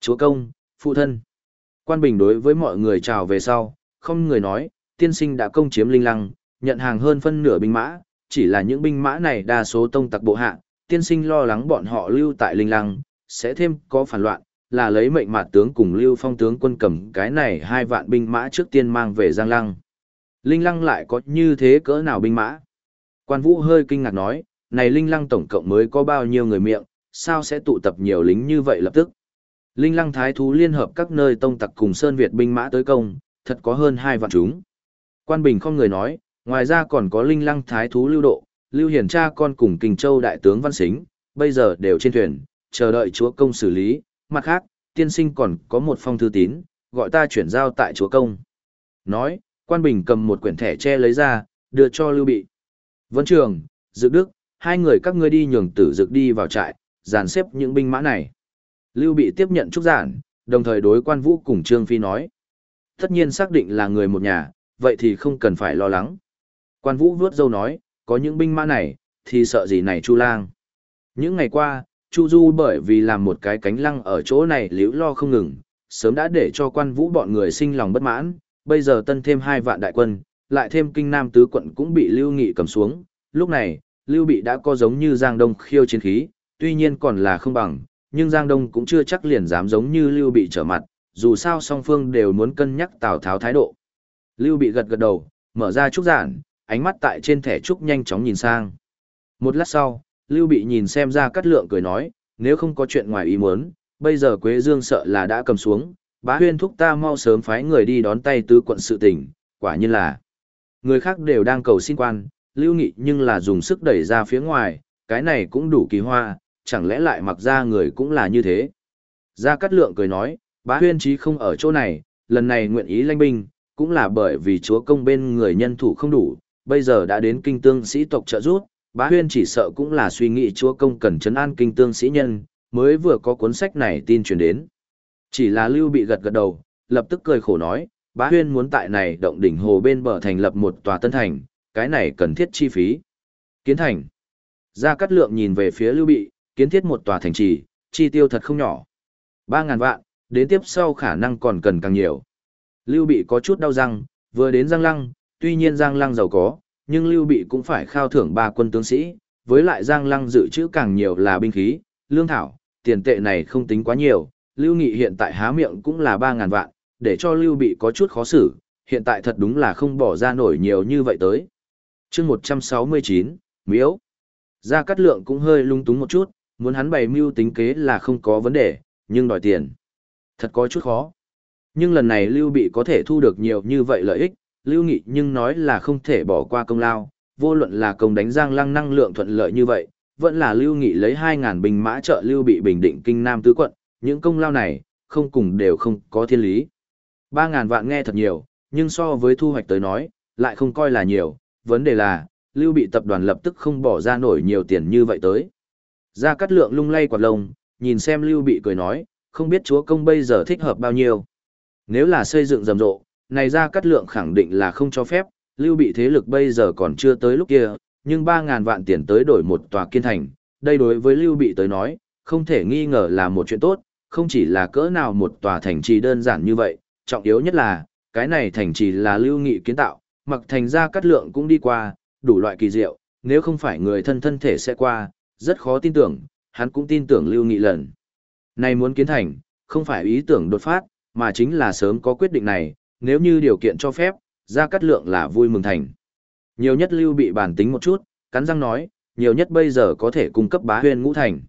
Chúa công, phụ thân. Quan Bình đối với mọi người chào về sau, không người nói, tiên sinh đã công chiếm linh lăng, nhận hàng hơn phân nửa binh mã, chỉ là những binh mã này đa số tông tặc bộ hạ, tiên sinh lo lắng bọn họ lưu tại linh lăng, sẽ thêm có phản loạn, là lấy mệnh mạt tướng cùng lưu phong tướng quân cầm cái này hai vạn binh mã trước tiên mang về Giang Lăng. Linh Lăng lại có như thế cỡ nào binh mã? Quan Vũ hơi kinh ngạc nói, này Linh Lăng tổng cộng mới có bao nhiêu người miệng, sao sẽ tụ tập nhiều lính như vậy lập tức? Linh Lăng Thái Thú liên hợp các nơi tông tặc cùng Sơn Việt binh mã tới công, thật có hơn hai vạn chúng. Quan Bình không người nói, ngoài ra còn có Linh Lăng Thái Thú lưu độ, lưu hiển cha con cùng Kinh Châu Đại tướng Văn Xính, bây giờ đều trên thuyền, chờ đợi chúa công xử lý, mặt khác, tiên sinh còn có một phong thư tín, gọi ta chuyển giao tại chúa công. Nói, quan bình cầm một quyển thẻ che lấy ra, đưa cho Lưu Bị. Vân Trường, Dự Đức, hai người các ngươi đi nhường tử Dực đi vào trại, dàn xếp những binh mã này. Lưu Bị tiếp nhận trúc giản, đồng thời đối quan vũ cùng Trương Phi nói. Tất nhiên xác định là người một nhà, vậy thì không cần phải lo lắng. Quan vũ vớt dâu nói, có những binh mã này, thì sợ gì này Chu Lang. Những ngày qua, Chu Du bởi vì làm một cái cánh lăng ở chỗ này liễu lo không ngừng, sớm đã để cho quan vũ bọn người sinh lòng bất mãn, bây giờ tân thêm hai vạn đại quân, lại thêm kinh nam tứ quận cũng bị Lưu Nghị cầm xuống, lúc này, Lưu Bị đã có giống như Giang Đông khiêu chiến khí, tuy nhiên còn là không bằng, nhưng Giang Đông cũng chưa chắc liền dám giống như Lưu Bị trở mặt, dù sao song phương đều muốn cân nhắc Tào Tháo thái độ. Lưu Bị gật gật đầu, mở ra trúc giản, ánh mắt tại trên thẻ trúc nhanh chóng nhìn sang. Một lát sau, Lưu Bị nhìn xem ra cắt lượng cười nói, nếu không có chuyện ngoài ý muốn, bây giờ Quế Dương sợ là đã cầm xuống, bá huyên thúc ta mau sớm phái người đi đón tay tứ quận sự tình, quả nhiên là. Người khác đều đang cầu xin quan, Lưu Nghị nhưng là dùng sức đẩy ra phía ngoài, cái này cũng đủ kỳ hoa, chẳng lẽ lại mặc ra người cũng là như thế. Gia Cát Lượng cười nói, bá huyên chí không ở chỗ này, lần này nguyện ý lãnh binh, cũng là bởi vì chúa công bên người nhân thủ không đủ, bây giờ đã đến kinh tương sĩ tộc trợ giúp, bá huyên chỉ sợ cũng là suy nghĩ chúa công cần chấn an kinh tương sĩ nhân, mới vừa có cuốn sách này tin truyền đến. Chỉ là lưu bị gật gật đầu, lập tức cười khổ nói, bá huyên muốn tại này động đỉnh hồ bên bờ thành lập một tòa tân thành, cái này cần thiết chi phí. Kiến thành. Gia Cát Lượng nhìn về phía lưu bị, kiến thiết một tòa thành trì, chi tiêu thật không nhỏ. Ba ngàn vạn, đến tiếp sau khả năng còn cần càng nhiều. Lưu bị có chút đau răng, vừa đến Giang Lăng, tuy nhiên Giang Lăng giàu có, nhưng Lưu Bị cũng phải khao thưởng ba quân tướng sĩ, với lại Giang Lăng dự trữ càng nhiều là binh khí, lương thảo, tiền tệ này không tính quá nhiều, Lưu Nghị hiện tại há miệng cũng là 3.000 vạn, để cho Lưu Bị có chút khó xử, hiện tại thật đúng là không bỏ ra nổi nhiều như vậy tới. chương 169, Miếu. Gia Cát Lượng cũng hơi lung túng một chút, muốn hắn bày mưu tính kế là không có vấn đề, nhưng đòi tiền. Thật có chút khó. Nhưng lần này Lưu Bị có thể thu được nhiều như vậy lợi ích, Lưu Nghị nhưng nói là không thể bỏ qua công lao, vô luận là công đánh Giang Lăng năng lượng thuận lợi như vậy, vẫn là Lưu Nghị lấy 2.000 binh mã trợ Lưu bị bình định kinh Nam tứ quận, những công lao này, không cùng đều không có thiên lý. 3.000 vạn nghe thật nhiều, nhưng so với thu hoạch tới nói, lại không coi là nhiều, vấn đề là, Lưu bị tập đoàn lập tức không bỏ ra nổi nhiều tiền như vậy tới. Gia Cát Lượng lung lay quạt lông, nhìn xem Lưu bị cười nói, không biết chúa công bây giờ thích hợp bao nhiêu. Nếu là xây dựng rầm rộ, này Gia Cát lượng khẳng định là không cho phép, lưu bị thế lực bây giờ còn chưa tới lúc kia, nhưng 3.000 vạn tiền tới đổi một tòa kiên thành, đây đối với lưu bị tới nói, không thể nghi ngờ là một chuyện tốt, không chỉ là cỡ nào một tòa thành trì đơn giản như vậy, trọng yếu nhất là, cái này thành trì là lưu nghị kiến tạo, mặc thành ra cắt lượng cũng đi qua, đủ loại kỳ diệu, nếu không phải người thân thân thể sẽ qua, rất khó tin tưởng, hắn cũng tin tưởng lưu nghị lần. Này muốn kiến thành, không phải ý tưởng đột phát, mà chính là sớm có quyết định này, nếu như điều kiện cho phép, Gia Cát Lượng là vui mừng thành. Nhiều nhất lưu bị bản tính một chút, cắn răng nói, nhiều nhất bây giờ có thể cung cấp bá huyên ngũ thành.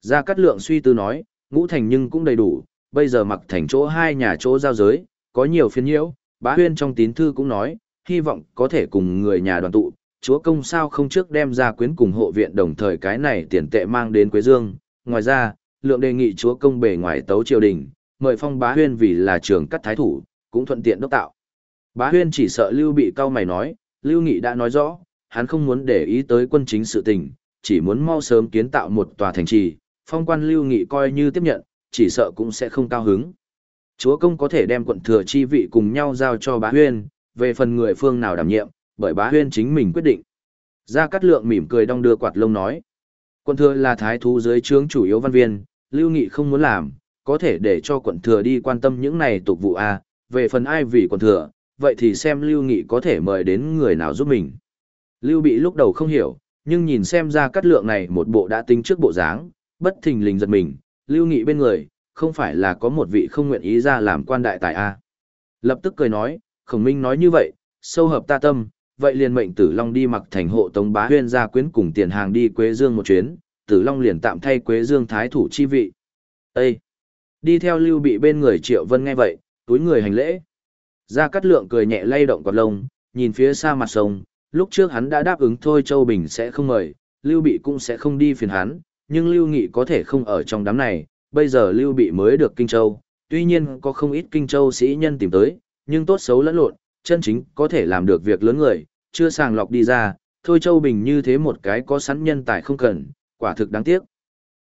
Gia Cát Lượng suy tư nói, ngũ thành nhưng cũng đầy đủ, bây giờ mặc thành chỗ hai nhà chỗ giao giới, có nhiều phiên nhiễu, bá huyên trong tín thư cũng nói, hy vọng có thể cùng người nhà đoàn tụ, chúa công sao không trước đem ra quyến cùng hộ viện đồng thời cái này tiền tệ mang đến Quế Dương. Ngoài ra, lượng đề nghị chúa công bề ngoài tấu triều đình, mời phong bá huyên vì là trường cắt thái thủ, cũng thuận tiện đốc tạo. Bá huyên chỉ sợ Lưu bị cao mày nói, Lưu Nghị đã nói rõ, hắn không muốn để ý tới quân chính sự tình, chỉ muốn mau sớm kiến tạo một tòa thành trì, phong quan Lưu Nghị coi như tiếp nhận, chỉ sợ cũng sẽ không cao hứng. Chúa công có thể đem quận thừa chi vị cùng nhau giao cho bá huyên, về phần người phương nào đảm nhiệm, bởi bá huyên chính mình quyết định. Gia Cát Lượng mỉm cười đong đưa quạt lông nói. Quận thừa là thái thú dưới trướng chủ yếu văn viên, Lưu Nghị không muốn làm, có thể để cho quận thừa đi quan tâm những này tục vụ A, về phần ai vì quận thừa, vậy thì xem Lưu Nghị có thể mời đến người nào giúp mình. Lưu Bị lúc đầu không hiểu, nhưng nhìn xem gia cát lượng này một bộ đã tính trước bộ dáng, bất thình lình giật mình, Lưu Nghị bên người, không phải là có một vị không nguyện ý ra làm quan đại tài A. Lập tức cười nói, khổng minh nói như vậy, sâu hợp ta tâm, vậy liền mệnh Tử Long đi mặc thành hộ tống bá huyên gia quyến cùng tiền hàng đi Quế Dương một chuyến, Tử Long liền tạm thay Quế Dương thái thủ chi vị. Ê! Đi theo Lưu Bị bên người Triệu Vân nghe vậy, túi người hành lễ. Gia Cát Lượng cười nhẹ lay động quạt lông, nhìn phía xa mặt sông, lúc trước hắn đã đáp ứng thôi Châu Bình sẽ không mời, Lưu Bị cũng sẽ không đi phiền hắn, nhưng Lưu Nghị có thể không ở trong đám này, bây giờ Lưu Bị mới được Kinh Châu, tuy nhiên có không ít Kinh Châu sĩ nhân tìm tới, nhưng tốt xấu lẫn lộn, chân chính có thể làm được việc lớn người, chưa sàng lọc đi ra, thôi Châu Bình như thế một cái có sẵn nhân tài không cần, quả thực đáng tiếc.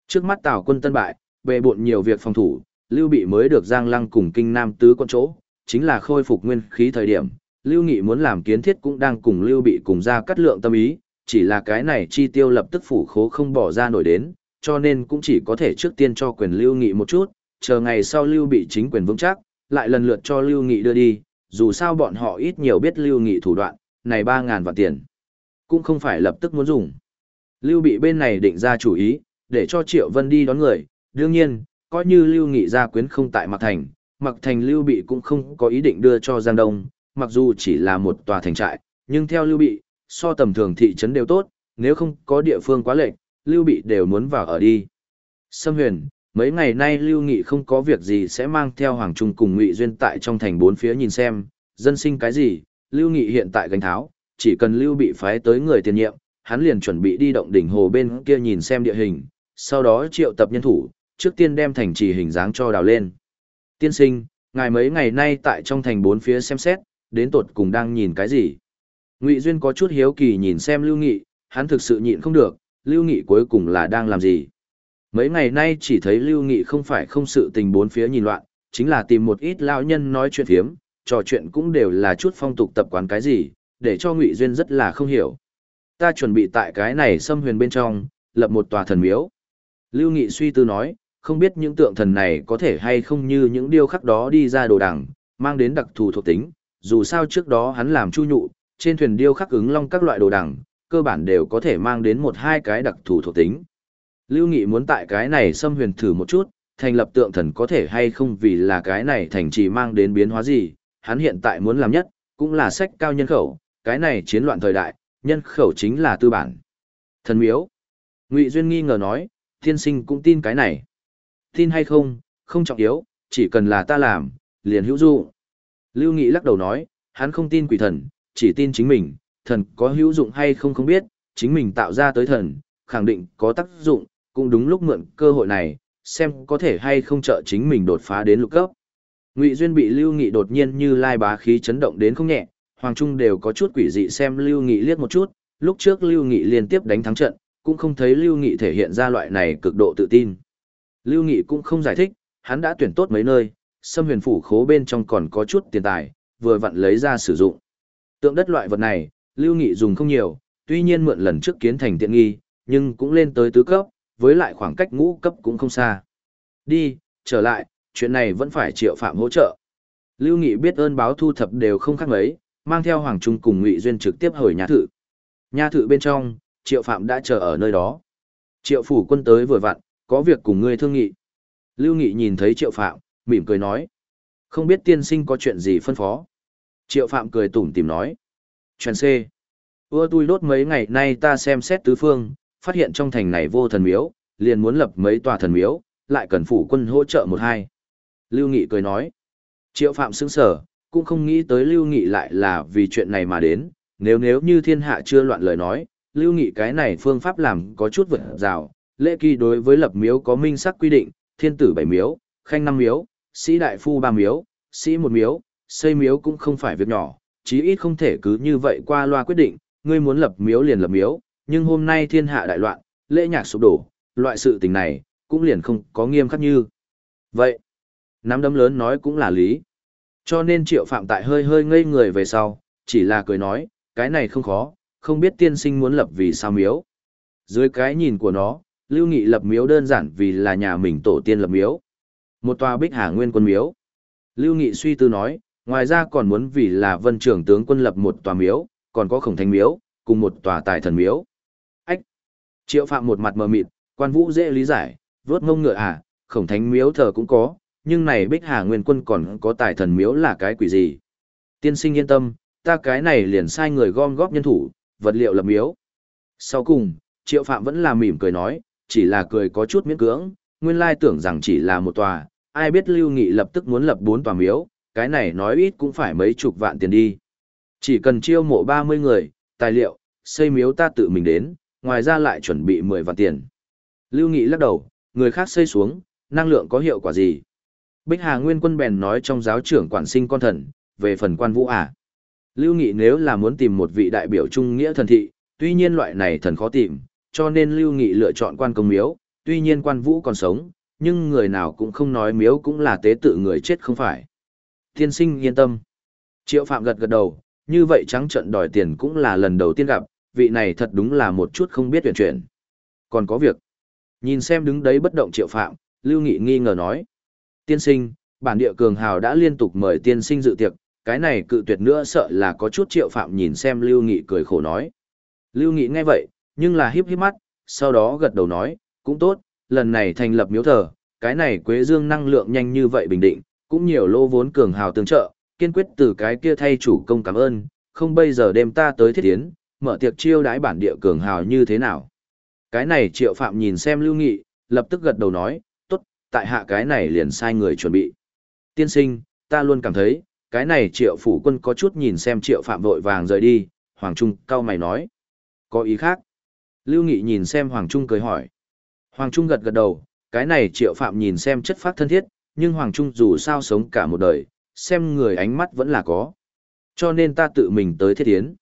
Trước mắt Tào quân tân bại, bề bộn nhiều việc phòng thủ, Lưu Bị mới được Giang Lăng cùng Kinh Nam tứ con chỗ, chính là khôi phục nguyên khí thời điểm. Lưu Nghị muốn làm kiến thiết cũng đang cùng Lưu Bị cùng ra cắt lượng tâm ý, chỉ là cái này chi tiêu lập tức phủ khố không bỏ ra nổi đến, cho nên cũng chỉ có thể trước tiên cho quyền Lưu Nghị một chút, chờ ngày sau Lưu Bị chính quyền vững chắc, lại lần lượt cho Lưu Nghị đưa đi, dù sao bọn họ ít nhiều biết Lưu Nghị thủ đoạn, này 3.000 vạn tiền, cũng không phải lập tức muốn dùng. Lưu Bị bên này định ra chủ ý, để cho Triệu Vân đi đón người, đương nhiên, coi như Lưu Nghị gia quyến không tại Mạc Thành, Mạc Thành Lưu Bị cũng không có ý định đưa cho Giang Đông, mặc dù chỉ là một tòa thành trại, nhưng theo Lưu Bị, so tầm thường thị trấn đều tốt, nếu không có địa phương quá lệch, Lưu Bị đều muốn vào ở đi. Sâm Huyền, mấy ngày nay Lưu Nghị không có việc gì sẽ mang theo Hoàng Trung cùng Ngụy Duyên tại trong thành bốn phía nhìn xem, dân sinh cái gì, Lưu Nghị hiện tại gánh tháo, chỉ cần Lưu Bị phái tới người tiền nhiệm, hắn liền chuẩn bị đi động đỉnh hồ bên kia nhìn xem địa hình, sau đó triệu tập nhân thủ, trước tiên đem thành trì hình dáng cho đào lên. Tiên sinh, ngài mấy ngày nay tại trong thành bốn phía xem xét, đến tột cùng đang nhìn cái gì? Ngụy Duyên có chút hiếu kỳ nhìn xem Lưu Nghị, hắn thực sự nhịn không được, Lưu Nghị cuối cùng là đang làm gì? Mấy ngày nay chỉ thấy Lưu Nghị không phải không sự tình bốn phía nhìn loạn, chính là tìm một ít lão nhân nói chuyện phiếm, trò chuyện cũng đều là chút phong tục tập quán cái gì, để cho Ngụy Duyên rất là không hiểu. Ta chuẩn bị tại cái này xâm huyền bên trong, lập một tòa thần miếu. Lưu Nghị suy tư nói, không biết những tượng thần này có thể hay không như những điêu khắc đó đi ra đồ đằng, mang đến đặc thù thuộc tính, dù sao trước đó hắn làm chu nhụ, trên thuyền điêu khắc ứng long các loại đồ đằng, cơ bản đều có thể mang đến một hai cái đặc thù thuộc tính. Lưu Nghị muốn tại cái này xâm huyền thử một chút, thành lập tượng thần có thể hay không vì là cái này thành trì mang đến biến hóa gì, hắn hiện tại muốn làm nhất, cũng là sách cao nhân khẩu, cái này chiến loạn thời đại, nhân khẩu chính là tư bản. Thần miếu. Ngụy Duyên nghi ngờ nói, thiên sinh cũng tin cái này. Tin hay không, không trọng yếu, chỉ cần là ta làm, liền hữu dụng. Lưu Nghị lắc đầu nói, hắn không tin quỷ thần, chỉ tin chính mình, thần có hữu dụng hay không không biết, chính mình tạo ra tới thần, khẳng định có tác dụng, cũng đúng lúc mượn cơ hội này, xem có thể hay không trợ chính mình đột phá đến lục cấp. Ngụy Duyên bị Lưu Nghị đột nhiên như lai bá khí chấn động đến không nhẹ, Hoàng Trung đều có chút quỷ dị xem Lưu Nghị liếc một chút, lúc trước Lưu Nghị liên tiếp đánh thắng trận, cũng không thấy Lưu Nghị thể hiện ra loại này cực độ tự tin. Lưu Nghị cũng không giải thích, hắn đã tuyển tốt mấy nơi, xâm huyền phủ khố bên trong còn có chút tiền tài, vừa vặn lấy ra sử dụng. Tượng đất loại vật này, Lưu Nghị dùng không nhiều, tuy nhiên mượn lần trước kiến thành tiện nghi, nhưng cũng lên tới tứ cấp, với lại khoảng cách ngũ cấp cũng không xa. Đi, trở lại, chuyện này vẫn phải triệu phạm hỗ trợ. Lưu Nghị biết ơn báo thu thập đều không khác mấy, mang theo Hoàng Trung cùng Ngụy Duyên trực tiếp hồi nhà thự. Nhà thự bên trong, triệu phạm đã chờ ở nơi đó. Triệu phủ quân tới vừa vặn, có việc cùng ngươi thương nghị. Lưu Nghị nhìn thấy triệu phạm, mỉm cười nói. Không biết tiên sinh có chuyện gì phân phó. Triệu phạm cười tủm tìm nói. Chuyện C. Ưa tôi đốt mấy ngày nay ta xem xét tứ phương, phát hiện trong thành này vô thần miếu, liền muốn lập mấy tòa thần miếu, lại cần phủ quân hỗ trợ một hai. Lưu Nghị cười nói. Triệu phạm sững sở, cũng không nghĩ tới Lưu Nghị lại là vì chuyện này mà đến, nếu nếu như thiên hạ chưa loạn lời nói, Lưu Nghị cái này phương pháp làm có chút vượt rào, lễ kỳ đối với lập miếu có minh sắc quy định, thiên tử bảy miếu, khanh năm miếu, sĩ đại phu ba miếu, sĩ một miếu, xây miếu cũng không phải việc nhỏ, chí ít không thể cứ như vậy qua loa quyết định, ngươi muốn lập miếu liền lập miếu, nhưng hôm nay thiên hạ đại loạn, lễ nhạc sụp đổ, loại sự tình này, cũng liền không có nghiêm khắc như. Vậy, nắm đấm lớn nói cũng là lý. Cho nên triệu phạm tại hơi hơi ngây người về sau, chỉ là cười nói, cái này không khó, không biết tiên sinh muốn lập vì sao miếu. Dưới cái nhìn của nó, Lưu Nghị lập miếu đơn giản vì là nhà mình tổ tiên lập miếu. Một tòa bích hà nguyên quân miếu. Lưu Nghị suy tư nói, ngoài ra còn muốn vì là vân trưởng tướng quân lập một tòa miếu, còn có khổng thanh miếu, cùng một tòa tài thần miếu. Triệu Phạm một mặt mờ mịt, quan vũ dễ lý giải, vớt ngông ngựa à, khổng thánh miếu thờ cũng có, nhưng này bích hà nguyên quân còn có tài thần miếu là cái quỷ gì. Tiên sinh yên tâm, ta cái này liền sai người gom góp nhân thủ, vật liệu lập miếu. Sau cùng, Triệu Phạm vẫn là mỉm cười nói, chỉ là cười có chút miễn cưỡng, nguyên lai tưởng rằng chỉ là một tòa, ai biết Lưu Nghị lập tức muốn lập bốn tòa miếu, cái này nói ít cũng phải mấy chục vạn tiền đi. Chỉ cần chiêu mộ 30 người, tài liệu, xây miếu ta tự mình đến, ngoài ra lại chuẩn bị 10 vạn tiền. Lưu Nghị lắc đầu, người khác xây xuống, năng lượng có hiệu quả gì? Bích Hà Nguyên Quân bèn nói trong giáo trưởng quản sinh con thần, về phần quan vũ à. Lưu Nghị nếu là muốn tìm một vị đại biểu trung nghĩa thần thị, tuy nhiên loại này thần khó tìm, cho nên Lưu Nghị lựa chọn quan công miếu, tuy nhiên quan vũ còn sống, nhưng người nào cũng không nói miếu cũng là tế tự người chết không phải. Tiên sinh yên tâm. Triệu Phạm gật gật đầu, như vậy trắng trận đòi tiền cũng là lần đầu tiên gặp, vị này thật đúng là một chút không biết tuyển chuyển. Còn có việc. Nhìn xem đứng đấy bất động Triệu Phạm, Lưu Nghị nghi ngờ nói. Tiên sinh, bản địa cường hào đã liên tục mời tiên sinh dự tiệc, cái này cự tuyệt nữa sợ là có chút Triệu Phạm nhìn xem Lưu Nghị cười khổ nói. Lưu Nghị nghe vậy, nhưng là hiếp hiếp mắt, sau đó gật đầu nói, cũng tốt, lần này thành lập miếu thờ, cái này Quế Dương năng lượng nhanh như vậy bình định, cũng nhiều lô vốn cường hào tương trợ, kiên quyết từ cái kia thay chủ công cảm ơn, không bây giờ đem ta tới thiết tiến, mở tiệc chiêu đái bản địa cường hào như thế nào. Cái này triệu phạm nhìn xem lưu nghị, lập tức gật đầu nói, tốt, tại hạ cái này liền sai người chuẩn bị. Tiên sinh, ta luôn cảm thấy, cái này triệu phủ quân có chút nhìn xem triệu phạm vội vàng rời đi, Hoàng Trung cao mày nói. Có ý khác? Lưu Nghị nhìn xem Hoàng Trung cười hỏi. Hoàng Trung gật gật đầu, cái này triệu phạm nhìn xem chất phát thân thiết, nhưng Hoàng Trung dù sao sống cả một đời, xem người ánh mắt vẫn là có. Cho nên ta tự mình tới thiết tiến.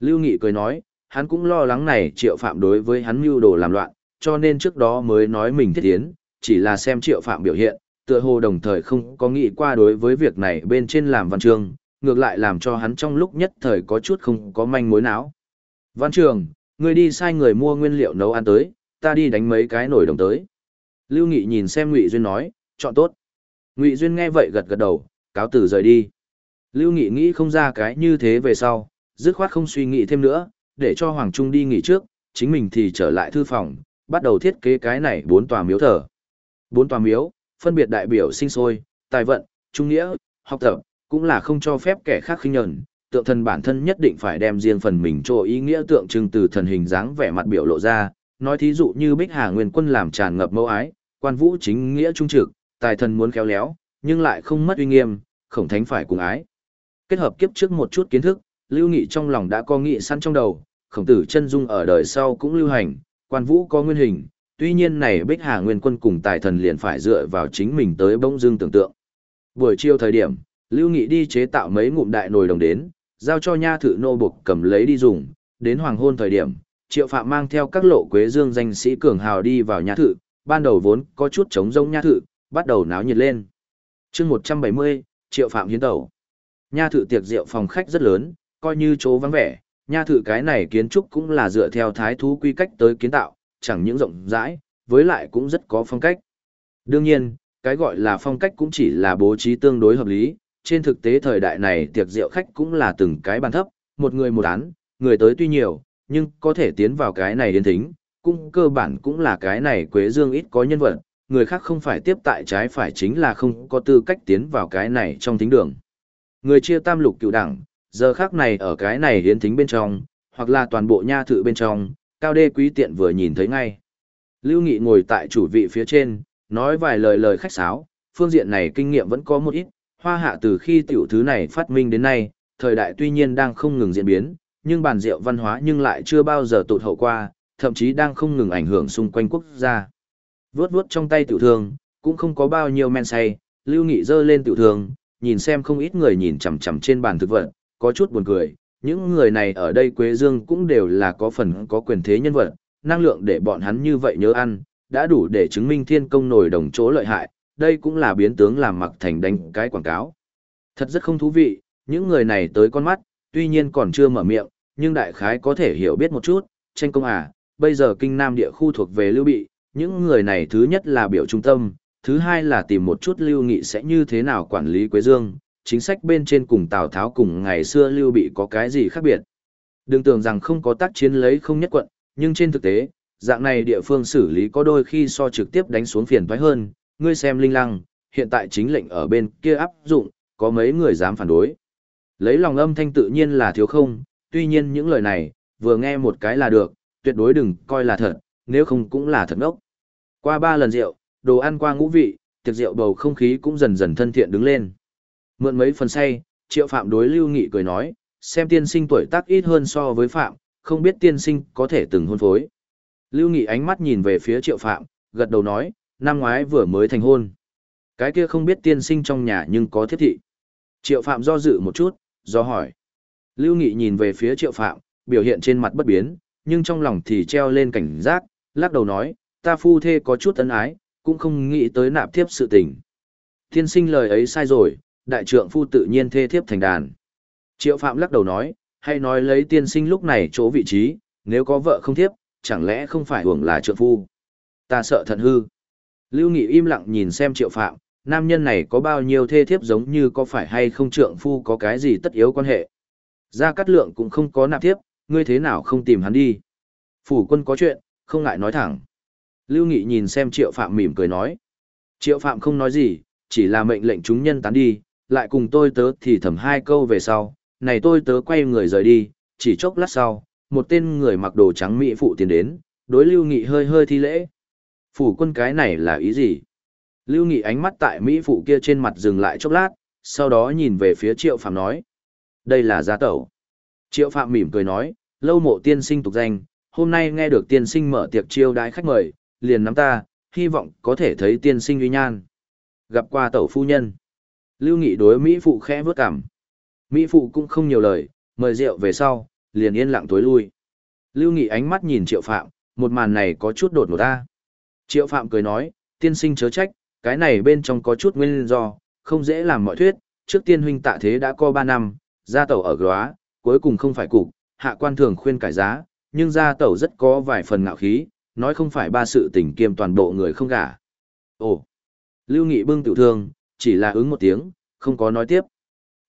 Lưu Nghị cười nói, hắn cũng lo lắng này triệu phạm đối với hắn mưu đồ làm loạn, cho nên trước đó mới nói mình thiết tiến, chỉ là xem triệu phạm biểu hiện, tựa hồ đồng thời không có nghĩ qua đối với việc này bên trên làm văn Trường, ngược lại làm cho hắn trong lúc nhất thời có chút không có manh mối não. Văn trường, người đi sai người mua nguyên liệu nấu ăn tới, ta đi đánh mấy cái nồi đồng tới. Lưu Nghị nhìn xem Ngụy Duyên nói, chọn tốt. Ngụy Duyên nghe vậy gật gật đầu, cáo từ rời đi. Lưu Nghị nghĩ không ra cái như thế về sau, dứt khoát không suy nghĩ thêm nữa, để cho Hoàng Trung đi nghỉ trước, chính mình thì trở lại thư phòng, bắt đầu thiết kế cái này bốn tòa miếu thờ. Bốn tòa miếu, phân biệt đại biểu sinh sôi, tài vận, trung nghĩa, học tập, cũng là không cho phép kẻ khác khinh nhẫn, tượng thần bản thân nhất định phải đem riêng phần mình cho ý nghĩa tượng trưng từ thần hình dáng vẻ mặt biểu lộ ra, nói thí dụ như Bích Hà Nguyên Quân làm tràn ngập mâu ái, quan vũ chính nghĩa trung trực, tài thần muốn khéo léo, nhưng lại không mất uy nghiêm, khổng thánh phải cùng ái. Kết hợp kiếp trước một chút kiến thức, Lưu Nghị trong lòng đã có nghị sẵn trong đầu, khổng tử chân dung ở đời sau cũng lưu hành, quan vũ có nguyên hình, tuy nhiên này Bích Hà Nguyên Quân cùng tài thần liền phải dựa vào chính mình tới bỗng dưng tưởng tượng. Buổi chiều thời điểm, Lưu Nghị đi chế tạo mấy ngụm đại nồi đồng đến, giao cho nha thự nô buộc cầm lấy đi dùng, đến hoàng hôn thời điểm, Triệu Phạm mang theo các lộ quế dương danh sĩ cường hào đi vào nha thự, ban đầu vốn có chút trống rông nha thự, bắt đầu náo nhiệt lên. chương 170, Triệu Phạm hiến tẩu. Nha thự tiệc rượu phòng khách rất lớn, coi như chỗ vắng vẻ, nha thự cái này kiến trúc cũng là dựa theo thái thú quy cách tới kiến tạo, chẳng những rộng rãi, với lại cũng rất có phong cách. Đương nhiên, cái gọi là phong cách cũng chỉ là bố trí tương đối hợp lý, trên thực tế thời đại này tiệc rượu khách cũng là từng cái bàn thấp, một người một án, người tới tuy nhiều, nhưng có thể tiến vào cái này đến thính, cũng cơ bản cũng là cái này Quế Dương ít có nhân vật, người khác không phải tiếp tại trái phải chính là không có tư cách tiến vào cái này trong thính đường. Người chia tam lục cựu đẳng, giờ khác này ở cái này hiến thính bên trong, hoặc là toàn bộ nha thự bên trong, cao đê quý tiện vừa nhìn thấy ngay. Lưu Nghị ngồi tại chủ vị phía trên, nói vài lời lời khách sáo, phương diện này kinh nghiệm vẫn có một ít, hoa hạ từ khi tiểu thứ này phát minh đến nay, thời đại tuy nhiên đang không ngừng diễn biến, nhưng bàn rượu văn hóa nhưng lại chưa bao giờ tụt hậu qua, thậm chí đang không ngừng ảnh hưởng xung quanh quốc gia. Vướt vướt trong tay tiểu thương, cũng không có bao nhiêu men say, Lưu Nghị dơ lên tiểu thương, nhìn xem không ít người nhìn chằm chằm trên bàn thực vật, có chút buồn cười. Những người này ở đây Quế Dương cũng đều là có phần có quyền thế nhân vật, năng lượng để bọn hắn như vậy nhớ ăn, đã đủ để chứng minh thiên công nổi đồng chỗ lợi hại, đây cũng là biến tướng làm mặc thành đánh cái quảng cáo. Thật rất không thú vị, những người này tới con mắt, tuy nhiên còn chưa mở miệng, nhưng đại khái có thể hiểu biết một chút, tranh công à, bây giờ kinh nam địa khu thuộc về lưu bị, những người này thứ nhất là biểu trung tâm, thứ hai là tìm một chút Lưu Nghị sẽ như thế nào quản lý Quế Dương, chính sách bên trên cùng Tào Tháo cùng ngày xưa Lưu Bị có cái gì khác biệt. Đừng tưởng rằng không có tác chiến lấy không nhất quận, nhưng trên thực tế, dạng này địa phương xử lý có đôi khi so trực tiếp đánh xuống phiền toái hơn, ngươi xem linh lăng, hiện tại chính lệnh ở bên kia áp dụng, có mấy người dám phản đối. Lấy lòng âm thanh tự nhiên là thiếu không, tuy nhiên những lời này, vừa nghe một cái là được, tuyệt đối đừng coi là thật, nếu không cũng là thật ngốc. Qua ba lần rượu, đồ ăn qua ngũ vị, tiệc rượu bầu không khí cũng dần dần thân thiện đứng lên. Mượn mấy phần say, triệu phạm đối lưu nghị cười nói, xem tiên sinh tuổi tác ít hơn so với phạm, không biết tiên sinh có thể từng hôn phối. Lưu nghị ánh mắt nhìn về phía triệu phạm, gật đầu nói, năm ngoái vừa mới thành hôn. Cái kia không biết tiên sinh trong nhà nhưng có thiết thị. Triệu phạm do dự một chút, do hỏi. Lưu nghị nhìn về phía triệu phạm, biểu hiện trên mặt bất biến, nhưng trong lòng thì treo lên cảnh giác, lắc đầu nói, ta phu thê có chút ân ái, cũng không nghĩ tới nạp thiếp sự tình. Tiên sinh lời ấy sai rồi, đại trượng phu tự nhiên thê thiếp thành đàn. Triệu Phạm lắc đầu nói, hay nói lấy tiên sinh lúc này chỗ vị trí, nếu có vợ không thiếp, chẳng lẽ không phải hưởng là trượng phu. Ta sợ thận hư. Lưu Nghị im lặng nhìn xem Triệu Phạm, nam nhân này có bao nhiêu thê thiếp giống như có phải hay không trượng phu có cái gì tất yếu quan hệ. Gia Cát Lượng cũng không có nạp thiếp, ngươi thế nào không tìm hắn đi. Phủ quân có chuyện, không ngại nói thẳng. Lưu Nghị nhìn xem Triệu Phạm mỉm cười nói. Triệu Phạm không nói gì, chỉ là mệnh lệnh chúng nhân tán đi, lại cùng tôi tớ thì thầm hai câu về sau, này tôi tớ quay người rời đi, chỉ chốc lát sau, một tên người mặc đồ trắng mỹ phụ tiến đến, đối Lưu Nghị hơi hơi thi lễ. Phủ quân cái này là ý gì? Lưu Nghị ánh mắt tại mỹ phụ kia trên mặt dừng lại chốc lát, sau đó nhìn về phía Triệu Phạm nói. Đây là gia tẩu. Triệu Phạm mỉm cười nói, lâu mộ tiên sinh tục danh, hôm nay nghe được tiên sinh mở tiệc chiêu đãi khách mời, liền nắm ta, hy vọng có thể thấy tiên sinh uy nhan. Gặp qua tẩu phu nhân. Lưu Nghị đối Mỹ Phụ khẽ vớt cảm. Mỹ Phụ cũng không nhiều lời, mời rượu về sau, liền yên lặng tối lui. Lưu Nghị ánh mắt nhìn Triệu Phạm, một màn này có chút đột ngột ta. Triệu Phạm cười nói, tiên sinh chớ trách, cái này bên trong có chút nguyên do, không dễ làm mọi thuyết, trước tiên huynh tạ thế đã có 3 năm, gia tẩu ở góa, cuối cùng không phải cục, hạ quan thường khuyên cải giá, nhưng gia tẩu rất có vài phần ngạo khí, nói không phải ba sự tình kiêm toàn bộ người không gả. Ồ! Lưu Nghị bưng tiểu thương, chỉ là ứng một tiếng, không có nói tiếp.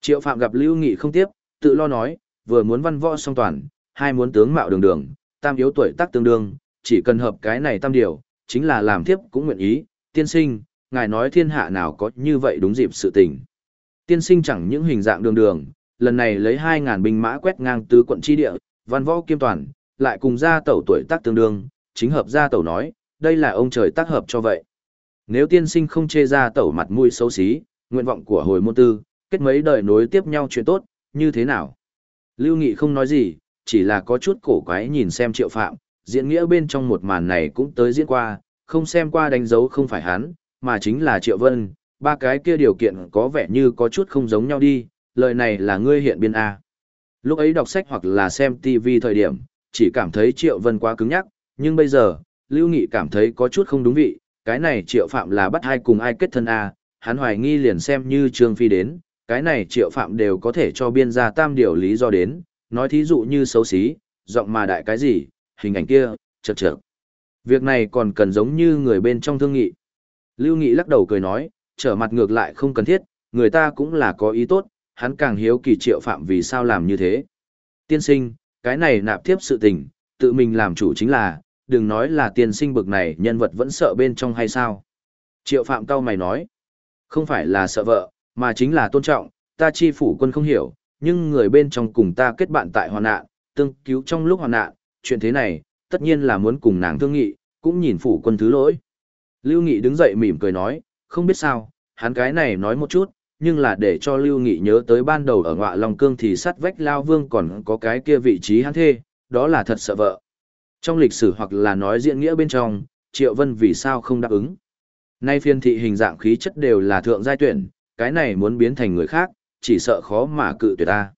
Triệu Phạm gặp Lưu Nghị không tiếp, tự lo nói, vừa muốn văn võ song toàn, hai muốn tướng mạo đường đường, tam yếu tuổi tác tương đương, chỉ cần hợp cái này tam điều, chính là làm tiếp cũng nguyện ý, tiên sinh, ngài nói thiên hạ nào có như vậy đúng dịp sự tình. Tiên sinh chẳng những hình dạng đường đường, lần này lấy 2.000 binh mã quét ngang tứ quận chi địa, văn võ kiêm toàn, lại cùng gia tẩu tuổi tác tương đương, chính hợp gia tẩu nói, đây là ông trời tác hợp cho vậy. Nếu tiên sinh không chê ra tẩu mặt mũi xấu xí, nguyện vọng của hồi môn tư, kết mấy đời nối tiếp nhau chuyện tốt, như thế nào? Lưu Nghị không nói gì, chỉ là có chút cổ quái nhìn xem triệu phạm, diễn nghĩa bên trong một màn này cũng tới diễn qua, không xem qua đánh dấu không phải hắn, mà chính là triệu vân, ba cái kia điều kiện có vẻ như có chút không giống nhau đi, lời này là ngươi hiện biên A. Lúc ấy đọc sách hoặc là xem TV thời điểm, chỉ cảm thấy triệu vân quá cứng nhắc, nhưng bây giờ, Lưu Nghị cảm thấy có chút không đúng vị, cái này triệu phạm là bắt hai cùng ai kết thân A, hắn hoài nghi liền xem như Trương Phi đến, cái này triệu phạm đều có thể cho biên ra tam điều lý do đến, nói thí dụ như xấu xí, giọng mà đại cái gì, hình ảnh kia, chật chật. Việc này còn cần giống như người bên trong thương nghị. Lưu Nghị lắc đầu cười nói, trở mặt ngược lại không cần thiết, người ta cũng là có ý tốt, hắn càng hiếu kỳ triệu phạm vì sao làm như thế. Tiên sinh, cái này nạp tiếp sự tình, tự mình làm chủ chính là, đừng nói là tiên sinh bực này nhân vật vẫn sợ bên trong hay sao. Triệu phạm cao mày nói, không phải là sợ vợ, mà chính là tôn trọng, ta chi phủ quân không hiểu, nhưng người bên trong cùng ta kết bạn tại hoàn nạn, tương cứu trong lúc hoàn nạn, chuyện thế này, tất nhiên là muốn cùng nàng thương nghị, cũng nhìn phủ quân thứ lỗi. Lưu Nghị đứng dậy mỉm cười nói, không biết sao, hắn cái này nói một chút, nhưng là để cho Lưu Nghị nhớ tới ban đầu ở ngọa Long Cương thì sắt vách Lao Vương còn có cái kia vị trí hắn thê, đó là thật sợ vợ. Trong lịch sử hoặc là nói diễn nghĩa bên trong, Triệu Vân vì sao không đáp ứng. Nay phiên thị hình dạng khí chất đều là thượng giai tuyển, cái này muốn biến thành người khác, chỉ sợ khó mà cự tuyệt ta.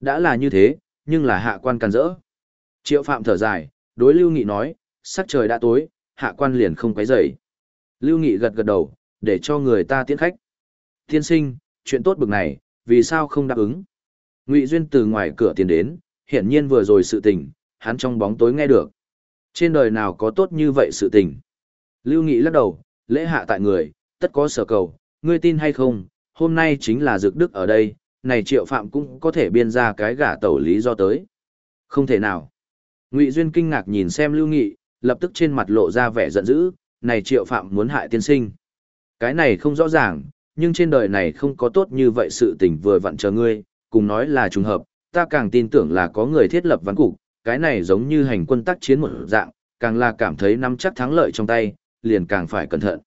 Đã là như thế, nhưng là hạ quan cần rỡ. Triệu Phạm thở dài, đối Lưu Nghị nói, sắc trời đã tối, hạ quan liền không quấy rầy. Lưu Nghị gật gật đầu, để cho người ta tiễn khách. Thiên sinh, chuyện tốt bực này, vì sao không đáp ứng? Ngụy Duyên từ ngoài cửa tiến đến, hiển nhiên vừa rồi sự tình, hắn trong bóng tối nghe được. Trên đời nào có tốt như vậy sự tình? Lưu Nghị lắc đầu, lễ hạ tại người, tất có sở cầu, ngươi tin hay không, hôm nay chính là dược đức ở đây, này triệu phạm cũng có thể biên ra cái gả tẩu lý do tới. Không thể nào. Ngụy Duyên kinh ngạc nhìn xem Lưu Nghị, lập tức trên mặt lộ ra vẻ giận dữ, này triệu phạm muốn hại tiên sinh. Cái này không rõ ràng, nhưng trên đời này không có tốt như vậy sự tình vừa vặn chờ ngươi, cùng nói là trùng hợp, ta càng tin tưởng là có người thiết lập ván cục, cái này giống như hành quân tác chiến một dạng, càng là cảm thấy nắm chắc thắng lợi trong tay, liền càng phải cẩn thận.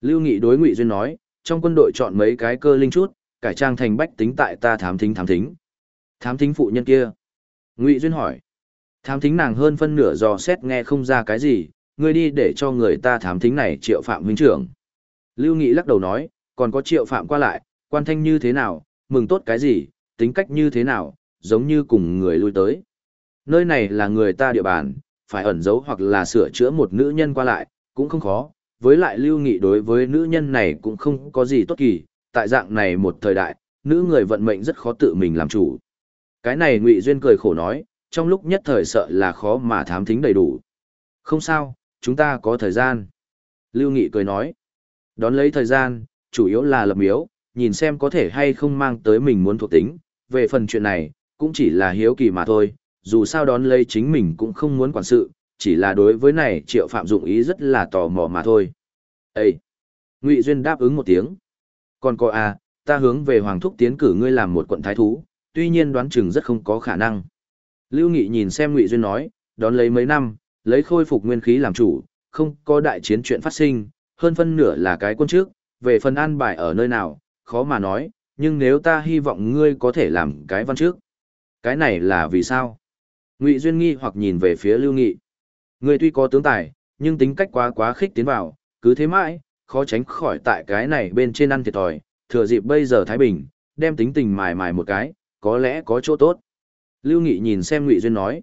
Lưu Nghị đối Ngụy Duyên nói, trong quân đội chọn mấy cái cơ linh chút, cải trang thành bách tính tại ta thám thính thám thính. Thám thính phụ nhân kia. Ngụy Duyên hỏi. Thám thính nàng hơn phân nửa dò xét nghe không ra cái gì, ngươi đi để cho người ta thám thính này triệu phạm huynh trưởng. Lưu Nghị lắc đầu nói, còn có triệu phạm qua lại, quan thanh như thế nào, mừng tốt cái gì, tính cách như thế nào, giống như cùng người lui tới. Nơi này là người ta địa bàn, phải ẩn giấu hoặc là sửa chữa một nữ nhân qua lại, cũng không khó, với lại lưu nghị đối với nữ nhân này cũng không có gì tốt kỳ, tại dạng này một thời đại, nữ người vận mệnh rất khó tự mình làm chủ. Cái này Ngụy Duyên cười khổ nói, trong lúc nhất thời sợ là khó mà thám thính đầy đủ. Không sao, chúng ta có thời gian. Lưu Nghị cười nói, đón lấy thời gian, chủ yếu là lập miếu, nhìn xem có thể hay không mang tới mình muốn thuộc tính, về phần chuyện này, cũng chỉ là hiếu kỳ mà thôi, dù sao đón lấy chính mình cũng không muốn quản sự, chỉ là đối với này triệu phạm dụng ý rất là tò mò mà thôi. Ê! Ngụy Duyên đáp ứng một tiếng. Còn có à, ta hướng về Hoàng Thúc tiến cử ngươi làm một quận thái thú, tuy nhiên đoán chừng rất không có khả năng. Lưu Nghị nhìn xem Ngụy Duyên nói, đón lấy mấy năm, lấy khôi phục nguyên khí làm chủ, không có đại chiến chuyện phát sinh, hơn phân nửa là cái quân trước, về phần an bài ở nơi nào, khó mà nói, nhưng nếu ta hy vọng ngươi có thể làm cái văn trước. Cái này là vì sao? Ngụy Duyên nghi hoặc nhìn về phía Lưu Nghị. Người tuy có tướng tài, nhưng tính cách quá quá khích tiến vào, cứ thế mãi, khó tránh khỏi tại cái này bên trên ăn thiệt thòi, thừa dịp bây giờ Thái Bình, đem tính tình mài mài một cái, có lẽ có chỗ tốt. Lưu Nghị nhìn xem Ngụy Duyên nói.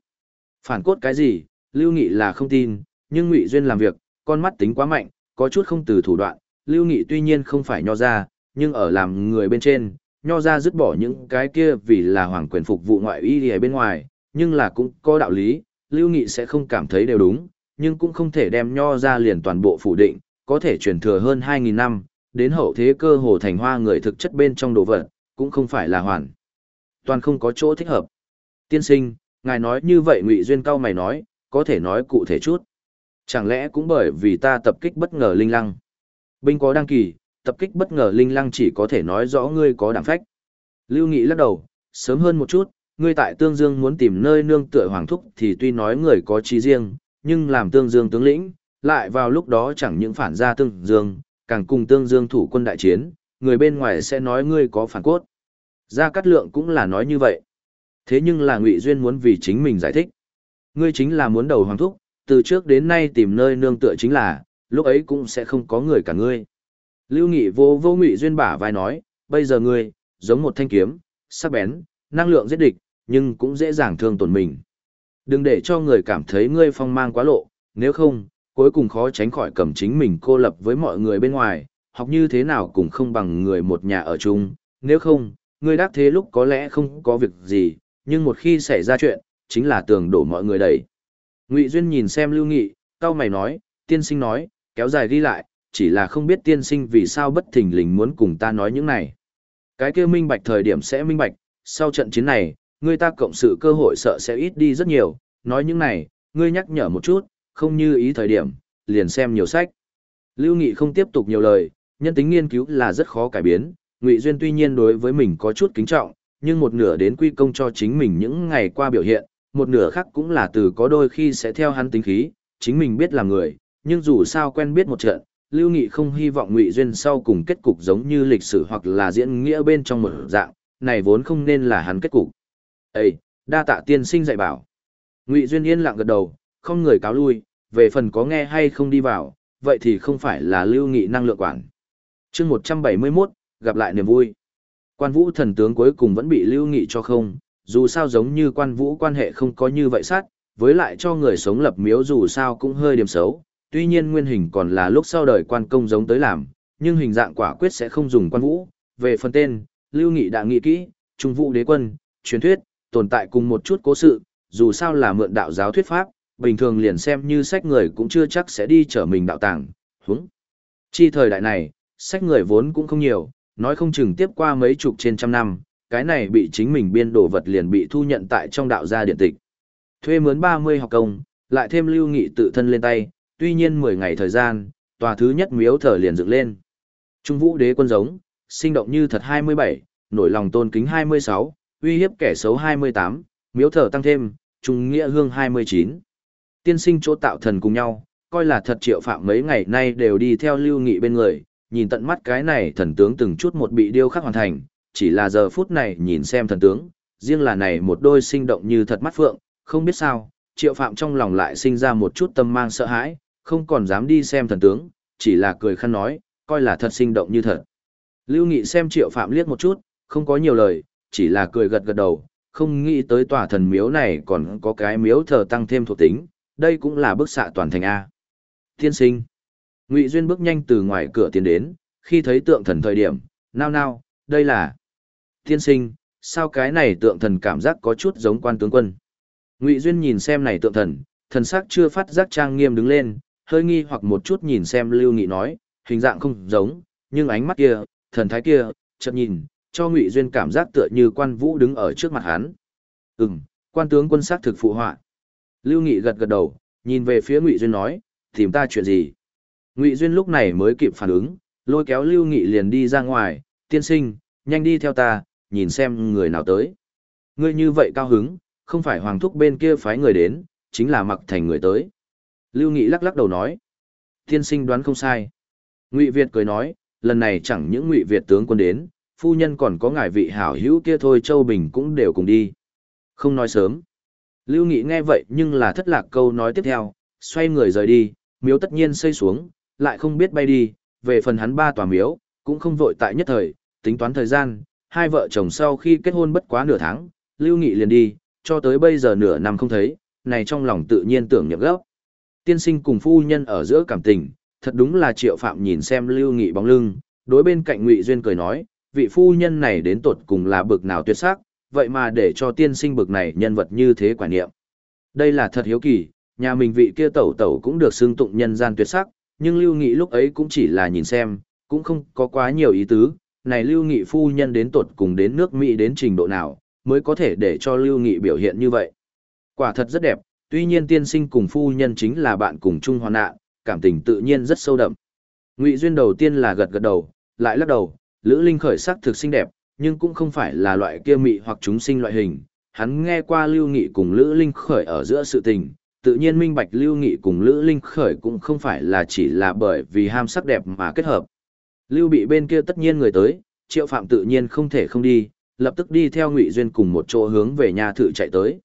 Phản cốt cái gì, Lưu Nghị là không tin, nhưng Ngụy Duyên làm việc, con mắt tính quá mạnh, có chút không từ thủ đoạn. Lưu Nghị tuy nhiên không phải nho ra, nhưng ở làm người bên trên, nho ra dứt bỏ những cái kia vì là hoàng quyền phục vụ ngoại y ở bên ngoài, nhưng là cũng có đạo lý, Lưu Nghị sẽ không cảm thấy đều đúng, nhưng cũng không thể đem nho ra liền toàn bộ phủ định, có thể truyền thừa hơn 2.000 năm, đến hậu thế cơ hồ thành hoa người thực chất bên trong đồ vật, cũng không phải là hoàn. Toàn không có chỗ thích hợp. Tiên sinh, ngài nói như vậy ngụy Duyên cao mày nói, có thể nói cụ thể chút. Chẳng lẽ cũng bởi vì ta tập kích bất ngờ linh lăng. Binh có đăng kỳ, tập kích bất ngờ linh lăng chỉ có thể nói rõ ngươi có đảm phách. Lưu Nghị lắc đầu, sớm hơn một chút, ngươi tại Tương Dương muốn tìm nơi nương tựa hoàng thúc thì tuy nói người có trí riêng, nhưng làm Tương Dương tướng lĩnh, lại vào lúc đó chẳng những phản ra Tương Dương, càng cùng Tương Dương thủ quân đại chiến, người bên ngoài sẽ nói ngươi có phản cốt. Gia Cát Lượng cũng là nói như vậy. Thế nhưng là Ngụy Duyên muốn vì chính mình giải thích. Ngươi chính là muốn đầu hoàng thúc, từ trước đến nay tìm nơi nương tựa chính là, lúc ấy cũng sẽ không có người cả ngươi. Lưu Nghị vô vô Ngụy Duyên bả vai nói, bây giờ ngươi, giống một thanh kiếm, sắc bén, năng lượng giết địch, nhưng cũng dễ dàng thương tổn mình. Đừng để cho người cảm thấy ngươi phong mang quá lộ, nếu không, cuối cùng khó tránh khỏi cầm chính mình cô lập với mọi người bên ngoài, học như thế nào cũng không bằng người một nhà ở chung, nếu không, ngươi đắc thế lúc có lẽ không có việc gì, nhưng một khi xảy ra chuyện, chính là tường đổ mọi người đầy. Ngụy Duyên nhìn xem Lưu Nghị, cao mày nói, tiên sinh nói, kéo dài đi lại, chỉ là không biết tiên sinh vì sao bất thình lình muốn cùng ta nói những này. Cái kia minh bạch thời điểm sẽ minh bạch, sau trận chiến này, người ta cộng sự cơ hội sợ sẽ ít đi rất nhiều, nói những này, ngươi nhắc nhở một chút, không như ý thời điểm, liền xem nhiều sách. Lưu Nghị không tiếp tục nhiều lời, nhân tính nghiên cứu là rất khó cải biến, Ngụy Duyên tuy nhiên đối với mình có chút kính trọng, nhưng một nửa đến quy công cho chính mình những ngày qua biểu hiện, một nửa khác cũng là từ có đôi khi sẽ theo hắn tính khí, chính mình biết là người, nhưng dù sao quen biết một trận, Lưu Nghị không hy vọng Ngụy Duyên sau cùng kết cục giống như lịch sử hoặc là diễn nghĩa bên trong một dạng, này vốn không nên là hắn kết cục. Ê, đa tạ tiên sinh dạy bảo. Ngụy Duyên yên lặng gật đầu, không người cáo lui, về phần có nghe hay không đi vào, vậy thì không phải là Lưu Nghị năng lượng quản. chương 171, gặp lại niềm vui. Quan vũ thần tướng cuối cùng vẫn bị Lưu Nghị cho không, dù sao giống như quan vũ quan hệ không có như vậy sát, với lại cho người sống lập miếu dù sao cũng hơi điểm xấu, tuy nhiên nguyên hình còn là lúc sau đời quan công giống tới làm, nhưng hình dạng quả quyết sẽ không dùng quan vũ. Về phần tên, Lưu Nghị đã nghĩ kỹ, Trung Vũ Đế Quân, truyền thuyết, tồn tại cùng một chút cố sự, dù sao là mượn đạo giáo thuyết pháp, bình thường liền xem như sách người cũng chưa chắc sẽ đi trở mình đạo tàng, húng. Chi thời đại này, sách người vốn cũng không nhiều, nói không chừng tiếp qua mấy chục trên trăm năm, cái này bị chính mình biên đồ vật liền bị thu nhận tại trong đạo gia điện tịch. Thuê mướn 30 học công, lại thêm lưu nghị tự thân lên tay, tuy nhiên 10 ngày thời gian, tòa thứ nhất miếu thờ liền dựng lên. Trung vũ đế quân giống, sinh động như thật 27, nổi lòng tôn kính 26, uy hiếp kẻ xấu 28, miếu thờ tăng thêm, trung nghĩa hương 29. Tiên sinh chỗ tạo thần cùng nhau, coi là thật triệu phạm mấy ngày nay đều đi theo lưu nghị bên người, nhìn tận mắt cái này thần tướng từng chút một bị điêu khắc hoàn thành, chỉ là giờ phút này nhìn xem thần tướng, riêng là này một đôi sinh động như thật mắt phượng, không biết sao, triệu phạm trong lòng lại sinh ra một chút tâm mang sợ hãi, không còn dám đi xem thần tướng, chỉ là cười khăn nói, coi là thật sinh động như thật. Lưu Nghị xem triệu phạm liếc một chút, không có nhiều lời, chỉ là cười gật gật đầu, không nghĩ tới tòa thần miếu này còn có cái miếu thờ tăng thêm thuộc tính, đây cũng là bức xạ toàn thành A. Thiên sinh. Ngụy Duyên bước nhanh từ ngoài cửa tiến đến, khi thấy tượng thần thời điểm, nao nao, đây là... Thiên sinh, sao cái này tượng thần cảm giác có chút giống quan tướng quân. Ngụy Duyên nhìn xem này tượng thần, thần sắc chưa phát giác trang nghiêm đứng lên, hơi nghi hoặc một chút nhìn xem Lưu Nghị nói, hình dạng không giống, nhưng ánh mắt kia, thần thái kia, chợt nhìn, cho Ngụy Duyên cảm giác tựa như quan vũ đứng ở trước mặt hắn. Ừm, quan tướng quân sắc thực phụ họa. Lưu Nghị gật gật đầu, nhìn về phía Ngụy Duyên nói, tìm ta chuyện gì? Ngụy Duyên lúc này mới kịp phản ứng, lôi kéo Lưu Nghị liền đi ra ngoài, tiên sinh, nhanh đi theo ta, nhìn xem người nào tới. Ngươi như vậy cao hứng, không phải hoàng thúc bên kia phái người đến, chính là mặc thành người tới. Lưu Nghị lắc lắc đầu nói, tiên sinh đoán không sai. Ngụy Việt cười nói, lần này chẳng những Ngụy Việt tướng quân đến, phu nhân còn có ngài vị hảo hữu kia thôi Châu Bình cũng đều cùng đi. Không nói sớm. Lưu Nghị nghe vậy nhưng là thất lạc câu nói tiếp theo, xoay người rời đi, miếu tất nhiên xây xuống, lại không biết bay đi, về phần hắn ba tòa miếu, cũng không vội tại nhất thời, tính toán thời gian, hai vợ chồng sau khi kết hôn bất quá nửa tháng, Lưu Nghị liền đi, cho tới bây giờ nửa năm không thấy, này trong lòng tự nhiên tưởng nhập gốc. Tiên sinh cùng phu nhân ở giữa cảm tình, thật đúng là triệu phạm nhìn xem Lưu Nghị bóng lưng, đối bên cạnh Ngụy Duyên cười nói, vị phu nhân này đến tột cùng là bực nào tuyệt sắc, vậy mà để cho tiên sinh bực này nhân vật như thế quả niệm. Đây là thật hiếu kỳ, nhà mình vị kia tẩu tẩu cũng được xưng tụng nhân gian tuyệt sắc, nhưng Lưu Nghị lúc ấy cũng chỉ là nhìn xem, cũng không có quá nhiều ý tứ, này Lưu Nghị phu nhân đến tột cùng đến nước Mỹ đến trình độ nào, mới có thể để cho Lưu Nghị biểu hiện như vậy. Quả thật rất đẹp, tuy nhiên tiên sinh cùng phu nhân chính là bạn cùng chung hoàn nạn, cảm tình tự nhiên rất sâu đậm. Ngụy duyên đầu tiên là gật gật đầu, lại lắc đầu, Lữ Linh khởi sắc thực xinh đẹp, nhưng cũng không phải là loại kia mị hoặc chúng sinh loại hình. Hắn nghe qua Lưu Nghị cùng Lữ Linh khởi ở giữa sự tình, tự nhiên minh bạch Lưu Nghị cùng Lữ Linh khởi cũng không phải là chỉ là bởi vì ham sắc đẹp mà kết hợp. Lưu bị bên kia tất nhiên người tới, Triệu Phạm tự nhiên không thể không đi, lập tức đi theo Ngụy Duyên cùng một chỗ hướng về nhà thự chạy tới.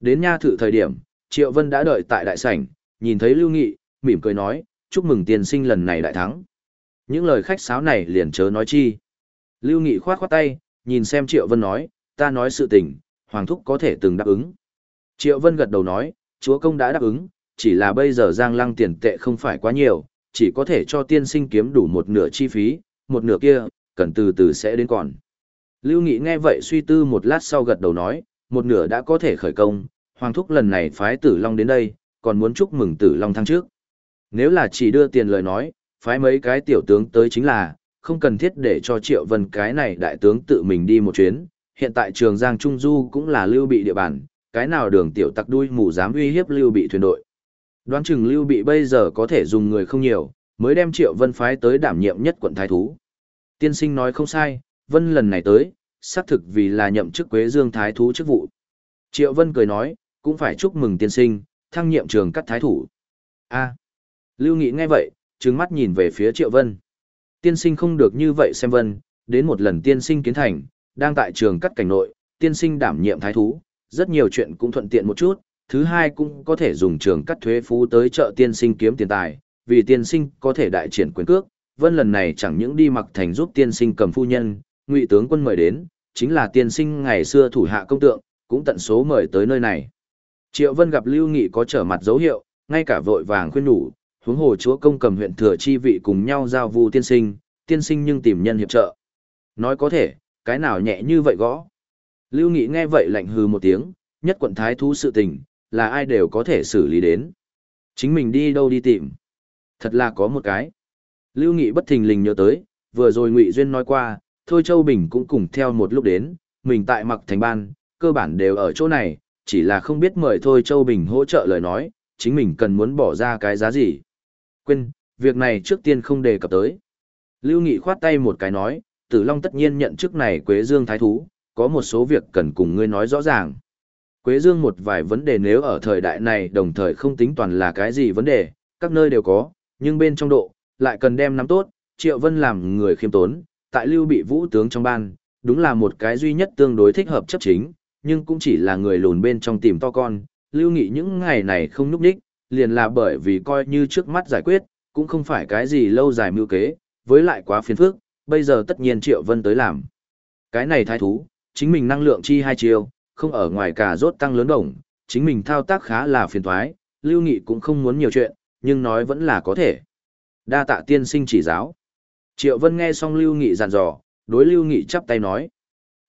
Đến nha thự thời điểm, Triệu Vân đã đợi tại đại sảnh, nhìn thấy Lưu Nghị, mỉm cười nói, chúc mừng tiền sinh lần này đại thắng. Những lời khách sáo này liền chớ nói chi. Lưu Nghị khoát khoát tay, nhìn xem Triệu Vân nói, ta nói sự tình, Hoàng Thúc có thể từng đáp ứng. Triệu Vân gật đầu nói, chúa công đã đáp ứng, chỉ là bây giờ giang lăng tiền tệ không phải quá nhiều, chỉ có thể cho tiên sinh kiếm đủ một nửa chi phí, một nửa kia, cần từ từ sẽ đến còn. Lưu Nghị nghe vậy suy tư một lát sau gật đầu nói, một nửa đã có thể khởi công, Hoàng Thúc lần này phái Tử Long đến đây, còn muốn chúc mừng Tử Long thăng trước. Nếu là chỉ đưa tiền lời nói, phái mấy cái tiểu tướng tới chính là, không cần thiết để cho Triệu Vân cái này đại tướng tự mình đi một chuyến. Hiện tại trường Giang Trung Du cũng là lưu bị địa bàn, cái nào đường tiểu tặc đuôi mù dám uy hiếp lưu bị thuyền đội. Đoán chừng lưu bị bây giờ có thể dùng người không nhiều, mới đem Triệu Vân phái tới đảm nhiệm nhất quận thái thú. Tiên sinh nói không sai, Vân lần này tới, xác thực vì là nhậm chức Quế Dương thái thú chức vụ. Triệu Vân cười nói, cũng phải chúc mừng tiên sinh, thăng nhiệm trường cắt thái thủ. A. Lưu Nghị nghe vậy, trừng mắt nhìn về phía Triệu Vân. Tiên sinh không được như vậy xem Vân, đến một lần tiên sinh kiến thành, đang tại trường cắt cảnh nội, tiên sinh đảm nhiệm thái thú, rất nhiều chuyện cũng thuận tiện một chút, thứ hai cũng có thể dùng trường cắt thuế phú tới chợ tiên sinh kiếm tiền tài, vì tiên sinh có thể đại triển quyền cước. Vân lần này chẳng những đi mặc thành giúp tiên sinh cầm phu nhân, ngụy tướng quân mời đến, chính là tiên sinh ngày xưa thủ hạ công tượng, cũng tận số mời tới nơi này. Triệu Vân gặp Lưu Nghị có trở mặt dấu hiệu, ngay cả vội vàng khuyên nhủ, huống hồ chúa công cầm huyện thừa chi vị cùng nhau giao vu tiên sinh, tiên sinh nhưng tìm nhân hiệp trợ. Nói có thể, cái nào nhẹ như vậy gõ. Lưu Nghị nghe vậy lạnh hừ một tiếng, nhất quận thái thú sự tình, là ai đều có thể xử lý đến. Chính mình đi đâu đi tìm. Thật là có một cái. Lưu Nghị bất thình lình nhớ tới, vừa rồi Ngụy Duyên nói qua, Thôi Châu Bình cũng cùng theo một lúc đến, mình tại mặc thành ban, cơ bản đều ở chỗ này, chỉ là không biết mời Thôi Châu Bình hỗ trợ lời nói, chính mình cần muốn bỏ ra cái giá gì. Quên, việc này trước tiên không đề cập tới. Lưu Nghị khoát tay một cái nói, Tử Long tất nhiên nhận chức này Quế Dương Thái Thú, có một số việc cần cùng ngươi nói rõ ràng. Quế Dương một vài vấn đề nếu ở thời đại này đồng thời không tính toàn là cái gì vấn đề, các nơi đều có, nhưng bên trong độ, lại cần đem nắm tốt, Triệu Vân làm người khiêm tốn, tại Lưu bị vũ tướng trong ban, đúng là một cái duy nhất tương đối thích hợp chấp chính, nhưng cũng chỉ là người lùn bên trong tìm to con, Lưu Nghị những ngày này không núp đích, liền là bởi vì coi như trước mắt giải quyết, cũng không phải cái gì lâu dài mưu kế, với lại quá phiền phức, bây giờ tất nhiên Triệu Vân tới làm. Cái này thái thú, chính mình năng lượng chi hai chiều, không ở ngoài cả rốt tăng lớn đồng, chính mình thao tác khá là phiền thoái, Lưu Nghị cũng không muốn nhiều chuyện, nhưng nói vẫn là có thể. Đa tạ tiên sinh chỉ giáo. Triệu Vân nghe xong Lưu Nghị dặn dò, đối Lưu Nghị chắp tay nói.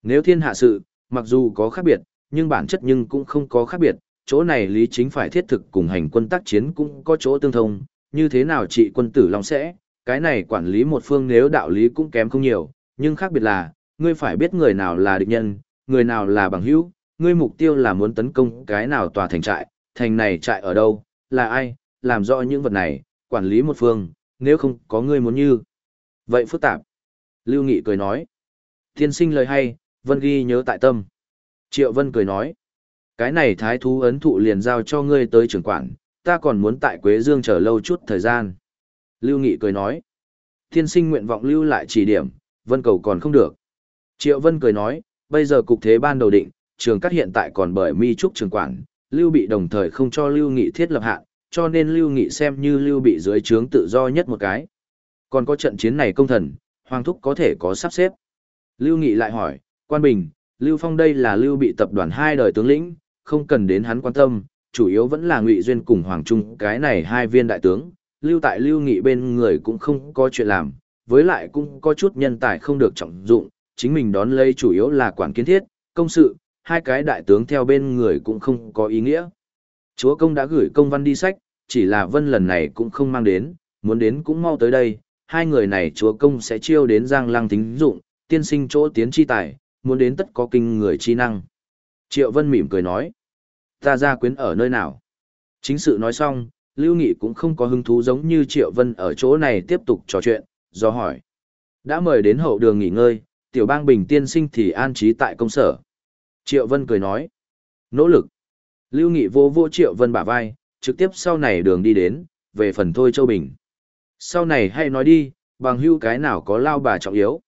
Nếu thiên hạ sự, mặc dù có khác biệt, nhưng bản chất nhưng cũng không có khác biệt, chỗ này lý chính phải thiết thực cùng hành quân tác chiến cũng có chỗ tương thông, như thế nào trị quân tử long sẽ, cái này quản lý một phương nếu đạo lý cũng kém không nhiều, nhưng khác biệt là, ngươi phải biết người nào là địch nhân, người nào là bằng hữu, ngươi mục tiêu là muốn tấn công cái nào tòa thành trại, thành này trại ở đâu, là ai, làm rõ những vật này, quản lý một phương, nếu không có ngươi muốn như. Vậy phức tạp. Lưu Nghị cười nói. Tiên sinh lời hay, Vân ghi nhớ tại tâm. Triệu Vân cười nói. Cái này thái thú ấn thụ liền giao cho ngươi tới trưởng quản, ta còn muốn tại Quế Dương chờ lâu chút thời gian. Lưu Nghị cười nói. Tiên sinh nguyện vọng lưu lại chỉ điểm, Vân cầu còn không được. Triệu Vân cười nói, bây giờ cục thế ban đầu định, trường cắt hiện tại còn bởi mi trúc trường quản, Lưu Bị đồng thời không cho Lưu Nghị thiết lập hạn, cho nên Lưu Nghị xem như Lưu Bị dưới trướng tự do nhất một cái. Còn có trận chiến này công thần, Hoàng Thúc có thể có sắp xếp. Lưu Nghị lại hỏi, Quan Bình, Lưu Phong đây là Lưu Bị tập đoàn hai đời tướng lĩnh, không cần đến hắn quan tâm, chủ yếu vẫn là Ngụy Duyên cùng Hoàng Trung cái này hai viên đại tướng, Lưu tại Lưu Nghị bên người cũng không có chuyện làm, với lại cũng có chút nhân tài không được trọng dụng, chính mình đón lấy chủ yếu là quản kiến thiết, công sự, hai cái đại tướng theo bên người cũng không có ý nghĩa. Chúa công đã gửi công văn đi sách, chỉ là vân lần này cũng không mang đến, muốn đến cũng mau tới đây, hai người này chúa công sẽ chiêu đến giang lăng tính dụng, tiên sinh chỗ tiến chi tài, muốn đến tất có kinh người chi năng. Triệu vân mỉm cười nói, ta ra quyến ở nơi nào? Chính sự nói xong, Lưu Nghị cũng không có hứng thú giống như Triệu Vân ở chỗ này tiếp tục trò chuyện, do hỏi. Đã mời đến hậu đường nghỉ ngơi, tiểu bang bình tiên sinh thì an trí tại công sở. Triệu Vân cười nói. Nỗ lực. Lưu Nghị vô vô Triệu Vân bả vai, trực tiếp sau này đường đi đến, về phần thôi Châu Bình. Sau này hay nói đi, bằng hưu cái nào có lao bà trọng yếu.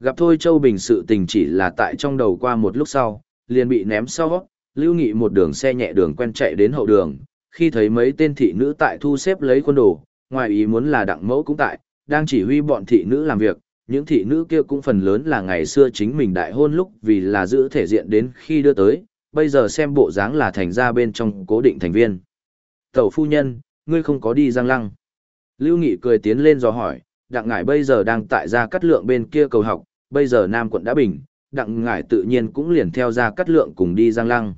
Gặp thôi Châu Bình sự tình chỉ là tại trong đầu qua một lúc sau, liền bị ném sau, Lưu Nghị một đường xe nhẹ đường quen chạy đến hậu đường, khi thấy mấy tên thị nữ tại thu xếp lấy quân đồ, ngoài ý muốn là đặng mẫu cũng tại, đang chỉ huy bọn thị nữ làm việc, những thị nữ kia cũng phần lớn là ngày xưa chính mình đại hôn lúc vì là giữ thể diện đến khi đưa tới, bây giờ xem bộ dáng là thành ra bên trong cố định thành viên. Tẩu phu nhân, ngươi không có đi giang lăng. Lưu Nghị cười tiến lên dò hỏi, đặng ngải bây giờ đang tại gia cắt lượng bên kia cầu học, bây giờ Nam quận đã bình, đặng ngải tự nhiên cũng liền theo ra cắt lượng cùng đi giang lăng.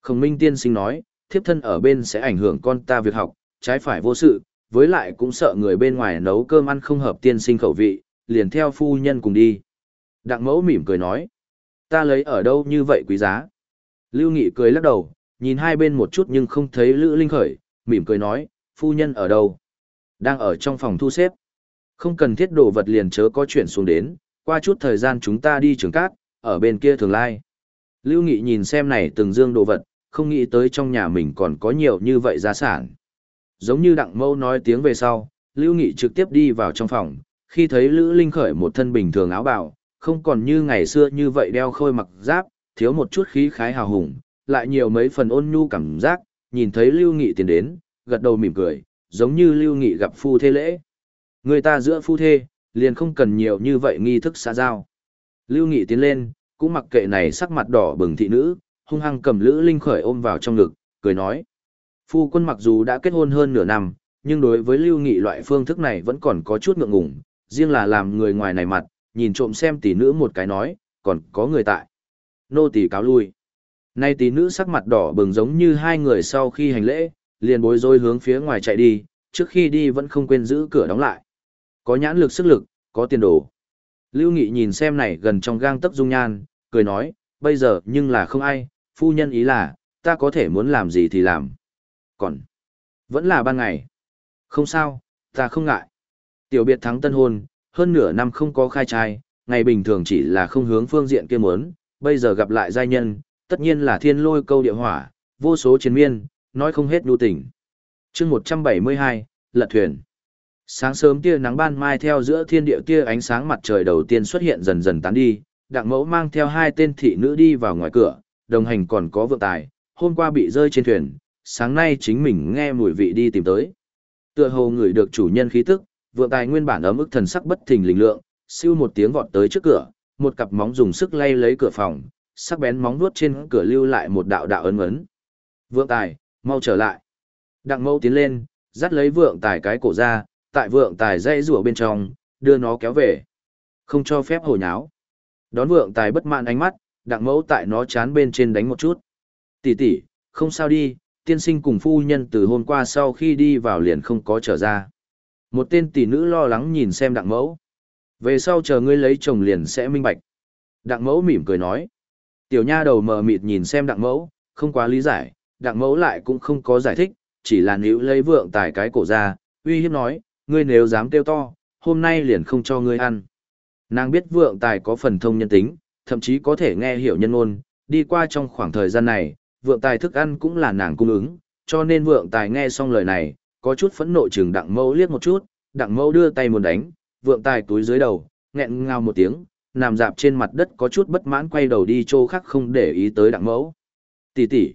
Khổng Minh tiên sinh nói, thiếp thân ở bên sẽ ảnh hưởng con ta việc học, trái phải vô sự, với lại cũng sợ người bên ngoài nấu cơm ăn không hợp tiên sinh khẩu vị, liền theo phu nhân cùng đi. Đặng mẫu mỉm cười nói, ta lấy ở đâu như vậy quý giá. Lưu Nghị cười lắc đầu, nhìn hai bên một chút nhưng không thấy Lữ Linh khởi, mỉm cười nói, phu nhân ở đâu? Đang ở trong phòng thu xếp. Không cần thiết đồ vật liền chớ có chuyển xuống đến, qua chút thời gian chúng ta đi trường cát, ở bên kia thường lai. Lưu Nghị nhìn xem này từng dương đồ vật, không nghĩ tới trong nhà mình còn có nhiều như vậy gia sản. Giống như đặng mâu nói tiếng về sau, Lưu Nghị trực tiếp đi vào trong phòng, khi thấy Lữ Linh khởi một thân bình thường áo bào, không còn như ngày xưa như vậy đeo khôi mặc giáp, thiếu một chút khí khái hào hùng, lại nhiều mấy phần ôn nhu cảm giác, nhìn thấy Lưu Nghị tiến đến, gật đầu mỉm cười, giống như Lưu Nghị gặp phu thê lễ. Người ta giữa phu thê, liền không cần nhiều như vậy nghi thức xã giao. Lưu Nghị tiến lên, cũng mặc kệ này sắc mặt đỏ bừng thị nữ, hung hăng cầm Lữ Linh khởi ôm vào trong ngực, cười nói. Phu quân mặc dù đã kết hôn hơn nửa năm, nhưng đối với Lưu Nghị loại phương thức này vẫn còn có chút ngượng ngùng, riêng là làm người ngoài này mặt, nhìn trộm xem tỷ nữ một cái nói, còn có người tại. Nô tỷ cáo lui. Nay tỷ nữ sắc mặt đỏ bừng giống như hai người sau khi hành lễ, liền bối rối hướng phía ngoài chạy đi, trước khi đi vẫn không quên giữ cửa đóng lại. Có nhãn lực sức lực, có tiền đồ. Lưu Nghị nhìn xem này gần trong gang tấc dung nhan, cười nói, bây giờ nhưng là không ai, phu nhân ý là, ta có thể muốn làm gì thì làm. Còn, vẫn là ban ngày. Không sao, ta không ngại. Tiểu biệt thắng tân hôn, hơn nửa năm không có khai trai, ngày bình thường chỉ là không hướng phương diện kia muốn, bây giờ gặp lại giai nhân, tất nhiên là thiên lôi câu địa hỏa, vô số chiến miên, nói không hết nhu tình. chương 172, Lật Thuyền Sáng sớm tia nắng ban mai theo giữa thiên địa tia ánh sáng mặt trời đầu tiên xuất hiện dần dần tán đi, đặng mẫu mang theo hai tên thị nữ đi vào ngoài cửa, đồng hành còn có vượng tài, hôm qua bị rơi trên thuyền, sáng nay chính mình nghe mùi vị đi tìm tới. Tựa hồ người được chủ nhân khí tức, vượng tài nguyên bản ấm ức thần sắc bất thình lình lượng, siêu một tiếng vọt tới trước cửa, một cặp móng dùng sức lay lấy cửa phòng, sắc bén móng vuốt trên cửa lưu lại một đạo đạo ấn ấn. Vượng tài, mau trở lại. Đặng mẫu tiến lên, dắt lấy vượng tài cái cổ ra, tại vượng tài dây rùa bên trong, đưa nó kéo về. Không cho phép hồ nháo. Đón vượng tài bất mãn ánh mắt, đặng mẫu tại nó chán bên trên đánh một chút. Tỷ tỷ, không sao đi, tiên sinh cùng phu nhân từ hôm qua sau khi đi vào liền không có trở ra. Một tên tỷ nữ lo lắng nhìn xem đặng mẫu. Về sau chờ ngươi lấy chồng liền sẽ minh bạch. Đặng mẫu mỉm cười nói. Tiểu nha đầu mờ mịt nhìn xem đặng mẫu, không quá lý giải, đặng mẫu lại cũng không có giải thích, chỉ là nữ lấy vượng tài cái cổ ra, uy hiếp nói, ngươi nếu dám kêu to, hôm nay liền không cho ngươi ăn. Nàng biết vượng tài có phần thông nhân tính, thậm chí có thể nghe hiểu nhân ngôn. đi qua trong khoảng thời gian này, vượng tài thức ăn cũng là nàng cung ứng, cho nên vượng tài nghe xong lời này, có chút phẫn nộ chừng đặng mẫu liếc một chút, đặng mẫu đưa tay muốn đánh, vượng tài túi dưới đầu, nghẹn ngào một tiếng, nằm dạp trên mặt đất có chút bất mãn quay đầu đi chỗ khác không để ý tới đặng mẫu. Tỷ tỷ.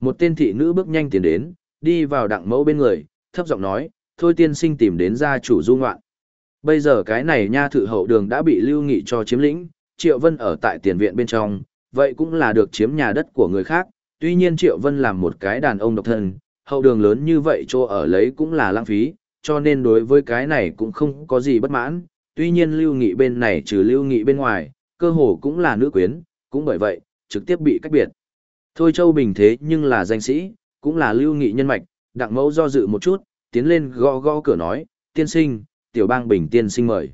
Một tên thị nữ bước nhanh tiến đến, đi vào đặng mẫu bên người, thấp giọng nói, thôi tiên sinh tìm đến gia chủ du ngoạn. Bây giờ cái này nha thự hậu đường đã bị lưu nghị cho chiếm lĩnh, Triệu Vân ở tại tiền viện bên trong, vậy cũng là được chiếm nhà đất của người khác, tuy nhiên Triệu Vân làm một cái đàn ông độc thân, hậu đường lớn như vậy cho ở lấy cũng là lãng phí, cho nên đối với cái này cũng không có gì bất mãn, tuy nhiên lưu nghị bên này trừ lưu nghị bên ngoài, cơ hồ cũng là nữ quyến, cũng bởi vậy, trực tiếp bị cách biệt. Thôi Châu Bình thế nhưng là danh sĩ, cũng là lưu nghị nhân mạch, đặng mẫu do dự một chút, tiến lên gõ gõ cửa nói, tiên sinh, tiểu bang bình tiên sinh mời.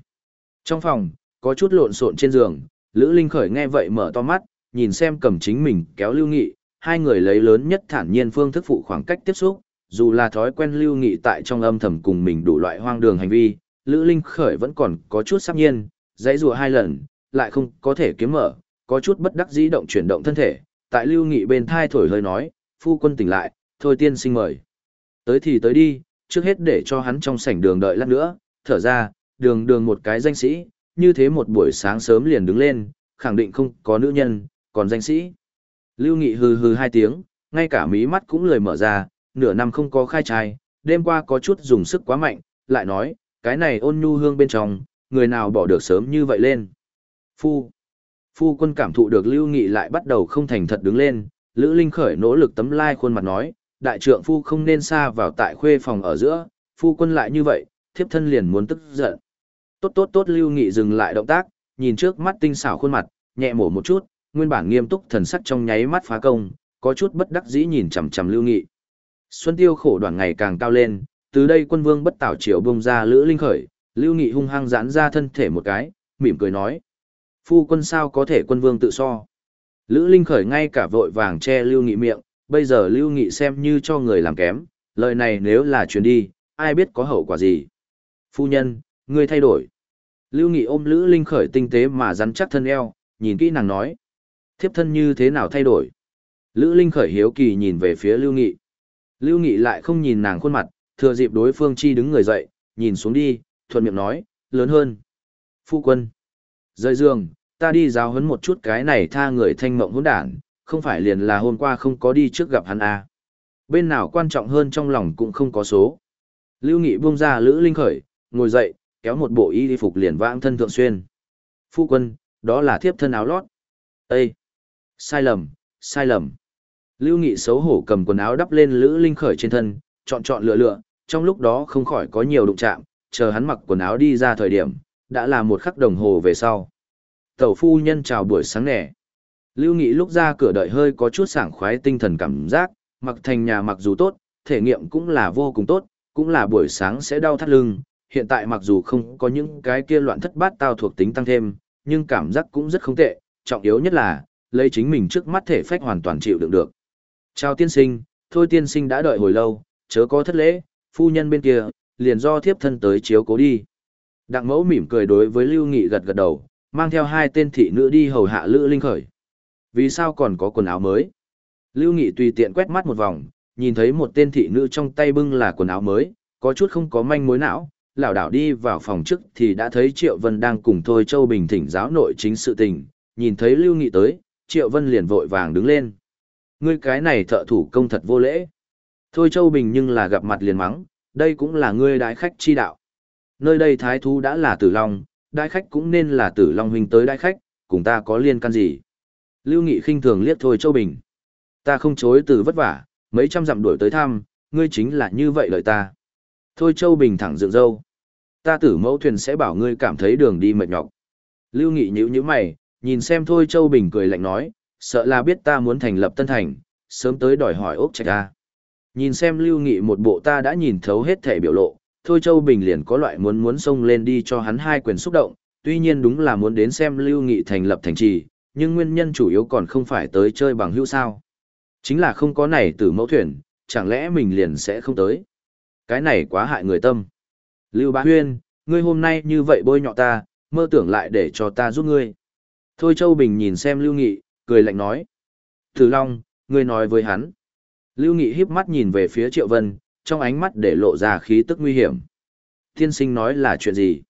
Trong phòng, có chút lộn xộn trên giường, Lữ Linh Khởi nghe vậy mở to mắt, nhìn xem cầm chính mình kéo lưu nghị, hai người lấy lớn nhất thản nhiên phương thức phụ khoảng cách tiếp xúc, dù là thói quen lưu nghị tại trong âm thầm cùng mình đủ loại hoang đường hành vi, Lữ Linh Khởi vẫn còn có chút sắc nhiên, dãy rùa hai lần, lại không có thể kiếm mở, có chút bất đắc dĩ động chuyển động thân thể, tại lưu nghị bên thai thổi hơi nói, phu quân tỉnh lại, thôi tiên sinh mời. Tới thì tới đi, trước hết để cho hắn trong sảnh đường đợi lát nữa, thở ra, đường đường một cái danh sĩ, như thế một buổi sáng sớm liền đứng lên, khẳng định không có nữ nhân, còn danh sĩ. Lưu Nghị hừ hừ hai tiếng, ngay cả mí mắt cũng lười mở ra, nửa năm không có khai trai, đêm qua có chút dùng sức quá mạnh, lại nói, cái này ôn nhu hương bên trong, người nào bỏ được sớm như vậy lên. Phu. Phu quân cảm thụ được Lưu Nghị lại bắt đầu không thành thật đứng lên, Lữ Linh khởi nỗ lực tấm lai khuôn mặt nói, đại trượng phu không nên xa vào tại khuê phòng ở giữa, phu quân lại như vậy, thiếp thân liền muốn tức giận. Tốt tốt tốt Lưu Nghị dừng lại động tác, nhìn trước mắt tinh xảo khuôn mặt, nhẹ mổ một chút, nguyên bản nghiêm túc thần sắc trong nháy mắt phá công, có chút bất đắc dĩ nhìn chằm chằm Lưu Nghị. Xuân Tiêu khổ đoạn ngày càng cao lên, từ đây quân vương bất tảo triều bông ra Lữ Linh khởi, Lưu Nghị hung hăng giãn ra thân thể một cái, mỉm cười nói: "Phu quân sao có thể quân vương tự so?" Lữ Linh khởi ngay cả vội vàng che Lưu Nghị miệng, bây giờ Lưu Nghị xem như cho người làm kém, lời này nếu là truyền đi, ai biết có hậu quả gì. Phu nhân, ngươi thay đổi. Lưu Nghị ôm Lữ Linh khởi tinh tế mà rắn chắc thân eo, nhìn kỹ nàng nói. Thiếp thân như thế nào thay đổi? Lữ Linh khởi hiếu kỳ nhìn về phía Lưu Nghị. Lưu Nghị lại không nhìn nàng khuôn mặt, thừa dịp đối phương chi đứng người dậy, nhìn xuống đi, thuận miệng nói, lớn hơn. Phu quân. Rời giường, ta đi giáo huấn một chút cái này tha người thanh mộng hỗn đản, không phải liền là hôm qua không có đi trước gặp hắn à. Bên nào quan trọng hơn trong lòng cũng không có số. Lưu Nghị buông ra Lữ Linh khởi, ngồi dậy, kéo một bộ y phục liền vãng thân thượng xuyên. Phu quân, đó là thiếp thân áo lót. Ê! Sai lầm, sai lầm. Lưu Nghị xấu hổ cầm quần áo đắp lên Lữ Linh khởi trên thân, chọn chọn lựa lựa, trong lúc đó không khỏi có nhiều đụng chạm, chờ hắn mặc quần áo đi ra thời điểm, đã là một khắc đồng hồ về sau. Tẩu phu nhân chào buổi sáng nẻ. Lưu Nghị lúc ra cửa đợi hơi có chút sảng khoái tinh thần cảm giác, mặc thành nhà mặc dù tốt, thể nghiệm cũng là vô cùng tốt, cũng là buổi sáng sẽ đau thắt lưng, hiện tại mặc dù không có những cái kia loạn thất bát tao thuộc tính tăng thêm, nhưng cảm giác cũng rất không tệ, trọng yếu nhất là, lấy chính mình trước mắt thể phách hoàn toàn chịu đựng được. Chào tiên sinh, thôi tiên sinh đã đợi hồi lâu, chớ có thất lễ, phu nhân bên kia, liền do thiếp thân tới chiếu cố đi. Đặng mẫu mỉm cười đối với Lưu Nghị gật gật đầu, mang theo hai tên thị nữ đi hầu hạ Lữ Linh khởi. Vì sao còn có quần áo mới? Lưu Nghị tùy tiện quét mắt một vòng, nhìn thấy một tên thị nữ trong tay bưng là quần áo mới, có chút không có manh mối não, lảo đảo đi vào phòng trước thì đã thấy Triệu Vân đang cùng Thôi Châu Bình thỉnh giáo nội chính sự tình, nhìn thấy Lưu Nghị tới, Triệu Vân liền vội vàng đứng lên. Ngươi cái này thợ thủ công thật vô lễ. Thôi Châu Bình nhưng là gặp mặt liền mắng, đây cũng là ngươi đái khách chi đạo. Nơi đây thái thú đã là tử long, đái khách cũng nên là tử long huynh tới đái khách, cùng ta có liên can gì. Lưu Nghị khinh thường liếc Thôi Châu Bình. Ta không chối từ vất vả, mấy trăm dặm đuổi tới thăm, ngươi chính là như vậy lợi ta. Thôi Châu Bình thẳng dựng dâu. Ta tử mẫu thuyền sẽ bảo ngươi cảm thấy đường đi mệt nhọc. Lưu Nghị nhíu nhíu mày, nhìn xem Thôi Châu Bình cười lạnh nói, sợ là biết ta muốn thành lập tân thành, sớm tới đòi hỏi ốc trạch ta. Nhìn xem Lưu Nghị một bộ ta đã nhìn thấu hết thể biểu lộ, Thôi Châu Bình liền có loại muốn muốn xông lên đi cho hắn hai quyền xúc động, tuy nhiên đúng là muốn đến xem Lưu Nghị thành lập thành trì, nhưng nguyên nhân chủ yếu còn không phải tới chơi bằng hữu sao. Chính là không có này từ mẫu thuyền, chẳng lẽ mình liền sẽ không tới. Cái này quá hại người tâm. Lưu Bá Huyên, ngươi hôm nay như vậy bôi nhọ ta, mơ tưởng lại để cho ta giúp ngươi. Thôi Châu Bình nhìn xem Lưu Nghị, cười lạnh nói. Tử Long, ngươi nói với hắn. Lưu Nghị híp mắt nhìn về phía Triệu Vân, trong ánh mắt để lộ ra khí tức nguy hiểm. Tiên sinh nói là chuyện gì?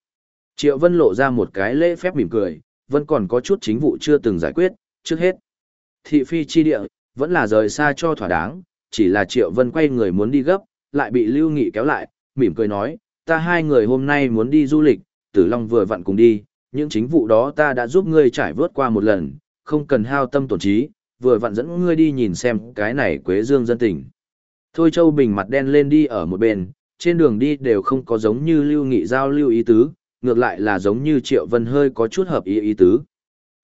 Triệu Vân lộ ra một cái lễ phép mỉm cười, vẫn còn có chút chính vụ chưa từng giải quyết, trước hết. Thị phi chi địa, vẫn là rời xa cho thỏa đáng, chỉ là Triệu Vân quay người muốn đi gấp, lại bị Lưu Nghị kéo lại, mỉm cười nói, ta hai người hôm nay muốn đi du lịch, Tử Long vừa vặn cùng đi, những chính vụ đó ta đã giúp ngươi trải vớt qua một lần, không cần hao tâm tổn trí, vừa vặn dẫn ngươi đi nhìn xem cái này quế dương dân tình. Thôi Châu Bình mặt đen lên đi ở một bên, trên đường đi đều không có giống như Lưu Nghị giao lưu ý tứ, ngược lại là giống như Triệu Vân hơi có chút hợp ý ý tứ.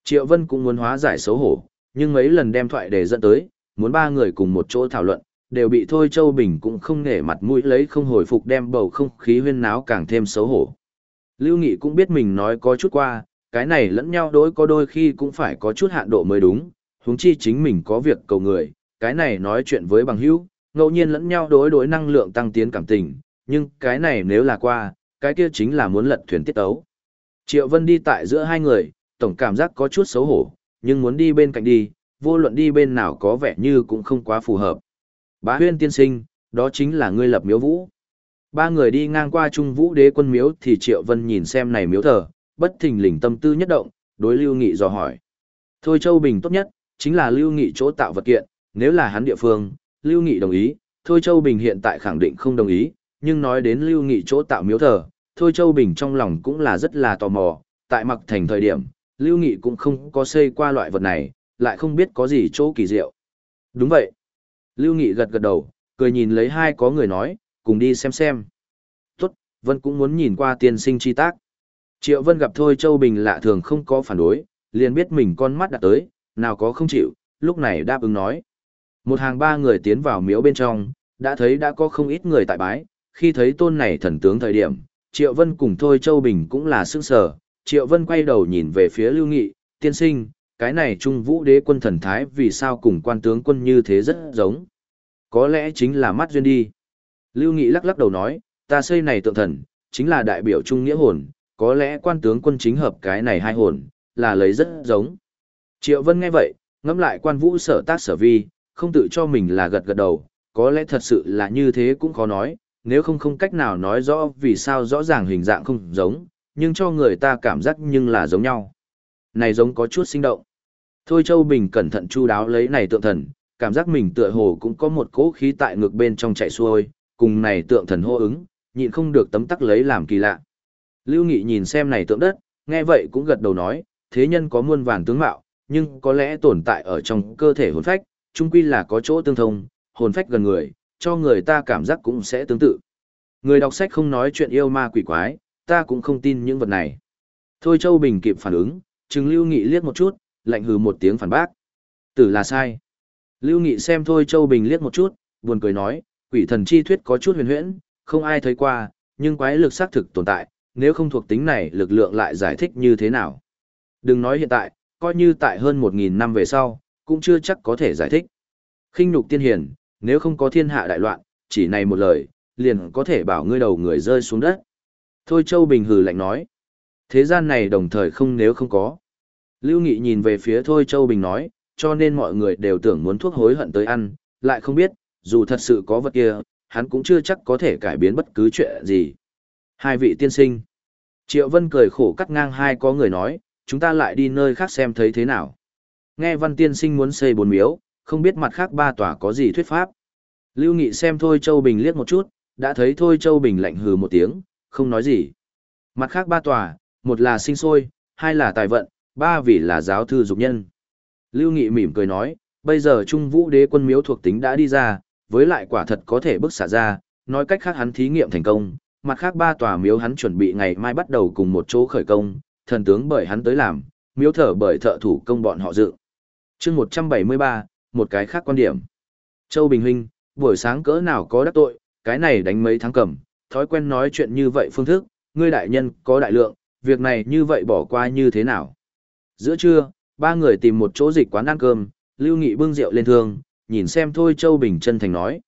Triệu Vân cũng muốn hóa giải xấu hổ, nhưng mấy lần đem thoại để dẫn tới, muốn ba người cùng một chỗ thảo luận, đều bị Thôi Châu Bình cũng không nể mặt mũi lấy không hồi phục đem bầu không khí huyên náo càng thêm xấu hổ. Lưu Nghị cũng biết mình nói có chút qua, cái này lẫn nhau đối có đôi khi cũng phải có chút hạn độ mới đúng, huống chi chính mình có việc cầu người, cái này nói chuyện với bằng hữu, ngẫu nhiên lẫn nhau đối đối năng lượng tăng tiến cảm tình, nhưng cái này nếu là qua, cái kia chính là muốn lật thuyền tiết tấu. Triệu Vân đi tại giữa hai người, tổng cảm giác có chút xấu hổ, nhưng muốn đi bên cạnh đi, vô luận đi bên nào có vẻ như cũng không quá phù hợp. Bá huyên tiên sinh, đó chính là ngươi lập miếu vũ. Ba người đi ngang qua trung vũ đế quân miếu thì Triệu Vân nhìn xem này miếu thờ, bất thình lình tâm tư nhất động, đối Lưu Nghị dò hỏi. Thôi Châu Bình tốt nhất, chính là Lưu Nghị chỗ tạo vật kiện, nếu là hắn địa phương, Lưu Nghị đồng ý, Thôi Châu Bình hiện tại khẳng định không đồng ý, nhưng nói đến Lưu Nghị chỗ tạo miếu thờ, Thôi Châu Bình trong lòng cũng là rất là tò mò, tại mặc thành thời điểm, Lưu Nghị cũng không có xây qua loại vật này, lại không biết có gì chỗ kỳ diệu. Đúng vậy. Lưu Nghị gật gật đầu, cười nhìn lấy hai có người nói, cùng đi xem xem. Tốt, Vân cũng muốn nhìn qua tiên sinh chi tác. Triệu Vân gặp Thôi Châu Bình lạ thường không có phản đối, liền biết mình con mắt đã tới, nào có không chịu, lúc này đáp ứng nói. Một hàng ba người tiến vào miếu bên trong, đã thấy đã có không ít người tại bái, khi thấy tôn này thần tướng thời điểm, Triệu Vân cùng Thôi Châu Bình cũng là sức sở. Triệu Vân quay đầu nhìn về phía Lưu Nghị, tiên sinh, cái này Trung Vũ đế quân thần thái vì sao cùng quan tướng quân như thế rất giống. Có lẽ chính là mắt duyên đi. Lưu Nghị lắc lắc đầu nói, ta xây này tượng thần, chính là đại biểu Trung Nghĩa hồn, có lẽ quan tướng quân chính hợp cái này hai hồn, là lấy rất giống. Triệu Vân nghe vậy, ngẫm lại quan vũ sở tác sở vi, không tự cho mình là gật gật đầu, có lẽ thật sự là như thế cũng khó nói, nếu không không cách nào nói rõ vì sao rõ ràng hình dạng không giống, nhưng cho người ta cảm giác nhưng là giống nhau. Này giống có chút sinh động. Thôi Châu Bình cẩn thận chu đáo lấy này tượng thần, cảm giác mình tựa hồ cũng có một cỗ khí tại ngực bên trong chạy xuôi, cùng này tượng thần hô ứng, nhịn không được tấm tắc lấy làm kỳ lạ. Lưu Nghị nhìn xem này tượng đất, nghe vậy cũng gật đầu nói, thế nhân có muôn vàn tướng mạo, nhưng có lẽ tồn tại ở trong cơ thể hồn phách, chung quy là có chỗ tương thông, hồn phách gần người, cho người ta cảm giác cũng sẽ tương tự. Người đọc sách không nói chuyện yêu ma quỷ quái, ta cũng không tin những vật này. Thôi Châu Bình kịp phản ứng, chừng Lưu Nghị liếc một chút, lạnh hừ một tiếng phản bác. Tử là sai. Lưu Nghị xem Thôi Châu Bình liếc một chút, buồn cười nói, quỷ thần chi thuyết có chút huyền huyễn, không ai thấy qua, nhưng quái lực xác thực tồn tại, nếu không thuộc tính này lực lượng lại giải thích như thế nào. Đừng nói hiện tại, coi như tại hơn 1.000 năm về sau, cũng chưa chắc có thể giải thích. khinh nhục tiên hiền, nếu không có thiên hạ đại loạn, chỉ này một lời, liền có thể bảo ngươi đầu người rơi xuống đất. Thôi Châu Bình hừ lạnh nói. Thế gian này đồng thời không nếu không có. Lưu Nghị nhìn về phía Thôi Châu Bình nói, cho nên mọi người đều tưởng muốn thuốc hối hận tới ăn, lại không biết, dù thật sự có vật kia, hắn cũng chưa chắc có thể cải biến bất cứ chuyện gì. Hai vị tiên sinh. Triệu Vân cười khổ cắt ngang hai có người nói, chúng ta lại đi nơi khác xem thấy thế nào. Nghe văn tiên sinh muốn xây bốn miếu, không biết mặt khác ba tòa có gì thuyết pháp. Lưu Nghị xem Thôi Châu Bình liếc một chút, đã thấy Thôi Châu Bình lạnh hừ một tiếng, không nói gì. Mặt khác ba tòa, một là sinh sôi, hai là tài vận, ba vì là giáo thư dục nhân. Lưu Nghị mỉm cười nói, bây giờ Trung Vũ đế quân miếu thuộc tính đã đi ra, với lại quả thật có thể bức xả ra, nói cách khác hắn thí nghiệm thành công, mặt khác ba tòa miếu hắn chuẩn bị ngày mai bắt đầu cùng một chỗ khởi công, thần tướng bởi hắn tới làm, miếu thở bởi thợ thủ công bọn họ dự. chương 173, một cái khác quan điểm. Châu Bình Huynh, buổi sáng cỡ nào có đắc tội, cái này đánh mấy tháng cầm, thói quen nói chuyện như vậy phương thức, ngươi đại nhân có đại lượng, việc này như vậy bỏ qua như thế nào. Giữa trưa, ba người tìm một chỗ dịch quán ăn cơm, Lưu Nghị bưng rượu lên thương, nhìn xem thôi Châu Bình chân thành nói.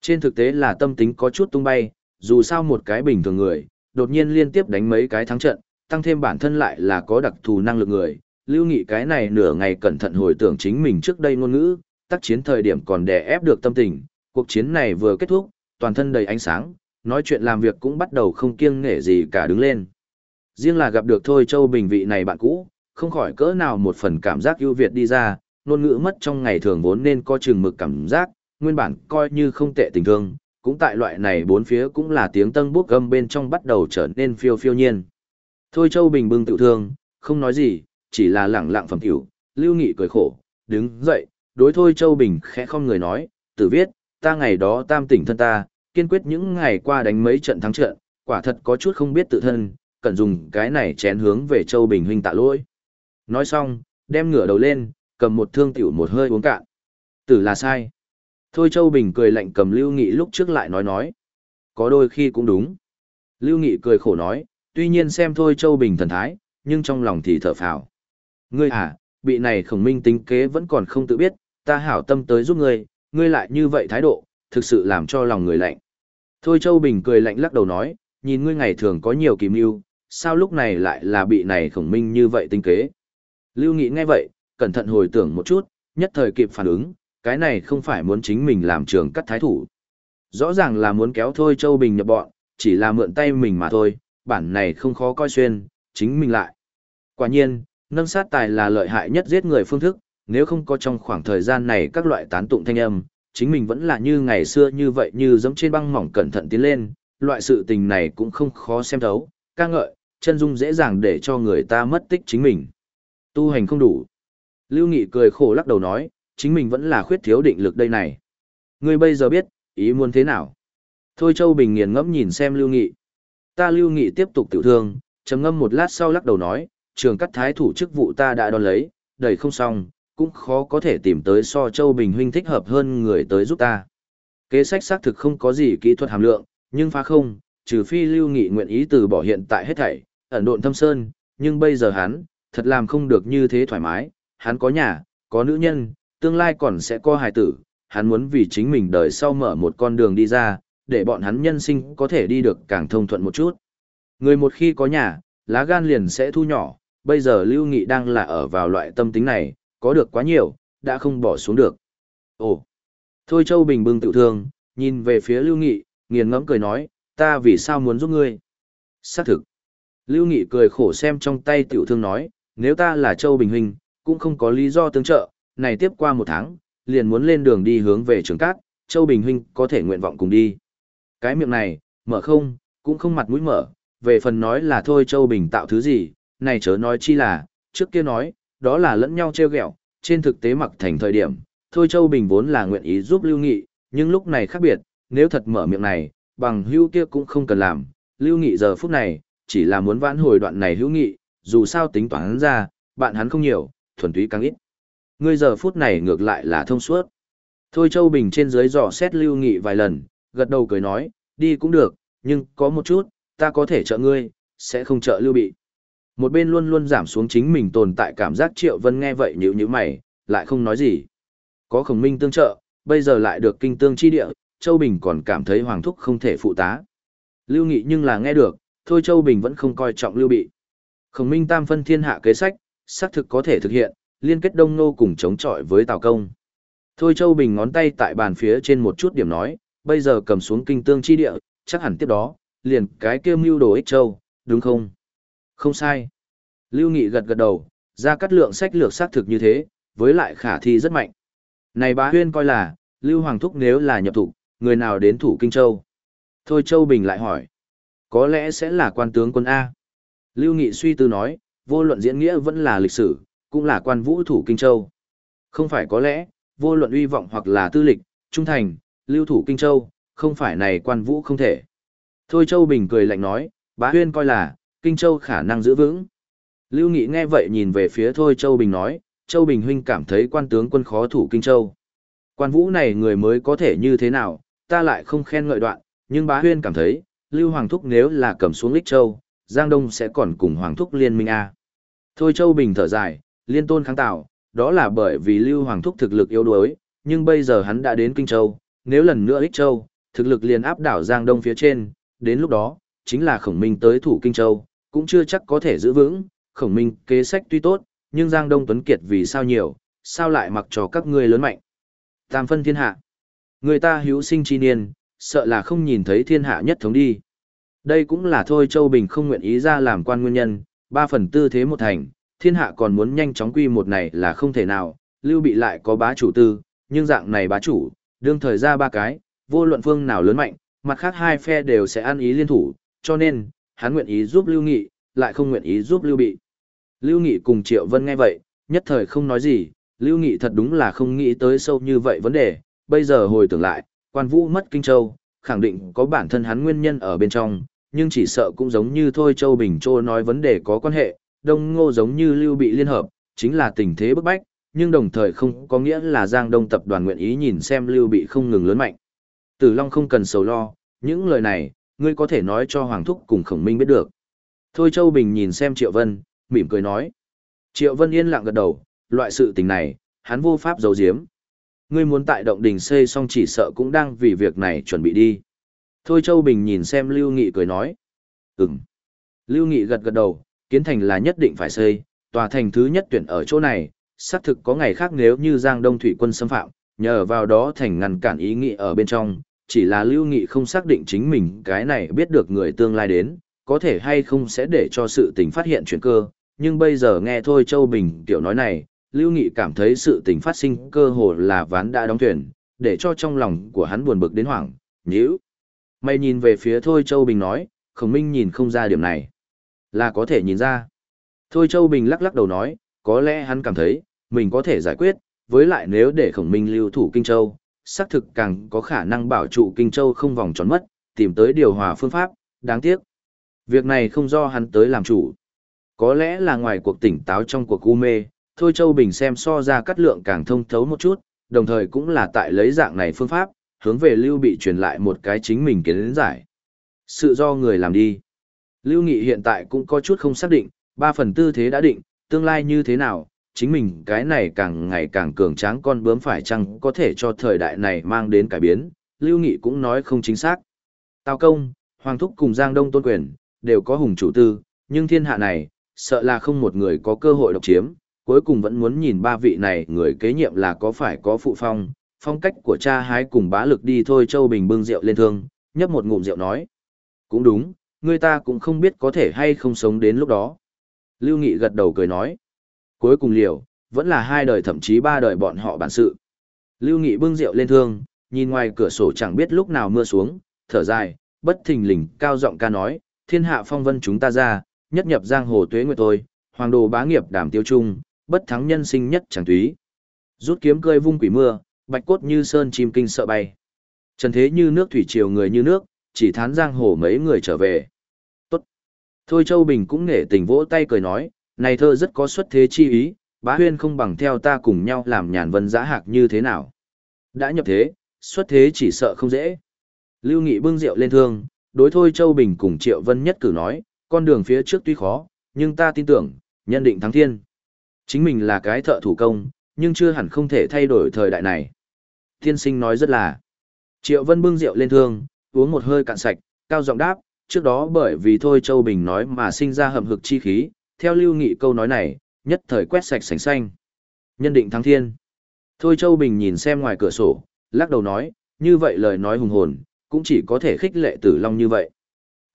Trên thực tế là tâm tính có chút tung bay, dù sao một cái bình thường người, đột nhiên liên tiếp đánh mấy cái thắng trận, tăng thêm bản thân lại là có đặc thù năng lực người. Lưu Nghị cái này nửa ngày cẩn thận hồi tưởng chính mình trước đây ngôn ngữ, tác chiến thời điểm còn đè ép được tâm tình, cuộc chiến này vừa kết thúc, toàn thân đầy ánh sáng, nói chuyện làm việc cũng bắt đầu không kiêng nể gì cả đứng lên. Riêng là gặp được thôi Châu Bình vị này bạn cũ, không khỏi cỡ nào một phần cảm giác ưu việt đi ra, ngôn ngữ mất trong ngày thường vốn nên coi chừng mực cảm giác, nguyên bản coi như không tệ tình thương, cũng tại loại này bốn phía cũng là tiếng tân bút gâm bên trong bắt đầu trở nên phiêu phiêu nhiên. Thôi Châu Bình bưng tự thương, không nói gì, chỉ là lẳng lặng phẩm tiểu, Lưu Nghị cười khổ, đứng dậy, đối Thôi Châu Bình khẽ không người nói, tử viết, ta ngày đó tam tỉnh thân ta, kiên quyết những ngày qua đánh mấy trận thắng trận, quả thật có chút không biết tự thân, cần dùng cái này chén hướng về Châu Bình huynh tạ lỗi. Nói xong, đem ngửa đầu lên, cầm một thương tiểu một hơi uống cạn. Tử là sai. Thôi Châu Bình cười lạnh cầm Lưu Nghị lúc trước lại nói nói. Có đôi khi cũng đúng. Lưu Nghị cười khổ nói, tuy nhiên xem Thôi Châu Bình thần thái, nhưng trong lòng thì thở phào. Ngươi à, bị này khổng minh tính kế vẫn còn không tự biết, ta hảo tâm tới giúp ngươi, ngươi lại như vậy thái độ, thực sự làm cho lòng người lạnh. Thôi Châu Bình cười lạnh lắc đầu nói, nhìn ngươi ngày thường có nhiều kìm yêu, sao lúc này lại là bị này khổng minh như vậy tinh kế. Lưu Nghị nghe vậy, cẩn thận hồi tưởng một chút, nhất thời kịp phản ứng, cái này không phải muốn chính mình làm trường cắt thái thủ. Rõ ràng là muốn kéo Thôi Châu Bình nhập bọn, chỉ là mượn tay mình mà thôi, bản này không khó coi xuyên, chính mình lại. Quả nhiên, nâng sát tài là lợi hại nhất giết người phương thức, nếu không có trong khoảng thời gian này các loại tán tụng thanh âm, chính mình vẫn là như ngày xưa như vậy như giống trên băng mỏng cẩn thận tiến lên, loại sự tình này cũng không khó xem thấu, ca ngợi, chân dung dễ dàng để cho người ta mất tích chính mình. Tu hành không đủ. Lưu Nghị cười khổ lắc đầu nói, chính mình vẫn là khuyết thiếu định lực đây này. Ngươi bây giờ biết, ý muốn thế nào? Thôi Châu Bình nghiền ngẫm nhìn xem Lưu Nghị. Ta Lưu Nghị tiếp tục tiểu thương, trầm ngâm một lát sau lắc đầu nói, trường cắt thái thủ chức vụ ta đã đón lấy, đầy không xong, cũng khó có thể tìm tới so Châu Bình huynh thích hợp hơn người tới giúp ta. Kế sách xác thực không có gì kỹ thuật hàm lượng, nhưng phá không, trừ phi Lưu Nghị nguyện ý từ bỏ hiện tại hết thảy, ẩn độn thâm sơn, nhưng bây giờ hắn, thật làm không được như thế thoải mái, hắn có nhà, có nữ nhân, tương lai còn sẽ có hài tử, hắn muốn vì chính mình đời sau mở một con đường đi ra, để bọn hắn nhân sinh có thể đi được càng thông thuận một chút. Người một khi có nhà, lá gan liền sẽ thu nhỏ, bây giờ Lưu Nghị đang là ở vào loại tâm tính này, có được quá nhiều, đã không bỏ xuống được. Ồ! Thôi Châu Bình bưng tự thương, nhìn về phía Lưu Nghị, nghiền ngẫm cười nói, ta vì sao muốn giúp ngươi? Xác thực. Lưu Nghị cười khổ xem trong tay tiểu thương nói, nếu ta là Châu Bình Huynh, cũng không có lý do tương trợ, này tiếp qua một tháng, liền muốn lên đường đi hướng về trường cát, Châu Bình Huynh có thể nguyện vọng cùng đi. Cái miệng này, mở không, cũng không mặt mũi mở, về phần nói là thôi Châu Bình tạo thứ gì, này chớ nói chi là, trước kia nói, đó là lẫn nhau treo ghẹo trên thực tế mặc thành thời điểm, thôi Châu Bình vốn là nguyện ý giúp Lưu Nghị, nhưng lúc này khác biệt, nếu thật mở miệng này, bằng hưu kia cũng không cần làm, Lưu Nghị giờ phút này, chỉ là muốn vãn hồi đoạn này hữu nghị, dù sao tính toán ra, bạn hắn không nhiều, thuần túy càng ít. Ngươi giờ phút này ngược lại là thông suốt. Thôi Châu Bình trên dưới dò xét Lưu Nghị vài lần, gật đầu cười nói, đi cũng được, nhưng có một chút, ta có thể trợ ngươi, sẽ không trợ Lưu Bị. Một bên luôn luôn giảm xuống chính mình tồn tại cảm giác Triệu Vân nghe vậy nhíu nhíu mày, lại không nói gì. Có khổng minh tương trợ, bây giờ lại được kinh tương chi địa, Châu Bình còn cảm thấy Hoàng Thúc không thể phụ tá. Lưu Nghị nhưng là nghe được, thôi Châu Bình vẫn không coi trọng Lưu Bị. Khổng minh tam phân thiên hạ kế sách, xác thực có thể thực hiện, liên kết đông nô cùng chống chọi với Tào Công. Thôi Châu Bình ngón tay tại bàn phía trên một chút điểm nói, bây giờ cầm xuống kinh tương chi địa, chắc hẳn tiếp đó, liền cái kêu mưu đồ ích châu, đúng không? Không sai. Lưu Nghị gật gật đầu, ra cắt lượng sách lược xác thực như thế, với lại khả thi rất mạnh. Này bá huyên coi là, Lưu Hoàng Thúc nếu là nhập thủ, người nào đến thủ Kinh Châu? Thôi Châu Bình lại hỏi. Có lẽ sẽ là quan tướng quân A. Lưu Nghị suy tư nói, vô luận diễn nghĩa vẫn là lịch sử, cũng là quan vũ thủ Kinh Châu. Không phải có lẽ, vô luận uy vọng hoặc là tư lịch, trung thành, lưu thủ Kinh Châu, không phải này quan vũ không thể. Thôi Châu Bình cười lạnh nói, bá huyên coi là, Kinh Châu khả năng giữ vững. Lưu Nghị nghe vậy nhìn về phía Thôi Châu Bình nói, Châu Bình huynh cảm thấy quan tướng quân khó thủ Kinh Châu. Quan vũ này người mới có thể như thế nào, ta lại không khen ngợi đoạn, nhưng bá huyên cảm thấy, Lưu Hoàng Thúc nếu là cầm xuống Lích Châu, Giang Đông sẽ còn cùng Hoàng Thúc liên minh A. Thôi Châu Bình thở dài, liên tôn kháng tạo, đó là bởi vì Lưu Hoàng Thúc thực lực yếu đuối, nhưng bây giờ hắn đã đến Kinh Châu, nếu lần nữa Lích Châu, thực lực liền áp đảo Giang Đông phía trên, đến lúc đó, chính là khổng minh tới thủ Kinh Châu, cũng chưa chắc có thể giữ vững, khổng minh kế sách tuy tốt, nhưng Giang Đông Tuấn Kiệt vì sao nhiều, sao lại mặc cho các ngươi lớn mạnh. Tam phân thiên hạ. Người ta hữu sinh chi niên, sợ là không nhìn thấy thiên hạ nhất thống đi. Đây cũng là thôi Châu Bình không nguyện ý ra làm quan nguyên nhân, ba phần tư thế một thành, thiên hạ còn muốn nhanh chóng quy một này là không thể nào, lưu bị lại có bá chủ tư, nhưng dạng này bá chủ, đương thời ra ba cái, vô luận phương nào lớn mạnh, mặt khác hai phe đều sẽ ăn ý liên thủ, cho nên, hắn nguyện ý giúp Lưu Nghị, lại không nguyện ý giúp Lưu Bị. Lưu Nghị cùng Triệu Vân nghe vậy, nhất thời không nói gì, Lưu Nghị thật đúng là không nghĩ tới sâu như vậy vấn đề, bây giờ hồi tưởng lại, quan vũ mất Kinh Châu, khẳng định có bản thân hắn nguyên nhân ở bên trong, nhưng chỉ sợ cũng giống như thôi Châu Bình châu nói vấn đề có quan hệ, Đông Ngô giống như Lưu Bị liên hợp, chính là tình thế bức bách, nhưng đồng thời không có nghĩa là Giang Đông tập đoàn nguyện ý nhìn xem Lưu Bị không ngừng lớn mạnh. Tử Long không cần sầu lo, những lời này, ngươi có thể nói cho Hoàng Thúc cùng Khổng Minh biết được. Thôi Châu Bình nhìn xem Triệu Vân, mỉm cười nói. Triệu Vân yên lặng gật đầu, loại sự tình này, hắn vô pháp giấu giếm. Ngươi muốn tại động đình xây xong chỉ sợ cũng đang vì việc này chuẩn bị đi. Thôi Châu Bình nhìn xem Lưu Nghị cười nói. Ừm. Lưu Nghị gật gật đầu, kiến thành là nhất định phải xây, tòa thành thứ nhất tuyển ở chỗ này, xác thực có ngày khác nếu như Giang Đông Thủy quân xâm phạm, nhờ vào đó thành ngăn cản ý nghĩ ở bên trong, chỉ là Lưu Nghị không xác định chính mình cái này biết được người tương lai đến, có thể hay không sẽ để cho sự tình phát hiện chuyển cơ, nhưng bây giờ nghe thôi Châu Bình tiểu nói này, Lưu Nghị cảm thấy sự tình phát sinh cơ hồ là ván đã đóng thuyền, để cho trong lòng của hắn buồn bực đến hoảng, nhíu. Mày nhìn về phía thôi Châu Bình nói, khổng minh nhìn không ra điểm này. Là có thể nhìn ra. Thôi Châu Bình lắc lắc đầu nói, có lẽ hắn cảm thấy, mình có thể giải quyết, với lại nếu để khổng minh lưu thủ Kinh Châu, xác thực càng có khả năng bảo trụ Kinh Châu không vòng tròn mất, tìm tới điều hòa phương pháp, đáng tiếc. Việc này không do hắn tới làm chủ. Có lẽ là ngoài cuộc tỉnh táo trong cuộc u mê, Thôi Châu Bình xem so ra cắt lượng càng thông thấu một chút, đồng thời cũng là tại lấy dạng này phương pháp, hướng về Lưu Bị truyền lại một cái chính mình kiến giải. Sự do người làm đi. Lưu Nghị hiện tại cũng có chút không xác định, ba phần tư thế đã định, tương lai như thế nào, chính mình cái này càng ngày càng cường tráng con bướm phải chăng có thể cho thời đại này mang đến cải biến, Lưu Nghị cũng nói không chính xác. Tào công, Hoàng Thúc cùng Giang Đông Tôn Quyền, đều có hùng chủ tư, nhưng thiên hạ này, sợ là không một người có cơ hội độc chiếm, cuối cùng vẫn muốn nhìn ba vị này người kế nhiệm là có phải có phụ phong, phong cách của cha hái cùng bá lực đi thôi Châu Bình bưng rượu lên thương, nhấp một ngụm rượu nói. Cũng đúng, người ta cũng không biết có thể hay không sống đến lúc đó. Lưu Nghị gật đầu cười nói. Cuối cùng liều, vẫn là hai đời thậm chí ba đời bọn họ bản sự. Lưu Nghị bưng rượu lên thương, nhìn ngoài cửa sổ chẳng biết lúc nào mưa xuống, thở dài, bất thình lình cao giọng ca nói, thiên hạ phong vân chúng ta ra, nhất nhập giang hồ tuế nguyệt tôi, hoàng đồ bá nghiệp đảm tiêu trung, bất thắng nhân sinh nhất chẳng túy. Rút kiếm cơi vung quỷ mưa, bạch cốt như sơn chim kinh sợ bay. Trần thế như nước thủy triều người như nước, chỉ thán giang hồ mấy người trở về. Tốt. Thôi Châu Bình cũng nghệ tình vỗ tay cười nói, này thơ rất có xuất thế chi ý, bá huyên không bằng theo ta cùng nhau làm nhàn vân giã hạc như thế nào. Đã nhập thế, xuất thế chỉ sợ không dễ. Lưu Nghị bưng rượu lên thương, đối thôi Châu Bình cùng Triệu Vân nhất cử nói, con đường phía trước tuy khó, nhưng ta tin tưởng, nhân định thắng thiên. Chính mình là cái thợ thủ công, nhưng chưa hẳn không thể thay đổi thời đại này. Tiên sinh nói rất là. Triệu Vân bưng rượu lên thương, uống một hơi cạn sạch, cao giọng đáp, trước đó bởi vì thôi Châu Bình nói mà sinh ra hầm hực chi khí, theo lưu nghị câu nói này, nhất thời quét sạch sành xanh. Nhân định thắng thiên. Thôi Châu Bình nhìn xem ngoài cửa sổ, lắc đầu nói, như vậy lời nói hùng hồn, cũng chỉ có thể khích lệ tử long như vậy.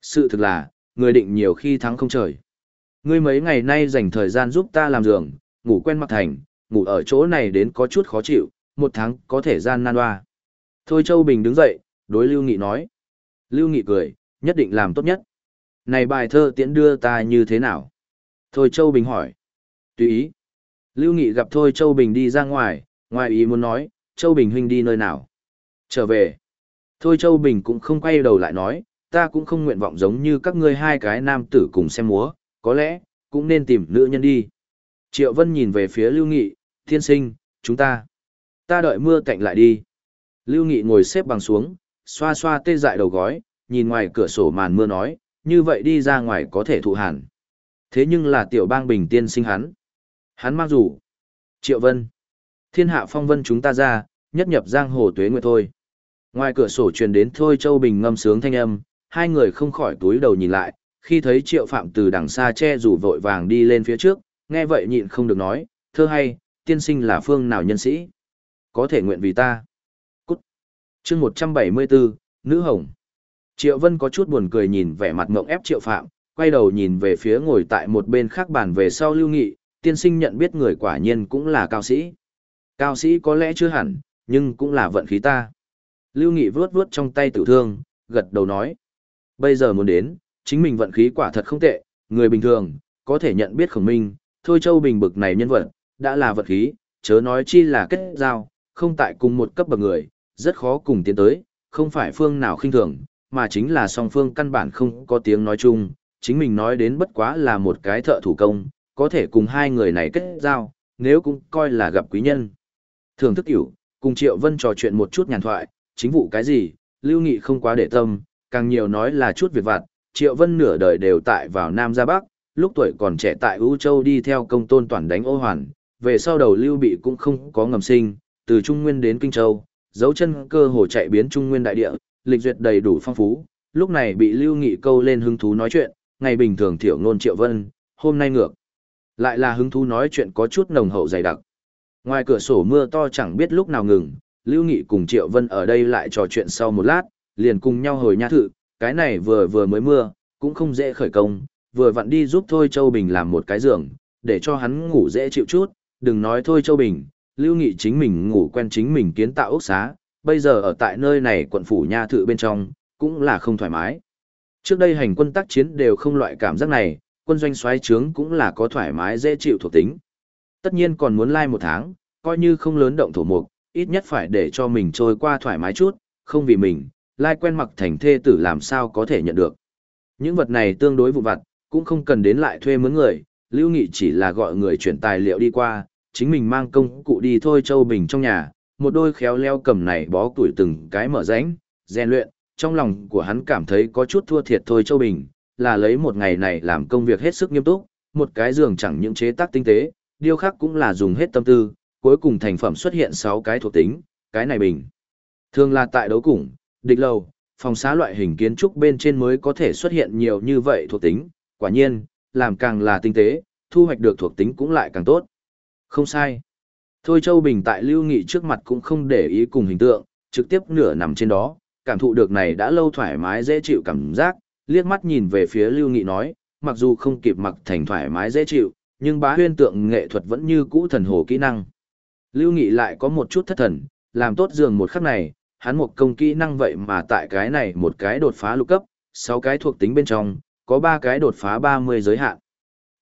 Sự thực là, người định nhiều khi thắng không trời. Ngươi mấy ngày nay dành thời gian giúp ta làm giường, ngủ quen mặt thành, ngủ ở chỗ này đến có chút khó chịu, một tháng có thể gian nan hoa. Thôi Châu Bình đứng dậy, đối Lưu Nghị nói. Lưu Nghị cười, nhất định làm tốt nhất. Này bài thơ tiễn đưa ta như thế nào? Thôi Châu Bình hỏi. Tùy ý. Lưu Nghị gặp Thôi Châu Bình đi ra ngoài, ngoài ý muốn nói, Châu Bình huynh đi nơi nào? Trở về. Thôi Châu Bình cũng không quay đầu lại nói, ta cũng không nguyện vọng giống như các ngươi hai cái nam tử cùng xem múa, có lẽ, cũng nên tìm nữ nhân đi. Triệu Vân nhìn về phía Lưu Nghị, thiên sinh, chúng ta. Ta đợi mưa cạnh lại đi. Lưu Nghị ngồi xếp bằng xuống, xoa xoa tê dại đầu gói, nhìn ngoài cửa sổ màn mưa nói, như vậy đi ra ngoài có thể thụ hàn. Thế nhưng là tiểu bang bình tiên sinh hắn. Hắn mang rủ. Triệu Vân. Thiên hạ phong vân chúng ta ra, nhất nhập giang hồ tuế nguyệt thôi. Ngoài cửa sổ truyền đến Thôi Châu Bình ngâm sướng thanh âm, hai người không khỏi túi đầu nhìn lại, khi thấy Triệu Phạm từ đằng xa che rủ vội vàng đi lên phía trước, nghe vậy nhịn không được nói, thơ hay, tiên sinh là phương nào nhân sĩ? Có thể nguyện vì ta. Cút. chương 174, Nữ Hồng. Triệu Vân có chút buồn cười nhìn vẻ mặt mộng ép Triệu Phạm, quay đầu nhìn về phía ngồi tại một bên khác bàn về sau lưu nghị, tiên sinh nhận biết người quả nhiên cũng là cao sĩ. Cao sĩ có lẽ chưa hẳn, nhưng cũng là vận khí ta. Lưu Nghị vuốt vuốt trong tay tử thương, gật đầu nói. Bây giờ muốn đến, chính mình vận khí quả thật không tệ, người bình thường, có thể nhận biết khổng minh, thôi châu bình bực này nhân vật, đã là vận khí, chớ nói chi là kết giao, không tại cùng một cấp bậc người, rất khó cùng tiến tới, không phải phương nào khinh thường, mà chính là song phương căn bản không có tiếng nói chung, chính mình nói đến bất quá là một cái thợ thủ công, có thể cùng hai người này kết giao, nếu cũng coi là gặp quý nhân. Thường thức hiểu, cùng Triệu Vân trò chuyện một chút nhàn thoại, chính vụ cái gì, Lưu Nghị không quá để tâm, càng nhiều nói là chút việc vặt, Triệu Vân nửa đời đều tại vào Nam ra Bắc, lúc tuổi còn trẻ tại U Châu đi theo công tôn toàn đánh ô hoàn, về sau đầu Lưu Bị cũng không có ngầm sinh, từ Trung Nguyên đến Kinh Châu, dấu chân cơ hồ chạy biến Trung Nguyên đại địa, lịch duyệt đầy đủ phong phú, lúc này bị Lưu Nghị câu lên hứng thú nói chuyện, ngày bình thường thiểu ngôn Triệu Vân, hôm nay ngược. Lại là hứng thú nói chuyện có chút nồng hậu dày đặc. Ngoài cửa sổ mưa to chẳng biết lúc nào ngừng, Lưu Nghị cùng Triệu Vân ở đây lại trò chuyện sau một lát, liền cùng nhau hồi nhã thự, cái này vừa vừa mới mưa, cũng không dễ khởi công, vừa vặn đi giúp Thôi Châu Bình làm một cái giường, để cho hắn ngủ dễ chịu chút, đừng nói Thôi Châu Bình, Lưu Nghị chính mình ngủ quen chính mình kiến tạo ốc xá, bây giờ ở tại nơi này quận phủ nha thự bên trong, cũng là không thoải mái. Trước đây hành quân tác chiến đều không loại cảm giác này, quân doanh xoáy trướng cũng là có thoải mái dễ chịu thuộc tính. Tất nhiên còn muốn lai like một tháng, coi như không lớn động thổ mục, ít nhất phải để cho mình trôi qua thoải mái chút, không vì mình, lai quen mặc thành thê tử làm sao có thể nhận được. Những vật này tương đối vụ vặt, cũng không cần đến lại thuê mướn người, Lưu Nghị chỉ là gọi người chuyển tài liệu đi qua, chính mình mang công cụ đi thôi Châu Bình trong nhà, một đôi khéo leo cầm này bó tuổi từng cái mở rãnh, rèn luyện, trong lòng của hắn cảm thấy có chút thua thiệt thôi Châu Bình, là lấy một ngày này làm công việc hết sức nghiêm túc, một cái giường chẳng những chế tác tinh tế, điêu khắc cũng là dùng hết tâm tư, cuối cùng thành phẩm xuất hiện 6 cái thuộc tính, cái này bình. Thường là tại đấu củng, địch lầu, phòng xá loại hình kiến trúc bên trên mới có thể xuất hiện nhiều như vậy thuộc tính, quả nhiên, làm càng là tinh tế, thu hoạch được thuộc tính cũng lại càng tốt. Không sai. Thôi Châu Bình tại Lưu Nghị trước mặt cũng không để ý cùng hình tượng, trực tiếp nửa nằm trên đó, cảm thụ được này đã lâu thoải mái dễ chịu cảm giác, liếc mắt nhìn về phía Lưu Nghị nói, mặc dù không kịp mặc thành thoải mái dễ chịu, nhưng bá huyên tượng nghệ thuật vẫn như cũ thần hồ kỹ năng. Lưu Nghị lại có một chút thất thần, làm tốt giường một khắc này, hắn một công kỹ năng vậy mà tại cái này một cái đột phá lục cấp, 6 cái thuộc tính bên trong, có 3 cái đột phá 30 giới hạn.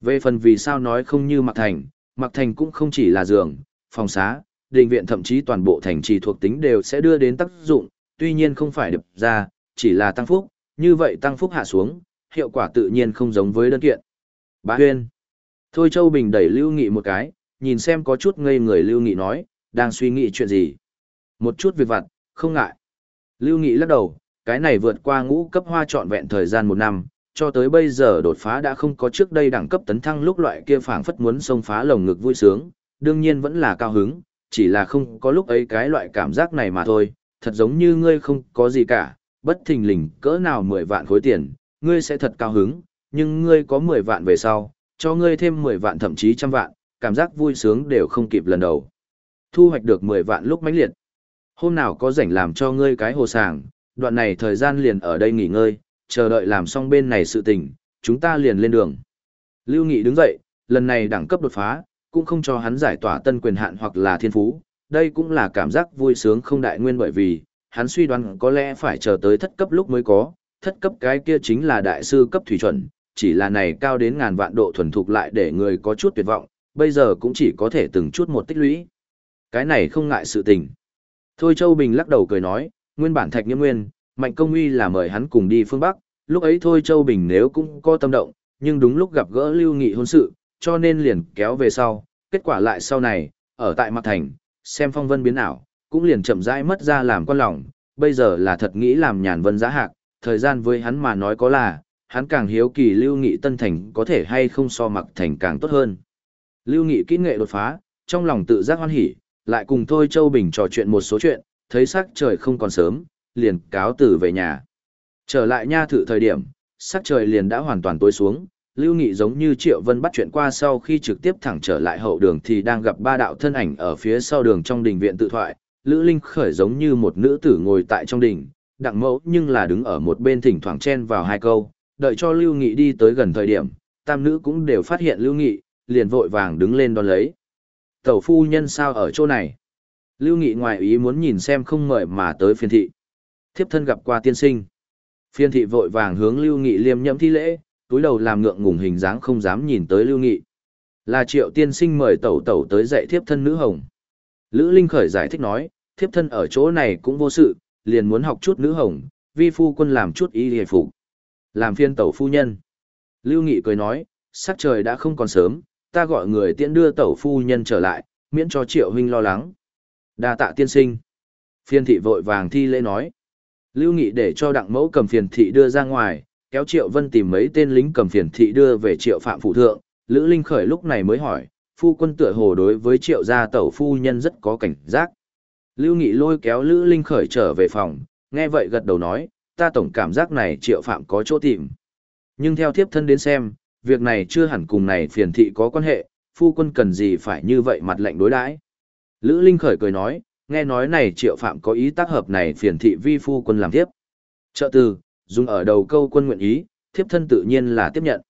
Về phần vì sao nói không như Mặc Thành, Mặc Thành cũng không chỉ là giường, phòng xá, đình viện thậm chí toàn bộ thành trì thuộc tính đều sẽ đưa đến tác dụng, tuy nhiên không phải đập ra, chỉ là tăng phúc, như vậy tăng phúc hạ xuống, hiệu quả tự nhiên không giống với đơn kiện. Bá Huyên. Thôi Châu Bình đẩy Lưu Nghị một cái, nhìn xem có chút ngây người Lưu Nghị nói, đang suy nghĩ chuyện gì. Một chút việc vặt, không ngại. Lưu Nghị lắc đầu, Cái này vượt qua ngũ cấp hoa trọn vẹn thời gian một năm, cho tới bây giờ đột phá đã không có trước đây đẳng cấp tấn thăng lúc loại kia phảng phất muốn xông phá lồng ngực vui sướng, đương nhiên vẫn là cao hứng, chỉ là không có lúc ấy cái loại cảm giác này mà thôi, thật giống như ngươi không có gì cả, bất thình lình cỡ nào 10 vạn khối tiền, ngươi sẽ thật cao hứng, nhưng ngươi có 10 vạn về sau, cho ngươi thêm 10 vạn thậm chí trăm vạn, cảm giác vui sướng đều không kịp lần đầu. Thu hoạch được 10 vạn lúc mãnh liệt. Hôm nào có rảnh làm cho ngươi cái hồ sàng, đoạn này thời gian liền ở đây nghỉ ngơi, chờ đợi làm xong bên này sự tình, chúng ta liền lên đường. Lưu Nghị đứng dậy, lần này đẳng cấp đột phá, cũng không cho hắn giải tỏa tân quyền hạn hoặc là thiên phú, đây cũng là cảm giác vui sướng không đại nguyên bởi vì, hắn suy đoán có lẽ phải chờ tới thất cấp lúc mới có, thất cấp cái kia chính là đại sư cấp thủy chuẩn, chỉ là này cao đến ngàn vạn độ thuần thục lại để người có chút tuyệt vọng, bây giờ cũng chỉ có thể từng chút một tích lũy. Cái này không ngại sự tình. Thôi Châu Bình lắc đầu cười nói, nguyên bản thạch nghiêm nguyên, mạnh công uy là mời hắn cùng đi phương Bắc, lúc ấy Thôi Châu Bình nếu cũng có tâm động, nhưng đúng lúc gặp gỡ lưu nghị hôn sự, cho nên liền kéo về sau, kết quả lại sau này, ở tại Mạc Thành, xem phong vân biến ảo, cũng liền chậm rãi mất ra làm quan lòng, bây giờ là thật nghĩ làm nhàn vân giá hạc, thời gian với hắn mà nói có là, hắn càng hiếu kỳ Lưu Nghị Tân Thành có thể hay không so mặc Thành càng tốt hơn. Lưu Nghị kỹ nghệ đột phá, trong lòng tự giác hoan hỉ, lại cùng Thôi Châu Bình trò chuyện một số chuyện, thấy sắc trời không còn sớm, liền cáo từ về nhà. Trở lại nha thử thời điểm, sắc trời liền đã hoàn toàn tối xuống, Lưu Nghị giống như Triệu Vân bắt chuyện qua sau khi trực tiếp thẳng trở lại hậu đường thì đang gặp ba đạo thân ảnh ở phía sau đường trong đình viện tự thoại, Lữ Linh khởi giống như một nữ tử ngồi tại trong đình, đặng mẫu nhưng là đứng ở một bên thỉnh thoảng chen vào hai câu, đợi cho Lưu Nghị đi tới gần thời điểm, tam nữ cũng đều phát hiện Lưu Nghị, liền vội vàng đứng lên đón lấy. Tẩu phu nhân sao ở chỗ này? Lưu Nghị ngoài ý muốn nhìn xem không mời mà tới phiên thị. Thiếp thân gặp qua tiên sinh. Phiên thị vội vàng hướng Lưu Nghị liêm nhậm thi lễ, túi đầu làm ngượng ngùng hình dáng không dám nhìn tới Lưu Nghị. Là triệu tiên sinh mời tẩu tẩu tới dạy thiếp thân nữ hồng. Lữ Linh khởi giải thích nói, thiếp thân ở chỗ này cũng vô sự, liền muốn học chút nữ hồng, vi phu quân làm chút y hề phục. Làm phiên tẩu phu nhân. Lưu Nghị cười nói, sắc trời đã không còn sớm, ta gọi người tiễn đưa tẩu phu nhân trở lại, miễn cho triệu huynh lo lắng. đa tạ tiên sinh. Phiên thị vội vàng thi lễ nói. Lưu Nghị để cho đặng mẫu cầm phiền thị đưa ra ngoài, kéo Triệu Vân tìm mấy tên lính cầm phiền thị đưa về Triệu Phạm Phụ Thượng, Lữ Linh Khởi lúc này mới hỏi, phu quân tựa hồ đối với Triệu gia tẩu phu nhân rất có cảnh giác. Lưu Nghị lôi kéo Lữ Linh Khởi trở về phòng, nghe vậy gật đầu nói, ta tổng cảm giác này Triệu Phạm có chỗ tìm. Nhưng theo thiếp thân đến xem, việc này chưa hẳn cùng này phiền thị có quan hệ, phu quân cần gì phải như vậy mặt lệnh đối đãi. Lữ Linh Khởi cười nói, nghe nói này Triệu Phạm có ý tác hợp này phiền thị vi phu quân làm tiếp. Trợ từ, dùng ở đầu câu quân nguyện ý, thiếp thân tự nhiên là tiếp nhận.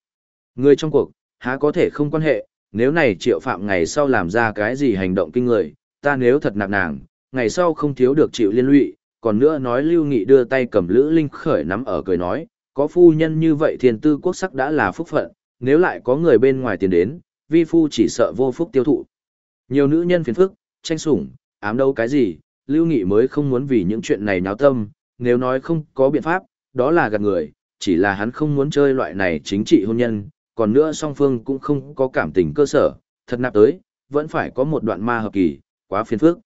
Người trong cuộc, há có thể không quan hệ, nếu này triệu phạm ngày sau làm ra cái gì hành động kinh người, ta nếu thật nạp nàng, ngày sau không thiếu được chịu liên lụy, còn nữa nói lưu nghị đưa tay cầm lữ linh khởi nắm ở cười nói, có phu nhân như vậy thiền tư quốc sắc đã là phúc phận, nếu lại có người bên ngoài tiền đến, vi phu chỉ sợ vô phúc tiêu thụ. Nhiều nữ nhân phiền phức, tranh sủng, ám đâu cái gì, lưu nghị mới không muốn vì những chuyện này nháo tâm, nếu nói không có biện pháp, đó là gạt người, chỉ là hắn không muốn chơi loại này chính trị hôn nhân, còn nữa song phương cũng không có cảm tình cơ sở, thật nạp tới, vẫn phải có một đoạn ma hợp kỳ, quá phiền phức.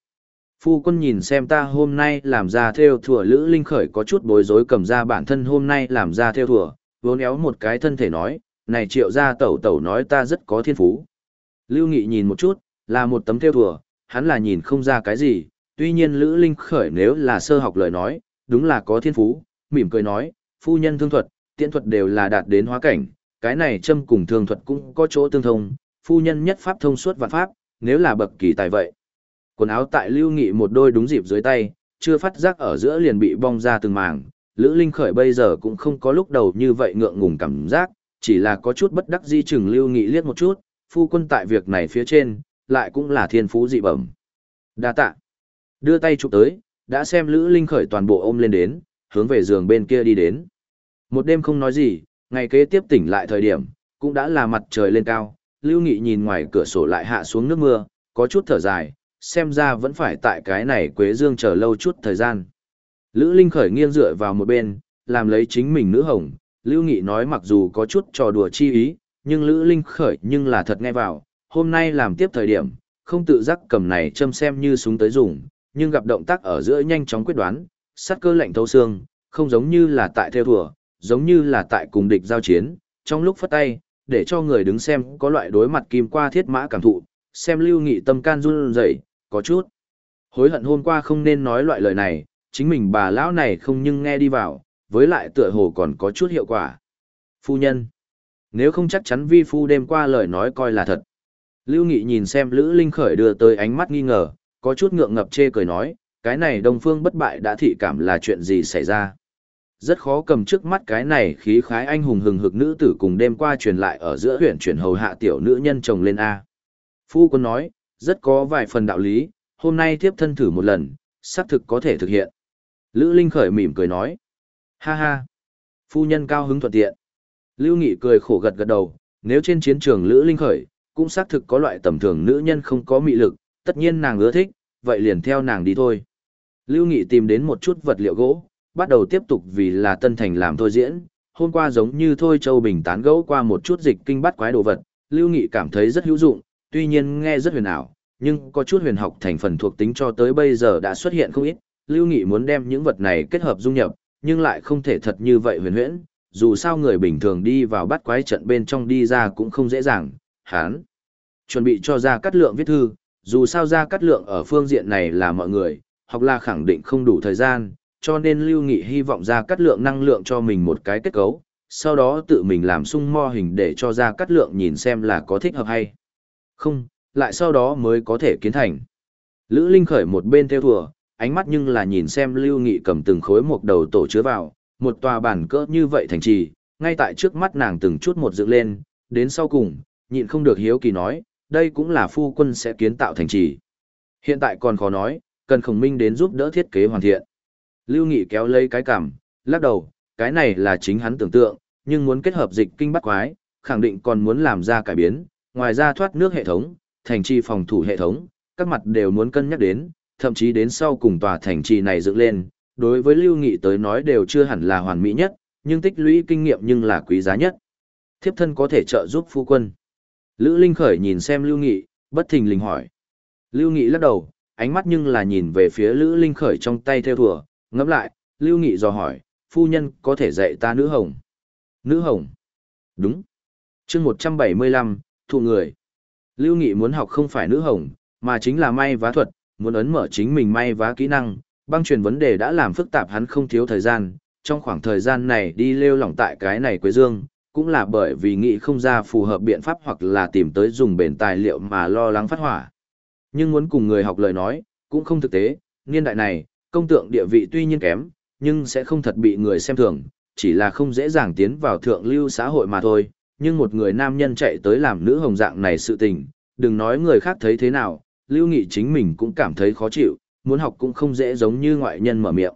Phu quân nhìn xem ta hôm nay làm ra theo thừa Lữ Linh Khởi có chút bối rối cầm ra bản thân hôm nay làm ra theo thừa, vốn éo một cái thân thể nói, này triệu ra tẩu tẩu nói ta rất có thiên phú. Lưu Nghị nhìn một chút, là một tấm theo thừa, hắn là nhìn không ra cái gì, tuy nhiên Lữ Linh Khởi nếu là sơ học lời nói, đúng là có thiên phú, mỉm cười nói, phu nhân thương thuật, tiễn thuật đều là đạt đến hóa cảnh, cái này châm cùng thương thuật cũng có chỗ tương thông, phu nhân nhất pháp thông suốt vạn pháp, nếu là bậc kỳ tài vậy. Quần áo tại lưu nghị một đôi đúng dịp dưới tay, chưa phát giác ở giữa liền bị bong ra từng mảng, Lữ Linh Khởi bây giờ cũng không có lúc đầu như vậy ngượng ngùng cảm giác, chỉ là có chút bất đắc di chừng lưu nghị liếc một chút, phu quân tại việc này phía trên, lại cũng là thiên phú dị bẩm. Đa tạ. Đưa tay chụp tới, đã xem Lữ Linh Khởi toàn bộ ôm lên đến, hướng về giường bên kia đi đến. Một đêm không nói gì, ngày kế tiếp tỉnh lại thời điểm, cũng đã là mặt trời lên cao, Lưu Nghị nhìn ngoài cửa sổ lại hạ xuống nước mưa, có chút thở dài, xem ra vẫn phải tại cái này Quế Dương chờ lâu chút thời gian. Lữ Linh khởi nghiêng dựa vào một bên, làm lấy chính mình nữ hồng, Lưu Nghị nói mặc dù có chút trò đùa chi ý, nhưng Lữ Linh khởi nhưng là thật nghe vào, hôm nay làm tiếp thời điểm, không tự giác cầm này châm xem như súng tới dùng, nhưng gặp động tác ở giữa nhanh chóng quyết đoán, sát cơ lạnh thấu xương, không giống như là tại theo thùa, giống như là tại cùng địch giao chiến, trong lúc phất tay, để cho người đứng xem có loại đối mặt kim qua thiết mã cảm thụ, xem lưu nghị tâm can run rẩy, có chút. Hối hận hôm qua không nên nói loại lời này, chính mình bà lão này không nhưng nghe đi vào, với lại tựa hồ còn có chút hiệu quả. Phu nhân, nếu không chắc chắn vi phu đêm qua lời nói coi là thật. Lưu Nghị nhìn xem Lữ Linh Khởi đưa tới ánh mắt nghi ngờ, có chút ngượng ngập chê cười nói, cái này Đông Phương bất bại đã thị cảm là chuyện gì xảy ra. Rất khó cầm trước mắt cái này khí khái anh hùng hừng hực nữ tử cùng đêm qua truyền lại ở giữa huyện chuyển hầu hạ tiểu nữ nhân chồng lên A. Phu quân nói, rất có vài phần đạo lý, hôm nay tiếp thân thử một lần, xác thực có thể thực hiện. Lữ Linh khởi mỉm cười nói, ha ha, phu nhân cao hứng thuận tiện. Lưu Nghị cười khổ gật gật đầu, nếu trên chiến trường Lữ Linh khởi, cũng xác thực có loại tầm thường nữ nhân không có mị lực, tất nhiên nàng ưa thích, vậy liền theo nàng đi thôi. Lưu Nghị tìm đến một chút vật liệu gỗ, bắt đầu tiếp tục vì là Tân Thành làm thôi diễn. Hôm qua giống như Thôi Châu Bình tán gẫu qua một chút dịch kinh bắt quái đồ vật, Lưu Nghị cảm thấy rất hữu dụng, tuy nhiên nghe rất huyền ảo, nhưng có chút huyền học thành phần thuộc tính cho tới bây giờ đã xuất hiện không ít. Lưu Nghị muốn đem những vật này kết hợp dung nhập, nhưng lại không thể thật như vậy huyền huyễn, dù sao người bình thường đi vào bắt quái trận bên trong đi ra cũng không dễ dàng, hán. Chuẩn bị cho ra cắt lượng viết thư, dù sao ra cắt lượng ở phương diện này là mọi người, hoặc là khẳng định không đủ thời gian, cho nên Lưu Nghị hy vọng ra cắt lượng năng lượng cho mình một cái kết cấu, sau đó tự mình làm sung mo hình để cho ra cắt lượng nhìn xem là có thích hợp hay không, lại sau đó mới có thể kiến thành. Lữ Linh khởi một bên theo thùa, ánh mắt nhưng là nhìn xem Lưu Nghị cầm từng khối một đầu tổ chứa vào, một tòa bản cỡ như vậy thành trì, ngay tại trước mắt nàng từng chút một dựng lên, đến sau cùng, nhịn không được hiếu kỳ nói, đây cũng là phu quân sẽ kiến tạo thành trì. Hiện tại còn khó nói, cần khổng minh đến giúp đỡ thiết kế hoàn thiện. Lưu Nghị kéo lấy cái cằm, lắc đầu, cái này là chính hắn tưởng tượng, nhưng muốn kết hợp dịch kinh bắt quái, khẳng định còn muốn làm ra cải biến, ngoài ra thoát nước hệ thống, thành trì phòng thủ hệ thống, các mặt đều muốn cân nhắc đến, thậm chí đến sau cùng tòa thành trì này dựng lên, đối với Lưu Nghị tới nói đều chưa hẳn là hoàn mỹ nhất, nhưng tích lũy kinh nghiệm nhưng là quý giá nhất. Thiếp thân có thể trợ giúp phu quân. Lữ Linh Khởi nhìn xem Lưu Nghị, bất thình lình hỏi. Lưu Nghị lắc đầu, ánh mắt nhưng là nhìn về phía Lữ Linh Khởi trong tay theo thùa, ngẫm lại, Lưu Nghị dò hỏi, phu nhân có thể dạy ta nữ hồng. Nữ hồng. Đúng. chương 175, thụ người. Lưu Nghị muốn học không phải nữ hồng, mà chính là may vá thuật, muốn ấn mở chính mình may vá kỹ năng, băng truyền vấn đề đã làm phức tạp hắn không thiếu thời gian, trong khoảng thời gian này đi lêu lỏng tại cái này quế dương, cũng là bởi vì nghĩ không ra phù hợp biện pháp hoặc là tìm tới dùng bền tài liệu mà lo lắng phát hỏa. Nhưng muốn cùng người học lời nói, cũng không thực tế, niên đại này, công tượng địa vị tuy nhiên kém, nhưng sẽ không thật bị người xem thường, chỉ là không dễ dàng tiến vào thượng lưu xã hội mà thôi, nhưng một người nam nhân chạy tới làm nữ hồng dạng này sự tình, đừng nói người khác thấy thế nào, lưu nghị chính mình cũng cảm thấy khó chịu, muốn học cũng không dễ giống như ngoại nhân mở miệng.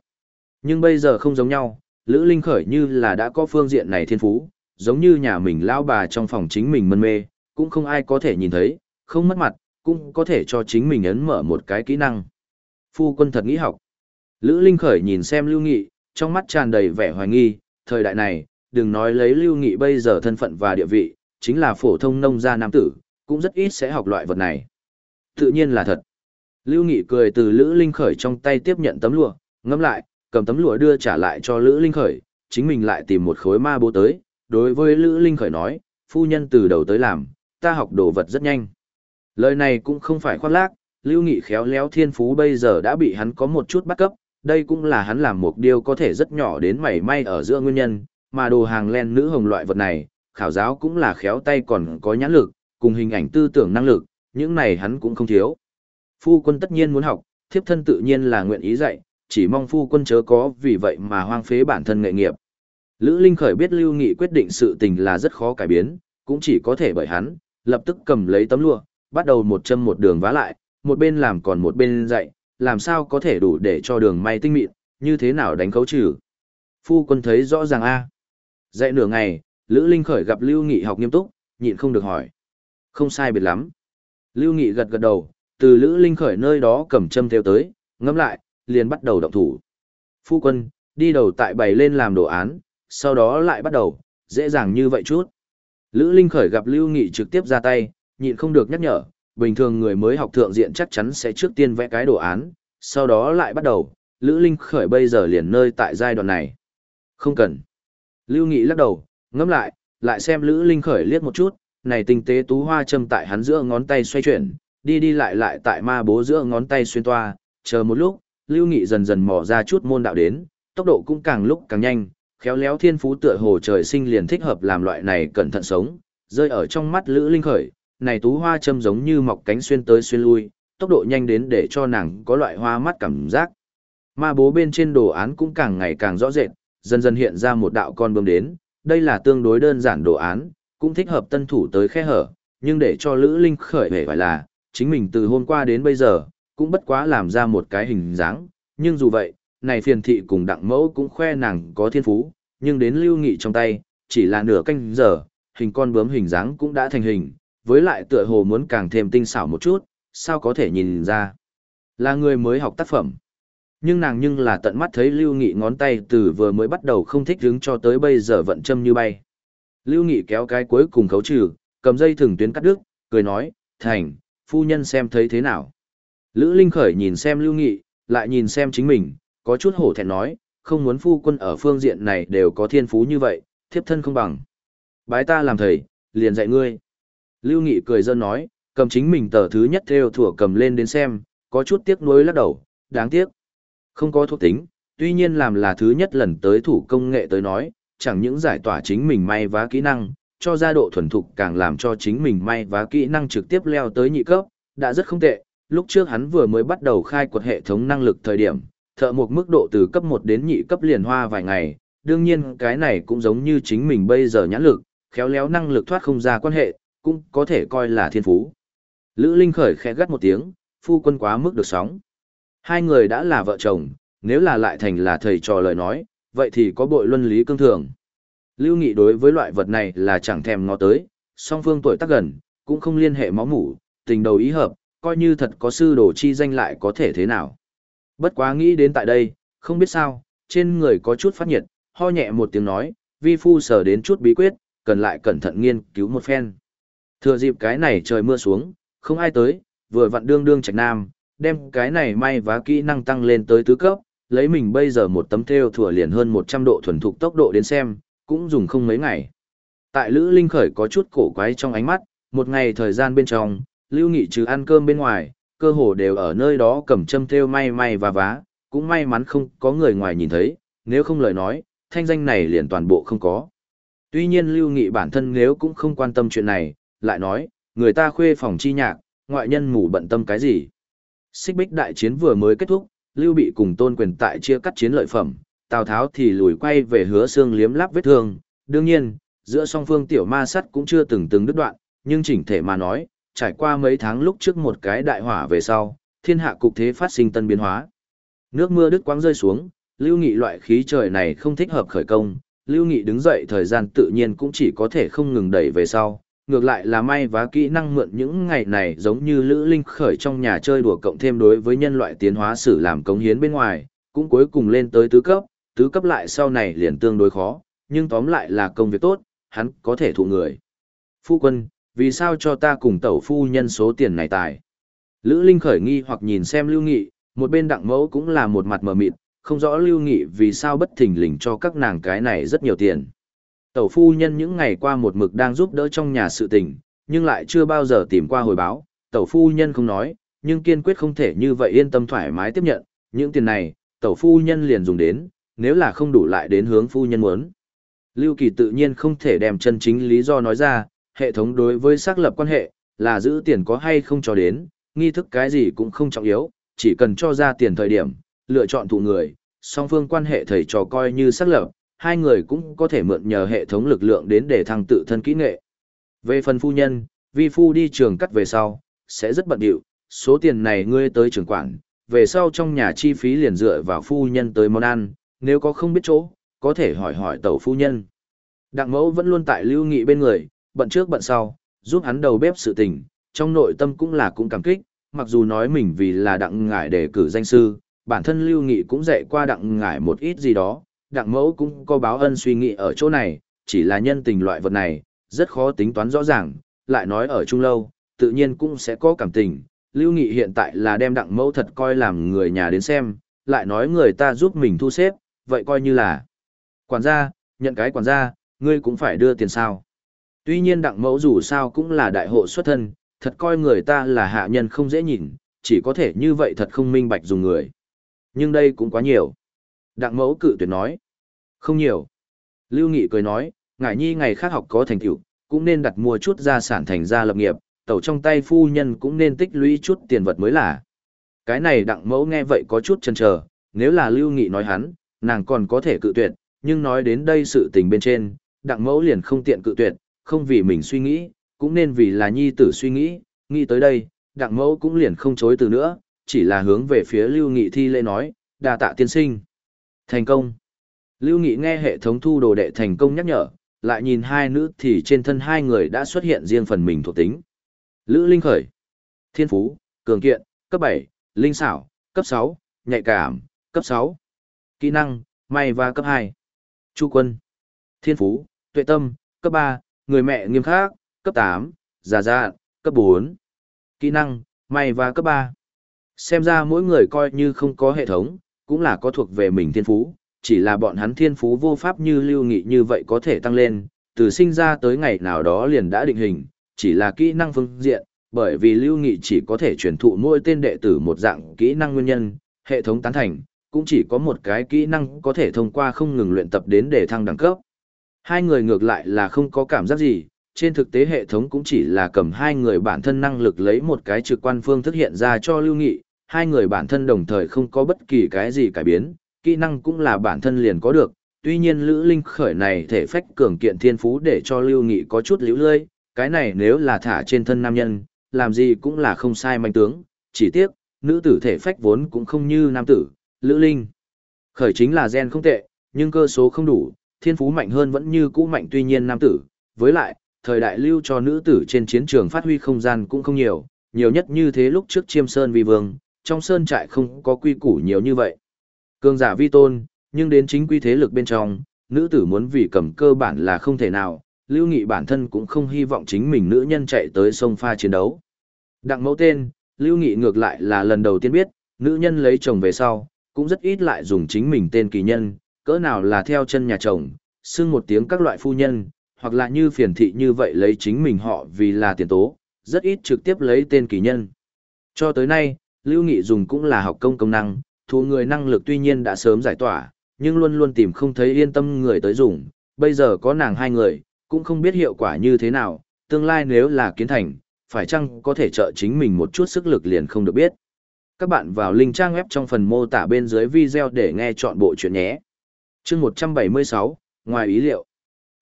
Nhưng bây giờ không giống nhau, Lữ Linh khởi như là đã có phương diện này thiên phú, giống như nhà mình lao bà trong phòng chính mình mân mê, cũng không ai có thể nhìn thấy, không mất mặt, cũng có thể cho chính mình ấn mở một cái kỹ năng. Phu quân thật nghĩ học. Lữ Linh khởi nhìn xem Lưu Nghị, trong mắt tràn đầy vẻ hoài nghi, thời đại này, đừng nói lấy Lưu Nghị bây giờ thân phận và địa vị, chính là phổ thông nông gia nam tử, cũng rất ít sẽ học loại vật này. Tự nhiên là thật. Lưu Nghị cười từ Lữ Linh Khởi trong tay tiếp nhận tấm lụa, ngâm lại, cầm tấm lụa đưa trả lại cho Lữ Linh Khởi, chính mình lại tìm một khối ma bố tới, đối với Lữ Linh Khởi nói, phu nhân từ đầu tới làm, ta học đồ vật rất nhanh. Lời này cũng không phải khoác lác, Lưu Nghị khéo léo thiên phú bây giờ đã bị hắn có một chút bắt cấp, đây cũng là hắn làm một điều có thể rất nhỏ đến mảy may ở giữa nguyên nhân, mà đồ hàng len nữ hồng loại vật này, khảo giáo cũng là khéo tay còn có nhãn lực, cùng hình ảnh tư tưởng năng lực, những này hắn cũng không thiếu. Phu quân tất nhiên muốn học, thiếp thân tự nhiên là nguyện ý dạy, chỉ mong phu quân chớ có vì vậy mà hoang phế bản thân nghệ nghiệp. Lữ Linh Khởi biết Lưu Nghị quyết định sự tình là rất khó cải biến, cũng chỉ có thể bởi hắn, lập tức cầm lấy tấm lụa, bắt đầu một châm một đường vá lại, một bên làm còn một bên dạy, làm sao có thể đủ để cho đường may tinh mịn, như thế nào đánh khấu trừ. Phu quân thấy rõ ràng a. Dạy nửa ngày, Lữ Linh Khởi gặp Lưu Nghị học nghiêm túc, nhịn không được hỏi. Không sai biệt lắm. Lưu Nghị gật gật đầu, từ Lữ Linh Khởi nơi đó cầm châm theo tới, ngắm lại, liền bắt đầu động thủ. Phu quân, đi đầu tại bày lên làm đồ án, sau đó lại bắt đầu, dễ dàng như vậy chút. Lữ Linh Khởi gặp Lưu Nghị trực tiếp ra tay, nhịn không được nhắc nhở, bình thường người mới học thượng diện chắc chắn sẽ trước tiên vẽ cái đồ án, sau đó lại bắt đầu, Lữ Linh Khởi bây giờ liền nơi tại giai đoạn này. Không cần. Lưu Nghị lắc đầu, ngẫm lại, lại xem Lữ Linh khởi liếc một chút, này tinh tế tú hoa châm tại hắn giữa ngón tay xoay chuyển, đi đi lại lại tại ma bố giữa ngón tay xuyên toa, chờ một lúc, Lưu Nghị dần dần mò ra chút môn đạo đến, tốc độ cũng càng lúc càng nhanh, khéo léo thiên phú tựa hồ trời sinh liền thích hợp làm loại này cẩn thận sống, rơi ở trong mắt Lữ Linh khởi, này tú hoa châm giống như mọc cánh xuyên tới xuyên lui, tốc độ nhanh đến để cho nàng có loại hoa mắt cảm giác. Ma bố bên trên đồ án cũng càng ngày càng rõ rệt, dần dần hiện ra một đạo con bướm đến, đây là tương đối đơn giản đồ án, cũng thích hợp tân thủ tới khe hở, nhưng để cho Lữ Linh khởi về phải là, chính mình từ hôm qua đến bây giờ, cũng bất quá làm ra một cái hình dáng, nhưng dù vậy, này phiền thị cùng đặng mẫu cũng khoe nàng có thiên phú, nhưng đến lưu nghị trong tay, chỉ là nửa canh giờ, hình con bướm hình dáng cũng đã thành hình, với lại tựa hồ muốn càng thêm tinh xảo một chút, sao có thể nhìn ra. Là người mới học tác phẩm. Nhưng nàng nhưng là tận mắt thấy Lưu Nghị ngón tay từ vừa mới bắt đầu không thích đứng cho tới bây giờ vận châm như bay. Lưu Nghị kéo cái cuối cùng khấu trừ, cầm dây thừng tuyến cắt đứt, cười nói, thành, phu nhân xem thấy thế nào. Lữ Linh Khởi nhìn xem Lưu Nghị, lại nhìn xem chính mình, có chút hổ thẹn nói, không muốn phu quân ở phương diện này đều có thiên phú như vậy, thiếp thân không bằng. Bái ta làm thầy, liền dạy ngươi. Lưu Nghị cười dân nói, cầm chính mình tờ thứ nhất theo thủa cầm lên đến xem, có chút tiếc nuối lắc đầu, đáng tiếc. Không có thuộc tính, tuy nhiên làm là thứ nhất lần tới thủ công nghệ tới nói, chẳng những giải tỏa chính mình may vá kỹ năng, cho ra độ thuần thục càng làm cho chính mình may vá kỹ năng trực tiếp leo tới nhị cấp, đã rất không tệ. Lúc trước hắn vừa mới bắt đầu khai quật hệ thống năng lực thời điểm, thợ một mức độ từ cấp 1 đến nhị cấp liền hoa vài ngày, đương nhiên cái này cũng giống như chính mình bây giờ nhãn lực, khéo léo năng lực thoát không ra quan hệ, cũng có thể coi là thiên phú. Lữ Linh khởi khẽ gắt một tiếng, phu quân quá mức được sóng. Hai người đã là vợ chồng, nếu là lại thành là thầy trò lời nói, vậy thì có bội luân lý cương thường. Lưu Nghị đối với loại vật này là chẳng thèm ngó tới, song phương tuổi tác gần, cũng không liên hệ máu mủ, tình đầu ý hợp, coi như thật có sư đồ chi danh lại có thể thế nào. Bất quá nghĩ đến tại đây, không biết sao, trên người có chút phát nhiệt, ho nhẹ một tiếng nói, vi phu sở đến chút bí quyết, cần lại cẩn thận nghiên cứu một phen. Thừa dịp cái này trời mưa xuống, không ai tới, vừa vặn đương đương trạch nam, đem cái này may vá kỹ năng tăng lên tới tứ cấp, lấy mình bây giờ một tấm theo thừa liền hơn 100 độ thuần thục tốc độ đến xem, cũng dùng không mấy ngày. Tại Lữ Linh Khởi có chút cổ quái trong ánh mắt, một ngày thời gian bên trong, Lưu Nghị trừ ăn cơm bên ngoài, cơ hồ đều ở nơi đó cầm châm theo may may và vá, cũng may mắn không có người ngoài nhìn thấy, nếu không lời nói, thanh danh này liền toàn bộ không có. Tuy nhiên Lưu Nghị bản thân nếu cũng không quan tâm chuyện này, lại nói, người ta khuê phòng chi nhạc, ngoại nhân mù bận tâm cái gì. Xích bích đại chiến vừa mới kết thúc, Lưu Bị cùng tôn quyền tại chia cắt chiến lợi phẩm, Tào Tháo thì lùi quay về hứa xương liếm láp vết thương. Đương nhiên, giữa song phương tiểu ma sắt cũng chưa từng từng đứt đoạn, nhưng chỉnh thể mà nói, trải qua mấy tháng lúc trước một cái đại hỏa về sau, thiên hạ cục thế phát sinh tân biến hóa. Nước mưa đứt quãng rơi xuống, Lưu Nghị loại khí trời này không thích hợp khởi công, Lưu Nghị đứng dậy thời gian tự nhiên cũng chỉ có thể không ngừng đẩy về sau, ngược lại là may và kỹ năng mượn những ngày này giống như Lữ Linh khởi trong nhà chơi đùa cộng thêm đối với nhân loại tiến hóa sử làm cống hiến bên ngoài, cũng cuối cùng lên tới tứ cấp, tứ cấp lại sau này liền tương đối khó, nhưng tóm lại là công việc tốt, hắn có thể thụ người. Phu quân, vì sao cho ta cùng tẩu phu nhân số tiền này tài? Lữ Linh khởi nghi hoặc nhìn xem Lưu Nghị, một bên đặng mẫu cũng là một mặt mờ mịt, không rõ Lưu Nghị vì sao bất thình lình cho các nàng cái này rất nhiều tiền. Tẩu phu nhân những ngày qua một mực đang giúp đỡ trong nhà sự tình, nhưng lại chưa bao giờ tìm qua hồi báo. Tẩu phu nhân không nói, nhưng kiên quyết không thể như vậy yên tâm thoải mái tiếp nhận. Những tiền này, tẩu phu nhân liền dùng đến, nếu là không đủ lại đến hướng phu nhân muốn. Lưu Kỳ tự nhiên không thể đem chân chính lý do nói ra, hệ thống đối với xác lập quan hệ, là giữ tiền có hay không cho đến, nghi thức cái gì cũng không trọng yếu, chỉ cần cho ra tiền thời điểm, lựa chọn thụ người, song phương quan hệ thầy trò coi như xác lập, hai người cũng có thể mượn nhờ hệ thống lực lượng đến để thăng tự thân kỹ nghệ. Về phần phu nhân, vi phu đi trường cắt về sau, sẽ rất bận điệu, số tiền này ngươi tới trường quản, về sau trong nhà chi phí liền dựa vào phu nhân tới món ăn, nếu có không biết chỗ, có thể hỏi hỏi tẩu phu nhân. Đặng mẫu vẫn luôn tại lưu nghị bên người, bận trước bận sau, giúp hắn đầu bếp sự tình, trong nội tâm cũng là cũng cảm kích, mặc dù nói mình vì là đặng ngải để cử danh sư, bản thân lưu nghị cũng dạy qua đặng ngải một ít gì đó, đặng mẫu cũng có báo ân suy nghĩ ở chỗ này, chỉ là nhân tình loại vật này, rất khó tính toán rõ ràng, lại nói ở chung lâu, tự nhiên cũng sẽ có cảm tình. Lưu Nghị hiện tại là đem đặng mẫu thật coi làm người nhà đến xem, lại nói người ta giúp mình thu xếp, vậy coi như là Quản gia, nhận cái quản gia, ngươi cũng phải đưa tiền sao. Tuy nhiên đặng mẫu dù sao cũng là đại hộ xuất thân, thật coi người ta là hạ nhân không dễ nhìn, chỉ có thể như vậy thật không minh bạch dùng người. Nhưng đây cũng quá nhiều. Đặng mẫu cự tuyệt nói. Không nhiều. Lưu Nghị cười nói, ngải nhi ngày khác học có thành tựu, cũng nên đặt mua chút gia sản thành gia lập nghiệp, tẩu trong tay phu nhân cũng nên tích lũy chút tiền vật mới là. Cái này đặng mẫu nghe vậy có chút chần chờ, nếu là Lưu Nghị nói hắn, nàng còn có thể cự tuyệt, nhưng nói đến đây sự tình bên trên, đặng mẫu liền không tiện cự tuyệt, không vì mình suy nghĩ, cũng nên vì là nhi tử suy nghĩ, nghĩ tới đây, đặng mẫu cũng liền không chối từ nữa, chỉ là hướng về phía Lưu Nghị thi lễ nói, đà tạ tiên sinh. Thành công. Lưu Nghị nghe hệ thống thu đồ đệ thành công nhắc nhở, lại nhìn hai nữ thì trên thân hai người đã xuất hiện riêng phần mình thuộc tính. Lữ Linh Khởi, Thiên Phú, Cường Kiện, cấp 7, Linh Xảo, cấp 6, Nhạy Cảm, cấp 6. Kỹ năng, May và cấp 2. Chu Quân, Thiên Phú, Tuệ Tâm, cấp 3, Người mẹ nghiêm khắc, cấp 8, Già Dạ, cấp 4. Kỹ năng, May và cấp 3. Xem ra mỗi người coi như không có hệ thống, cũng là có thuộc về mình thiên phú, chỉ là bọn hắn thiên phú vô pháp như lưu nghị như vậy có thể tăng lên, từ sinh ra tới ngày nào đó liền đã định hình, chỉ là kỹ năng phương diện, bởi vì lưu nghị chỉ có thể truyền thụ mỗi tên đệ tử một dạng kỹ năng nguyên nhân, hệ thống tán thành, cũng chỉ có một cái kỹ năng có thể thông qua không ngừng luyện tập đến để thăng đẳng cấp. Hai người ngược lại là không có cảm giác gì, trên thực tế hệ thống cũng chỉ là cầm hai người bản thân năng lực lấy một cái trực quan phương thức hiện ra cho lưu nghị, hai người bản thân đồng thời không có bất kỳ cái gì cải biến, kỹ năng cũng là bản thân liền có được. Tuy nhiên Lữ Linh khởi này thể phách cường kiện thiên phú để cho Lưu Nghị có chút liễu lơi, cái này nếu là thả trên thân nam nhân, làm gì cũng là không sai manh tướng, chỉ tiếc, nữ tử thể phách vốn cũng không như nam tử, Lữ Linh. Khởi chính là gen không tệ, nhưng cơ số không đủ, thiên phú mạnh hơn vẫn như cũ mạnh tuy nhiên nam tử, với lại, thời đại lưu cho nữ tử trên chiến trường phát huy không gian cũng không nhiều, nhiều nhất như thế lúc trước chiêm sơn vi vương, trong sơn trại không có quy củ nhiều như vậy. Cường giả vi tôn, nhưng đến chính quy thế lực bên trong, nữ tử muốn vì cầm cơ bản là không thể nào, Lưu Nghị bản thân cũng không hy vọng chính mình nữ nhân chạy tới sông pha chiến đấu. Đặng mẫu tên, Lưu Nghị ngược lại là lần đầu tiên biết, nữ nhân lấy chồng về sau, cũng rất ít lại dùng chính mình tên kỳ nhân, cỡ nào là theo chân nhà chồng, xưng một tiếng các loại phu nhân, hoặc là như phiền thị như vậy lấy chính mình họ vì là tiền tố, rất ít trực tiếp lấy tên kỳ nhân. Cho tới nay, Lưu Nghị dùng cũng là học công công năng, thu người năng lực tuy nhiên đã sớm giải tỏa, nhưng luôn luôn tìm không thấy yên tâm người tới dùng, bây giờ có nàng hai người, cũng không biết hiệu quả như thế nào, tương lai nếu là kiến thành, phải chăng có thể trợ chính mình một chút sức lực liền không được biết. Các bạn vào link trang web trong phần mô tả bên dưới video để nghe chọn bộ chuyện nhé. chương 176, ngoài ý liệu,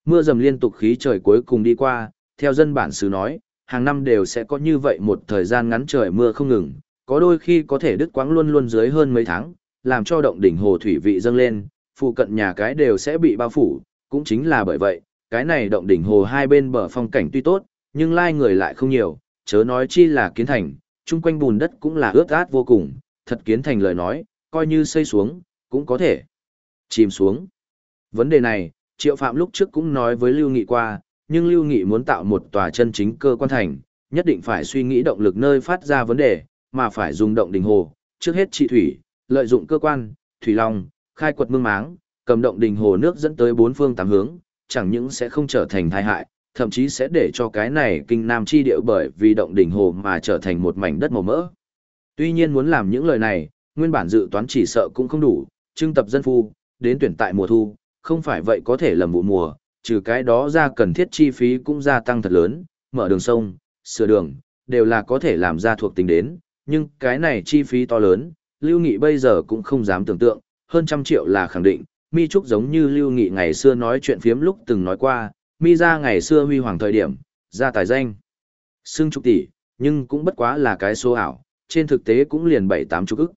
mưa dầm liên tục khí trời cuối cùng đi qua, theo dân bản xứ nói, hàng năm đều sẽ có như vậy một thời gian ngắn trời mưa không ngừng, có đôi khi có thể đứt quãng luôn luôn dưới hơn mấy tháng, làm cho động đỉnh hồ thủy vị dâng lên, phụ cận nhà cái đều sẽ bị bao phủ, cũng chính là bởi vậy, cái này động đỉnh hồ hai bên bờ phong cảnh tuy tốt, nhưng lai người lại không nhiều, chớ nói chi là kiến thành, chung quanh bùn đất cũng là ướt át vô cùng, thật kiến thành lời nói, coi như xây xuống, cũng có thể chìm xuống. Vấn đề này, Triệu Phạm lúc trước cũng nói với Lưu Nghị qua, nhưng Lưu Nghị muốn tạo một tòa chân chính cơ quan thành, nhất định phải suy nghĩ động lực nơi phát ra vấn đề, mà phải dùng động đình hồ, trước hết trị thủy, lợi dụng cơ quan, thủy long, khai quật mương máng, cầm động đình hồ nước dẫn tới bốn phương tám hướng, chẳng những sẽ không trở thành tai hại, thậm chí sẽ để cho cái này kinh nam chi điệu bởi vì động đỉnh hồ mà trở thành một mảnh đất màu mỡ. Tuy nhiên muốn làm những lời này, nguyên bản dự toán chỉ sợ cũng không đủ, trưng tập dân phu, đến tuyển tại mùa thu, không phải vậy có thể lầm vụ mùa, trừ cái đó ra cần thiết chi phí cũng gia tăng thật lớn, mở đường sông, sửa đường, đều là có thể làm ra thuộc tính đến, nhưng cái này chi phí to lớn, Lưu Nghị bây giờ cũng không dám tưởng tượng, hơn trăm triệu là khẳng định, Mi Trúc giống như Lưu Nghị ngày xưa nói chuyện phiếm lúc từng nói qua, Mi ra ngày xưa huy hoàng thời điểm, ra tài danh. Xưng chục tỷ, nhưng cũng bất quá là cái số ảo, trên thực tế cũng liền bảy tám chục ức.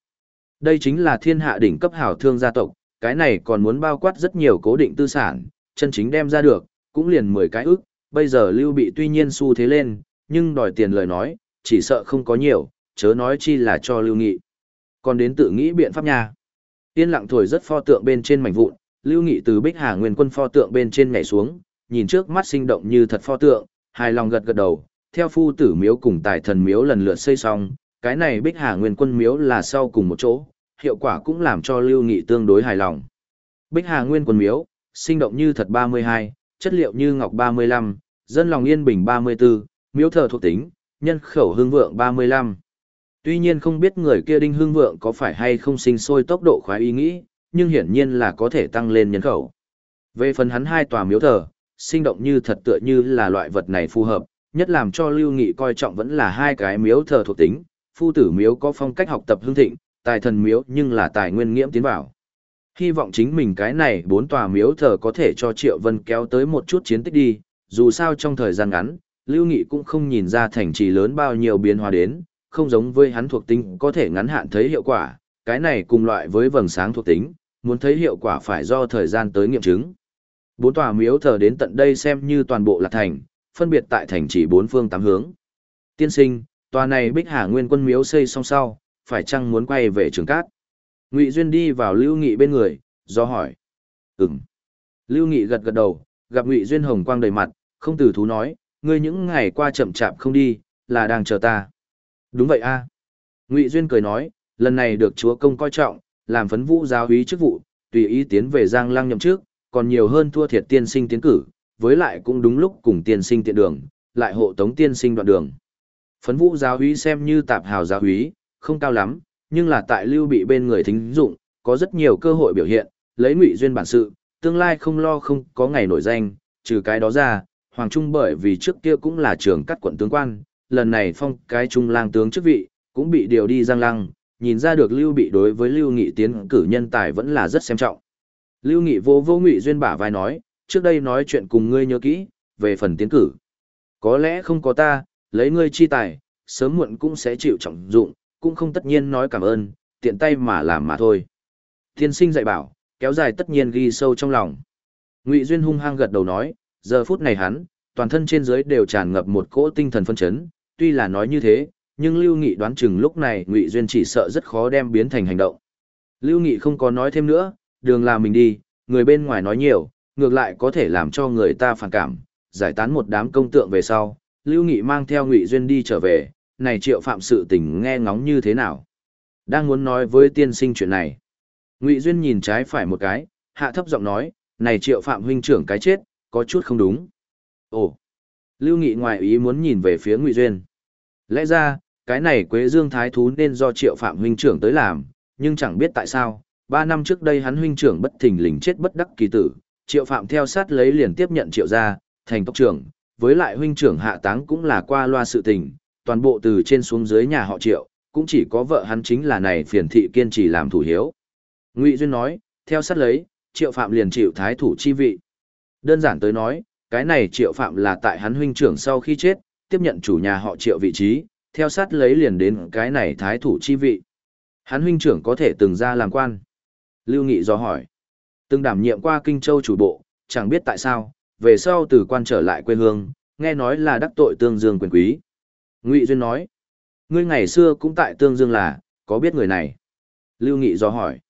Đây chính là thiên hạ đỉnh cấp hảo thương gia tộc, cái này còn muốn bao quát rất nhiều cố định tư sản, chân chính đem ra được, cũng liền 10 cái ức, bây giờ Lưu Bị tuy nhiên xu thế lên, nhưng đòi tiền lời nói, chỉ sợ không có nhiều, chớ nói chi là cho Lưu Nghị. Còn đến tự nghĩ biện pháp nha. Yên lặng thổi rất pho tượng bên trên mảnh vụn, Lưu Nghị từ Bích Hà Nguyên Quân pho tượng bên trên nhảy xuống, nhìn trước mắt sinh động như thật pho tượng, hài lòng gật gật đầu, theo phu tử miếu cùng tài thần miếu lần lượt xây xong, cái này Bích Hà Nguyên Quân miếu là sau cùng một chỗ, hiệu quả cũng làm cho Lưu Nghị tương đối hài lòng. Bích Hà Nguyên Quân miếu, sinh động như thật 32, chất liệu như ngọc 35, dân lòng yên bình 34, miếu thờ thuộc tính, nhân khẩu hương vượng 35. Tuy nhiên không biết người kia đinh hương vượng có phải hay không sinh sôi tốc độ khoái ý nghĩ, nhưng hiển nhiên là có thể tăng lên nhân khẩu. Về phần hắn hai tòa miếu thờ, sinh động như thật tựa như là loại vật này phù hợp, nhất làm cho Lưu Nghị coi trọng vẫn là hai cái miếu thờ thuộc tính, phu tử miếu có phong cách học tập hương thịnh, tài thần miếu nhưng là tài nguyên nghiễm tiến vào. Hy vọng chính mình cái này bốn tòa miếu thờ có thể cho Triệu Vân kéo tới một chút chiến tích đi, dù sao trong thời gian ngắn, Lưu Nghị cũng không nhìn ra thành trì lớn bao nhiêu biến hóa đến, không giống với hắn thuộc tính có thể ngắn hạn thấy hiệu quả, cái này cùng loại với vầng sáng thuộc tính, muốn thấy hiệu quả phải do thời gian tới nghiệm chứng. Bốn tòa miếu thờ đến tận đây xem như toàn bộ là thành, phân biệt tại thành chỉ bốn phương tám hướng. Tiên sinh, tòa này Bích Hà Nguyên quân miếu xây xong sau, phải chăng muốn quay về trường cát? Ngụy Duyên đi vào Lưu Nghị bên người, do hỏi. Ừm. Lưu Nghị gật gật đầu, gặp Ngụy Duyên hồng quang đầy mặt, không từ thú nói, ngươi những ngày qua chậm chạp không đi, là đang chờ ta. Đúng vậy a. Ngụy Duyên cười nói, lần này được chúa công coi trọng, làm phấn vũ giáo úy chức vụ, tùy ý tiến về Giang Lăng nhậm trước, còn nhiều hơn thua thiệt tiên sinh tiến cử, với lại cũng đúng lúc cùng tiên sinh tiện đường, lại hộ tống tiên sinh đoạn đường. Phấn vũ giáo úy xem như tạp hào giáo úy, không cao lắm, nhưng là tại lưu bị bên người thính dụng, có rất nhiều cơ hội biểu hiện, lấy ngụy duyên bản sự, tương lai không lo không có ngày nổi danh, trừ cái đó ra, Hoàng Trung bởi vì trước kia cũng là trường cắt quận tướng quan, lần này phong cái trung lang tướng chức vị, cũng bị điều đi giang lăng, nhìn ra được lưu bị đối với lưu nghị tiến cử nhân tài vẫn là rất xem trọng. Lưu Nghị vô vô ngụy duyên bả vai nói, trước đây nói chuyện cùng ngươi nhớ kỹ, về phần tiến cử. Có lẽ không có ta, lấy ngươi chi tài, sớm muộn cũng sẽ chịu trọng dụng, cũng không tất nhiên nói cảm ơn, tiện tay mà làm mà thôi. Tiên sinh dạy bảo, kéo dài tất nhiên ghi sâu trong lòng. Ngụy Duyên hung hăng gật đầu nói, giờ phút này hắn, toàn thân trên dưới đều tràn ngập một cỗ tinh thần phân chấn, tuy là nói như thế, nhưng Lưu Nghị đoán chừng lúc này Ngụy Duyên chỉ sợ rất khó đem biến thành hành động. Lưu Nghị không có nói thêm nữa, đường là mình đi, người bên ngoài nói nhiều, ngược lại có thể làm cho người ta phản cảm, giải tán một đám công tượng về sau, Lưu Nghị mang theo Ngụy Duyên đi trở về, này triệu phạm sự tình nghe ngóng như thế nào. Đang muốn nói với tiên sinh chuyện này. Ngụy Duyên nhìn trái phải một cái, hạ thấp giọng nói, này triệu phạm huynh trưởng cái chết, có chút không đúng. Ồ! Lưu Nghị ngoài ý muốn nhìn về phía Ngụy Duyên. Lẽ ra, cái này Quế Dương Thái Thú nên do triệu phạm huynh trưởng tới làm, nhưng chẳng biết tại sao, ba năm trước đây hắn huynh trưởng bất thình lình chết bất đắc kỳ tử, triệu phạm theo sát lấy liền tiếp nhận triệu gia, thành tộc trưởng, với lại huynh trưởng hạ táng cũng là qua loa sự tình, toàn bộ từ trên xuống dưới nhà họ triệu, cũng chỉ có vợ hắn chính là này phiền thị kiên trì làm thủ hiếu. Ngụy Duyên nói, theo sát lấy, triệu phạm liền chịu thái thủ chi vị. Đơn giản tới nói, cái này triệu phạm là tại hắn huynh trưởng sau khi chết, tiếp nhận chủ nhà họ triệu vị trí, theo sát lấy liền đến cái này thái thủ chi vị. Hắn huynh trưởng có thể từng ra làm quan. Lưu Nghị do hỏi. Từng đảm nhiệm qua Kinh Châu chủ bộ, chẳng biết tại sao, về sau từ quan trở lại quê hương, nghe nói là đắc tội tương dương quyền quý. Ngụy Duyên nói. Ngươi ngày xưa cũng tại tương dương là, có biết người này? Lưu Nghị do hỏi.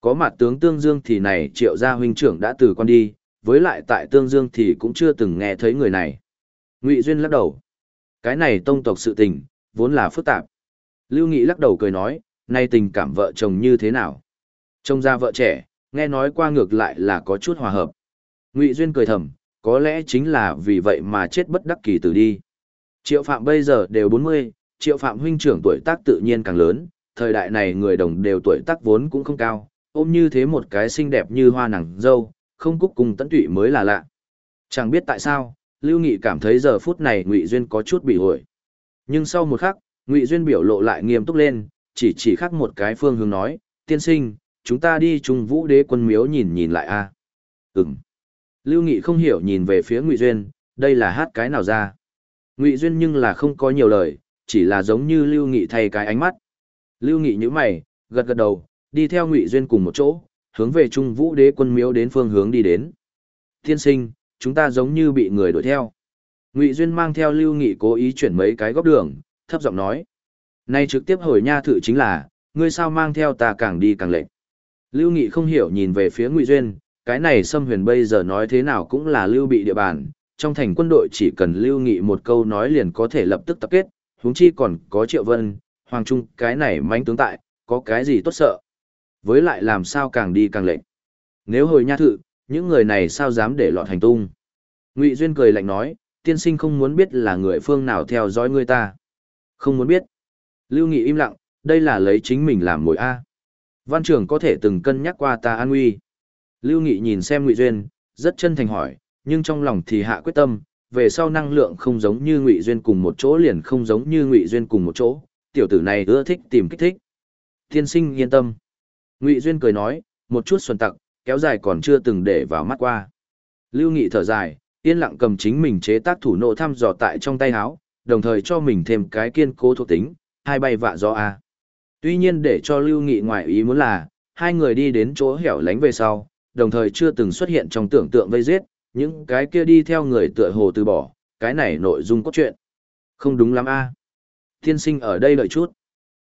Có mặt tướng tương dương thì này triệu gia huynh trưởng đã từ quan đi, với lại tại tương dương thì cũng chưa từng nghe thấy người này. Ngụy Duyên lắc đầu. Cái này tông tộc sự tình, vốn là phức tạp. Lưu Nghị lắc đầu cười nói, nay tình cảm vợ chồng như thế nào? Trông ra vợ trẻ, nghe nói qua ngược lại là có chút hòa hợp. Ngụy Duyên cười thầm, có lẽ chính là vì vậy mà chết bất đắc kỳ tử đi. Triệu Phạm bây giờ đều 40, Triệu Phạm huynh trưởng tuổi tác tự nhiên càng lớn, thời đại này người đồng đều tuổi tác vốn cũng không cao, ôm như thế một cái xinh đẹp như hoa nàng dâu, không cúc cùng tận tụy mới là lạ. Chẳng biết tại sao, Lưu Nghị cảm thấy giờ phút này Ngụy Duyên có chút bị hội. Nhưng sau một khắc, Ngụy Duyên biểu lộ lại nghiêm túc lên, chỉ chỉ khác một cái phương hướng nói, tiên sinh, chúng ta đi trung vũ đế quân miếu nhìn nhìn lại a à? ừng lưu nghị không hiểu nhìn về phía ngụy duyên đây là hát cái nào ra ngụy duyên nhưng là không có nhiều lời chỉ là giống như lưu nghị thay cái ánh mắt lưu nghị nhữ mày gật gật đầu đi theo ngụy duyên cùng một chỗ hướng về trung vũ đế quân miếu đến phương hướng đi đến. Tiên sinh chúng ta giống như bị người đuổi theo. Ngụy duyên mang theo lưu nghị cố ý chuyển mấy cái góc đường thấp giọng nói. Nay trực tiếp hồi nha thử chính là ngươi sao mang theo ta càng đi càng lệch. Lưu Nghị không hiểu nhìn về phía Ngụy Duyên, cái này Sâm Huyền bây giờ nói thế nào cũng là Lưu bị địa bàn, trong thành quân đội chỉ cần Lưu Nghị một câu nói liền có thể lập tức tập kết, huống chi còn có Triệu Vân, Hoàng Trung, cái này manh tướng tại, có cái gì tốt sợ. Với lại làm sao càng đi càng lệnh. Nếu hồi nha thự, những người này sao dám để lọt hành tung. Ngụy Duyên cười lạnh nói, tiên sinh không muốn biết là người phương nào theo dõi ngươi ta. Không muốn biết. Lưu Nghị im lặng, đây là lấy chính mình làm mồi A. Văn trưởng có thể từng cân nhắc qua ta an nguy. Lưu Nghị nhìn xem Ngụy Duyên, rất chân thành hỏi, nhưng trong lòng thì hạ quyết tâm, về sau năng lượng không giống như Ngụy Duyên cùng một chỗ liền không giống như Ngụy Duyên cùng một chỗ, tiểu tử này ưa thích tìm kích thích. Tiên sinh yên tâm. Ngụy Duyên cười nói, một chút xuân tặc, kéo dài còn chưa từng để vào mắt qua. Lưu Nghị thở dài, yên lặng cầm chính mình chế tác thủ nộ thăm dò tại trong tay áo, đồng thời cho mình thêm cái kiên cố thuộc tính, hai bay vạ gió a. Tuy nhiên để cho Lưu Nghị ngoại ý muốn là, hai người đi đến chỗ hẻo lánh về sau, đồng thời chưa từng xuất hiện trong tưởng tượng vây giết, những cái kia đi theo người tựa hồ từ bỏ, cái này nội dung cốt truyện. Không đúng lắm a. Tiên sinh ở đây đợi chút.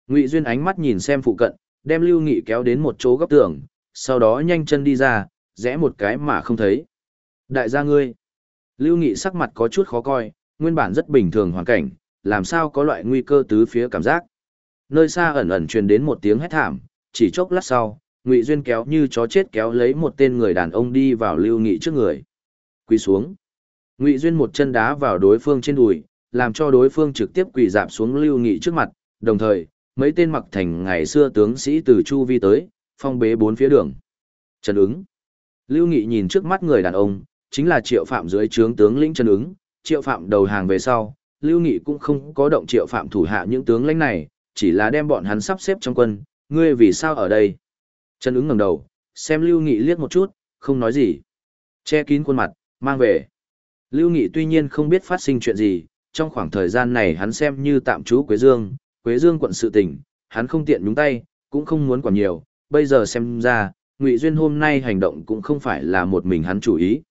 Ngụy Duyên ánh mắt nhìn xem phụ cận, đem Lưu Nghị kéo đến một chỗ góc tường, sau đó nhanh chân đi ra, rẽ một cái mà không thấy. Đại gia ngươi. Lưu Nghị sắc mặt có chút khó coi, nguyên bản rất bình thường hoàn cảnh, làm sao có loại nguy cơ tứ phía cảm giác. Nơi xa ẩn ẩn truyền đến một tiếng hét thảm, chỉ chốc lát sau, Ngụy Duyên kéo như chó chết kéo lấy một tên người đàn ông đi vào Lưu Nghị trước người. Quỳ xuống. Ngụy Duyên một chân đá vào đối phương trên đùi, làm cho đối phương trực tiếp quỳ dạp xuống Lưu Nghị trước mặt, đồng thời, mấy tên mặc thành ngày xưa tướng sĩ từ chu vi tới, phong bế bốn phía đường. Trần ứng. Lưu Nghị nhìn trước mắt người đàn ông, chính là triệu phạm dưới trướng tướng lĩnh Trần ứng, triệu phạm đầu hàng về sau, Lưu Nghị cũng không có động triệu phạm thủ hạ những tướng lãnh này, chỉ là đem bọn hắn sắp xếp trong quân, ngươi vì sao ở đây? Trần ứng ngẩng đầu, xem Lưu Nghị liếc một chút, không nói gì. Che kín khuôn mặt, mang về. Lưu Nghị tuy nhiên không biết phát sinh chuyện gì, trong khoảng thời gian này hắn xem như tạm trú Quế Dương, Quế Dương quận sự tình, hắn không tiện nhúng tay, cũng không muốn quản nhiều, bây giờ xem ra, Ngụy Duyên hôm nay hành động cũng không phải là một mình hắn chủ ý.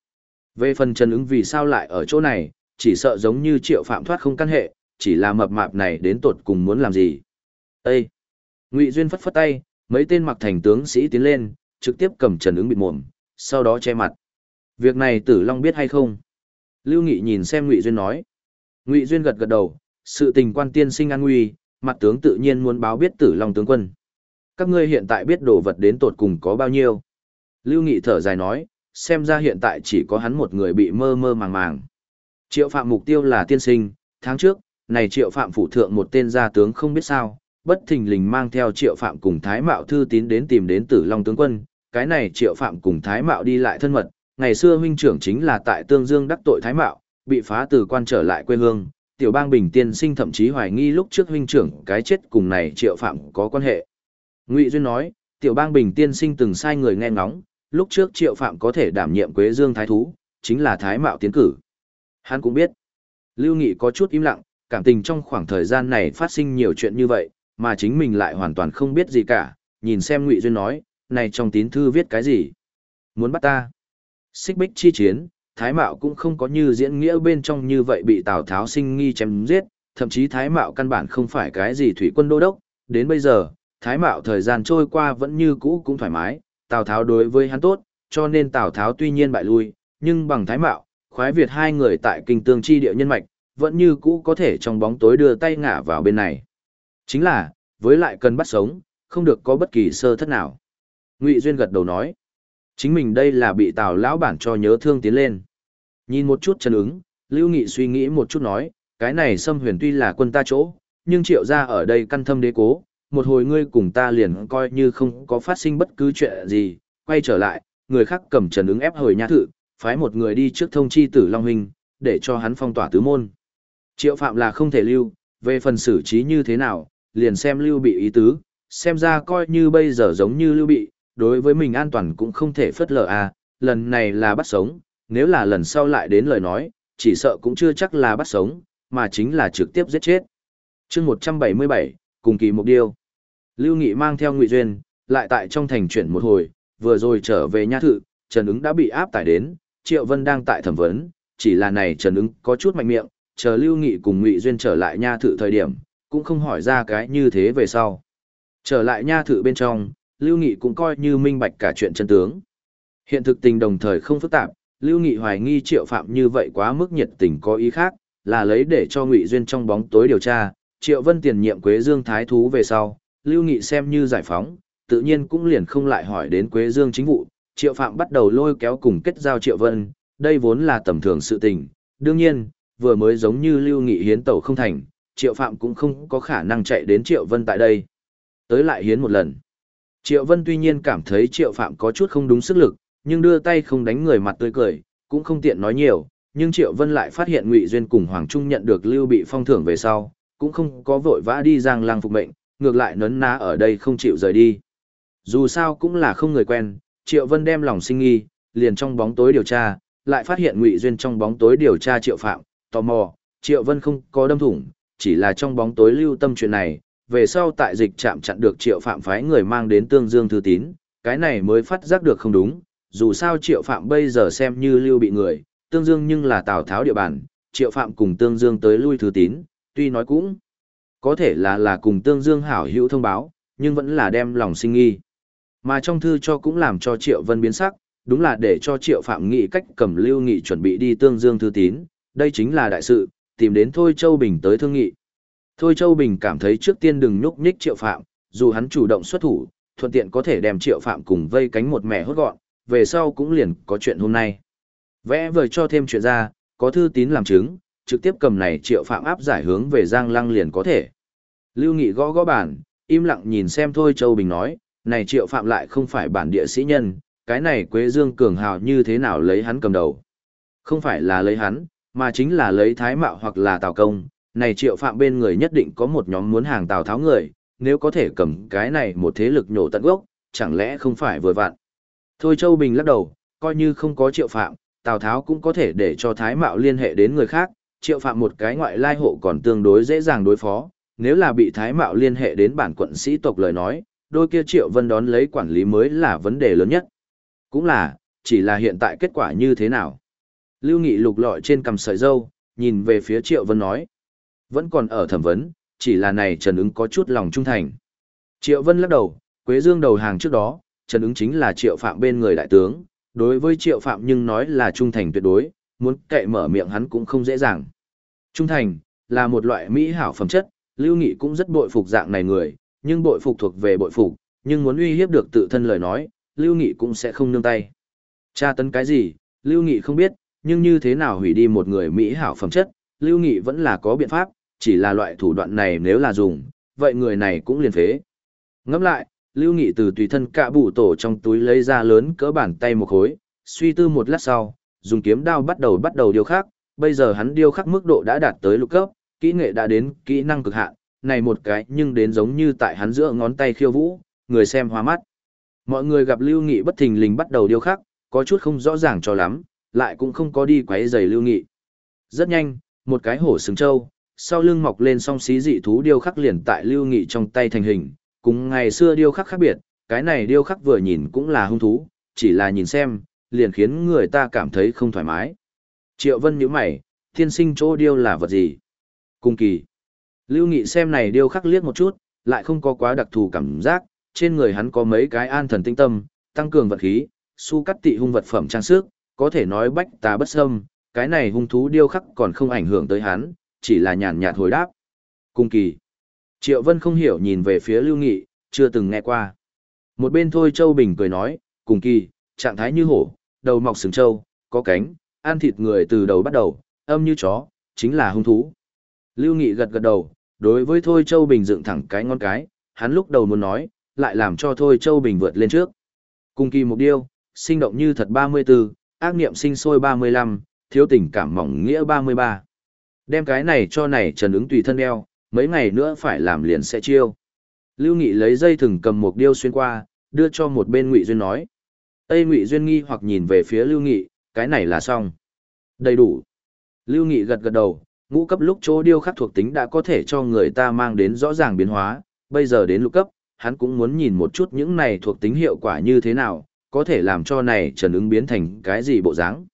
Về phần Trần ứng vì sao lại ở chỗ này, chỉ sợ giống như triệu phạm thoát không căn hệ, chỉ là mập mạp này đến tột cùng muốn làm gì. Ê! Ngụy Duyên phất phất tay, mấy tên mặc thành tướng sĩ tiến lên, trực tiếp cầm Trần ứng bịt mồm, sau đó che mặt. Việc này Tử Long biết hay không? Lưu Nghị nhìn xem Ngụy Duyên nói. Ngụy Duyên gật gật đầu, sự tình quan tiên sinh an nguy, mặt tướng tự nhiên muốn báo biết Tử Long tướng quân. Các ngươi hiện tại biết đồ vật đến tột cùng có bao nhiêu? Lưu Nghị thở dài nói, xem ra hiện tại chỉ có hắn một người bị mơ mơ màng màng. Triệu phạm mục tiêu là tiên sinh, tháng trước, này triệu phạm phụ thượng một tên gia tướng không biết sao, bất thình lình mang theo triệu phạm cùng thái mạo thư tín đến tìm đến tử long tướng quân, cái này triệu phạm cùng thái mạo đi lại thân mật, ngày xưa huynh trưởng chính là tại tương dương đắc tội thái mạo, bị phá từ quan trở lại quê hương, tiểu bang bình tiên sinh thậm chí hoài nghi lúc trước huynh trưởng cái chết cùng này triệu phạm có quan hệ. Ngụy Duyên nói, tiểu bang bình tiên sinh từng sai người nghe ngóng, lúc trước triệu phạm có thể đảm nhiệm quế dương thái thú, chính là thái mạo tiến cử. Hắn cũng biết. Lưu Nghị có chút im lặng, cảm tình trong khoảng thời gian này phát sinh nhiều chuyện như vậy, mà chính mình lại hoàn toàn không biết gì cả, nhìn xem Ngụy Duyên nói, này trong tín thư viết cái gì? Muốn bắt ta? Xích bích chi chiến, Thái Mạo cũng không có như diễn nghĩa bên trong như vậy bị Tào Tháo sinh nghi chém giết, thậm chí Thái Mạo căn bản không phải cái gì thủy quân đô đốc, đến bây giờ, Thái Mạo thời gian trôi qua vẫn như cũ cũng thoải mái, Tào Tháo đối với hắn tốt, cho nên Tào Tháo tuy nhiên bại lui, nhưng bằng Thái Mạo, khoái Việt hai người tại kinh tương chi địa nhân mạch, vẫn như cũ có thể trong bóng tối đưa tay ngả vào bên này. Chính là, với lại cần bắt sống, không được có bất kỳ sơ thất nào. Ngụy Duyên gật đầu nói, chính mình đây là bị Tào lão bản cho nhớ thương tiến lên. Nhìn một chút chân ứng, Lưu Nghị suy nghĩ một chút nói, cái này xâm huyền tuy là quân ta chỗ, nhưng triệu ra ở đây căn thâm đế cố, một hồi ngươi cùng ta liền coi như không có phát sinh bất cứ chuyện gì, quay trở lại, người khác cầm trần ứng ép hồi nhã thự, phái một người đi trước thông chi tử Long Huynh, để cho hắn phong tỏa tứ môn. Triệu phạm là không thể lưu, về phần xử trí như thế nào, liền xem lưu bị ý tứ, xem ra coi như bây giờ giống như lưu bị, đối với mình an toàn cũng không thể phất lờ à, lần này là bắt sống, nếu là lần sau lại đến lời nói, chỉ sợ cũng chưa chắc là bắt sống, mà chính là trực tiếp giết chết. chương 177, cùng kỳ mục điêu. Lưu Nghị mang theo Ngụy Duyên, lại tại trong thành chuyển một hồi, vừa rồi trở về nha thự, Trần ứng đã bị áp tải đến, Triệu Vân đang tại thẩm vấn, chỉ là này Trần ứng có chút mạnh miệng, chờ Lưu Nghị cùng Ngụy Duyên trở lại nha thự thời điểm, cũng không hỏi ra cái như thế về sau. Trở lại nha thự bên trong, Lưu Nghị cũng coi như minh bạch cả chuyện chân tướng. Hiện thực tình đồng thời không phức tạp, Lưu Nghị hoài nghi Triệu Phạm như vậy quá mức nhiệt tình có ý khác, là lấy để cho Ngụy Duyên trong bóng tối điều tra, Triệu Vân tiền nhiệm Quế Dương Thái Thú về sau, Lưu Nghị xem như giải phóng, tự nhiên cũng liền không lại hỏi đến Quế Dương chính vụ, Triệu Phạm bắt đầu lôi kéo cùng kết giao Triệu Vân, đây vốn là tầm thường sự tình. Đương nhiên, vừa mới giống như Lưu Nghị hiến tẩu không thành, Triệu Phạm cũng không có khả năng chạy đến Triệu Vân tại đây. Tới lại hiến một lần. Triệu Vân tuy nhiên cảm thấy Triệu Phạm có chút không đúng sức lực, nhưng đưa tay không đánh người mặt tươi cười, cũng không tiện nói nhiều, nhưng Triệu Vân lại phát hiện Ngụy Duyên cùng Hoàng Trung nhận được Lưu bị phong thưởng về sau, cũng không có vội vã đi giang lang phục mệnh, ngược lại nấn ná ở đây không chịu rời đi. Dù sao cũng là không người quen, Triệu Vân đem lòng sinh nghi, liền trong bóng tối điều tra, lại phát hiện Ngụy Duyên trong bóng tối điều tra Triệu Phạm, tò mò, Triệu Vân không có đâm thủng, chỉ là trong bóng tối lưu tâm chuyện này, về sau tại dịch chạm chặn được Triệu Phạm phái người mang đến Tương Dương thư tín, cái này mới phát giác được không đúng, dù sao Triệu Phạm bây giờ xem như lưu bị người, Tương Dương nhưng là Tào Tháo địa bàn, Triệu Phạm cùng Tương Dương tới lui thư tín, tuy nói cũng có thể là là cùng Tương Dương hảo hữu thông báo, nhưng vẫn là đem lòng sinh nghi. Mà trong thư cho cũng làm cho Triệu Vân biến sắc, đúng là để cho Triệu Phạm nghị cách cầm Lưu Nghị chuẩn bị đi Tương Dương thư tín, đây chính là đại sự, tìm đến Thôi Châu Bình tới thương nghị. Thôi Châu Bình cảm thấy trước tiên đừng nhúc nhích Triệu Phạm, dù hắn chủ động xuất thủ, thuận tiện có thể đem Triệu Phạm cùng vây cánh một mẹ hốt gọn, về sau cũng liền có chuyện hôm nay. Vẽ vời cho thêm chuyện ra, có thư tín làm chứng, trực tiếp cầm này Triệu Phạm áp giải hướng về Giang Lăng liền có thể. Lưu Nghị gõ gõ bản, im lặng nhìn xem Thôi Châu Bình nói, này Triệu Phạm lại không phải bản địa sĩ nhân, cái này Quế Dương Cường Hào như thế nào lấy hắn cầm đầu. Không phải là lấy hắn, mà chính là lấy Thái Mạo hoặc là Tào Công, này Triệu Phạm bên người nhất định có một nhóm muốn hàng Tào Tháo người, nếu có thể cầm cái này một thế lực nhổ tận gốc, chẳng lẽ không phải vừa vặn. Thôi Châu Bình lắc đầu, coi như không có Triệu Phạm, Tào Tháo cũng có thể để cho Thái Mạo liên hệ đến người khác, Triệu Phạm một cái ngoại lai hộ còn tương đối dễ dàng đối phó, nếu là bị Thái Mạo liên hệ đến bản quận sĩ tộc lời nói, đôi kia Triệu Vân đón lấy quản lý mới là vấn đề lớn nhất. Cũng là, chỉ là hiện tại kết quả như thế nào. Lưu Nghị lục lọi trên cầm sợi dâu, nhìn về phía Triệu Vân nói. Vẫn còn ở thẩm vấn, chỉ là này Trần ứng có chút lòng trung thành. Triệu Vân lắc đầu, Quế Dương đầu hàng trước đó, Trần ứng chính là Triệu Phạm bên người đại tướng, đối với Triệu Phạm nhưng nói là trung thành tuyệt đối, muốn cậy mở miệng hắn cũng không dễ dàng. Trung thành, là một loại mỹ hảo phẩm chất, Lưu Nghị cũng rất bội phục dạng này người, nhưng bội phục thuộc về bội phục, nhưng muốn uy hiếp được tự thân lời nói, Lưu Nghị cũng sẽ không nương tay. Tra tấn cái gì, Lưu Nghị không biết, nhưng như thế nào hủy đi một người Mỹ hảo phẩm chất, Lưu Nghị vẫn là có biện pháp, chỉ là loại thủ đoạn này nếu là dùng, vậy người này cũng liền phế. Ngẫm lại, Lưu Nghị từ tùy thân cạ bụ tổ trong túi lấy ra lớn cỡ bàn tay một khối, suy tư một lát sau, dùng kiếm đao bắt đầu bắt đầu điêu khắc, bây giờ hắn điêu khắc mức độ đã đạt tới lục cấp, kỹ nghệ đã đến kỹ năng cực hạn, này một cái nhưng đến giống như tại hắn giữa ngón tay khiêu vũ, người xem hoa mắt. Mọi người gặp Lưu Nghị bất thình lình bắt đầu điêu khắc, có chút không rõ ràng cho lắm, lại cũng không có đi quấy giày Lưu Nghị. Rất nhanh, một cái hổ sừng trâu, sau lưng mọc lên song xí dị thú điêu khắc liền tại Lưu Nghị trong tay thành hình, cùng ngày xưa điêu khắc khác biệt, cái này điêu khắc vừa nhìn cũng là hung thú, chỉ là nhìn xem, liền khiến người ta cảm thấy không thoải mái. Triệu Vân nhíu mày, thiên sinh chỗ điêu là vật gì? Cung kỳ. Lưu Nghị xem này điêu khắc liếc một chút, lại không có quá đặc thù cảm giác, trên người hắn có mấy cái an thần tinh tâm, tăng cường vật khí, su cắt tị hung vật phẩm trang sức, có thể nói bách tà bất xâm, cái này hung thú điêu khắc còn không ảnh hưởng tới hắn, chỉ là nhàn nhạt hồi đáp. Cung kỳ. Triệu Vân không hiểu nhìn về phía Lưu Nghị, chưa từng nghe qua. Một bên thôi Châu Bình cười nói, cùng kỳ, trạng thái như hổ, đầu mọc sừng trâu, có cánh, ăn thịt người từ đầu bắt đầu, âm như chó, chính là hung thú. Lưu Nghị gật gật đầu, đối với Thôi Châu Bình dựng thẳng cái ngón cái, hắn lúc đầu muốn nói, lại làm cho Thôi Châu Bình vượt lên trước. Cùng kỳ một điêu, sinh động như thật 34, ác niệm sinh sôi 35, thiếu tình cảm mỏng nghĩa 33. Đem cái này cho này Trần ứng tùy thân đeo, mấy ngày nữa phải làm liền sẽ chiêu. Lưu Nghị lấy dây thừng cầm một điêu xuyên qua, đưa cho một bên Ngụy Duyên nói. Tây Ngụy Duyên nghi hoặc nhìn về phía Lưu Nghị, cái này là xong. Đầy đủ. Lưu Nghị gật gật đầu, ngũ cấp lúc chỗ điêu khắc thuộc tính đã có thể cho người ta mang đến rõ ràng biến hóa, bây giờ đến lục cấp, hắn cũng muốn nhìn một chút những này thuộc tính hiệu quả như thế nào, có thể làm cho này trần ứng biến thành cái gì bộ dáng.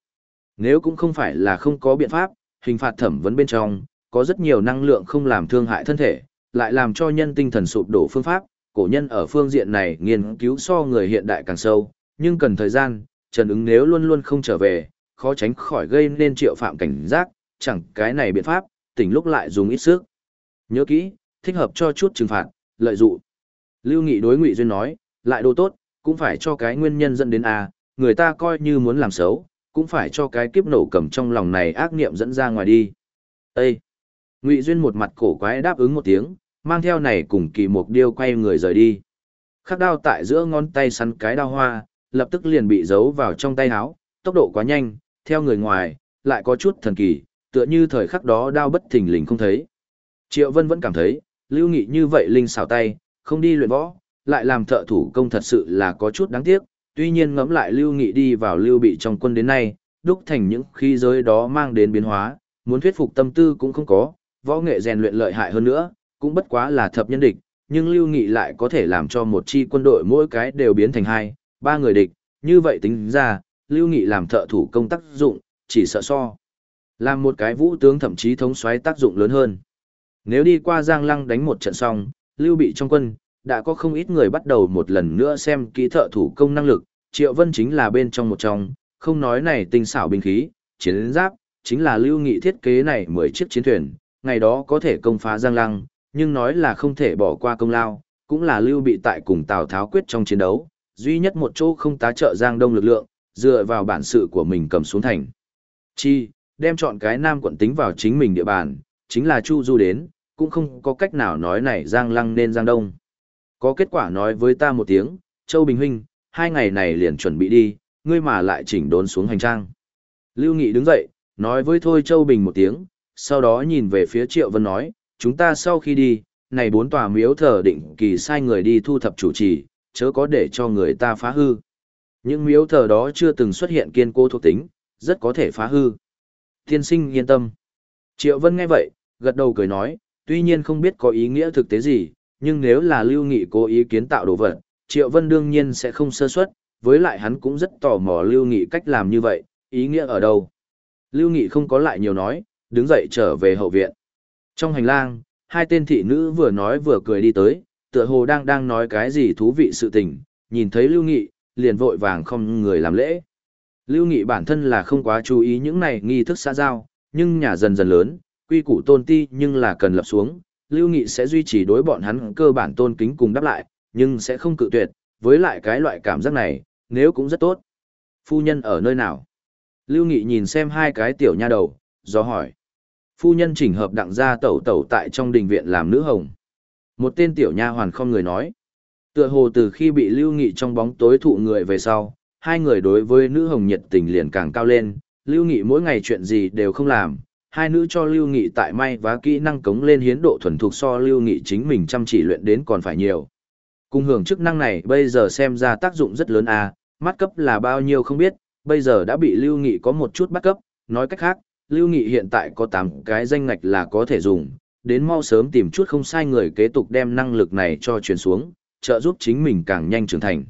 Nếu cũng không phải là không có biện pháp, hình phạt thẩm vấn bên trong, có rất nhiều năng lượng không làm thương hại thân thể, lại làm cho nhân tinh thần sụp đổ phương pháp, cổ nhân ở phương diện này nghiên cứu so người hiện đại càng sâu, nhưng cần thời gian, Trần ứng nếu luôn luôn không trở về, khó tránh khỏi gây nên triệu phạm cảnh giác, chẳng cái này biện pháp, tỉnh lúc lại dùng ít sức. Nhớ kỹ, thích hợp cho chút trừng phạt, lợi dụng. Lưu Nghị đối Ngụy Duyên nói, lại đồ tốt, cũng phải cho cái nguyên nhân dẫn đến A, người ta coi như muốn làm xấu, cũng phải cho cái kiếp nổ cầm trong lòng này ác niệm dẫn ra ngoài đi. Ê! Ngụy Duyên một mặt cổ quái đáp ứng một tiếng, mang theo này cùng kỳ mục điêu quay người rời đi. Khắc đao tại giữa ngón tay sắn cái đao hoa, lập tức liền bị giấu vào trong tay áo, tốc độ quá nhanh, theo người ngoài, lại có chút thần kỳ, tựa như thời khắc đó đao bất thình lình không thấy. Triệu Vân vẫn cảm thấy, lưu nghị như vậy linh xảo tay, không đi luyện võ, lại làm thợ thủ công thật sự là có chút đáng tiếc, tuy nhiên ngẫm lại lưu nghị đi vào lưu bị trong quân đến nay, đúc thành những khí giới đó mang đến biến hóa, muốn thuyết phục tâm tư cũng không có, võ nghệ rèn luyện lợi hại hơn nữa, cũng bất quá là thập nhân địch, nhưng lưu nghị lại có thể làm cho một chi quân đội mỗi cái đều biến thành hai, ba người địch, như vậy tính ra, lưu nghị làm thợ thủ công tác dụng, chỉ sợ so. Làm một cái vũ tướng thậm chí thống soái tác dụng lớn hơn. Nếu đi qua Giang Lăng đánh một trận xong, lưu bị trong quân, đã có không ít người bắt đầu một lần nữa xem kỹ thợ thủ công năng lực, Triệu Vân chính là bên trong một trong, không nói này tinh xảo binh khí, chiến giáp, chính là lưu nghị thiết kế này 10 chiếc chiến thuyền, ngày đó có thể công phá Giang Lăng, nhưng nói là không thể bỏ qua công lao, cũng là lưu bị tại cùng Tào Tháo quyết trong chiến đấu, duy nhất một chỗ không tá trợ Giang Đông lực lượng, dựa vào bản sự của mình cầm xuống thành. Chi, đem chọn cái nam quận tính vào chính mình địa bàn, chính là Chu Du đến, cũng không có cách nào nói này Giang Lăng nên Giang Đông. Có kết quả nói với ta một tiếng, Châu Bình Huynh, hai ngày này liền chuẩn bị đi, ngươi mà lại chỉnh đốn xuống hành trang. Lưu Nghị đứng dậy, nói với Thôi Châu Bình một tiếng, sau đó nhìn về phía Triệu Vân nói, chúng ta sau khi đi, này bốn tòa miếu thờ định kỳ sai người đi thu thập chủ trì, chớ có để cho người ta phá hư. Những miếu thờ đó chưa từng xuất hiện kiên cố thuộc tính, rất có thể phá hư. Thiên sinh yên tâm. Triệu Vân nghe vậy, gật đầu cười nói, tuy nhiên không biết có ý nghĩa thực tế gì, nhưng nếu là lưu nghị cố ý kiến tạo đồ vật, Triệu Vân đương nhiên sẽ không sơ suất, với lại hắn cũng rất tò mò lưu nghị cách làm như vậy, ý nghĩa ở đâu. Lưu nghị không có lại nhiều nói, đứng dậy trở về hậu viện. Trong hành lang, hai tên thị nữ vừa nói vừa cười đi tới, tựa hồ đang đang nói cái gì thú vị sự tình, nhìn thấy Lưu Nghị, liền vội vàng không người làm lễ. Lưu Nghị bản thân là không quá chú ý những này nghi thức xã giao, nhưng nhà dần dần lớn, quy củ tôn ti nhưng là cần lập xuống, Lưu Nghị sẽ duy trì đối bọn hắn cơ bản tôn kính cùng đáp lại, nhưng sẽ không cự tuyệt, với lại cái loại cảm giác này, nếu cũng rất tốt. Phu nhân ở nơi nào? Lưu Nghị nhìn xem hai cái tiểu nha đầu, do hỏi. Phu nhân chỉnh hợp đặng gia tẩu tẩu tại trong đình viện làm nữ hồng. Một tên tiểu nha hoàn không người nói. Tựa hồ từ khi bị lưu nghị trong bóng tối thụ người về sau, hai người đối với nữ hồng nhiệt tình liền càng cao lên, lưu nghị mỗi ngày chuyện gì đều không làm, hai nữ cho lưu nghị tại may và kỹ năng cống lên hiến độ thuần thục so lưu nghị chính mình chăm chỉ luyện đến còn phải nhiều. Cung hưởng chức năng này bây giờ xem ra tác dụng rất lớn à, mắt cấp là bao nhiêu không biết, bây giờ đã bị lưu nghị có một chút bắt cấp, nói cách khác, lưu nghị hiện tại có 8 cái danh ngạch là có thể dùng, đến mau sớm tìm chút không sai người kế tục đem năng lực này cho truyền xuống, trợ giúp chính mình càng nhanh trưởng thành.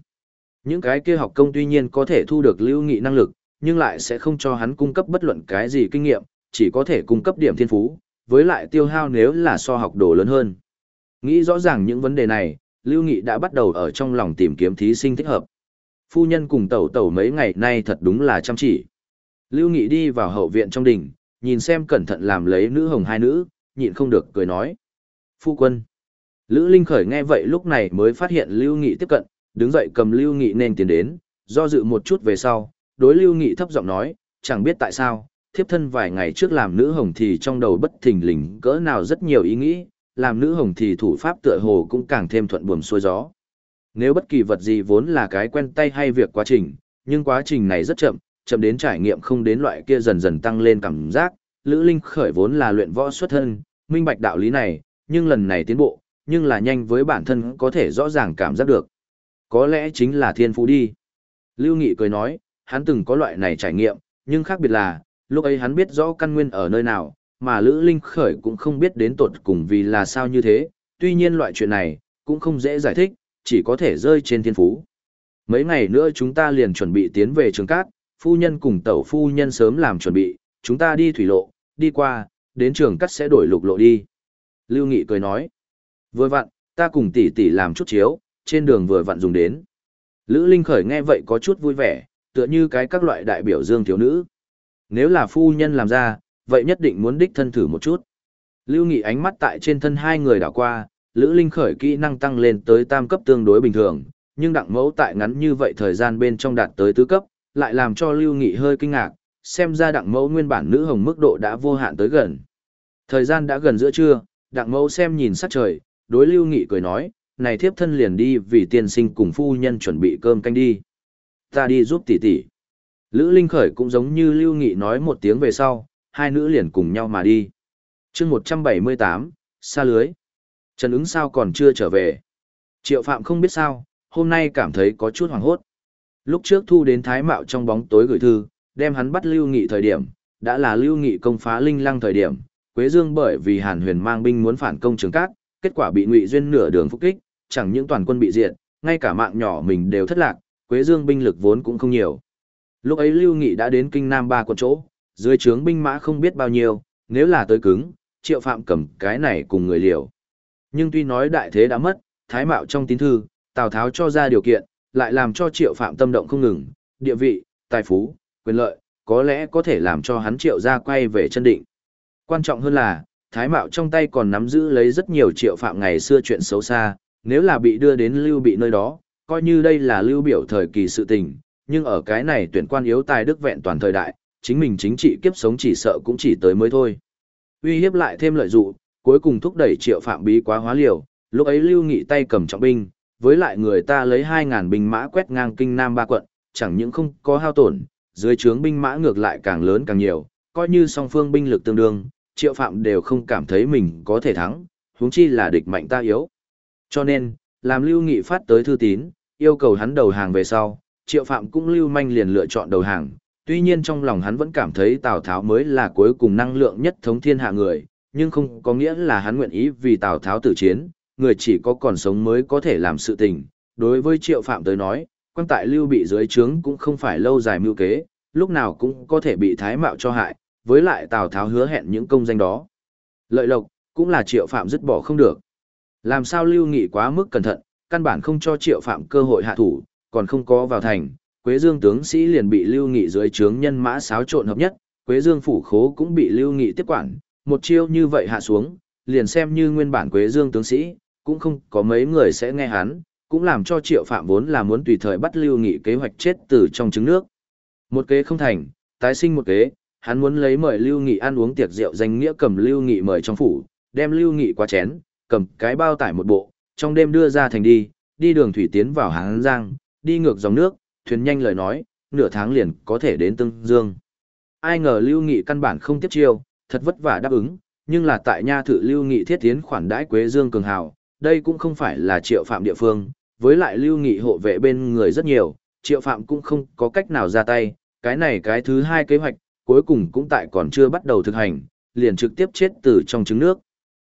Những cái kia học công tuy nhiên có thể thu được lưu nghị năng lực, nhưng lại sẽ không cho hắn cung cấp bất luận cái gì kinh nghiệm, chỉ có thể cung cấp điểm thiên phú, với lại tiêu hao nếu là so học đồ lớn hơn. Nghĩ rõ ràng những vấn đề này, Lưu Nghị đã bắt đầu ở trong lòng tìm kiếm thí sinh thích hợp. Phu nhân cùng tẩu tẩu mấy ngày nay thật đúng là chăm chỉ. Lưu Nghị đi vào hậu viện trong đình, nhìn xem cẩn thận làm lấy nữ hồng hai nữ, nhịn không được cười nói. Phu quân. Lữ Linh Khởi nghe vậy lúc này mới phát hiện Lưu Nghị tiếp cận, đứng dậy cầm Lưu Nghị nên tiến đến, do dự một chút về sau, đối Lưu Nghị thấp giọng nói, chẳng biết tại sao, thiếp thân vài ngày trước làm nữ hồng thì trong đầu bất thình lình cỡ nào rất nhiều ý nghĩ, làm nữ hồng thì thủ pháp tựa hồ cũng càng thêm thuận buồm xuôi gió. Nếu bất kỳ vật gì vốn là cái quen tay hay việc quá trình, nhưng quá trình này rất chậm, chậm đến trải nghiệm không đến loại kia dần dần tăng lên cảm giác, Lữ Linh khởi vốn là luyện võ xuất thân, minh bạch đạo lý này, nhưng lần này tiến bộ, nhưng là nhanh với bản thân có thể rõ ràng cảm giác được. Có lẽ chính là thiên phú đi. Lưu Nghị cười nói, hắn từng có loại này trải nghiệm, nhưng khác biệt là, lúc ấy hắn biết rõ căn nguyên ở nơi nào, mà Lữ Linh khởi cũng không biết đến tột cùng vì là sao như thế, tuy nhiên loại chuyện này, cũng không dễ giải thích, chỉ có thể rơi trên thiên phú. Mấy ngày nữa chúng ta liền chuẩn bị tiến về trường cát, phu nhân cùng tẩu phu nhân sớm làm chuẩn bị, chúng ta đi thủy lộ, đi qua, đến trường cát sẽ đổi lục lộ đi. Lưu Nghị cười nói, vừa vặn, ta cùng tỷ tỷ làm chút chiếu, trên đường vừa vặn dùng đến. Lữ Linh Khởi nghe vậy có chút vui vẻ, tựa như cái các loại đại biểu dương thiếu nữ. Nếu là phu nhân làm ra, vậy nhất định muốn đích thân thử một chút. Lưu Nghị ánh mắt tại trên thân hai người đảo qua, Lữ Linh Khởi kỹ năng tăng lên tới tam cấp tương đối bình thường, nhưng đặng mẫu tại ngắn như vậy thời gian bên trong đạt tới tứ cấp, lại làm cho Lưu Nghị hơi kinh ngạc, xem ra đặng mẫu nguyên bản nữ hồng mức độ đã vô hạn tới gần. Thời gian đã gần giữa trưa, đặng mẫu xem nhìn sắc trời, đối Lưu Nghị cười nói, này thiếp thân liền đi vì tiên sinh cùng phu nhân chuẩn bị cơm canh đi. Ta đi giúp tỷ tỷ. Lữ Linh Khởi cũng giống như Lưu Nghị nói một tiếng về sau, hai nữ liền cùng nhau mà đi. chương 178, xa lưới. Trần ứng sao còn chưa trở về. Triệu Phạm không biết sao, hôm nay cảm thấy có chút hoảng hốt. Lúc trước thu đến Thái Mạo trong bóng tối gửi thư, đem hắn bắt Lưu Nghị thời điểm, đã là Lưu Nghị công phá Linh Lăng thời điểm, Quế Dương bởi vì Hàn Huyền mang binh muốn phản công Trường Cát, kết quả bị Ngụy Duyên nửa đường phục kích, chẳng những toàn quân bị diệt, ngay cả mạng nhỏ mình đều thất lạc, Quế Dương binh lực vốn cũng không nhiều. Lúc ấy Lưu Nghị đã đến kinh Nam ba quận chỗ, dưới trướng binh mã không biết bao nhiêu, nếu là tới cứng, Triệu Phạm cầm cái này cùng người liều. Nhưng tuy nói đại thế đã mất, thái mạo trong tín thư, Tào Tháo cho ra điều kiện, lại làm cho Triệu Phạm tâm động không ngừng, địa vị, tài phú, quyền lợi, có lẽ có thể làm cho hắn Triệu ra quay về chân định. Quan trọng hơn là, Thái Mạo trong tay còn nắm giữ lấy rất nhiều Triệu Phạm ngày xưa chuyện xấu xa, nếu là bị đưa đến Lưu Bị nơi đó, coi như đây là Lưu biểu thời kỳ sự tình, nhưng ở cái này tuyển quan yếu tài đức vẹn toàn thời đại, chính mình chính trị kiếp sống chỉ sợ cũng chỉ tới mới thôi. Uy hiếp lại thêm lợi dụ, cuối cùng thúc đẩy Triệu Phạm bí quá hóa liều, lúc ấy Lưu Nghị tay cầm trọng binh, với lại người ta lấy 2.000 binh mã quét ngang kinh Nam ba quận, chẳng những không có hao tổn, dưới trướng binh mã ngược lại càng lớn càng nhiều, coi như song phương binh lực tương đương, triệu phạm đều không cảm thấy mình có thể thắng, huống chi là địch mạnh ta yếu. Cho nên, làm lưu nghị phát tới thư tín, yêu cầu hắn đầu hàng về sau, triệu phạm cũng lưu manh liền lựa chọn đầu hàng, tuy nhiên trong lòng hắn vẫn cảm thấy Tào Tháo mới là cuối cùng năng lượng nhất thống thiên hạ người, nhưng không có nghĩa là hắn nguyện ý vì Tào Tháo tử chiến, người chỉ có còn sống mới có thể làm sự tình. Đối với triệu phạm tới nói, quan tại lưu bị dưới trướng cũng không phải lâu dài mưu kế, lúc nào cũng có thể bị thái mạo cho hại, với lại Tào Tháo hứa hẹn những công danh đó. Lợi lộc, cũng là triệu phạm dứt bỏ không được. Làm sao lưu nghị quá mức cẩn thận, căn bản không cho triệu phạm cơ hội hạ thủ, còn không có vào thành, Quế Dương tướng sĩ liền bị lưu nghị dưới trướng nhân mã xáo trộn hợp nhất, Quế Dương phủ khố cũng bị lưu nghị tiếp quản, một chiêu như vậy hạ xuống, liền xem như nguyên bản Quế Dương tướng sĩ, cũng không có mấy người sẽ nghe hắn, cũng làm cho triệu phạm vốn là muốn tùy thời bắt lưu nghị kế hoạch chết từ trong trứng nước. Một kế không thành, tái sinh một kế, hắn muốn lấy mời lưu nghị ăn uống tiệc rượu danh nghĩa cầm lưu nghị mời trong phủ, đem lưu nghị qua chén, cầm cái bao tải một bộ, trong đêm đưa ra thành đi, đi đường thủy tiến vào Hán Giang, đi ngược dòng nước, thuyền nhanh lời nói, nửa tháng liền có thể đến Tương Dương. Ai ngờ lưu nghị căn bản không tiếp chiêu, thật vất vả đáp ứng, nhưng là tại nha thự lưu nghị thiết tiến khoản đãi Quế Dương cường hào, đây cũng không phải là triệu phạm địa phương, với lại lưu nghị hộ vệ bên người rất nhiều, triệu phạm cũng không có cách nào ra tay, cái này cái thứ hai kế hoạch, cuối cùng cũng tại còn chưa bắt đầu thực hành, liền trực tiếp chết từ trong trứng nước.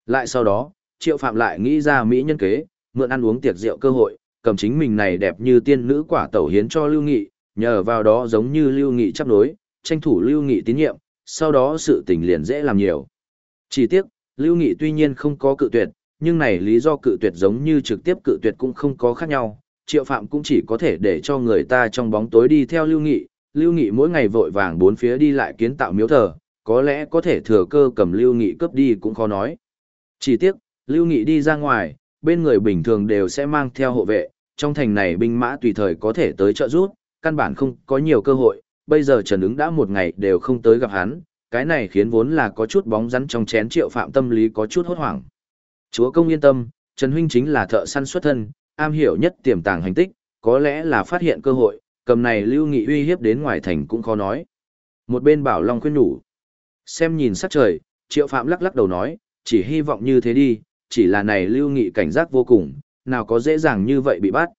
Lại sau đó, triệu phạm lại nghĩ ra Mỹ nhân kế, mượn ăn uống tiệc rượu cơ hội, cầm chính mình này đẹp như tiên nữ quả tẩu hiến cho lưu nghị, nhờ vào đó giống như lưu nghị chấp đối, tranh thủ lưu nghị tín nhiệm, sau đó sự tình liền dễ làm nhiều. Chỉ tiếc, lưu nghị tuy nhiên không có cự tuyệt, nhưng này lý do cự tuyệt giống như trực tiếp cự tuyệt cũng không có khác nhau, triệu phạm cũng chỉ có thể để cho người ta trong bóng tối đi theo lưu nghị, lưu nghị mỗi ngày vội vàng bốn phía đi lại kiến tạo miếu thờ, có lẽ có thể thừa cơ cầm lưu nghị cướp đi cũng khó nói. Chỉ tiếc, lưu nghị đi ra ngoài, bên người bình thường đều sẽ mang theo hộ vệ, trong thành này binh mã tùy thời có thể tới trợ giúp, căn bản không có nhiều cơ hội, bây giờ Trần ứng đã một ngày đều không tới gặp hắn, cái này khiến vốn là có chút bóng rắn trong chén triệu phạm tâm lý có chút hốt hoảng. Chúa công yên tâm, Trần Huynh chính là thợ săn xuất thân, am hiểu nhất tiềm tàng hành tích, có lẽ là phát hiện cơ hội, cầm này lưu nghị uy hiếp đến ngoài thành cũng khó nói. Một bên bảo Long khuyên nhủ. Xem nhìn sắc trời, triệu phạm lắc lắc đầu nói, chỉ hy vọng như thế đi, chỉ là này lưu nghị cảnh giác vô cùng, nào có dễ dàng như vậy bị bắt.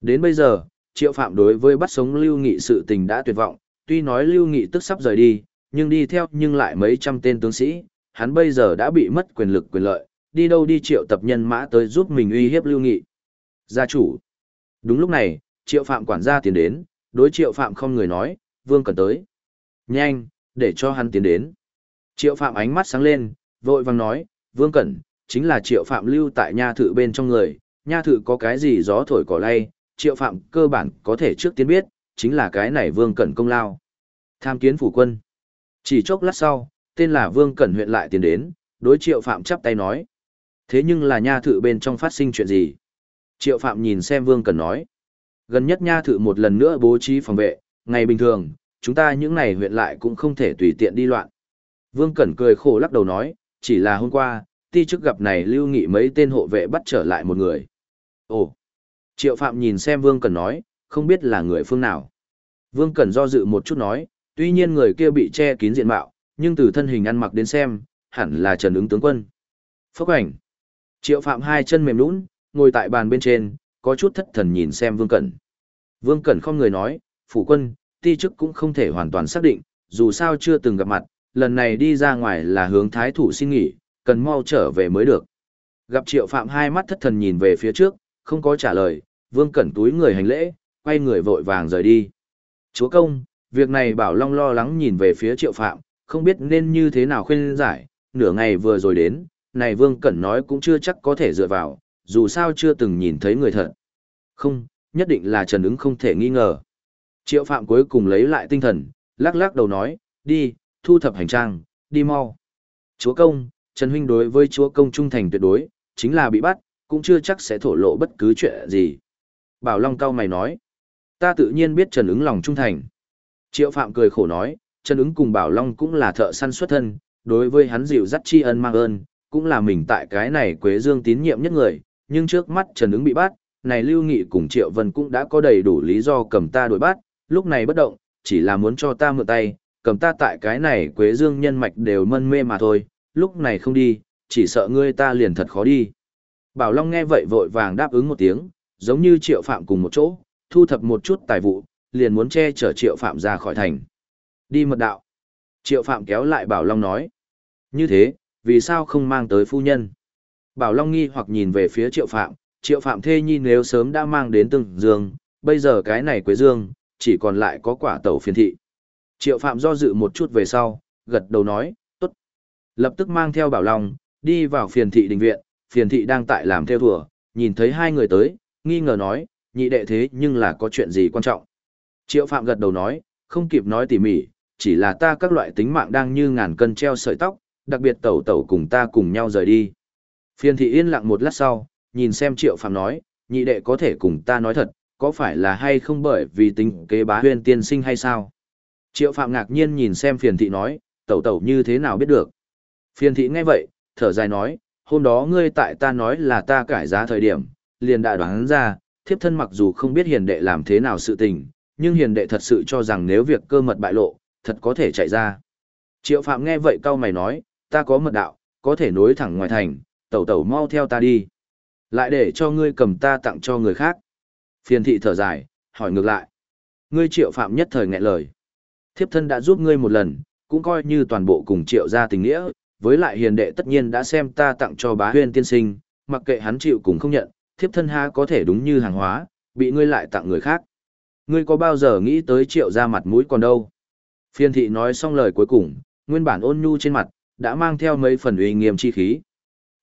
Đến bây giờ, triệu phạm đối với bắt sống lưu nghị sự tình đã tuyệt vọng, tuy nói lưu nghị tức sắp rời đi, nhưng đi theo nhưng lại mấy trăm tên tướng sĩ, hắn bây giờ đã bị mất quyền lực quyền lợi, đi đâu đi triệu tập nhân mã tới giúp mình uy hiếp lưu nghị. Gia chủ. Đúng lúc này, triệu phạm quản gia tiến đến, đối triệu phạm không người nói, vương cần tới. Nhanh, để cho hắn tiến đến. Triệu phạm ánh mắt sáng lên, vội vàng nói, vương cẩn, chính là triệu phạm lưu tại nha thự bên trong người, nha thự có cái gì gió thổi cỏ lay, triệu phạm cơ bản có thể trước tiên biết, chính là cái này vương cẩn công lao. Tham kiến phủ quân. Chỉ chốc lát sau, tên là vương cẩn huyện lại tiến đến, đối triệu phạm chắp tay nói. Thế nhưng là nha thự bên trong phát sinh chuyện gì? Triệu Phạm nhìn xem Vương Cẩn nói. Gần nhất nha thự một lần nữa bố trí phòng vệ, ngày bình thường, chúng ta những này huyện lại cũng không thể tùy tiện đi loạn. Vương Cẩn cười khổ lắc đầu nói, chỉ là hôm qua, ti chức gặp này lưu nghị mấy tên hộ vệ bắt trở lại một người. Ồ! Triệu Phạm nhìn xem Vương Cẩn nói, không biết là người phương nào. Vương Cẩn do dự một chút nói, tuy nhiên người kia bị che kín diện mạo, nhưng từ thân hình ăn mặc đến xem, hẳn là Trần ứng tướng quân. Phốc ảnh! Triệu Phạm hai chân mềm lún, ngồi tại bàn bên trên, có chút thất thần nhìn xem Vương Cẩn. Vương Cẩn không người nói, phủ quân, ti chức cũng không thể hoàn toàn xác định, dù sao chưa từng gặp mặt, lần này đi ra ngoài là hướng thái thủ xin nghỉ, cần mau trở về mới được. Gặp triệu phạm hai mắt thất thần nhìn về phía trước, không có trả lời, vương cẩn túi người hành lễ, quay người vội vàng rời đi. Chúa công, việc này bảo long lo lắng nhìn về phía triệu phạm, không biết nên như thế nào khuyên giải, nửa ngày vừa rồi đến, này vương cẩn nói cũng chưa chắc có thể dựa vào, dù sao chưa từng nhìn thấy người thật. Không, nhất định là Trần ứng không thể nghi ngờ. Triệu phạm cuối cùng lấy lại tinh thần, lắc lắc đầu nói, đi, thu thập hành trang, đi mau. Chúa công, Trần Huynh đối với chúa công trung thành tuyệt đối, chính là bị bắt, cũng chưa chắc sẽ thổ lộ bất cứ chuyện gì. Bảo Long cao mày nói, ta tự nhiên biết Trần ứng lòng trung thành. Triệu Phạm cười khổ nói, Trần ứng cùng Bảo Long cũng là thợ săn xuất thân, đối với hắn dịu dắt tri ân mang ơn, cũng là mình tại cái này Quế Dương tín nhiệm nhất người, nhưng trước mắt Trần ứng bị bắt, này Lưu Nghị cùng Triệu Vân cũng đã có đầy đủ lý do cầm ta đuổi bắt, lúc này bất động, chỉ là muốn cho ta mượn tay, cầm ta tại cái này Quế Dương nhân mạch đều mân mê mà thôi, lúc này không đi, chỉ sợ ngươi ta liền thật khó đi. Bảo Long nghe vậy vội vàng đáp ứng một tiếng, giống như triệu phạm cùng một chỗ, thu thập một chút tài vụ, liền muốn che chở triệu phạm ra khỏi thành. Đi mật đạo. Triệu phạm kéo lại Bảo Long nói. Như thế, vì sao không mang tới phu nhân? Bảo Long nghi hoặc nhìn về phía triệu phạm, triệu phạm thê nhi nếu sớm đã mang đến từng dương, bây giờ cái này quế dương, chỉ còn lại có quả tàu phiền thị. Triệu phạm do dự một chút về sau, gật đầu nói, Lập tức mang theo Bảo Long, đi vào phiền thị đình viện, phiền thị đang tại làm theo thùa, nhìn thấy hai người tới, nghi ngờ nói, nhị đệ thế nhưng là có chuyện gì quan trọng. Triệu Phạm gật đầu nói, không kịp nói tỉ mỉ, chỉ là ta các loại tính mạng đang như ngàn cân treo sợi tóc, đặc biệt tẩu tẩu cùng ta cùng nhau rời đi. Phiền thị yên lặng một lát sau, nhìn xem Triệu Phạm nói, nhị đệ có thể cùng ta nói thật, có phải là hay không bởi vì tính kế bá huyên tiên sinh hay sao? Triệu Phạm ngạc nhiên nhìn xem phiền thị nói, tẩu tẩu như thế nào biết được? Phiền thị nghe vậy, thở dài nói, hôm đó ngươi tại ta nói là ta cải giá thời điểm, liền đã đoán ra, thiếp thân mặc dù không biết hiền đệ làm thế nào sự tình, nhưng hiền đệ thật sự cho rằng nếu việc cơ mật bại lộ, thật có thể chạy ra. Triệu Phạm nghe vậy cau mày nói, ta có mật đạo, có thể nối thẳng ngoài thành, tẩu tẩu mau theo ta đi. Lại để cho ngươi cầm ta tặng cho người khác. Phiền thị thở dài, hỏi ngược lại. Ngươi triệu phạm nhất thời nghẹn lời. Thiếp thân đã giúp ngươi một lần, cũng coi như toàn bộ cùng triệu gia tình nghĩa, với lại hiền đệ tất nhiên đã xem ta tặng cho bá huyên tiên sinh, mặc kệ hắn chịu cùng không nhận, thiếp thân ha có thể đúng như hàng hóa, bị ngươi lại tặng người khác. Ngươi có bao giờ nghĩ tới triệu ra mặt mũi còn đâu? Phiên thị nói xong lời cuối cùng, nguyên bản ôn nhu trên mặt, đã mang theo mấy phần uy nghiêm chi khí.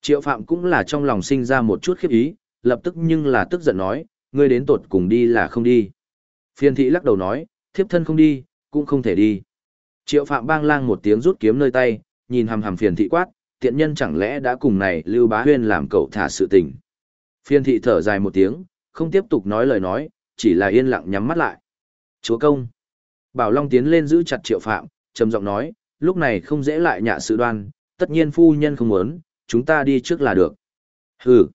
Triệu phạm cũng là trong lòng sinh ra một chút khiếp ý, lập tức nhưng là tức giận nói, ngươi đến tột cùng đi là không đi. Phiên thị lắc đầu nói, thiếp thân không đi, cũng không thể đi. Triệu phạm bang lang một tiếng rút kiếm nơi tay, nhìn hằm hằm phiền thị quát, tiện nhân chẳng lẽ đã cùng này Lưu Bá Huyên làm cậu thả sự tình. Phiền thị thở dài một tiếng, không tiếp tục nói lời nói, chỉ là yên lặng nhắm mắt lại. Chúa công. Bảo Long tiến lên giữ chặt triệu phạm, trầm giọng nói, lúc này không dễ lại nhạ sự đoan, tất nhiên phu nhân không muốn, chúng ta đi trước là được. Hừ.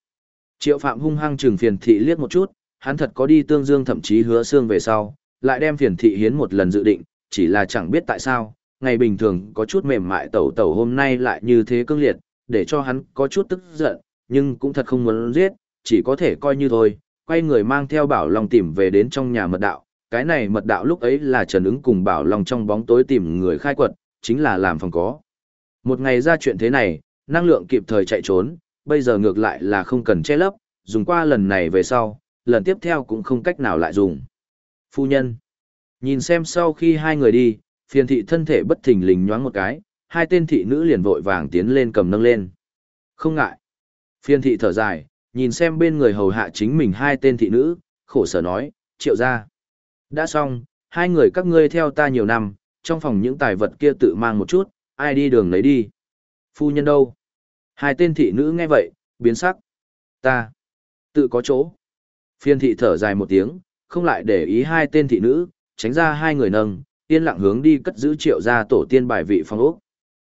Triệu phạm hung hăng trừng phiền thị liếc một chút, hắn thật có đi tương dương thậm chí hứa xương về sau, lại đem phiền thị hiến một lần dự định, chỉ là chẳng biết tại sao, ngày bình thường có chút mềm mại tẩu tẩu hôm nay lại như thế cương liệt, để cho hắn có chút tức giận, nhưng cũng thật không muốn giết, chỉ có thể coi như thôi, quay người mang theo Bảo Long tìm về đến trong nhà mật đạo. Cái này mật đạo lúc ấy là Trần ứng cùng Bảo Long trong bóng tối tìm người khai quật, chính là làm phòng có. Một ngày ra chuyện thế này, năng lượng kịp thời chạy trốn, bây giờ ngược lại là không cần che lấp, dùng qua lần này về sau, lần tiếp theo cũng không cách nào lại dùng. Phu nhân, nhìn xem sau khi hai người đi, Phiền thị thân thể bất thình lình nhoáng một cái, hai tên thị nữ liền vội vàng tiến lên cầm nâng lên. Không ngại. Phiền thị thở dài, nhìn xem bên người hầu hạ chính mình hai tên thị nữ, khổ sở nói, triệu ra. Đã xong, hai người các ngươi theo ta nhiều năm, trong phòng những tài vật kia tự mang một chút, ai đi đường lấy đi. Phu nhân đâu? Hai tên thị nữ nghe vậy, biến sắc. Ta. Tự có chỗ. Phiên thị thở dài một tiếng, không lại để ý hai tên thị nữ, tránh ra hai người nâng, yên lặng hướng đi cất giữ triệu gia tổ tiên bài vị phong ốc.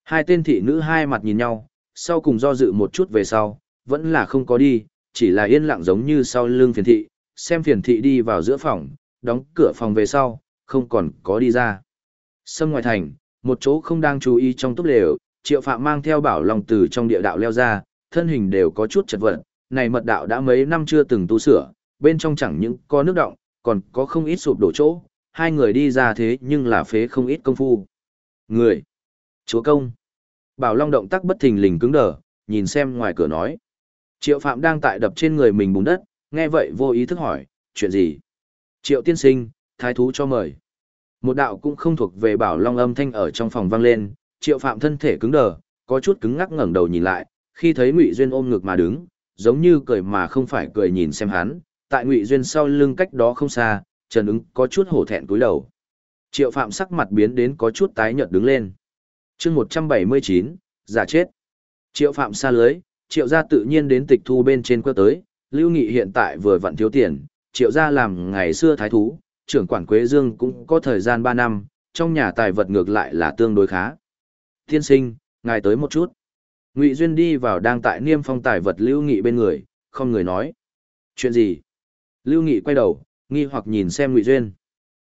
Hai tên thị nữ hai mặt nhìn nhau, sau cùng do dự một chút về sau, vẫn là không có đi, chỉ là yên lặng giống như sau lưng phiền thị, xem phiền thị đi vào giữa phòng, đóng cửa phòng về sau, không còn có đi ra. Sâm ngoài thành, một chỗ không đang chú ý trong túp lều, triệu phạm mang theo bảo lòng từ trong địa đạo leo ra, thân hình đều có chút chật vật, này mật đạo đã mấy năm chưa từng tu sửa, bên trong chẳng những có nước động, còn có không ít sụp đổ chỗ, hai người đi ra thế nhưng là phế không ít công phu. Người! Chúa công! Bảo Long động tác bất thình lình cứng đờ, nhìn xem ngoài cửa nói. Triệu Phạm đang tại đập trên người mình bùn đất, nghe vậy vô ý thức hỏi, chuyện gì? Triệu tiên sinh, thái thú cho mời. Một đạo cũng không thuộc về Bảo Long âm thanh ở trong phòng vang lên, Triệu Phạm thân thể cứng đờ, có chút cứng ngắc ngẩng đầu nhìn lại, khi thấy Ngụy Duyên ôm ngực mà đứng, giống như cười mà không phải cười nhìn xem hắn, tại Ngụy Duyên sau lưng cách đó không xa, Trần ứng có chút hổ thẹn cúi đầu. Triệu Phạm sắc mặt biến đến có chút tái nhợt đứng lên. chương 179, giả chết. Triệu Phạm xa lưới, Triệu gia tự nhiên đến tịch thu bên trên quơ tới, Lưu Nghị hiện tại vừa vặn thiếu tiền, Triệu gia làm ngày xưa thái thú, trưởng quản Quế Dương cũng có thời gian 3 năm, trong nhà tài vật ngược lại là tương đối khá. Thiên sinh, ngài tới một chút. Ngụy Duyên đi vào đang tại niêm phong tài vật Lưu Nghị bên người, không người nói. Chuyện gì? Lưu Nghị quay đầu, nghi hoặc nhìn xem Ngụy Duyên.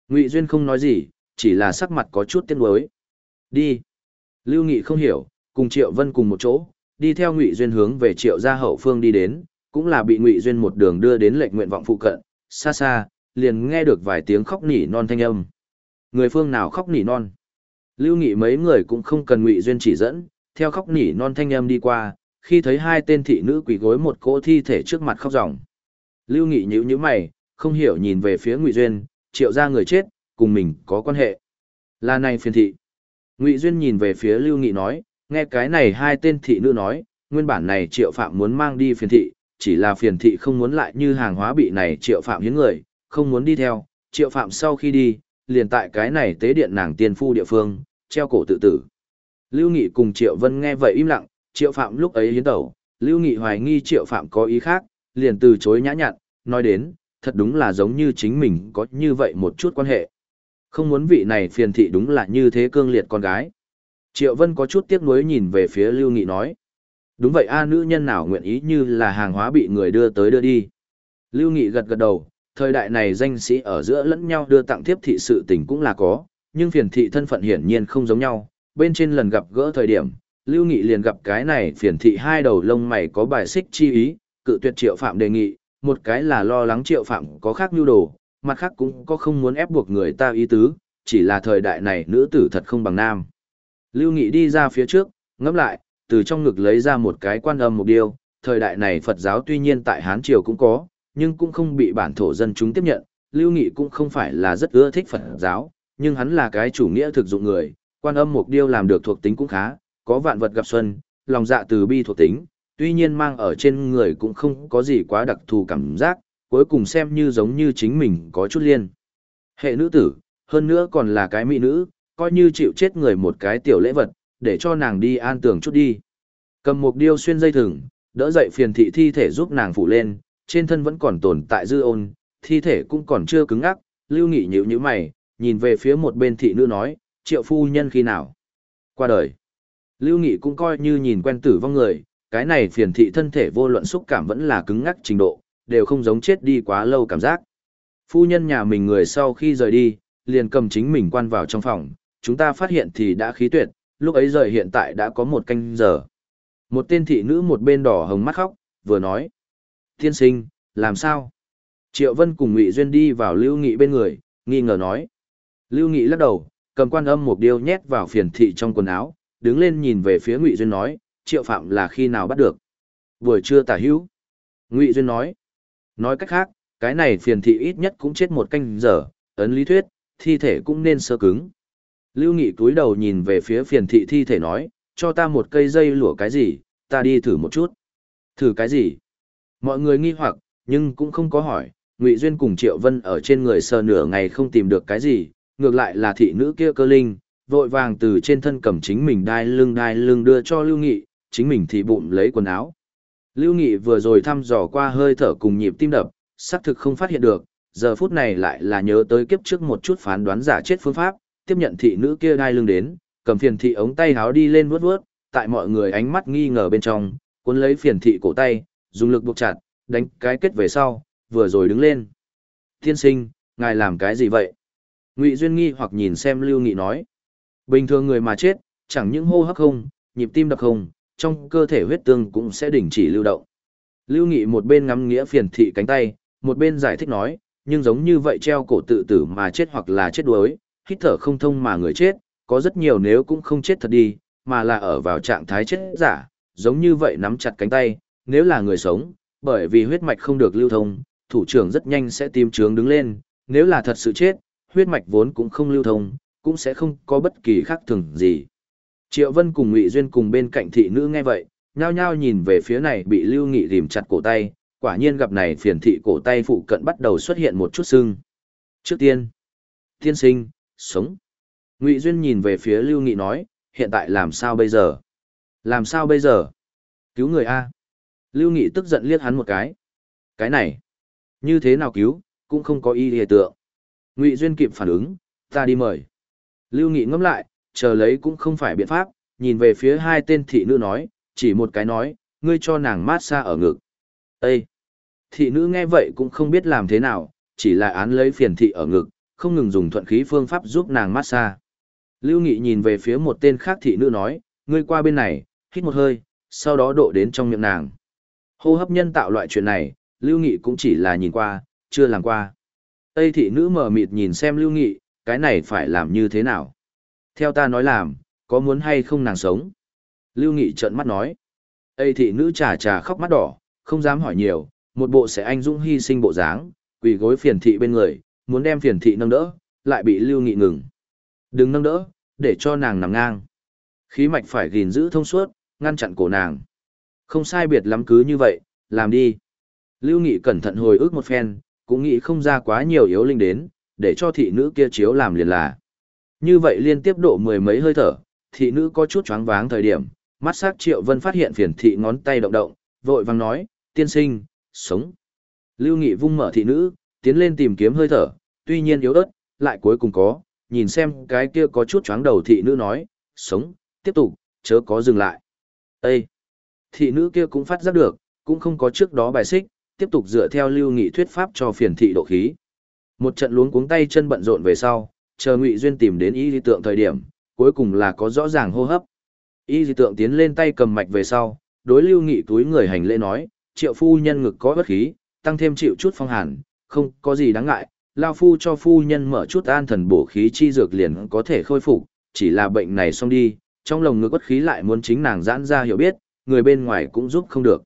Ngụy Duyên không nói gì, chỉ là sắc mặt có chút tiếc nuối. Đi. Lưu Nghị không hiểu, cùng Triệu Vân cùng một chỗ, đi theo Ngụy Duyên hướng về Triệu gia hậu phương đi đến, cũng là bị Ngụy Duyên một đường đưa đến lệnh nguyện vọng phụ cận, xa xa, liền nghe được vài tiếng khóc nỉ non thanh âm. Người phương nào khóc nỉ non? Lưu Nghị mấy người cũng không cần Ngụy Duyên chỉ dẫn, theo khóc nỉ non thanh âm đi qua, khi thấy hai tên thị nữ quỳ gối một cỗ thi thể trước mặt khóc ròng. Lưu Nghị nhíu nhíu mày, không hiểu nhìn về phía Ngụy Duyên, triệu ra người chết, cùng mình có quan hệ. Là này phiền thị. Ngụy Duyên nhìn về phía Lưu Nghị nói, nghe cái này hai tên thị nữ nói, nguyên bản này triệu phạm muốn mang đi phiền thị, chỉ là phiền thị không muốn lại như hàng hóa bị này triệu phạm hiến người, không muốn đi theo, triệu phạm sau khi đi, liền tại cái này tế điện nàng tiên phu địa phương, treo cổ tự tử. Lưu Nghị cùng Triệu Vân nghe vậy im lặng, Triệu Phạm lúc ấy hiến tẩu, Lưu Nghị hoài nghi Triệu Phạm có ý khác, liền từ chối nhã nhặn, nói đến, thật đúng là giống như chính mình có như vậy một chút quan hệ. Không muốn vị này phiền thị đúng là như thế cương liệt con gái. Triệu Vân có chút tiếc nuối nhìn về phía Lưu Nghị nói. Đúng vậy a nữ nhân nào nguyện ý như là hàng hóa bị người đưa tới đưa đi. Lưu Nghị gật gật đầu, thời đại này danh sĩ ở giữa lẫn nhau đưa tặng thiếp thị sự tình cũng là có, nhưng phiền thị thân phận hiển nhiên không giống nhau. Bên trên lần gặp gỡ thời điểm, Lưu Nghị liền gặp cái này phiền thị hai đầu lông mày có bài xích chi ý, cự tuyệt triệu phạm đề nghị, một cái là lo lắng triệu phạm có khác nhu đồ, mặt khác cũng có không muốn ép buộc người ta ý tứ, chỉ là thời đại này nữ tử thật không bằng nam. Lưu Nghị đi ra phía trước, ngẫm lại, từ trong ngực lấy ra một cái quan âm một điều, thời đại này Phật giáo tuy nhiên tại Hán Triều cũng có, nhưng cũng không bị bản thổ dân chúng tiếp nhận, Lưu Nghị cũng không phải là rất ưa thích Phật giáo, nhưng hắn là cái chủ nghĩa thực dụng người, quan âm mục điêu làm được thuộc tính cũng khá, có vạn vật gặp xuân, lòng dạ từ bi thuộc tính, tuy nhiên mang ở trên người cũng không có gì quá đặc thù cảm giác, cuối cùng xem như giống như chính mình có chút liên. Hệ nữ tử, hơn nữa còn là cái mỹ nữ, coi như chịu chết người một cái tiểu lễ vật, để cho nàng đi an tường chút đi. Cầm một điêu xuyên dây thừng, đỡ dậy phiền thị thi thể giúp nàng phủ lên, trên thân vẫn còn tồn tại dư ôn, thi thể cũng còn chưa cứng ắc, lưu nghị nhíu như mày, nhìn về phía một bên thị nữ nói, triệu phu nhân khi nào? Qua đời. Lưu nghị cũng coi như nhìn quen tử vong người, cái này phiền thị thân thể vô luận xúc cảm vẫn là cứng ngắc trình độ, đều không giống chết đi quá lâu cảm giác. Phu nhân nhà mình người sau khi rời đi, liền cầm chính mình quan vào trong phòng, chúng ta phát hiện thì đã khí tuyệt, lúc ấy rời hiện tại đã có một canh giờ. Một tên thị nữ một bên đỏ hồng mắt khóc, vừa nói. Tiên sinh, làm sao? Triệu Vân cùng Ngụy Duyên đi vào Lưu Nghị bên người, nghi ngờ nói. Lưu Nghị lắc đầu, cầm quan âm một điêu nhét vào phiền thị trong quần áo, đứng lên nhìn về phía Ngụy Duyên nói, Triệu Phạm là khi nào bắt được? Buổi trưa tả hữu. Ngụy Duyên nói. Nói cách khác, cái này phiền thị ít nhất cũng chết một canh giờ, ấn lý thuyết, thi thể cũng nên sơ cứng. Lưu Nghị cúi đầu nhìn về phía phiền thị thi thể nói, cho ta một cây dây lụa cái gì, ta đi thử một chút. Thử cái gì? Mọi người nghi hoặc, nhưng cũng không có hỏi, Ngụy Duyên cùng Triệu Vân ở trên người sờ nửa ngày không tìm được cái gì, ngược lại là thị nữ kia cơ linh, vội vàng từ trên thân cầm chính mình đai lưng đai lưng đưa cho Lưu Nghị, chính mình thì bụng lấy quần áo. Lưu Nghị vừa rồi thăm dò qua hơi thở cùng nhịp tim đập, xác thực không phát hiện được, giờ phút này lại là nhớ tới kiếp trước một chút phán đoán giả chết phương pháp, tiếp nhận thị nữ kia đai lưng đến, cầm phiền thị ống tay háo đi lên vuốt vuốt, tại mọi người ánh mắt nghi ngờ bên trong, cuốn lấy phiền thị cổ tay, dùng lực buộc chặt, đánh cái kết về sau, vừa rồi đứng lên. thiên sinh, ngài làm cái gì vậy? Ngụy Duyên nghi hoặc nhìn xem Lưu Nghị nói. Bình thường người mà chết, chẳng những hô hấp không, nhịp tim đập không, trong cơ thể huyết tương cũng sẽ đình chỉ lưu động. Lưu Nghị một bên ngắm nghĩa phiền thị cánh tay, một bên giải thích nói, nhưng giống như vậy treo cổ tự tử mà chết hoặc là chết đuối, hít thở không thông mà người chết, có rất nhiều nếu cũng không chết thật đi, mà là ở vào trạng thái chết giả, giống như vậy nắm chặt cánh tay, nếu là người sống, bởi vì huyết mạch không được lưu thông, thủ trưởng rất nhanh sẽ tìm trướng đứng lên, nếu là thật sự chết, huyết mạch vốn cũng không lưu thông, cũng sẽ không có bất kỳ khác thường gì. Triệu Vân cùng Ngụy Duyên cùng bên cạnh thị nữ nghe vậy, nhao nhao nhìn về phía này bị Lưu Nghị rìm chặt cổ tay, quả nhiên gặp này phiền thị cổ tay phụ cận bắt đầu xuất hiện một chút sưng. Trước tiên, tiên sinh, sống. Ngụy Duyên nhìn về phía Lưu Nghị nói, hiện tại làm sao bây giờ? Làm sao bây giờ? Cứu người A. Lưu Nghị tức giận liếc hắn một cái. Cái này, như thế nào cứu, cũng không có ý hề tượng. Ngụy Duyên kịp phản ứng, ta đi mời. Lưu Nghị ngẫm lại, chờ lấy cũng không phải biện pháp, nhìn về phía hai tên thị nữ nói, chỉ một cái nói, ngươi cho nàng mát xa ở ngực. Ê! Thị nữ nghe vậy cũng không biết làm thế nào, chỉ là án lấy phiền thị ở ngực, không ngừng dùng thuận khí phương pháp giúp nàng mát xa. Lưu Nghị nhìn về phía một tên khác thị nữ nói, ngươi qua bên này, hít một hơi, sau đó độ đến trong miệng nàng. Hô hấp nhân tạo loại chuyện này, Lưu Nghị cũng chỉ là nhìn qua, chưa làm qua. Tây thị nữ mở mịt nhìn xem Lưu Nghị, cái này phải làm như thế nào? Theo ta nói làm, có muốn hay không nàng sống? Lưu Nghị trợn mắt nói. Ây thị nữ trà trà khóc mắt đỏ, không dám hỏi nhiều, một bộ sẽ anh dũng hy sinh bộ dáng, quỳ gối phiền thị bên người, muốn đem phiền thị nâng đỡ, lại bị Lưu Nghị ngừng. Đừng nâng đỡ, để cho nàng nằm ngang. Khí mạch phải gìn giữ thông suốt, ngăn chặn cổ nàng. Không sai biệt lắm cứ như vậy, làm đi. Lưu Nghị cẩn thận hồi ức một phen, cũng nghĩ không ra quá nhiều yếu linh đến, để cho thị nữ kia chiếu làm liền là. Như vậy liên tiếp độ mười mấy hơi thở, thị nữ có chút choáng váng thời điểm, mắt sắc triệu vân phát hiện phiền thị ngón tay động động, vội vàng nói, tiên sinh, sống. Lưu Nghị vung mở thị nữ, tiến lên tìm kiếm hơi thở, tuy nhiên yếu ớt, lại cuối cùng có, nhìn xem cái kia có chút choáng đầu thị nữ nói, sống, tiếp tục, chớ có dừng lại. Ê! Thị nữ kia cũng phát giác được, cũng không có trước đó bài xích, tiếp tục dựa theo lưu nghị thuyết pháp cho phiền thị độ khí. Một trận luống cuống tay chân bận rộn về sau, chờ Ngụy Duyên tìm đến y di tượng thời điểm, cuối cùng là có rõ ràng hô hấp. Y di tượng tiến lên tay cầm mạch về sau, đối lưu nghị túi người hành lễ nói, triệu phu nhân ngực có bất khí, tăng thêm chịu chút phong hàn, không có gì đáng ngại, lao phu cho phu nhân mở chút an thần bổ khí chi dược liền có thể khôi phục, chỉ là bệnh này xong đi, trong lồng ngực bất khí lại muốn chính nàng giãn ra hiểu biết, người bên ngoài cũng giúp không được.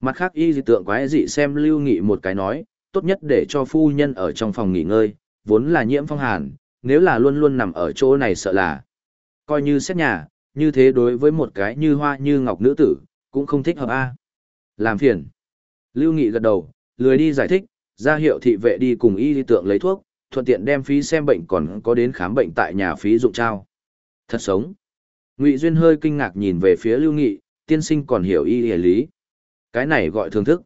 Mặt khác y dị tượng quái dị xem lưu nghị một cái nói, tốt nhất để cho phu nhân ở trong phòng nghỉ ngơi, vốn là nhiễm phong hàn, nếu là luôn luôn nằm ở chỗ này sợ là. Coi như xét nhà, như thế đối với một cái như hoa như ngọc nữ tử, cũng không thích hợp a Làm phiền. Lưu Nghị gật đầu, lười đi giải thích, ra hiệu thị vệ đi cùng y lý tượng lấy thuốc, thuận tiện đem phí xem bệnh còn có đến khám bệnh tại nhà phí dụng trao. Thật sống. Ngụy Duyên hơi kinh ngạc nhìn về phía Lưu Nghị, tiên sinh còn hiểu y y lý. Cái này gọi thưởng thức.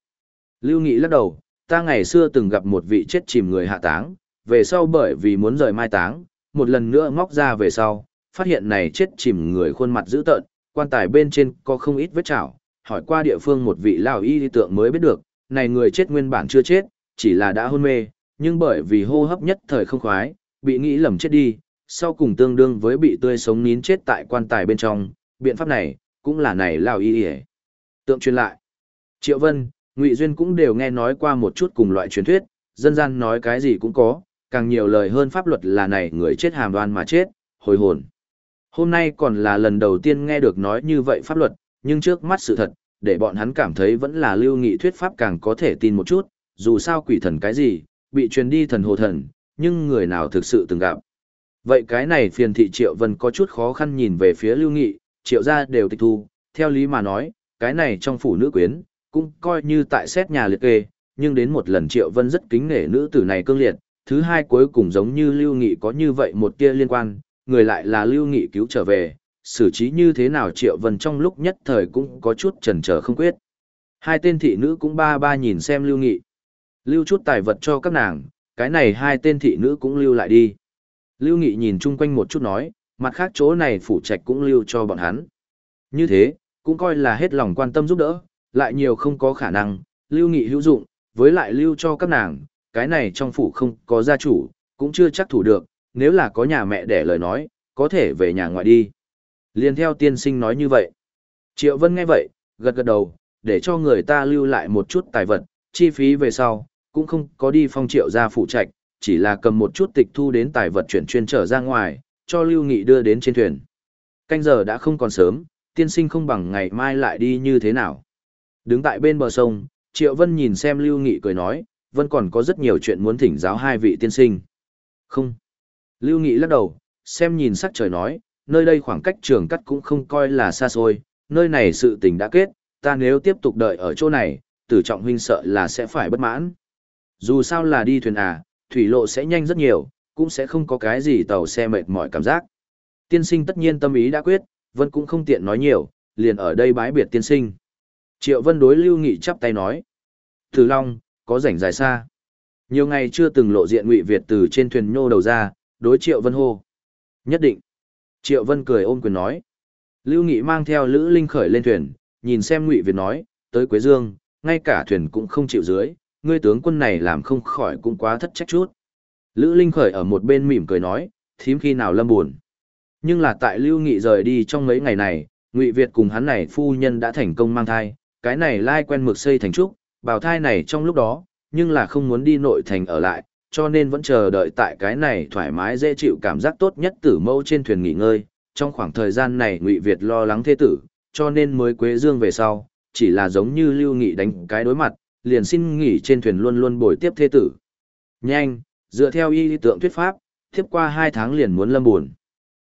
Lưu Nghị lắc đầu, ta ngày xưa từng gặp một vị chết chìm người hạ táng, về sau bởi vì muốn rời mai táng, một lần nữa ngóc ra về sau, phát hiện này chết chìm người khuôn mặt dữ tợn, quan tài bên trên có không ít vết chảo, hỏi qua địa phương một vị lão y tượng mới biết được, này người chết nguyên bản chưa chết, chỉ là đã hôn mê, nhưng bởi vì hô hấp nhất thời không khoái, bị nghĩ lầm chết đi, sau cùng tương đương với bị tươi sống nín chết tại quan tài bên trong, biện pháp này, cũng là này lão y y. Tượng truyền lại. Triệu Vân, Ngụy Duyên cũng đều nghe nói qua một chút cùng loại truyền thuyết, dân gian nói cái gì cũng có, càng nhiều lời hơn pháp luật là này người chết hàm đoan mà chết, hồi hồn. Hôm nay còn là lần đầu tiên nghe được nói như vậy pháp luật, nhưng trước mắt sự thật, để bọn hắn cảm thấy vẫn là lưu nghị thuyết pháp càng có thể tin một chút, dù sao quỷ thần cái gì, bị truyền đi thần hồ thần, nhưng người nào thực sự từng gặp. Vậy cái này phiền thị Triệu Vân có chút khó khăn nhìn về phía lưu nghị, Triệu gia đều tịch thu, theo lý mà nói, cái này trong phủ nữ quyến, cũng coi như tại xét nhà liệt kê, nhưng đến một lần Triệu Vân rất kính nể nữ tử này cương liệt, thứ hai cuối cùng giống như Lưu Nghị có như vậy một tia liên quan, người lại là Lưu Nghị cứu trở về, xử trí như thế nào Triệu Vân trong lúc nhất thời cũng có chút chần chờ không quyết. Hai tên thị nữ cũng ba ba nhìn xem Lưu Nghị. Lưu chút tài vật cho các nàng, cái này hai tên thị nữ cũng lưu lại đi. Lưu Nghị nhìn chung quanh một chút nói, mặt khác chỗ này phủ trạch cũng lưu cho bọn hắn. Như thế, cũng coi là hết lòng quan tâm giúp đỡ, lại nhiều không có khả năng, Lưu Nghị hữu dụng, với lại lưu cho các nàng, cái này trong phủ không có gia chủ, cũng chưa chắc thủ được, nếu là có nhà mẹ để lời nói, có thể về nhà ngoại đi. Liên theo tiên sinh nói như vậy. Triệu Vân nghe vậy, gật gật đầu, để cho người ta lưu lại một chút tài vật, chi phí về sau, cũng không có đi phong triệu ra phụ trạch, chỉ là cầm một chút tịch thu đến tài vật chuyển chuyên trở ra ngoài, cho Lưu Nghị đưa đến trên thuyền. Canh giờ đã không còn sớm, tiên sinh không bằng ngày mai lại đi như thế nào. Đứng tại bên bờ sông, Triệu Vân nhìn xem Lưu Nghị cười nói, Vân còn có rất nhiều chuyện muốn thỉnh giáo hai vị tiên sinh. Không. Lưu Nghị lắc đầu, xem nhìn sắc trời nói, nơi đây khoảng cách trường cắt cũng không coi là xa xôi, nơi này sự tình đã kết, ta nếu tiếp tục đợi ở chỗ này, tử trọng huynh sợ là sẽ phải bất mãn. Dù sao là đi thuyền à, thủy lộ sẽ nhanh rất nhiều, cũng sẽ không có cái gì tàu xe mệt mỏi cảm giác. Tiên sinh tất nhiên tâm ý đã quyết, Vân cũng không tiện nói nhiều, liền ở đây bái biệt tiên sinh. Triệu Vân đối Lưu Nghị chắp tay nói. Tử Long, có rảnh dài xa. Nhiều ngày chưa từng lộ diện Ngụy Việt từ trên thuyền nhô đầu ra, đối Triệu Vân hô. Nhất định. Triệu Vân cười ôm quyền nói. Lưu Nghị mang theo Lữ Linh khởi lên thuyền, nhìn xem Ngụy Việt nói, tới Quế Dương, ngay cả thuyền cũng không chịu dưới, ngươi tướng quân này làm không khỏi cũng quá thất trách chút. Lữ Linh khởi ở một bên mỉm cười nói, thím khi nào lâm buồn. Nhưng là tại Lưu Nghị rời đi trong mấy ngày này, Ngụy Việt cùng hắn này phu nhân đã thành công mang thai, cái này lai quen mực xây thành trúc, bào thai này trong lúc đó, nhưng là không muốn đi nội thành ở lại, cho nên vẫn chờ đợi tại cái này thoải mái dễ chịu cảm giác tốt nhất tử mâu trên thuyền nghỉ ngơi. Trong khoảng thời gian này Ngụy Việt lo lắng thế tử, cho nên mới Quế Dương về sau, chỉ là giống như Lưu Nghị đánh cái đối mặt, liền xin nghỉ trên thuyền luôn luôn bồi tiếp thế tử. Nhanh, dựa theo y tượng thuyết pháp, tiếp qua hai tháng liền muốn lâm buồn.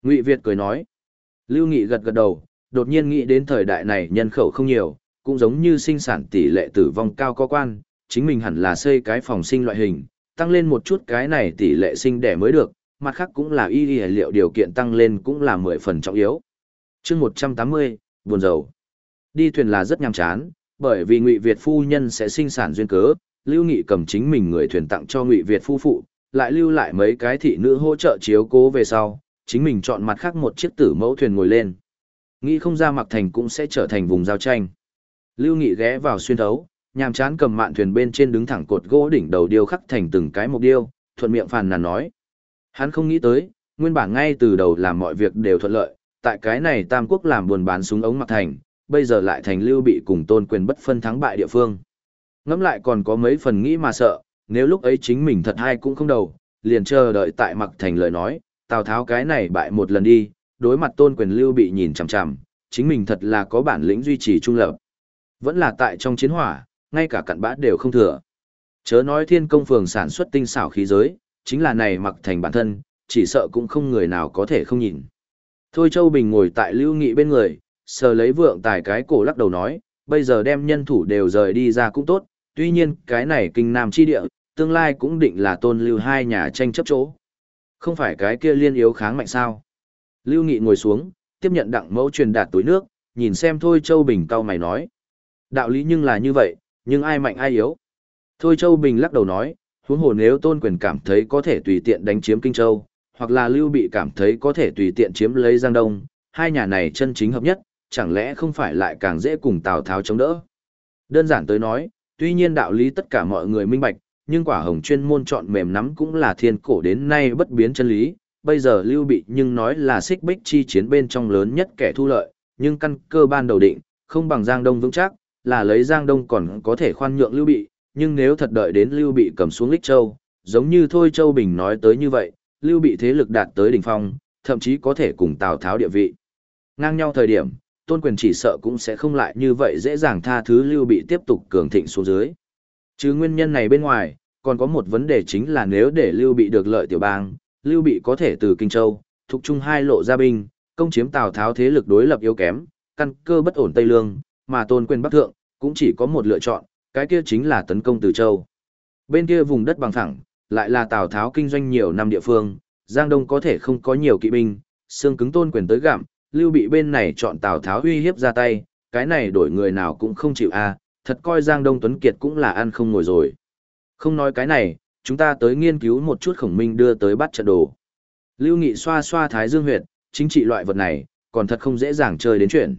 Ngụy Việt cười nói. Lưu Nghị gật gật đầu, đột nhiên nghĩ đến thời đại này nhân khẩu không nhiều, cũng giống như sinh sản tỷ lệ tử vong cao có quan, chính mình hẳn là xây cái phòng sinh loại hình, tăng lên một chút cái này tỷ lệ sinh đẻ mới được, mặt khác cũng là y y liệu điều kiện tăng lên cũng là mười phần trọng yếu. chương 180, buồn dầu. Đi thuyền là rất nhàm chán, bởi vì Ngụy Việt phu nhân sẽ sinh sản duyên cớ, Lưu Nghị cầm chính mình người thuyền tặng cho Ngụy Việt phu phụ, lại lưu lại mấy cái thị nữ hỗ trợ chiếu cố về sau, chính mình chọn mặt khác một chiếc tử mẫu thuyền ngồi lên. Nghĩ không ra mặc thành cũng sẽ trở thành vùng giao tranh. Lưu Nghị ghé vào xuyên thấu, nhàm chán cầm mạn thuyền bên trên đứng thẳng cột gỗ đỉnh đầu điêu khắc thành từng cái mục điêu, thuận miệng phàn nàn nói. Hắn không nghĩ tới, nguyên bản ngay từ đầu làm mọi việc đều thuận lợi, tại cái này Tam Quốc làm buồn bán súng ống mặc thành, bây giờ lại thành lưu bị cùng tôn quyền bất phân thắng bại địa phương. Ngẫm lại còn có mấy phần nghĩ mà sợ, nếu lúc ấy chính mình thật hay cũng không đầu, liền chờ đợi tại mặc thành lời nói, Tào Tháo cái này bại một lần đi, đối mặt tôn quyền lưu bị nhìn chằm chằm, chính mình thật là có bản lĩnh duy trì trung lập. Vẫn là tại trong chiến hỏa, ngay cả cặn bã đều không thừa. Chớ nói thiên công phường sản xuất tinh xảo khí giới, chính là này mặc thành bản thân, chỉ sợ cũng không người nào có thể không nhìn. Thôi Châu Bình ngồi tại Lưu Nghị bên người, sờ lấy vượng tài cái cổ lắc đầu nói, bây giờ đem nhân thủ đều rời đi ra cũng tốt, tuy nhiên cái này kinh nam chi địa, tương lai cũng định là tôn lưu hai nhà tranh chấp chỗ. Không phải cái kia liên yếu kháng mạnh sao. Lưu Nghị ngồi xuống, tiếp nhận đặng mẫu truyền đạt túi nước, nhìn xem Thôi Châu Bình cao mày nói. Đạo lý nhưng là như vậy, nhưng ai mạnh ai yếu. Thôi Châu Bình lắc đầu nói, huống hồ nếu tôn quyền cảm thấy có thể tùy tiện đánh chiếm Kinh Châu, hoặc là Lưu Bị cảm thấy có thể tùy tiện chiếm lấy Giang Đông, hai nhà này chân chính hợp nhất, chẳng lẽ không phải lại càng dễ cùng Tào Tháo chống đỡ. Đơn giản tới nói, tuy nhiên đạo lý tất cả mọi người minh bạch, nhưng quả hồng chuyên môn chọn mềm nắm cũng là thiên cổ đến nay bất biến chân lý. Bây giờ Lưu Bị nhưng nói là xích bích chi chiến bên trong lớn nhất kẻ thu lợi, nhưng căn cơ ban đầu định, không bằng Giang Đông vững chắc, là lấy Giang Đông còn có thể khoan nhượng Lưu Bị, nhưng nếu thật đợi đến Lưu Bị cầm xuống Lích Châu, giống như Thôi Châu Bình nói tới như vậy, Lưu Bị thế lực đạt tới đỉnh phong, thậm chí có thể cùng Tào Tháo địa vị. Ngang nhau thời điểm, tôn quyền chỉ sợ cũng sẽ không lại như vậy dễ dàng tha thứ lưu bị tiếp tục cường thịnh xuống dưới. Chứ nguyên nhân này bên ngoài, còn có một vấn đề chính là nếu để lưu bị được lợi tiểu bang, lưu bị có thể từ Kinh Châu, thuộc chung hai lộ gia binh, công chiếm Tào Tháo thế lực đối lập yếu kém, căn cơ bất ổn Tây Lương, mà tôn quyền Bắc Thượng, cũng chỉ có một lựa chọn, cái kia chính là tấn công từ Châu. Bên kia vùng đất bằng thẳng lại là Tào Tháo kinh doanh nhiều năm địa phương, Giang Đông có thể không có nhiều kỵ binh, xương cứng tôn quyền tới gặm, lưu bị bên này chọn Tào Tháo uy hiếp ra tay, cái này đổi người nào cũng không chịu a, à, thật coi Giang Đông Tuấn Kiệt cũng là ăn không ngồi rồi. Không nói cái này, chúng ta tới nghiên cứu một chút khổng minh đưa tới bắt trận đồ. Lưu Nghị xoa xoa thái dương huyệt, chính trị loại vật này, còn thật không dễ dàng chơi đến chuyện.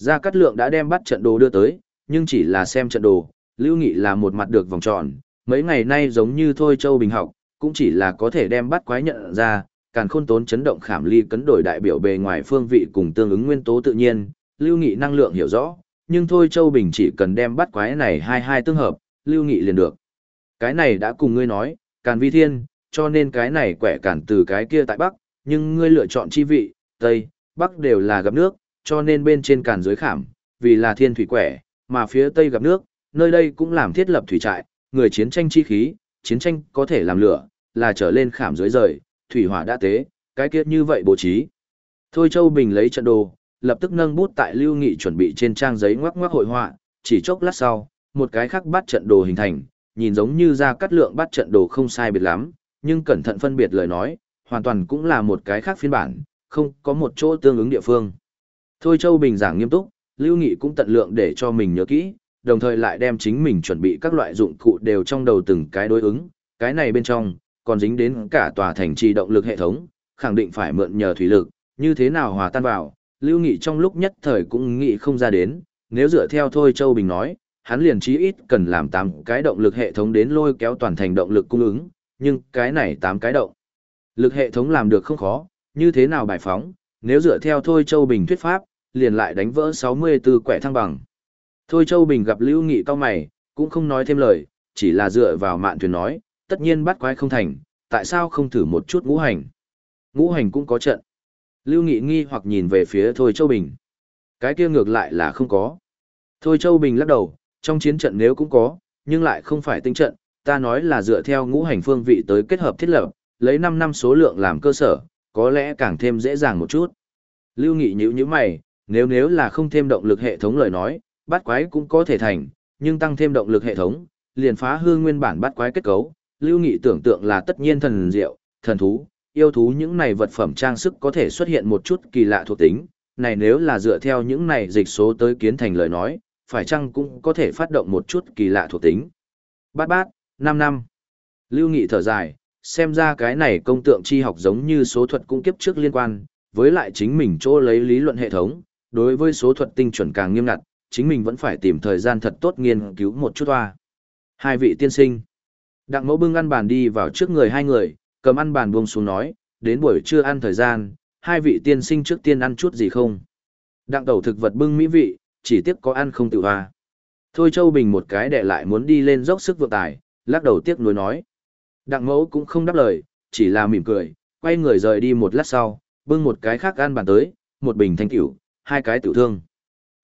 Gia Cát Lượng đã đem bắt trận đồ đưa tới, nhưng chỉ là xem trận đồ, Lưu Nghị là một mặt được vòng tròn, mấy ngày nay giống như Thôi Châu Bình học, cũng chỉ là có thể đem bắt quái nhận ra, càng khôn tốn chấn động khảm ly cấn đổi đại biểu bề ngoài phương vị cùng tương ứng nguyên tố tự nhiên, Lưu Nghị năng lượng hiểu rõ, nhưng Thôi Châu Bình chỉ cần đem bắt quái này hai hai tương hợp, Lưu Nghị liền được. Cái này đã cùng ngươi nói, càn vi thiên, cho nên cái này quẻ cản từ cái kia tại Bắc, nhưng ngươi lựa chọn chi vị, Tây, Bắc đều là gặp nước, cho nên bên trên càn dưới khảm, vì là thiên thủy quẻ, mà phía Tây gặp nước, nơi đây cũng làm thiết lập thủy trại, người chiến tranh chi khí, chiến tranh có thể làm lửa, là trở lên khảm dưới rời, thủy hỏa đã tế, cái kiết như vậy bố trí. Thôi Châu Bình lấy trận đồ, lập tức nâng bút tại Lưu Nghị chuẩn bị trên trang giấy ngoắc ngoắc hội họa, chỉ chốc lát sau, một cái khác bắt trận đồ hình thành, nhìn giống như ra cắt lượng bắt trận đồ không sai biệt lắm, nhưng cẩn thận phân biệt lời nói, hoàn toàn cũng là một cái khác phiên bản, không có một chỗ tương ứng địa phương. Thôi Châu Bình giảng nghiêm túc, Lưu Nghị cũng tận lượng để cho mình nhớ kỹ, đồng thời lại đem chính mình chuẩn bị các loại dụng cụ đều trong đầu từng cái đối ứng, cái này bên trong, còn dính đến cả tòa thành trì động lực hệ thống, khẳng định phải mượn nhờ thủy lực, như thế nào hòa tan vào, Lưu Nghị trong lúc nhất thời cũng nghĩ không ra đến, nếu dựa theo Thôi Châu Bình nói, hắn liền chí ít cần làm 8 cái động lực hệ thống đến lôi kéo toàn thành động lực cung ứng, nhưng cái này 8 cái động. Lực hệ thống làm được không khó, như thế nào bài phóng, nếu dựa theo Thôi Châu Bình thuyết pháp, liền lại đánh vỡ 64 quẻ thăng bằng. Thôi Châu Bình gặp Lưu Nghị cao mày, cũng không nói thêm lời, chỉ là dựa vào mạn thuyền nói, tất nhiên bắt quái không thành, tại sao không thử một chút ngũ hành? Ngũ hành cũng có trận. Lưu Nghị nghi hoặc nhìn về phía Thôi Châu Bình. Cái kia ngược lại là không có. Thôi Châu Bình lắc đầu, trong chiến trận nếu cũng có, nhưng lại không phải tinh trận, ta nói là dựa theo ngũ hành phương vị tới kết hợp thiết lập, lấy 5 năm số lượng làm cơ sở, có lẽ càng thêm dễ dàng một chút. Lưu Nghị nhíu nhíu mày, nếu nếu là không thêm động lực hệ thống lời nói, bắt quái cũng có thể thành, nhưng tăng thêm động lực hệ thống, liền phá hư nguyên bản bắt quái kết cấu. Lưu Nghị tưởng tượng là tất nhiên thần diệu, thần thú, yêu thú những này vật phẩm trang sức có thể xuất hiện một chút kỳ lạ thuộc tính, này nếu là dựa theo những này dịch số tới kiến thành lời nói, phải chăng cũng có thể phát động một chút kỳ lạ thuộc tính. Bát bát, 5 năm. Lưu Nghị thở dài, xem ra cái này công tượng chi học giống như số thuật cung kiếp trước liên quan, với lại chính mình chỗ lấy lý luận hệ thống, đối với số thuật tinh chuẩn càng nghiêm ngặt, chính mình vẫn phải tìm thời gian thật tốt nghiên cứu một chút toa. Hai vị tiên sinh. Đặng mẫu bưng ăn bàn đi vào trước người hai người, cầm ăn bàn buông xuống nói, đến buổi trưa ăn thời gian, hai vị tiên sinh trước tiên ăn chút gì không? Đặng tẩu thực vật bưng mỹ vị, chỉ tiếc có ăn không tự hoa. Thôi Châu Bình một cái đệ lại muốn đi lên dốc sức vượng tài, lắc đầu tiếc nuối nói. Đặng mẫu cũng không đáp lời, chỉ là mỉm cười, quay người rời đi một lát sau, bưng một cái khác ăn bàn tới, một bình thanh tiểu, hai cái tiểu thương.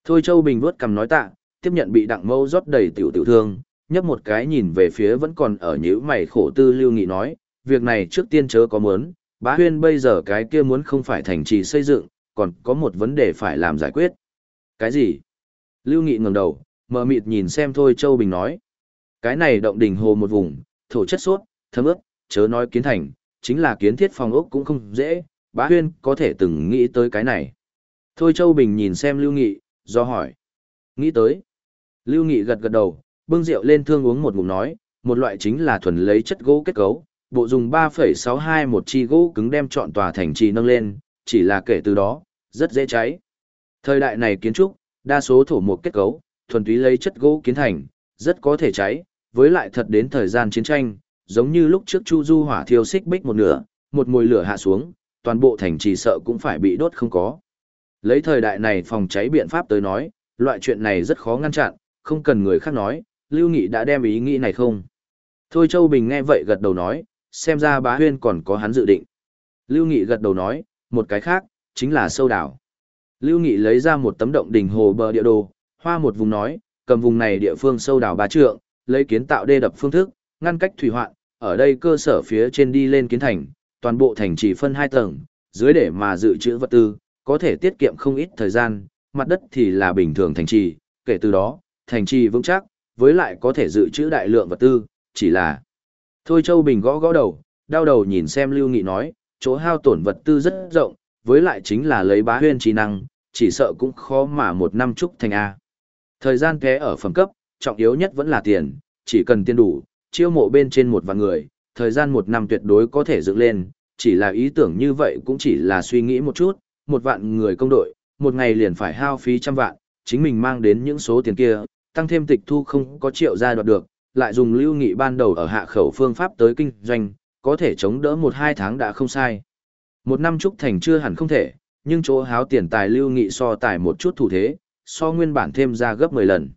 Thôi Châu Bình vuốt cầm nói tạ, tiếp nhận bị đặng Mâu rót đầy tiểu tiểu thương, nhấp một cái nhìn về phía vẫn còn ở nhíu mày khổ tư lưu nghị nói, việc này trước tiên chớ có muốn, bá huyên bây giờ cái kia muốn không phải thành trì xây dựng, còn có một vấn đề phải làm giải quyết. Cái gì? Lưu Nghị ngẩng đầu, mờ mịt nhìn xem thôi Châu Bình nói. Cái này động đỉnh hồ một vùng, thổ chất suốt, thấm ướp, chớ nói kiến thành, chính là kiến thiết phòng ốc cũng không dễ, bá huyên có thể từng nghĩ tới cái này. Thôi Châu Bình nhìn xem Lưu Nghị, do hỏi. Nghĩ tới. Lưu Nghị gật gật đầu, bưng rượu lên thương uống một ngụm nói, một loại chính là thuần lấy chất gỗ kết cấu, bộ dùng 3,62 một chi gỗ cứng đem chọn tòa thành trì nâng lên, chỉ là kể từ đó, rất dễ cháy. Thời đại này kiến trúc, đa số thổ một kết cấu, thuần túy lấy chất gỗ kiến thành, rất có thể cháy, với lại thật đến thời gian chiến tranh, giống như lúc trước Chu Du hỏa thiêu xích bích một nửa, một mùi lửa hạ xuống, toàn bộ thành trì sợ cũng phải bị đốt không có. Lấy thời đại này phòng cháy biện pháp tới nói, loại chuyện này rất khó ngăn chặn, không cần người khác nói, Lưu Nghị đã đem ý nghĩ này không. Thôi Châu Bình nghe vậy gật đầu nói, xem ra bá huyên còn có hắn dự định. Lưu Nghị gật đầu nói, một cái khác, chính là sâu đảo. Lưu Nghị lấy ra một tấm động đỉnh hồ bờ địa đồ, hoa một vùng nói, cầm vùng này địa phương sâu đảo ba trượng, lấy kiến tạo đê đập phương thức, ngăn cách thủy hoạn, ở đây cơ sở phía trên đi lên kiến thành, toàn bộ thành chỉ phân hai tầng, dưới để mà dự trữ vật tư, có thể tiết kiệm không ít thời gian, mặt đất thì là bình thường thành trì, kể từ đó, thành trì vững chắc, với lại có thể dự trữ đại lượng vật tư, chỉ là... Thôi Châu Bình gõ gõ đầu, đau đầu nhìn xem Lưu Nghị nói, chỗ hao tổn vật tư rất rộng, với lại chính là lấy bá huyên trí năng, chỉ sợ cũng khó mà một năm trúc thành A. Thời gian ké ở phẩm cấp, trọng yếu nhất vẫn là tiền, chỉ cần tiền đủ, chiêu mộ bên trên một vạn người, thời gian một năm tuyệt đối có thể dựng lên, chỉ là ý tưởng như vậy cũng chỉ là suy nghĩ một chút, một vạn người công đội, một ngày liền phải hao phí trăm vạn, chính mình mang đến những số tiền kia, tăng thêm tịch thu không có triệu ra đoạt được, lại dùng lưu nghị ban đầu ở hạ khẩu phương pháp tới kinh doanh, có thể chống đỡ một hai tháng đã không sai. Một năm trúc thành chưa hẳn không thể, nhưng chỗ háo tiền tài lưu nghị so tài một chút thủ thế, so nguyên bản thêm ra gấp 10 lần.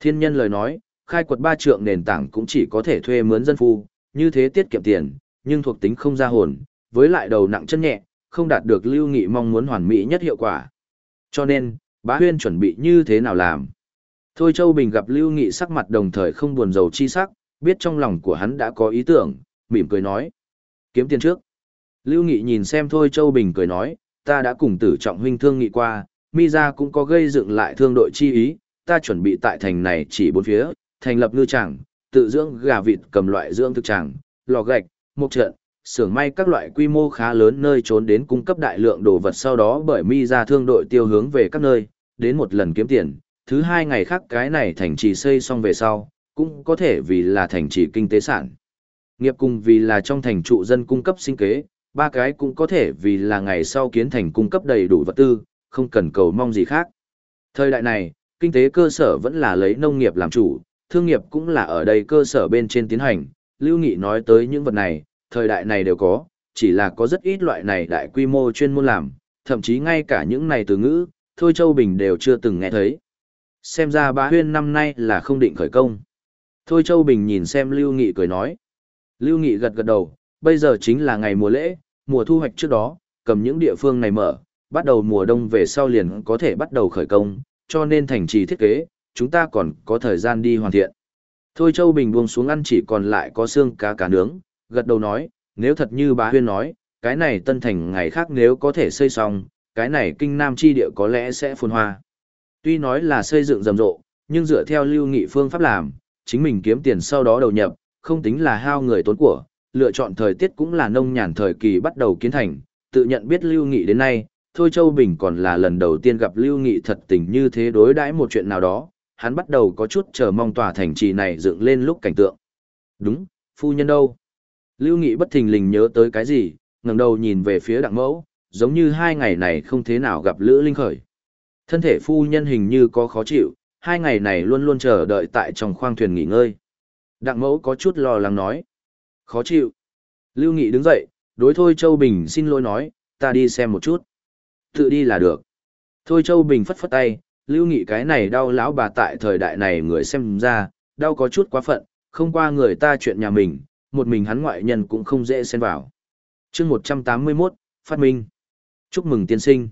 Thiên nhân lời nói, khai quật ba trượng nền tảng cũng chỉ có thể thuê mướn dân phu, như thế tiết kiệm tiền, nhưng thuộc tính không ra hồn, với lại đầu nặng chân nhẹ, không đạt được lưu nghị mong muốn hoàn mỹ nhất hiệu quả. Cho nên, bá huyên chuẩn bị như thế nào làm? Thôi Châu Bình gặp Lưu Nghị sắc mặt đồng thời không buồn rầu chi sắc, biết trong lòng của hắn đã có ý tưởng, mỉm cười nói. Kiếm tiền trước. Lưu Nghị nhìn xem Thôi Châu Bình cười nói, ta đã cùng tử trọng huynh thương nghị qua, mi ra cũng có gây dựng lại thương đội chi ý, ta chuẩn bị tại thành này chỉ bốn phía, thành lập ngư tràng, tự dưỡng gà vịt cầm loại dưỡng thực tràng, lò gạch, mục trận, xưởng may các loại quy mô khá lớn nơi trốn đến cung cấp đại lượng đồ vật sau đó bởi mi ra thương đội tiêu hướng về các nơi, đến một lần kiếm tiền, thứ hai ngày khác cái này thành trì xây xong về sau, cũng có thể vì là thành trì kinh tế sản. Nghiệp cùng vì là trong thành trụ dân cung cấp sinh kế, ba cái cũng có thể vì là ngày sau kiến thành cung cấp đầy đủ vật tư, không cần cầu mong gì khác. Thời đại này, kinh tế cơ sở vẫn là lấy nông nghiệp làm chủ, thương nghiệp cũng là ở đây cơ sở bên trên tiến hành. Lưu Nghị nói tới những vật này, thời đại này đều có, chỉ là có rất ít loại này đại quy mô chuyên môn làm, thậm chí ngay cả những này từ ngữ, Thôi Châu Bình đều chưa từng nghe thấy. Xem ra bá huyên năm nay là không định khởi công. Thôi Châu Bình nhìn xem Lưu Nghị cười nói. Lưu Nghị gật gật đầu, bây giờ chính là ngày mùa lễ, mùa thu hoạch trước đó, cầm những địa phương này mở, bắt đầu mùa đông về sau liền có thể bắt đầu khởi công, cho nên thành trì thiết kế, chúng ta còn có thời gian đi hoàn thiện. Thôi Châu Bình buông xuống ăn chỉ còn lại có xương cá cá nướng, gật đầu nói, nếu thật như bá huyên nói, cái này tân thành ngày khác nếu có thể xây xong, cái này kinh nam chi địa có lẽ sẽ phồn hoa. Tuy nói là xây dựng rầm rộ, nhưng dựa theo lưu nghị phương pháp làm, chính mình kiếm tiền sau đó đầu nhập, không tính là hao người tốn của, lựa chọn thời tiết cũng là nông nhàn thời kỳ bắt đầu kiến thành, tự nhận biết lưu nghị đến nay, thôi Châu Bình còn là lần đầu tiên gặp lưu nghị thật tình như thế đối đãi một chuyện nào đó, hắn bắt đầu có chút chờ mong tòa thành trì này dựng lên lúc cảnh tượng. Đúng, phu nhân đâu? Lưu Nghị bất thình lình nhớ tới cái gì, ngẩng đầu nhìn về phía đặng mẫu, giống như hai ngày này không thế nào gặp Lữ Linh Khởi. Thân thể phu nhân hình như có khó chịu, hai ngày này luôn luôn chờ đợi tại trong khoang thuyền nghỉ ngơi. Đặng mẫu có chút lo lắng nói. Khó chịu. Lưu Nghị đứng dậy, đối Thôi Châu Bình xin lỗi nói, ta đi xem một chút. Tự đi là được. Thôi Châu Bình phất phất tay, Lưu Nghị cái này đau lão bà tại thời đại này người xem ra, đau có chút quá phận, không qua người ta chuyện nhà mình, một mình hắn ngoại nhân cũng không dễ xen vào. chương 181, Phát Minh. Chúc mừng tiên sinh.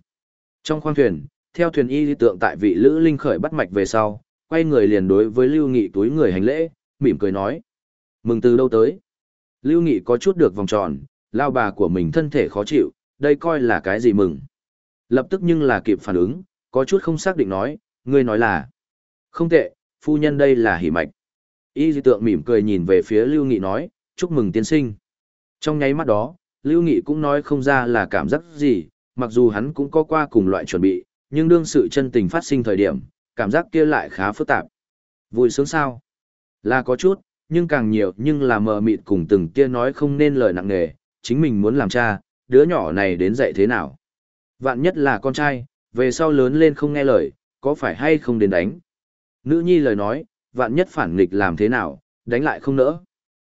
Trong khoang thuyền, theo thuyền y tượng tại vị Lữ Linh khởi bắt mạch về sau, quay người liền đối với Lưu Nghị túi người hành lễ, mỉm cười nói. Mừng từ đâu tới? Lưu Nghị có chút được vòng tròn, lao bà của mình thân thể khó chịu, đây coi là cái gì mừng. Lập tức nhưng là kịp phản ứng, có chút không xác định nói, ngươi nói là. Không tệ, phu nhân đây là hỉ mạch. Y dị tượng mỉm cười nhìn về phía Lưu Nghị nói, chúc mừng tiên sinh. Trong nháy mắt đó, Lưu Nghị cũng nói không ra là cảm giác gì, mặc dù hắn cũng có qua cùng loại chuẩn bị, nhưng đương sự chân tình phát sinh thời điểm, cảm giác kia lại khá phức tạp. Vui sướng sao? Là có chút, nhưng càng nhiều nhưng là mờ mịt cùng từng kia nói không nên lời nặng nề, chính mình muốn làm cha, đứa nhỏ này đến dạy thế nào? Vạn nhất là con trai, về sau lớn lên không nghe lời, có phải hay không đến đánh? Nữ nhi lời nói, vạn nhất phản nghịch làm thế nào, đánh lại không nỡ.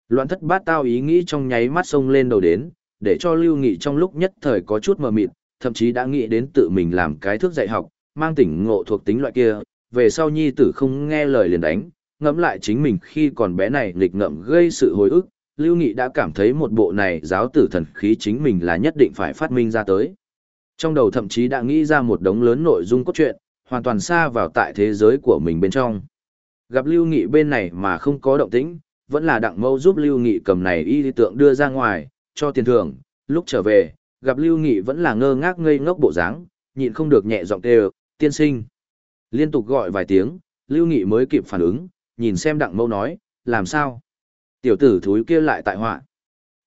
Loạn thất bát tao ý nghĩ trong nháy mắt sông lên đầu đến, để cho Lưu Nghị trong lúc nhất thời có chút mờ mịt, thậm chí đã nghĩ đến tự mình làm cái thước dạy học, mang tỉnh ngộ thuộc tính loại kia, về sau nhi tử không nghe lời liền đánh, ngẫm lại chính mình khi còn bé này nghịch ngợm gây sự hồi ức, Lưu Nghị đã cảm thấy một bộ này giáo tử thần khí chính mình là nhất định phải phát minh ra tới. Trong đầu thậm chí đã nghĩ ra một đống lớn nội dung cốt truyện, hoàn toàn xa vào tại thế giới của mình bên trong. Gặp Lưu Nghị bên này mà không có động tĩnh, vẫn là đặng mâu giúp Lưu Nghị cầm này y tượng đưa ra ngoài, cho tiền thưởng, lúc trở về, gặp Lưu Nghị vẫn là ngơ ngác ngây ngốc bộ dáng, nhịn không được nhẹ giọng tê tiên sinh. Liên tục gọi vài tiếng, Lưu Nghị mới kịp phản ứng, nhìn xem đặng mâu nói, làm sao? Tiểu tử thúi kia lại tại họa.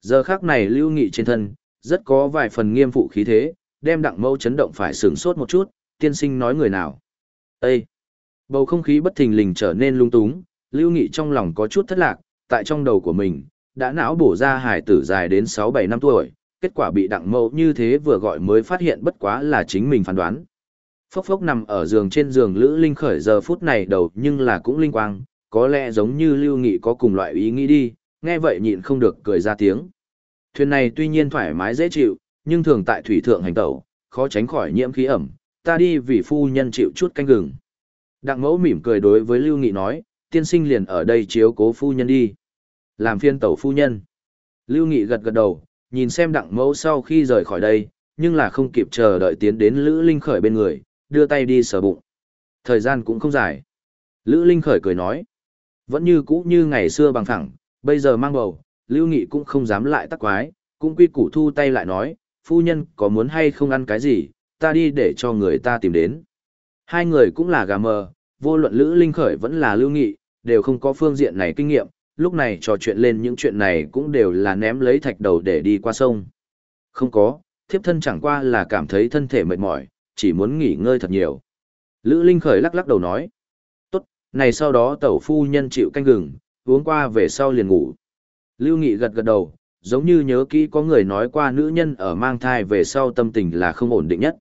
Giờ khác này Lưu Nghị trên thân, rất có vài phần nghiêm phụ khí thế, đem đặng mâu chấn động phải sửng sốt một chút, tiên sinh nói người nào. Ê! Bầu không khí bất thình lình trở nên lung túng, Lưu Nghị trong lòng có chút thất lạc, tại trong đầu của mình, đã não bổ ra hải tử dài đến 6-7 năm tuổi, kết quả bị đặng mẫu như thế vừa gọi mới phát hiện bất quá là chính mình phán đoán. Phốc phốc nằm ở giường trên giường Lữ Linh khởi giờ phút này đầu nhưng là cũng linh quang, có lẽ giống như Lưu Nghị có cùng loại ý nghĩ đi, nghe vậy nhịn không được cười ra tiếng. Thuyền này tuy nhiên thoải mái dễ chịu, nhưng thường tại thủy thượng hành tẩu, khó tránh khỏi nhiễm khí ẩm, ta đi vì phu nhân chịu chút canh gừng. Đặng mẫu mỉm cười đối với Lưu Nghị nói, tiên sinh liền ở đây chiếu cố phu nhân đi. Làm phiên tẩu phu nhân. Lưu Nghị gật gật đầu, nhìn xem đặng mẫu sau khi rời khỏi đây, nhưng là không kịp chờ đợi tiến đến Lữ Linh Khởi bên người, đưa tay đi sờ bụng. Thời gian cũng không dài. Lữ Linh Khởi cười nói, vẫn như cũ như ngày xưa bằng thẳng, bây giờ mang bầu, Lưu Nghị cũng không dám lại tắc quái, cũng quy củ thu tay lại nói, phu nhân có muốn hay không ăn cái gì, ta đi để cho người ta tìm đến. Hai người cũng là gà mờ, vô luận Lữ Linh Khởi vẫn là Lưu Nghị, đều không có phương diện này kinh nghiệm, lúc này trò chuyện lên những chuyện này cũng đều là ném lấy thạch đầu để đi qua sông. Không có, thiếp thân chẳng qua là cảm thấy thân thể mệt mỏi, chỉ muốn nghỉ ngơi thật nhiều. Lữ Linh Khởi lắc lắc đầu nói, tốt, này sau đó tẩu phu nhân chịu canh gừng, uống qua về sau liền ngủ. Lưu Nghị gật gật đầu, giống như nhớ kỹ có người nói qua nữ nhân ở mang thai về sau tâm tình là không ổn định nhất.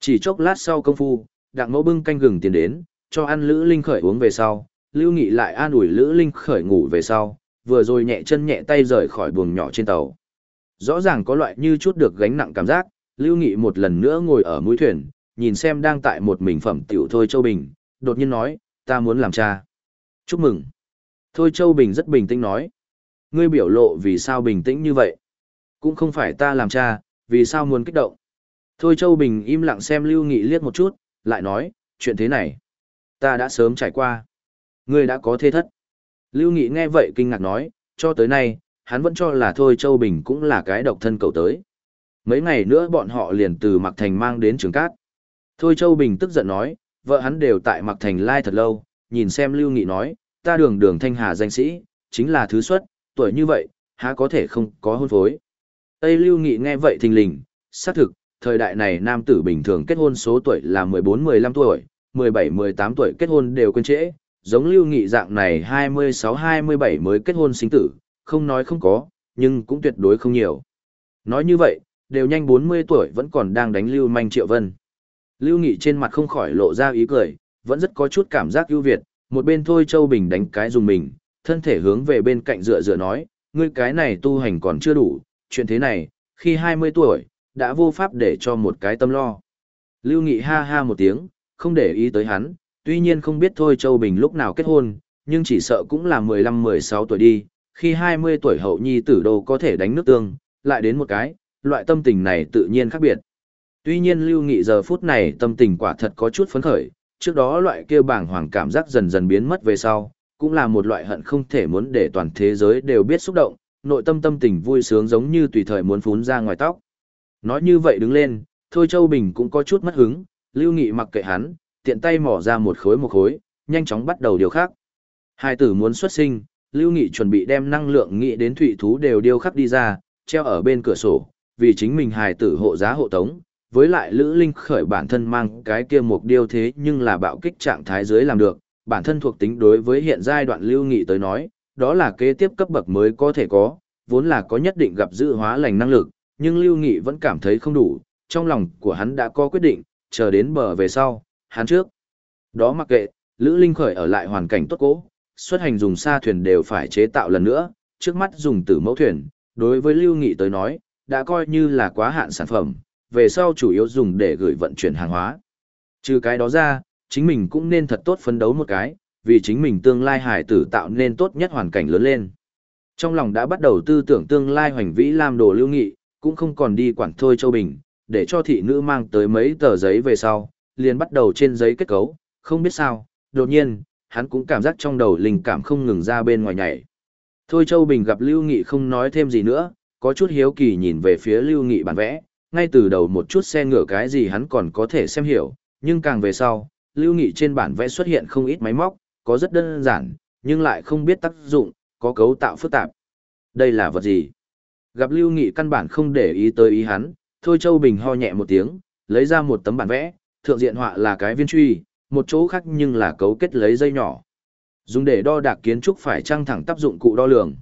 Chỉ chốc lát sau công phu, đặng mẫu bưng canh gừng tiền đến, cho ăn Lữ Linh Khởi uống về sau, Lưu Nghị lại an ủi Lữ Linh Khởi ngủ về sau, vừa rồi nhẹ chân nhẹ tay rời khỏi buồng nhỏ trên tàu. Rõ ràng có loại như chút được gánh nặng cảm giác, Lưu Nghị một lần nữa ngồi ở mũi thuyền, nhìn xem đang tại một mình phẩm tiểu Thôi Châu Bình, đột nhiên nói, ta muốn làm cha. Chúc mừng. Thôi Châu Bình rất bình tĩnh nói. Ngươi biểu lộ vì sao bình tĩnh như vậy? Cũng không phải ta làm cha, vì sao muốn kích động? Thôi Châu Bình im lặng xem Lưu Nghị liếc một chút, lại nói, chuyện thế này. Ta đã sớm trải qua. Ngươi đã có thế thất. Lưu Nghị nghe vậy kinh ngạc nói, cho tới nay, hắn vẫn cho là Thôi Châu Bình cũng là cái độc thân cầu tới. Mấy ngày nữa bọn họ liền từ Mạc Thành mang đến trường cát. Thôi Châu Bình tức giận nói, vợ hắn đều tại Mạc Thành lai thật lâu, nhìn xem Lưu Nghị nói, ta đường đường thanh hà danh sĩ, chính là thứ xuất, tuổi như vậy, há có thể không có hôn phối. Tây Lưu Nghị nghe vậy thình lình, xác thực, thời đại này nam tử bình thường kết hôn số tuổi là 14-15 tuổi, 17-18 tuổi kết hôn đều quên trễ, giống Lưu Nghị dạng này 26-27 mới kết hôn sinh tử, không nói không có, nhưng cũng tuyệt đối không nhiều. Nói như vậy, đều nhanh 40 tuổi vẫn còn đang đánh Lưu Manh Triệu Vân. Lưu Nghị trên mặt không khỏi lộ ra ý cười, vẫn rất có chút cảm giác ưu việt, một bên thôi Châu Bình đánh cái dùng mình, thân thể hướng về bên cạnh dựa dựa nói, ngươi cái này tu hành còn chưa đủ, chuyện thế này, khi 20 tuổi, đã vô pháp để cho một cái tâm lo. Lưu Nghị ha ha một tiếng, không để ý tới hắn, tuy nhiên không biết thôi Châu Bình lúc nào kết hôn, nhưng chỉ sợ cũng là 15-16 tuổi đi, khi 20 tuổi hậu nhi tử đô có thể đánh nước tương, lại đến một cái, loại tâm tình này tự nhiên khác biệt. Tuy nhiên Lưu Nghị giờ phút này tâm tình quả thật có chút phấn khởi, trước đó loại kia bảng hoàng cảm giác dần dần biến mất về sau, cũng là một loại hận không thể muốn để toàn thế giới đều biết xúc động, nội tâm tâm tình vui sướng giống như tùy thời muốn phún ra ngoài tóc. Nói như vậy đứng lên, Thôi Châu Bình cũng có chút mất hứng, Lưu Nghị mặc kệ hắn, tiện tay mỏ ra một khối một khối, nhanh chóng bắt đầu điều khác. Hai tử muốn xuất sinh, Lưu Nghị chuẩn bị đem năng lượng nghị đến thủy thú đều điêu khắc đi ra, treo ở bên cửa sổ, vì chính mình hài tử hộ giá hộ tống, với lại Lữ Linh khởi bản thân mang cái kia một điêu thế nhưng là bạo kích trạng thái dưới làm được, bản thân thuộc tính đối với hiện giai đoạn Lưu Nghị tới nói, đó là kế tiếp cấp bậc mới có thể có, vốn là có nhất định gặp dự hóa lành năng lực, nhưng Lưu Nghị vẫn cảm thấy không đủ, trong lòng của hắn đã có quyết định, chờ đến bờ về sau, hắn trước. Đó mặc kệ, Lữ Linh khởi ở lại hoàn cảnh tốt cố, xuất hành dùng xa thuyền đều phải chế tạo lần nữa, trước mắt dùng tử mẫu thuyền, đối với Lưu Nghị tới nói, đã coi như là quá hạn sản phẩm, về sau chủ yếu dùng để gửi vận chuyển hàng hóa. Trừ cái đó ra, chính mình cũng nên thật tốt phấn đấu một cái, vì chính mình tương lai hải tử tạo nên tốt nhất hoàn cảnh lớn lên. Trong lòng đã bắt đầu tư tưởng tương lai hoành vĩ làm đồ lưu nghị, cũng không còn đi quản thôi châu bình, để cho thị nữ mang tới mấy tờ giấy về sau, liền bắt đầu trên giấy kết cấu, không biết sao, đột nhiên, hắn cũng cảm giác trong đầu linh cảm không ngừng ra bên ngoài nhảy. Thôi Châu Bình gặp Lưu Nghị không nói thêm gì nữa, có chút hiếu kỳ nhìn về phía Lưu Nghị bản vẽ, ngay từ đầu một chút xe ngựa cái gì hắn còn có thể xem hiểu, nhưng càng về sau, Lưu Nghị trên bản vẽ xuất hiện không ít máy móc, có rất đơn giản, nhưng lại không biết tác dụng, có cấu tạo phức tạp. Đây là vật gì? Gặp Lưu Nghị căn bản không để ý tới ý hắn, Thôi Châu Bình ho nhẹ một tiếng, lấy ra một tấm bản vẽ, thượng diện họa là cái viên truy, một chỗ khác nhưng là cấu kết lấy dây nhỏ. Dùng để đo đạc kiến trúc phải trang thẳng tác dụng cụ đo lường.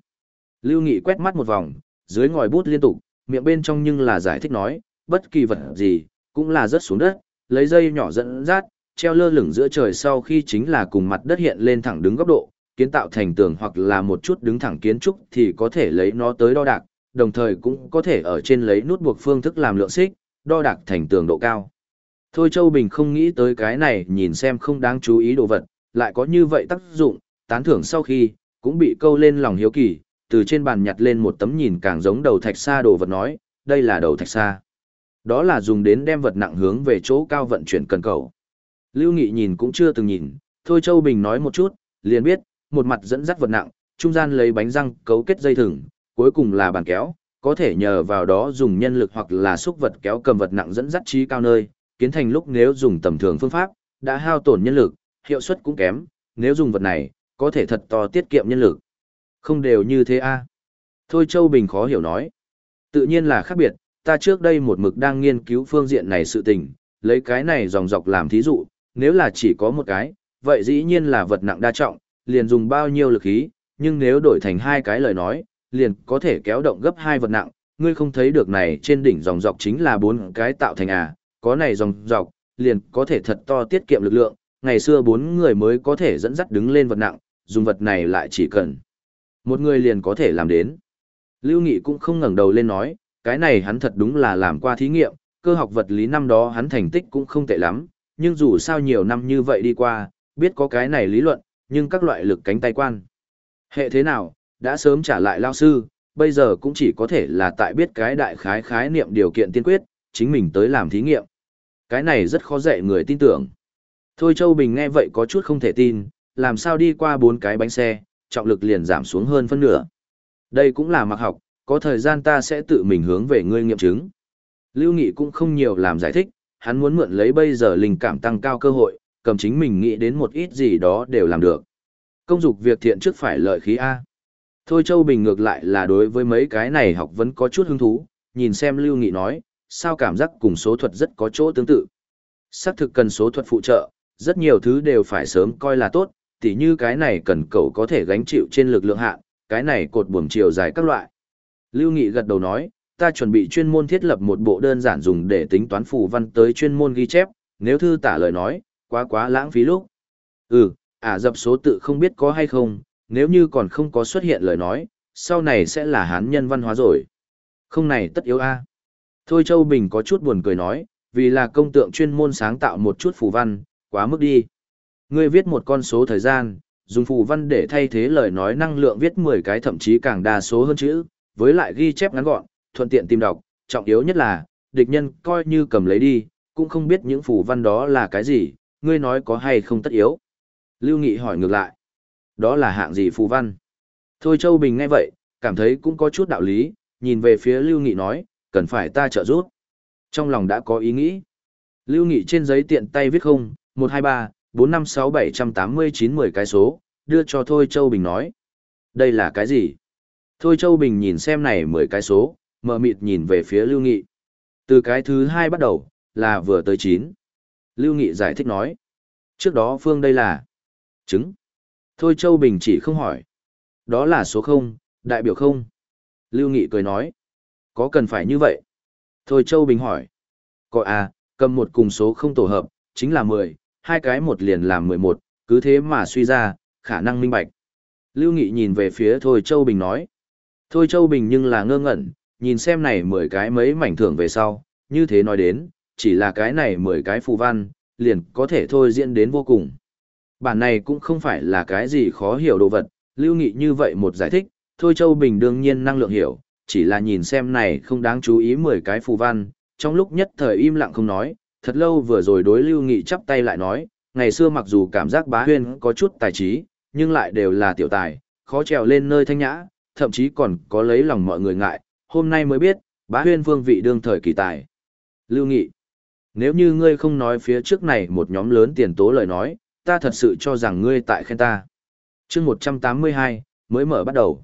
Lưu Nghị quét mắt một vòng, dưới ngòi bút liên tục, miệng bên trong nhưng là giải thích nói, bất kỳ vật gì, cũng là rớt xuống đất, lấy dây nhỏ dẫn dắt, treo lơ lửng giữa trời sau khi chính là cùng mặt đất hiện lên thẳng đứng góc độ, kiến tạo thành tường hoặc là một chút đứng thẳng kiến trúc thì có thể lấy nó tới đo đạc, đồng thời cũng có thể ở trên lấy nút buộc phương thức làm lượng xích, đo đạc thành tường độ cao. Thôi Châu Bình không nghĩ tới cái này nhìn xem không đáng chú ý đồ vật, lại có như vậy tác dụng, tán thưởng sau khi, cũng bị câu lên lòng hiếu kỳ, từ trên bàn nhặt lên một tấm nhìn càng giống đầu thạch sa đồ vật nói, đây là đầu thạch sa. Đó là dùng đến đem vật nặng hướng về chỗ cao vận chuyển cần cầu. Lưu Nghị nhìn cũng chưa từng nhìn, thôi Châu Bình nói một chút, liền biết, một mặt dẫn dắt vật nặng, trung gian lấy bánh răng cấu kết dây thừng, cuối cùng là bàn kéo, có thể nhờ vào đó dùng nhân lực hoặc là xúc vật kéo cầm vật nặng dẫn dắt trí cao nơi, kiến thành lúc nếu dùng tầm thường phương pháp, đã hao tổn nhân lực, hiệu suất cũng kém, nếu dùng vật này, có thể thật to tiết kiệm nhân lực. Không đều như thế a Thôi Châu Bình khó hiểu nói. Tự nhiên là khác biệt, ta trước đây một mực đang nghiên cứu phương diện này sự tình, lấy cái này dòng dọc làm thí dụ, nếu là chỉ có một cái, vậy dĩ nhiên là vật nặng đa trọng, liền dùng bao nhiêu lực khí, nhưng nếu đổi thành hai cái lời nói, liền có thể kéo động gấp hai vật nặng, ngươi không thấy được này trên đỉnh dòng dọc chính là bốn cái tạo thành à, có này dòng dọc, liền có thể thật to tiết kiệm lực lượng, ngày xưa bốn người mới có thể dẫn dắt đứng lên vật nặng, dùng vật này lại chỉ cần một người liền có thể làm đến. Lưu Nghị cũng không ngẩng đầu lên nói, cái này hắn thật đúng là làm qua thí nghiệm, cơ học vật lý năm đó hắn thành tích cũng không tệ lắm, nhưng dù sao nhiều năm như vậy đi qua, biết có cái này lý luận, nhưng các loại lực cánh tay quan. Hệ thế nào, đã sớm trả lại lao sư, bây giờ cũng chỉ có thể là tại biết cái đại khái khái niệm điều kiện tiên quyết, chính mình tới làm thí nghiệm. Cái này rất khó dạy người tin tưởng. Thôi Châu Bình nghe vậy có chút không thể tin, làm sao đi qua bốn cái bánh xe, trọng lực liền giảm xuống hơn phân nửa. Đây cũng là mặc học, có thời gian ta sẽ tự mình hướng về ngươi nghiệm chứng. Lưu Nghị cũng không nhiều làm giải thích, hắn muốn mượn lấy bây giờ linh cảm tăng cao cơ hội, cầm chính mình nghĩ đến một ít gì đó đều làm được. Công dục việc thiện trước phải lợi khí A. Thôi Châu Bình ngược lại là đối với mấy cái này học vẫn có chút hứng thú, nhìn xem Lưu Nghị nói, sao cảm giác cùng số thuật rất có chỗ tương tự. Xác thực cần số thuật phụ trợ, rất nhiều thứ đều phải sớm coi là tốt, tỉ như cái này cần cậu có thể gánh chịu trên lực lượng hạn, cái này cột buồm chiều dài các loại. Lưu Nghị gật đầu nói, ta chuẩn bị chuyên môn thiết lập một bộ đơn giản dùng để tính toán phù văn tới chuyên môn ghi chép, nếu thư tả lời nói, quá quá lãng phí lúc. Ừ, ả dập số tự không biết có hay không, nếu như còn không có xuất hiện lời nói, sau này sẽ là hán nhân văn hóa rồi. Không này tất yếu a. Thôi Châu Bình có chút buồn cười nói, vì là công tượng chuyên môn sáng tạo một chút phù văn, quá mức đi. Ngươi viết một con số thời gian, dùng phù văn để thay thế lời nói năng lượng viết 10 cái thậm chí càng đa số hơn chữ, với lại ghi chép ngắn gọn, thuận tiện tìm đọc, trọng yếu nhất là, địch nhân coi như cầm lấy đi, cũng không biết những phù văn đó là cái gì, ngươi nói có hay không tất yếu. Lưu Nghị hỏi ngược lại, đó là hạng gì phù văn? Thôi Châu Bình nghe vậy, cảm thấy cũng có chút đạo lý, nhìn về phía Lưu Nghị nói, cần phải ta trợ giúp. Trong lòng đã có ý nghĩ. Lưu Nghị trên giấy tiện tay viết không, 123, 456 789 10 cái số, đưa cho Thôi Châu Bình nói. Đây là cái gì? Thôi Châu Bình nhìn xem này 10 cái số, mờ mịt nhìn về phía Lưu Nghị. Từ cái thứ hai bắt đầu, là vừa tới 9. Lưu Nghị giải thích nói. Trước đó Phương đây là trứng. Thôi Châu Bình chỉ không hỏi. Đó là số 0, đại biểu không. Lưu Nghị cười nói. Có cần phải như vậy? Thôi Châu Bình hỏi. Có à, cầm một cùng số không tổ hợp, chính là 10, hai cái một liền làm 11, cứ thế mà suy ra, khả năng minh bạch. Lưu Nghị nhìn về phía Thôi Châu Bình nói. Thôi Châu Bình nhưng là ngơ ngẩn, nhìn xem này 10 cái mấy mảnh thưởng về sau, như thế nói đến, chỉ là cái này 10 cái phù văn, liền có thể thôi diễn đến vô cùng. Bản này cũng không phải là cái gì khó hiểu đồ vật, Lưu Nghị như vậy một giải thích, Thôi Châu Bình đương nhiên năng lượng hiểu, chỉ là nhìn xem này không đáng chú ý 10 cái phù văn, trong lúc nhất thời im lặng không nói, thật lâu vừa rồi đối Lưu Nghị chắp tay lại nói, ngày xưa mặc dù cảm giác bá huyên có chút tài trí, nhưng lại đều là tiểu tài, khó trèo lên nơi thanh nhã, thậm chí còn có lấy lòng mọi người ngại, hôm nay mới biết, bá huyên vương vị đương thời kỳ tài. Lưu Nghị, nếu như ngươi không nói phía trước này một nhóm lớn tiền tố lời nói, ta thật sự cho rằng ngươi tại khen ta. chương 182, mới mở bắt đầu.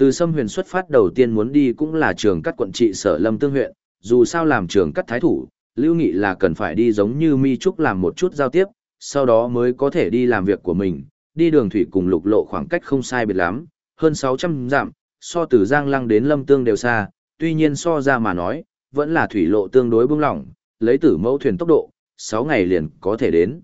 Từ Sâm huyền xuất phát đầu tiên muốn đi cũng là trường cắt quận trị sở lâm tương huyện, dù sao làm trường cắt thái thủ, Lưu Nghị là cần phải đi giống như Mi Trúc làm một chút giao tiếp, sau đó mới có thể đi làm việc của mình, đi đường thủy cùng lục lộ khoảng cách không sai biệt lắm, hơn 600 dặm, so từ Giang Lăng đến Lâm Tương đều xa, tuy nhiên so ra mà nói, vẫn là thủy lộ tương đối bưng lỏng, lấy tử mẫu thuyền tốc độ, 6 ngày liền có thể đến.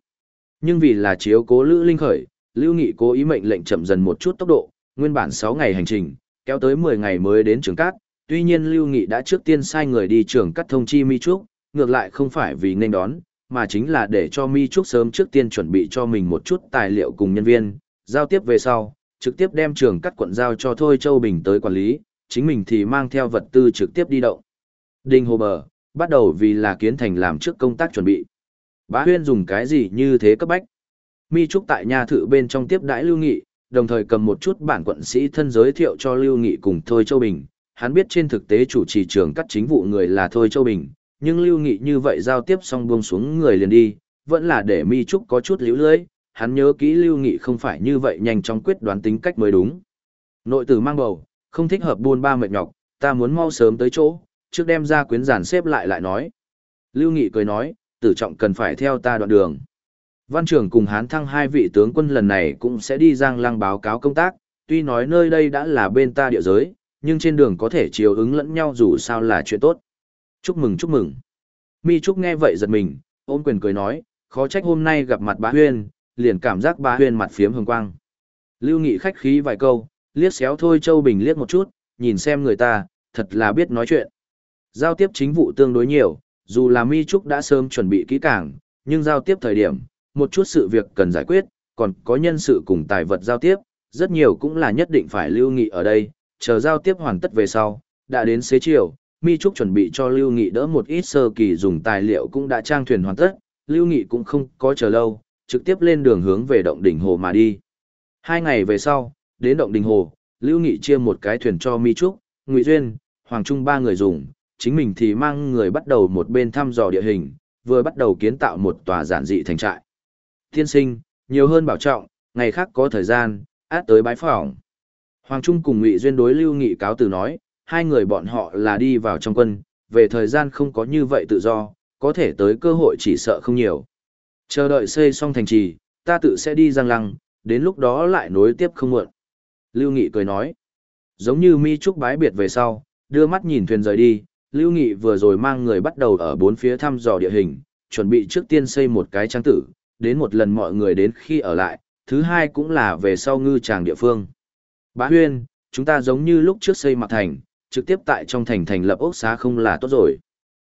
Nhưng vì là chiếu cố Lữ Linh khởi, Lưu Nghị cố ý mệnh lệnh chậm dần một chút tốc độ, nguyên bản 6 ngày hành trình, kéo tới 10 ngày mới đến trường cát, tuy nhiên Lưu Nghị đã trước tiên sai người đi trường cát thông chi Mi Trúc, ngược lại không phải vì nên đón, mà chính là để cho Mi Trúc sớm trước tiên chuẩn bị cho mình một chút tài liệu cùng nhân viên, giao tiếp về sau, trực tiếp đem trường cắt quận giao cho Thôi Châu Bình tới quản lý, chính mình thì mang theo vật tư trực tiếp đi động. Đinh Hồ Bờ, bắt đầu vì là kiến thành làm trước công tác chuẩn bị. Bá Huyên dùng cái gì như thế cấp bách? Mi Trúc tại nhà thự bên trong tiếp đãi Lưu Nghị, đồng thời cầm một chút bản quận sĩ thân giới thiệu cho Lưu Nghị cùng Thôi Châu Bình. Hắn biết trên thực tế chủ trì trường cắt chính vụ người là Thôi Châu Bình, nhưng Lưu Nghị như vậy giao tiếp xong buông xuống người liền đi, vẫn là để Mi Trúc có chút liễu lưới, hắn nhớ kỹ Lưu Nghị không phải như vậy nhanh chóng quyết đoán tính cách mới đúng. Nội tử mang bầu, không thích hợp buôn ba mệt nhọc, ta muốn mau sớm tới chỗ, trước đem ra quyến giản xếp lại lại nói. Lưu Nghị cười nói, tử trọng cần phải theo ta đoạn đường. Văn trưởng cùng hán thăng hai vị tướng quân lần này cũng sẽ đi giang lăng báo cáo công tác, tuy nói nơi đây đã là bên ta địa giới, nhưng trên đường có thể chiều ứng lẫn nhau dù sao là chuyện tốt. Chúc mừng chúc mừng. Mi Trúc nghe vậy giật mình, ôm quyền cười nói, khó trách hôm nay gặp mặt bá huyên, liền cảm giác bá huyên mặt phiếm hồng quang. Lưu Nghị khách khí vài câu, liếc xéo thôi Châu Bình liếc một chút, nhìn xem người ta, thật là biết nói chuyện. Giao tiếp chính vụ tương đối nhiều, dù là Mi Trúc đã sớm chuẩn bị kỹ càng, nhưng giao tiếp thời điểm, một chút sự việc cần giải quyết, còn có nhân sự cùng tài vật giao tiếp, rất nhiều cũng là nhất định phải lưu nghị ở đây, chờ giao tiếp hoàn tất về sau, đã đến xế chiều, Mi Trúc chuẩn bị cho Lưu Nghị đỡ một ít sơ kỳ dùng tài liệu cũng đã trang thuyền hoàn tất, Lưu Nghị cũng không có chờ lâu, trực tiếp lên đường hướng về động đỉnh hồ mà đi. Hai ngày về sau, đến động đỉnh hồ, Lưu Nghị chia một cái thuyền cho Mi Trúc, Ngụy Duyên, Hoàng Trung ba người dùng, chính mình thì mang người bắt đầu một bên thăm dò địa hình, vừa bắt đầu kiến tạo một tòa giản dị thành trại. Tiên sinh, nhiều hơn bảo trọng, ngày khác có thời gian, át tới bái phỏng. Hoàng Trung cùng Ngụy Duyên đối Lưu Nghị cáo từ nói, hai người bọn họ là đi vào trong quân, về thời gian không có như vậy tự do, có thể tới cơ hội chỉ sợ không nhiều. Chờ đợi xây xong thành trì, ta tự sẽ đi giang lăng, đến lúc đó lại nối tiếp không muộn. Lưu Nghị cười nói, giống như mi trúc bái biệt về sau, đưa mắt nhìn thuyền rời đi, Lưu Nghị vừa rồi mang người bắt đầu ở bốn phía thăm dò địa hình, chuẩn bị trước tiên xây một cái trang tử, đến một lần mọi người đến khi ở lại, thứ hai cũng là về sau ngư tràng địa phương. Bá Huyên, chúng ta giống như lúc trước xây mặt thành, trực tiếp tại trong thành thành lập ốc xá không là tốt rồi.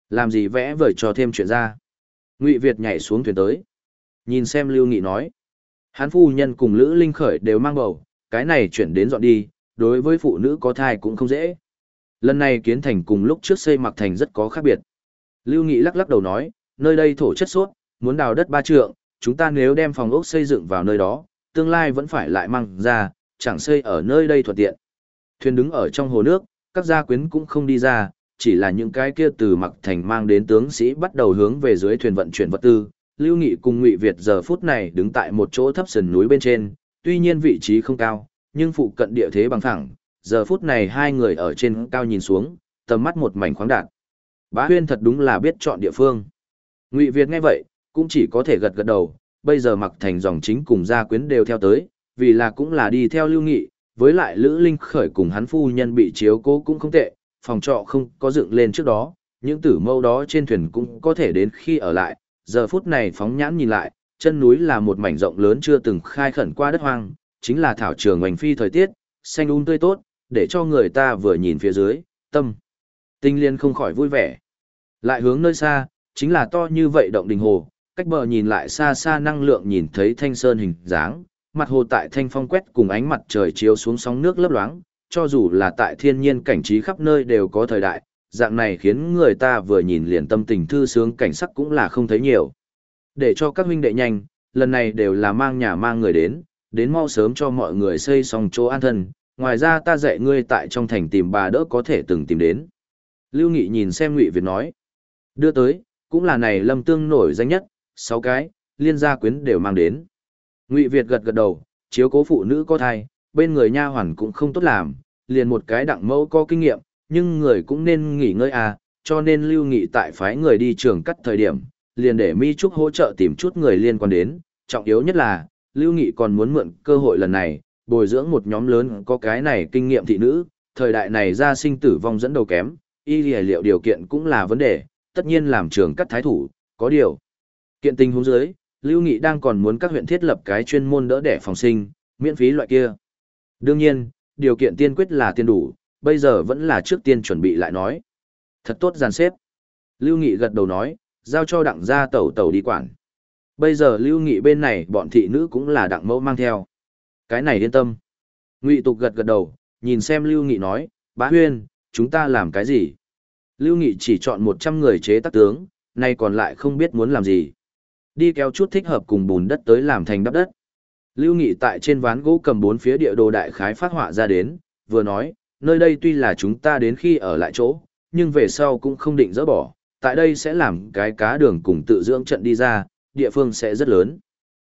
Làm gì vẽ vời cho thêm chuyện ra. Ngụy Việt nhảy xuống thuyền tới. Nhìn xem Lưu Nghị nói. Hán phu nhân cùng Lữ Linh Khởi đều mang bầu, cái này chuyển đến dọn đi, đối với phụ nữ có thai cũng không dễ. Lần này kiến thành cùng lúc trước xây mặc thành rất có khác biệt. Lưu Nghị lắc lắc đầu nói, nơi đây thổ chất suốt, muốn đào đất ba trượng, chúng ta nếu đem phòng ốc xây dựng vào nơi đó, tương lai vẫn phải lại mang ra, chẳng xây ở nơi đây thuận tiện. Thuyền đứng ở trong hồ nước, các gia quyến cũng không đi ra, chỉ là những cái kia từ mặc thành mang đến tướng sĩ bắt đầu hướng về dưới thuyền vận chuyển vật tư. Lưu Nghị cùng Ngụy Việt giờ phút này đứng tại một chỗ thấp sườn núi bên trên, tuy nhiên vị trí không cao, nhưng phụ cận địa thế bằng thẳng, giờ phút này hai người ở trên cao nhìn xuống, tầm mắt một mảnh khoáng đạt. Bá Huyên thật đúng là biết chọn địa phương. Ngụy Việt nghe vậy, cũng chỉ có thể gật gật đầu, bây giờ mặc thành dòng chính cùng gia quyến đều theo tới, vì là cũng là đi theo Lưu Nghị, với lại Lữ Linh khởi cùng hắn phu nhân bị chiếu cố cũng không tệ, phòng trọ không có dựng lên trước đó, những tử mâu đó trên thuyền cũng có thể đến khi ở lại, giờ phút này phóng nhãn nhìn lại, chân núi là một mảnh rộng lớn chưa từng khai khẩn qua đất hoang, chính là thảo trường ngoành phi thời tiết, xanh um tươi tốt, để cho người ta vừa nhìn phía dưới, tâm. Tinh liên không khỏi vui vẻ. Lại hướng nơi xa, chính là to như vậy động đình hồ, cách bờ nhìn lại xa xa năng lượng nhìn thấy thanh sơn hình dáng, mặt hồ tại thanh phong quét cùng ánh mặt trời chiếu xuống sóng nước lấp loáng, cho dù là tại thiên nhiên cảnh trí khắp nơi đều có thời đại, dạng này khiến người ta vừa nhìn liền tâm tình thư sướng cảnh sắc cũng là không thấy nhiều. Để cho các huynh đệ nhanh, lần này đều là mang nhà mang người đến, đến mau sớm cho mọi người xây xong chỗ an thân, ngoài ra ta dạy ngươi tại trong thành tìm bà đỡ có thể từng tìm đến. Lưu Nghị nhìn xem Ngụy Việt nói, đưa tới, cũng là này lâm tương nổi danh nhất, sáu cái, liên gia quyến đều mang đến. Ngụy Việt gật gật đầu, chiếu cố phụ nữ có thai, bên người nha hoàn cũng không tốt làm, liền một cái đặng mẫu có kinh nghiệm, nhưng người cũng nên nghỉ ngơi à, cho nên lưu nghị tại phái người đi trường cắt thời điểm, liền để Mi Trúc hỗ trợ tìm chút người liên quan đến, trọng yếu nhất là, Lưu Nghị còn muốn mượn cơ hội lần này, bồi dưỡng một nhóm lớn có cái này kinh nghiệm thị nữ, thời đại này ra sinh tử vong dẫn đầu kém, y liệu điều kiện cũng là vấn đề, tất nhiên làm trường cắt thái thủ, có điều. Kiện tình huống dưới, Lưu Nghị đang còn muốn các huyện thiết lập cái chuyên môn đỡ đẻ phòng sinh, miễn phí loại kia. Đương nhiên, điều kiện tiên quyết là tiền đủ, bây giờ vẫn là trước tiên chuẩn bị lại nói. Thật tốt giàn xếp. Lưu Nghị gật đầu nói, giao cho đặng gia tẩu tẩu đi quản. Bây giờ Lưu Nghị bên này bọn thị nữ cũng là đặng mẫu mang theo. Cái này yên tâm. Ngụy Tục gật gật đầu, nhìn xem Lưu Nghị nói, bá huyên, chúng ta làm cái gì? Lưu Nghị chỉ chọn 100 người chế tác tướng, nay còn lại không biết muốn làm gì. Đi kéo chút thích hợp cùng bùn đất tới làm thành đắp đất. Lưu Nghị tại trên ván gỗ cầm bốn phía địa đồ đại khái phát họa ra đến, vừa nói, nơi đây tuy là chúng ta đến khi ở lại chỗ, nhưng về sau cũng không định dỡ bỏ, tại đây sẽ làm cái cá đường cùng tự dưỡng trận đi ra, địa phương sẽ rất lớn.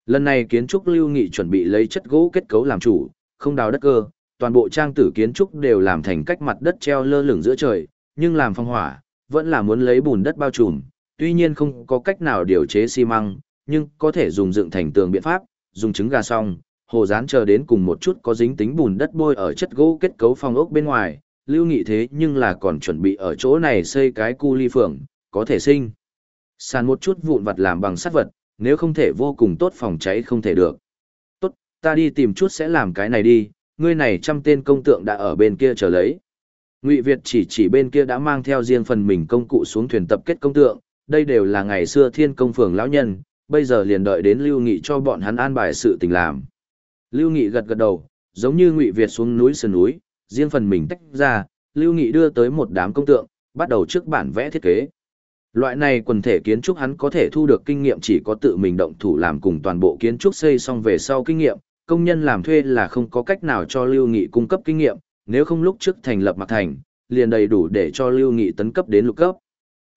Lần này kiến trúc Lưu Nghị chuẩn bị lấy chất gỗ kết cấu làm chủ, không đào đất cơ, toàn bộ trang tử kiến trúc đều làm thành cách mặt đất treo lơ lửng giữa trời, nhưng làm phong hỏa, vẫn là muốn lấy bùn đất bao trùm, tuy nhiên không có cách nào điều chế xi măng, nhưng có thể dùng dựng thành tường biện pháp, dùng trứng gà xong, hồ dán chờ đến cùng một chút có dính tính bùn đất bôi ở chất gỗ kết cấu phong ốc bên ngoài, lưu nghị thế nhưng là còn chuẩn bị ở chỗ này xây cái cu ly phường, có thể sinh. Sàn một chút vụn vặt làm bằng sắt vật, nếu không thể vô cùng tốt phòng cháy không thể được. Tốt, ta đi tìm chút sẽ làm cái này đi, ngươi này trăm tên công tượng đã ở bên kia chờ lấy. Ngụy Việt chỉ chỉ bên kia đã mang theo riêng phần mình công cụ xuống thuyền tập kết công tượng, đây đều là ngày xưa thiên công phường lão nhân, bây giờ liền đợi đến Lưu Nghị cho bọn hắn an bài sự tình làm. Lưu Nghị gật gật đầu, giống như Ngụy Việt xuống núi sườn núi, riêng phần mình tách ra, Lưu Nghị đưa tới một đám công tượng, bắt đầu trước bản vẽ thiết kế. Loại này quần thể kiến trúc hắn có thể thu được kinh nghiệm chỉ có tự mình động thủ làm cùng toàn bộ kiến trúc xây xong về sau kinh nghiệm, công nhân làm thuê là không có cách nào cho Lưu Nghị cung cấp kinh nghiệm, nếu không lúc trước thành lập mặt thành, liền đầy đủ để cho Lưu Nghị tấn cấp đến lục cấp.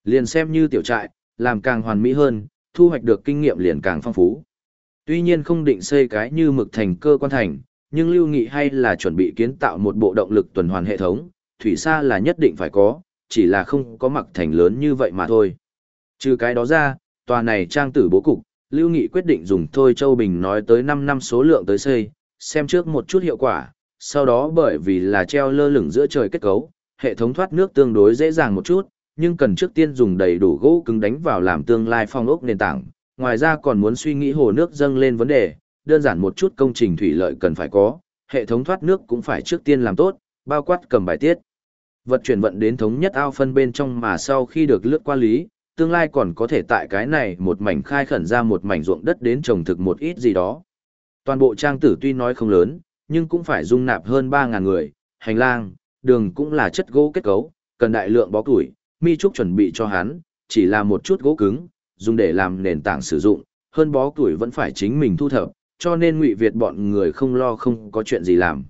Liền xem như tiểu trại, làm càng hoàn mỹ hơn, thu hoạch được kinh nghiệm liền càng phong phú. Tuy nhiên không định xây cái như mực thành cơ quan thành, nhưng Lưu Nghị hay là chuẩn bị kiến tạo một bộ động lực tuần hoàn hệ thống, thủy xa là nhất định phải có, chỉ là không có mặc thành lớn như vậy mà thôi. Trừ cái đó ra, tòa này trang tử bố cục, Lưu Nghị quyết định dùng Thôi Châu Bình nói tới 5 năm số lượng tới xây, xem trước một chút hiệu quả, sau đó bởi vì là treo lơ lửng giữa trời kết cấu, hệ thống thoát nước tương đối dễ dàng một chút, nhưng cần trước tiên dùng đầy đủ gỗ cứng đánh vào làm tương lai phong ốc nền tảng. Ngoài ra còn muốn suy nghĩ hồ nước dâng lên vấn đề, đơn giản một chút công trình thủy lợi cần phải có, hệ thống thoát nước cũng phải trước tiên làm tốt, bao quát cầm bài tiết. Vật chuyển vận đến thống nhất ao phân bên trong mà sau khi được lướt qua lý, tương lai còn có thể tại cái này một mảnh khai khẩn ra một mảnh ruộng đất đến trồng thực một ít gì đó. Toàn bộ trang tử tuy nói không lớn, nhưng cũng phải dung nạp hơn 3.000 người, hành lang, đường cũng là chất gỗ kết cấu, cần đại lượng bó củi, mi trúc chuẩn bị cho hắn, chỉ là một chút gỗ cứng, dùng để làm nền tảng sử dụng, hơn bó tuổi vẫn phải chính mình thu thập, cho nên ngụy Việt bọn người không lo không có chuyện gì làm.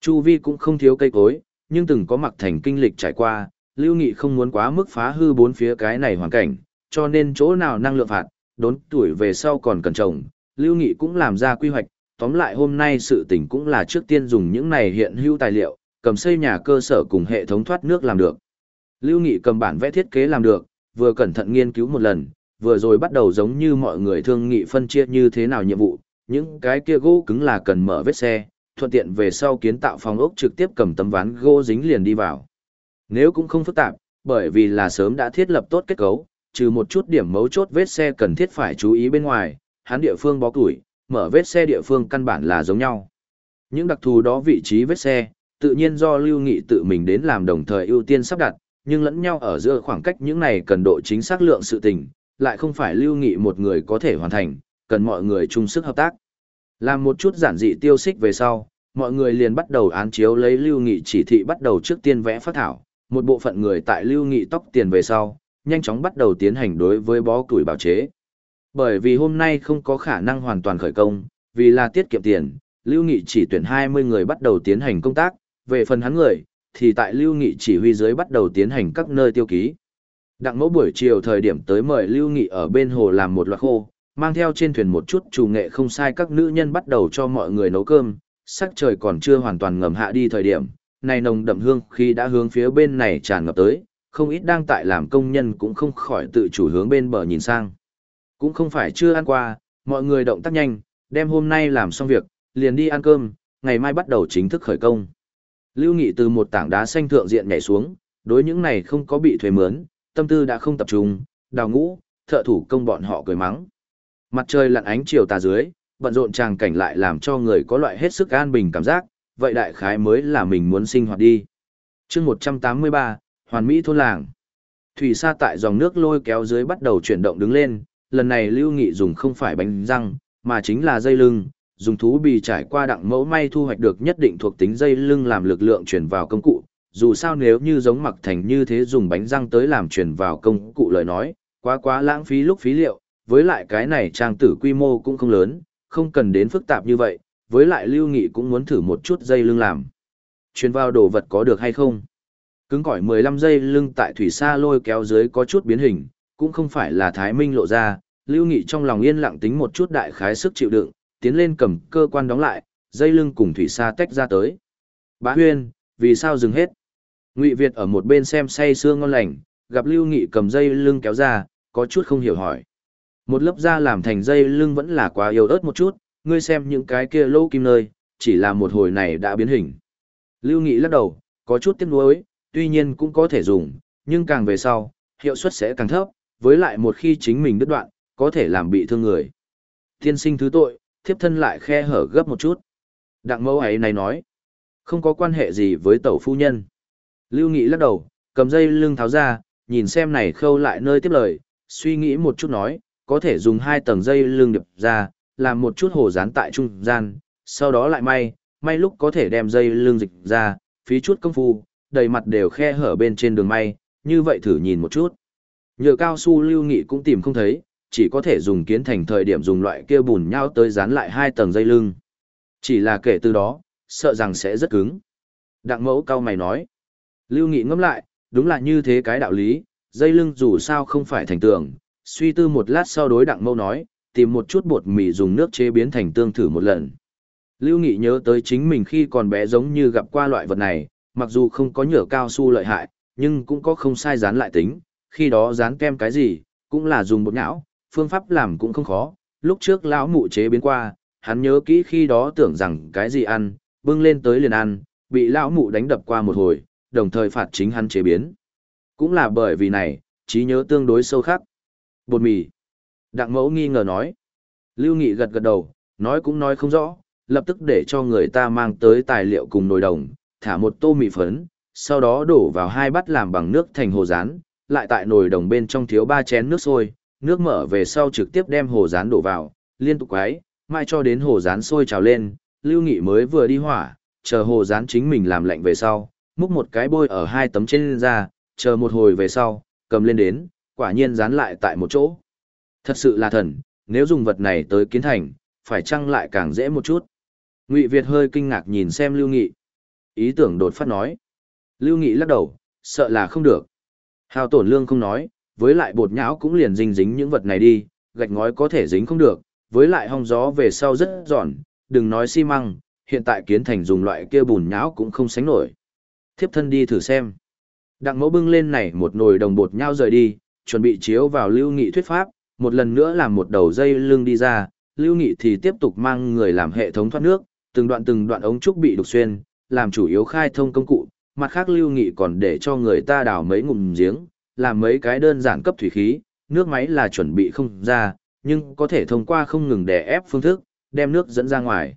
Chu vi cũng không thiếu cây cối, nhưng từng có mặc thành kinh lịch trải qua, Lưu Nghị không muốn quá mức phá hư bốn phía cái này hoàn cảnh, cho nên chỗ nào năng lượng phạt, đốn tuổi về sau còn cần trồng, Lưu Nghị cũng làm ra quy hoạch, tóm lại hôm nay sự tình cũng là trước tiên dùng những này hiện hữu tài liệu, cầm xây nhà cơ sở cùng hệ thống thoát nước làm được. Lưu Nghị cầm bản vẽ thiết kế làm được, vừa cẩn thận nghiên cứu một lần, vừa rồi bắt đầu giống như mọi người thương nghị phân chia như thế nào nhiệm vụ, những cái kia gỗ cứng là cần mở vết xe, thuận tiện về sau kiến tạo phòng ốc trực tiếp cầm tấm ván gỗ dính liền đi vào. Nếu cũng không phức tạp, bởi vì là sớm đã thiết lập tốt kết cấu, trừ một chút điểm mấu chốt vết xe cần thiết phải chú ý bên ngoài, hắn địa phương bó củi, mở vết xe địa phương căn bản là giống nhau. Những đặc thù đó vị trí vết xe, tự nhiên do Lưu Nghị tự mình đến làm đồng thời ưu tiên sắp đặt, nhưng lẫn nhau ở giữa khoảng cách những này cần độ chính xác lượng sự tình, lại không phải Lưu Nghị một người có thể hoàn thành, cần mọi người chung sức hợp tác. Làm một chút giản dị tiêu xích về sau, mọi người liền bắt đầu án chiếu lấy Lưu Nghị chỉ thị bắt đầu trước tiên vẽ phát thảo, một bộ phận người tại Lưu Nghị tóc tiền về sau, nhanh chóng bắt đầu tiến hành đối với bó củi bảo chế. Bởi vì hôm nay không có khả năng hoàn toàn khởi công, vì là tiết kiệm tiền, Lưu Nghị chỉ tuyển 20 người bắt đầu tiến hành công tác, về phần hắn người, thì tại Lưu Nghị chỉ huy dưới bắt đầu tiến hành các nơi tiêu ký. Đặng mẫu buổi chiều thời điểm tới mời Lưu Nghị ở bên hồ làm một loạt khô, mang theo trên thuyền một chút chủ nghệ không sai các nữ nhân bắt đầu cho mọi người nấu cơm, sắc trời còn chưa hoàn toàn ngầm hạ đi thời điểm, này nồng đậm hương khi đã hướng phía bên này tràn ngập tới, không ít đang tại làm công nhân cũng không khỏi tự chủ hướng bên bờ nhìn sang. Cũng không phải chưa ăn qua, mọi người động tác nhanh, đem hôm nay làm xong việc, liền đi ăn cơm, ngày mai bắt đầu chính thức khởi công. Lưu Nghị từ một tảng đá xanh thượng diện nhảy xuống, đối những này không có bị thuê mướn, tâm tư đã không tập trung, đào ngũ, thợ thủ công bọn họ cười mắng. Mặt trời lặn ánh chiều tà dưới, bận rộn tràng cảnh lại làm cho người có loại hết sức an bình cảm giác, vậy đại khái mới là mình muốn sinh hoạt đi. chương 183, Hoàn Mỹ thôn làng. Thủy sa tại dòng nước lôi kéo dưới bắt đầu chuyển động đứng lên, lần này Lưu Nghị dùng không phải bánh răng, mà chính là dây lưng, dùng thú bì trải qua đặng mẫu may thu hoạch được nhất định thuộc tính dây lưng làm lực lượng chuyển vào công cụ. Dù sao nếu như giống mặc thành như thế dùng bánh răng tới làm chuyển vào công cụ lời nói, quá quá lãng phí lúc phí liệu, với lại cái này trang tử quy mô cũng không lớn, không cần đến phức tạp như vậy, với lại Lưu Nghị cũng muốn thử một chút dây lưng làm. Chuyển vào đồ vật có được hay không? Cứng cỏi 15 giây lưng tại thủy sa lôi kéo dưới có chút biến hình, cũng không phải là Thái Minh lộ ra, Lưu Nghị trong lòng yên lặng tính một chút đại khái sức chịu đựng, tiến lên cầm cơ quan đóng lại, dây lưng cùng thủy sa tách ra tới. Bá Huyên, vì sao dừng hết? Ngụy Việt ở một bên xem say sương ngon lành, gặp Lưu Nghị cầm dây lưng kéo ra, có chút không hiểu hỏi. Một lớp da làm thành dây lưng vẫn là quá yếu ớt một chút, ngươi xem những cái kia lỗ kim nơi, chỉ là một hồi này đã biến hình. Lưu Nghị lắc đầu, có chút tiếc nuối, tuy nhiên cũng có thể dùng, nhưng càng về sau, hiệu suất sẽ càng thấp, với lại một khi chính mình đứt đoạn, có thể làm bị thương người. Tiên sinh thứ tội, thiếp thân lại khe hở gấp một chút. Đặng mẫu ấy này nói, không có quan hệ gì với tẩu phu nhân. Lưu Nghị lắc đầu, cầm dây lưng tháo ra, nhìn xem này khâu lại nơi tiếp lời, suy nghĩ một chút nói, có thể dùng hai tầng dây lưng đập ra, làm một chút hồ dán tại trung gian, sau đó lại may, may lúc có thể đem dây lưng dịch ra, phí chút công phu, đầy mặt đều khe hở bên trên đường may, như vậy thử nhìn một chút. Nhờ cao su lưu nghị cũng tìm không thấy, chỉ có thể dùng kiến thành thời điểm dùng loại kia bùn nhau tới dán lại hai tầng dây lưng. Chỉ là kể từ đó, sợ rằng sẽ rất cứng. Đặng mẫu cao mày nói. Lưu nghị ngẫm lại, đúng là như thế cái đạo lý, dây lưng dù sao không phải thành tường. Suy tư một lát sau đối đặng mẫu nói, tìm một chút bột mì dùng nước chế biến thành tương thử một lần. Lưu Nghị nhớ tới chính mình khi còn bé giống như gặp qua loại vật này, mặc dù không có nhựa cao su lợi hại, nhưng cũng có không sai dán lại tính, khi đó dán kem cái gì, cũng là dùng bột nhão, phương pháp làm cũng không khó, lúc trước lão mụ chế biến qua, hắn nhớ kỹ khi đó tưởng rằng cái gì ăn, bưng lên tới liền ăn, bị lão mụ đánh đập qua một hồi, đồng thời phạt chính hắn chế biến. Cũng là bởi vì này, trí nhớ tương đối sâu khắc. Bột mì. Đặng mẫu nghi ngờ nói. Lưu Nghị gật gật đầu, nói cũng nói không rõ, lập tức để cho người ta mang tới tài liệu cùng nồi đồng, thả một tô mì phấn, sau đó đổ vào hai bát làm bằng nước thành hồ rán, lại tại nồi đồng bên trong thiếu ba chén nước sôi, nước mở về sau trực tiếp đem hồ rán đổ vào, liên tục quái, mai cho đến hồ rán sôi trào lên, Lưu Nghị mới vừa đi hỏa, chờ hồ rán chính mình làm lạnh về sau, múc một cái bôi ở hai tấm trên ra, chờ một hồi về sau, cầm lên đến, quả nhiên dán lại tại một chỗ. Thật sự là thần, nếu dùng vật này tới kiến thành, phải chăng lại càng dễ một chút. Ngụy Việt hơi kinh ngạc nhìn xem Lưu Nghị. Ý tưởng đột phát nói. Lưu Nghị lắc đầu, sợ là không được. Hào tổn lương không nói, với lại bột nhão cũng liền dính dính những vật này đi, gạch ngói có thể dính không được, với lại hong gió về sau rất giòn, đừng nói xi măng, hiện tại kiến thành dùng loại kia bùn nhão cũng không sánh nổi. Thiếp thân đi thử xem. Đặng mẫu bưng lên này một nồi đồng bột nhão rời đi, chuẩn bị chiếu vào lưu nghị thuyết pháp, một lần nữa làm một đầu dây lưng đi ra, lưu nghị thì tiếp tục mang người làm hệ thống thoát nước, từng đoạn từng đoạn ống trúc bị đục xuyên, làm chủ yếu khai thông công cụ, mặt khác lưu nghị còn để cho người ta đào mấy ngụm giếng, làm mấy cái đơn giản cấp thủy khí, nước máy là chuẩn bị không ra, nhưng có thể thông qua không ngừng đè ép phương thức, đem nước dẫn ra ngoài.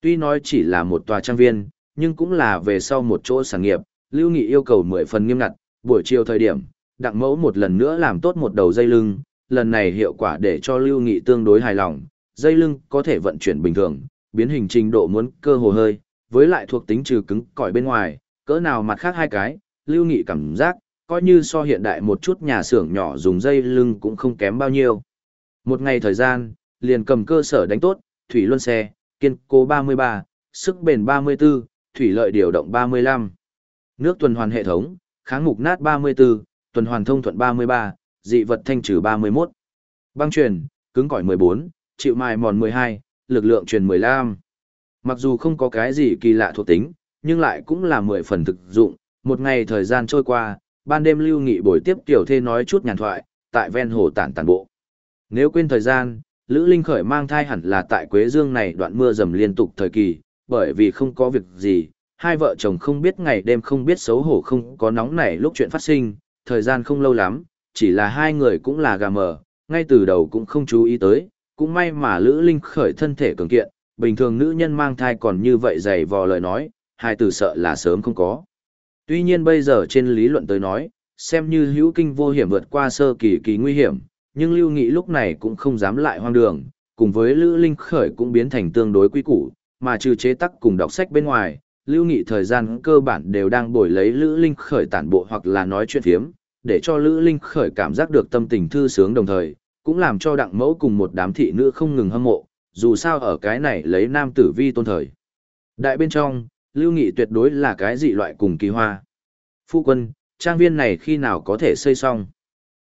Tuy nói chỉ là một tòa trang viên, nhưng cũng là về sau một chỗ sản nghiệp, lưu nghị yêu cầu 10 phần nghiêm ngặt, buổi chiều thời điểm, đặng mẫu một lần nữa làm tốt một đầu dây lưng, lần này hiệu quả để cho lưu nghị tương đối hài lòng, dây lưng có thể vận chuyển bình thường, biến hình trình độ muốn cơ hồ hơi, với lại thuộc tính trừ cứng cỏi bên ngoài, cỡ nào mặt khác hai cái, lưu nghị cảm giác, coi như so hiện đại một chút nhà xưởng nhỏ dùng dây lưng cũng không kém bao nhiêu. Một ngày thời gian, liền cầm cơ sở đánh tốt, thủy luân xe, kiên cố 33, sức bền 34, thủy lợi điều động 35. Nước tuần hoàn hệ thống, kháng mục nát 34, tuần hoàn thông thuận 33, dị vật thanh trừ 31. Băng truyền, cứng cỏi 14, chịu mài mòn 12, lực lượng truyền 15. Mặc dù không có cái gì kỳ lạ thuộc tính, nhưng lại cũng là 10 phần thực dụng. Một ngày thời gian trôi qua, ban đêm lưu nghị buổi tiếp tiểu thê nói chút nhàn thoại, tại ven hồ tản tản bộ. Nếu quên thời gian, Lữ Linh khởi mang thai hẳn là tại Quế Dương này đoạn mưa dầm liên tục thời kỳ, bởi vì không có việc gì, hai vợ chồng không biết ngày đêm không biết xấu hổ không có nóng nảy lúc chuyện phát sinh, thời gian không lâu lắm, chỉ là hai người cũng là gà mờ, ngay từ đầu cũng không chú ý tới, cũng may mà Lữ Linh khởi thân thể cường kiện, bình thường nữ nhân mang thai còn như vậy dày vò lời nói, hai từ sợ là sớm không có. Tuy nhiên bây giờ trên lý luận tới nói, xem như hữu kinh vô hiểm vượt qua sơ kỳ kỳ nguy hiểm, nhưng Lưu Nghị lúc này cũng không dám lại hoang đường, cùng với Lữ Linh khởi cũng biến thành tương đối quý củ, mà trừ chế tắc cùng đọc sách bên ngoài, Lưu Nghị thời gian cơ bản đều đang bồi lấy Lữ Linh khởi tản bộ hoặc là nói chuyện phiếm, để cho Lữ Linh khởi cảm giác được tâm tình thư sướng đồng thời, cũng làm cho đặng mẫu cùng một đám thị nữ không ngừng hâm mộ, dù sao ở cái này lấy nam tử vi tôn thời. Đại bên trong, Lưu Nghị tuyệt đối là cái dị loại cùng kỳ hoa. Phu quân, trang viên này khi nào có thể xây xong?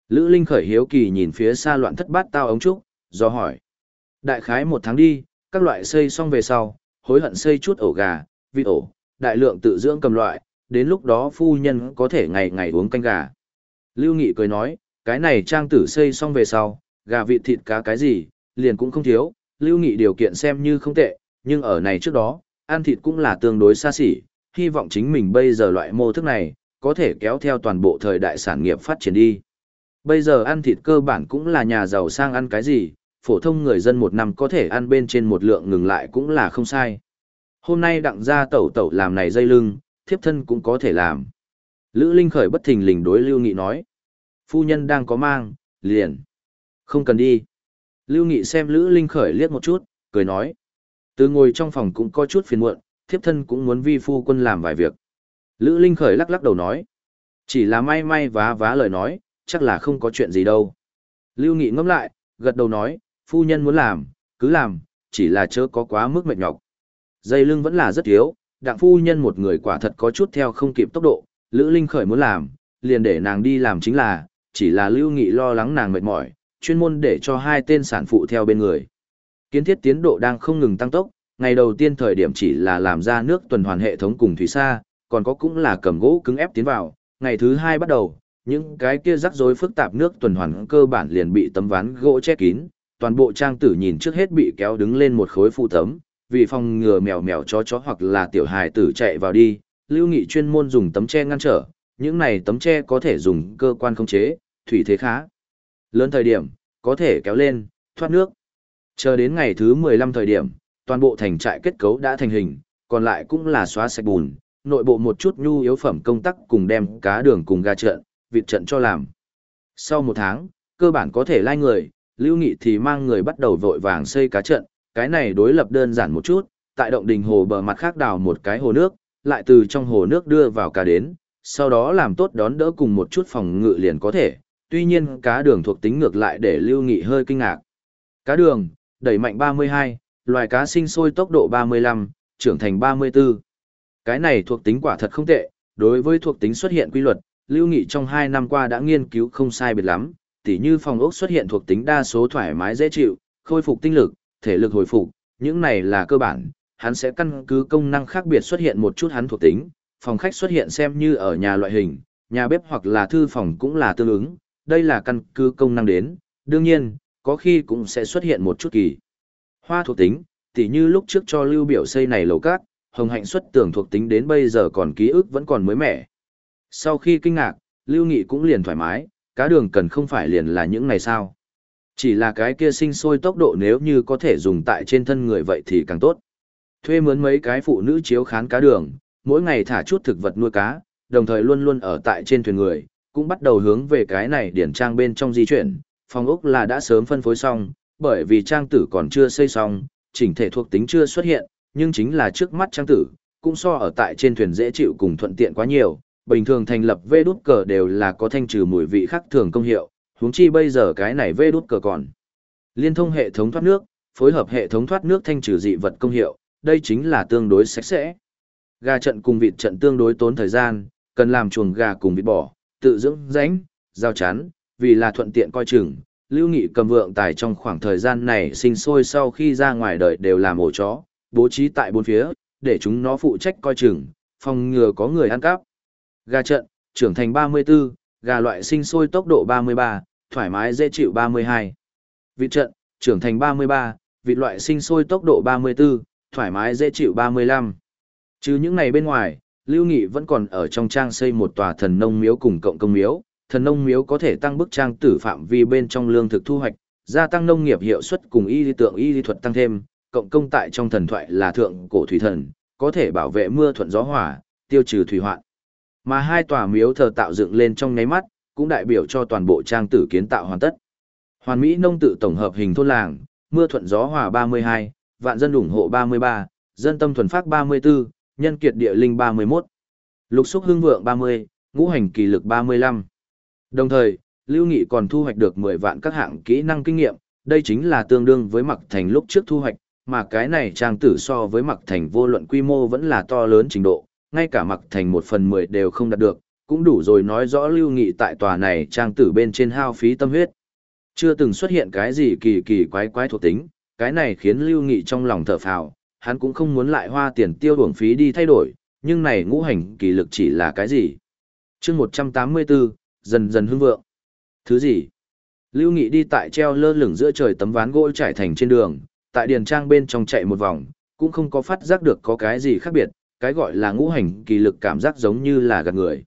Lữ Linh khởi hiếu kỳ nhìn phía xa loạn thất bát tao ống trúc, do hỏi. Đại khái một tháng đi, các loại xây xong về sau, hối hận xây chút ổ gà, vịt ổ, đại lượng tự dưỡng cầm loại, đến lúc đó phu nhân có thể ngày ngày uống canh gà. Lưu Nghị cười nói, cái này trang tử xây xong về sau, gà vịt thịt cá cái gì, liền cũng không thiếu, Lưu Nghị điều kiện xem như không tệ, nhưng ở này trước đó, ăn thịt cũng là tương đối xa xỉ, hy vọng chính mình bây giờ loại mô thức này, có thể kéo theo toàn bộ thời đại sản nghiệp phát triển đi. Bây giờ ăn thịt cơ bản cũng là nhà giàu sang ăn cái gì, phổ thông người dân một năm có thể ăn bên trên một lượng ngừng lại cũng là không sai. Hôm nay đặng ra tẩu tẩu làm này dây lưng, thiếp thân cũng có thể làm. Lữ Linh khởi bất thình lình đối Lưu Nghị nói. Phu nhân đang có mang, liền. Không cần đi. Lưu Nghị xem Lữ Linh khởi liếc một chút, cười nói. Từ ngồi trong phòng cũng có chút phiền muộn, thiếp thân cũng muốn vi phu quân làm vài việc. Lữ Linh khởi lắc lắc đầu nói. Chỉ là may may vá vá lời nói, chắc là không có chuyện gì đâu. Lưu Nghị ngẫm lại, gật đầu nói, phu nhân muốn làm, cứ làm, chỉ là chớ có quá mức mệt nhọc. Dây lưng vẫn là rất thiếu, đặng phu nhân một người quả thật có chút theo không kịp tốc độ, Lữ Linh khởi muốn làm, liền để nàng đi làm chính là, chỉ là Lưu Nghị lo lắng nàng mệt mỏi, chuyên môn để cho hai tên sản phụ theo bên người. Kiến thiết tiến độ đang không ngừng tăng tốc, ngày đầu tiên thời điểm chỉ là làm ra nước tuần hoàn hệ thống cùng thủy xa, còn có cũng là cầm gỗ cứng ép tiến vào, ngày thứ hai bắt đầu, những cái kia rắc rối phức tạp nước tuần hoàn cơ bản liền bị tấm ván gỗ che kín, toàn bộ trang tử nhìn trước hết bị kéo đứng lên một khối phụ tấm, vì phòng ngừa mèo mèo chó chó hoặc là tiểu hài tử chạy vào đi, Lưu Nghị chuyên môn dùng tấm che ngăn trở, những này tấm che có thể dùng cơ quan khống chế, thủy thế khá. Lớn thời điểm, có thể kéo lên, thoát nước. Chờ đến ngày thứ 15 thời điểm, toàn bộ thành trại kết cấu đã thành hình, còn lại cũng là xóa sạch bùn, nội bộ một chút nhu yếu phẩm công tác cùng đem cá đường cùng gà trận, vịt trận cho làm. Sau một tháng, cơ bản có thể lai người, Lưu Nghị thì mang người bắt đầu vội vàng xây cá trận, cái này đối lập đơn giản một chút, tại động đình hồ bờ mặt khác đào một cái hồ nước, lại từ trong hồ nước đưa vào cá đến, sau đó làm tốt đón đỡ cùng một chút phòng ngự liền có thể, tuy nhiên cá đường thuộc tính ngược lại để Lưu Nghị hơi kinh ngạc. Cá đường, đẩy mạnh 32, loài cá sinh sôi tốc độ 35, trưởng thành 34. Cái này thuộc tính quả thật không tệ, đối với thuộc tính xuất hiện quy luật, Lưu Nghị trong 2 năm qua đã nghiên cứu không sai biệt lắm, tỉ như phòng ốc xuất hiện thuộc tính đa số thoải mái dễ chịu, khôi phục tinh lực, thể lực hồi phục, những này là cơ bản, hắn sẽ căn cứ công năng khác biệt xuất hiện một chút hắn thuộc tính, phòng khách xuất hiện xem như ở nhà loại hình, nhà bếp hoặc là thư phòng cũng là tương ứng, đây là căn cứ công năng đến, đương nhiên, có khi cũng sẽ xuất hiện một chút kỳ. Hoa thuộc tính, tỉ như lúc trước cho lưu biểu xây này lầu cát, hồng hạnh xuất tưởng thuộc tính đến bây giờ còn ký ức vẫn còn mới mẻ. Sau khi kinh ngạc, lưu nghị cũng liền thoải mái, cá đường cần không phải liền là những ngày sao. Chỉ là cái kia sinh sôi tốc độ nếu như có thể dùng tại trên thân người vậy thì càng tốt. Thuê mướn mấy cái phụ nữ chiếu khán cá đường, mỗi ngày thả chút thực vật nuôi cá, đồng thời luôn luôn ở tại trên thuyền người, cũng bắt đầu hướng về cái này điển trang bên trong di chuyển. Phòng ốc là đã sớm phân phối xong, bởi vì trang tử còn chưa xây xong, chỉnh thể thuộc tính chưa xuất hiện, nhưng chính là trước mắt trang tử, cũng so ở tại trên thuyền dễ chịu cùng thuận tiện quá nhiều. Bình thường thành lập vê đút cờ đều là có thanh trừ mùi vị khác thường công hiệu, huống chi bây giờ cái này vê đút cờ còn. Liên thông hệ thống thoát nước, phối hợp hệ thống thoát nước thanh trừ dị vật công hiệu, đây chính là tương đối sạch sẽ. Gà trận cùng vịt trận tương đối tốn thời gian, cần làm chuồng gà cùng vịt bỏ, tự dưỡng ránh, giao chắn, vì là thuận tiện coi chừng. Lưu Nghị cầm vượng tài trong khoảng thời gian này sinh sôi sau khi ra ngoài đời đều làm ổ chó, bố trí tại bốn phía, để chúng nó phụ trách coi chừng, phòng ngừa có người ăn cắp. Gà trận, trưởng thành 34, gà loại sinh sôi tốc độ 33, thoải mái dễ chịu 32. Vịt trận, trưởng thành 33, vị loại sinh sôi tốc độ 34, thoải mái dễ chịu 35. Chứ những này bên ngoài, Lưu Nghị vẫn còn ở trong trang xây một tòa thần nông miếu cùng cộng công miếu, thần nông miếu có thể tăng bức trang tử phạm vi bên trong lương thực thu hoạch, gia tăng nông nghiệp hiệu suất cùng y lý tượng y lý thuật tăng thêm, cộng công tại trong thần thoại là thượng cổ thủy thần, có thể bảo vệ mưa thuận gió hòa, tiêu trừ thủy hoạn. Mà hai tòa miếu thờ tạo dựng lên trong nháy mắt, cũng đại biểu cho toàn bộ trang tử kiến tạo hoàn tất. Hoàn Mỹ nông tự tổng hợp hình thôn làng, mưa thuận gió hòa 32, vạn dân ủng hộ 33, dân tâm thuần phát 34, nhân kiệt địa linh 31, lục xúc hương vượng 30, ngũ hành kỳ lực 35. Đồng thời, Lưu Nghị còn thu hoạch được 10 vạn các hạng kỹ năng kinh nghiệm, đây chính là tương đương với mặc thành lúc trước thu hoạch, mà cái này trang tử so với mặc thành vô luận quy mô vẫn là to lớn trình độ, ngay cả mặc thành một phần mười đều không đạt được, cũng đủ rồi nói rõ lưu nghị tại tòa này trang tử bên trên hao phí tâm huyết. Chưa từng xuất hiện cái gì kỳ kỳ quái quái thuộc tính, cái này khiến lưu nghị trong lòng thở phào, hắn cũng không muốn lại hoa tiền tiêu đuổng phí đi thay đổi, nhưng này ngũ hành kỳ lực chỉ là cái gì? chương 184, dần dần hưng vượng. Thứ gì? Lưu Nghị đi tại treo lơ lửng giữa trời tấm ván gỗ trải thành trên đường, tại điền trang bên trong chạy một vòng, cũng không có phát giác được có cái gì khác biệt, cái gọi là ngũ hành kỳ lực cảm giác giống như là gạt người.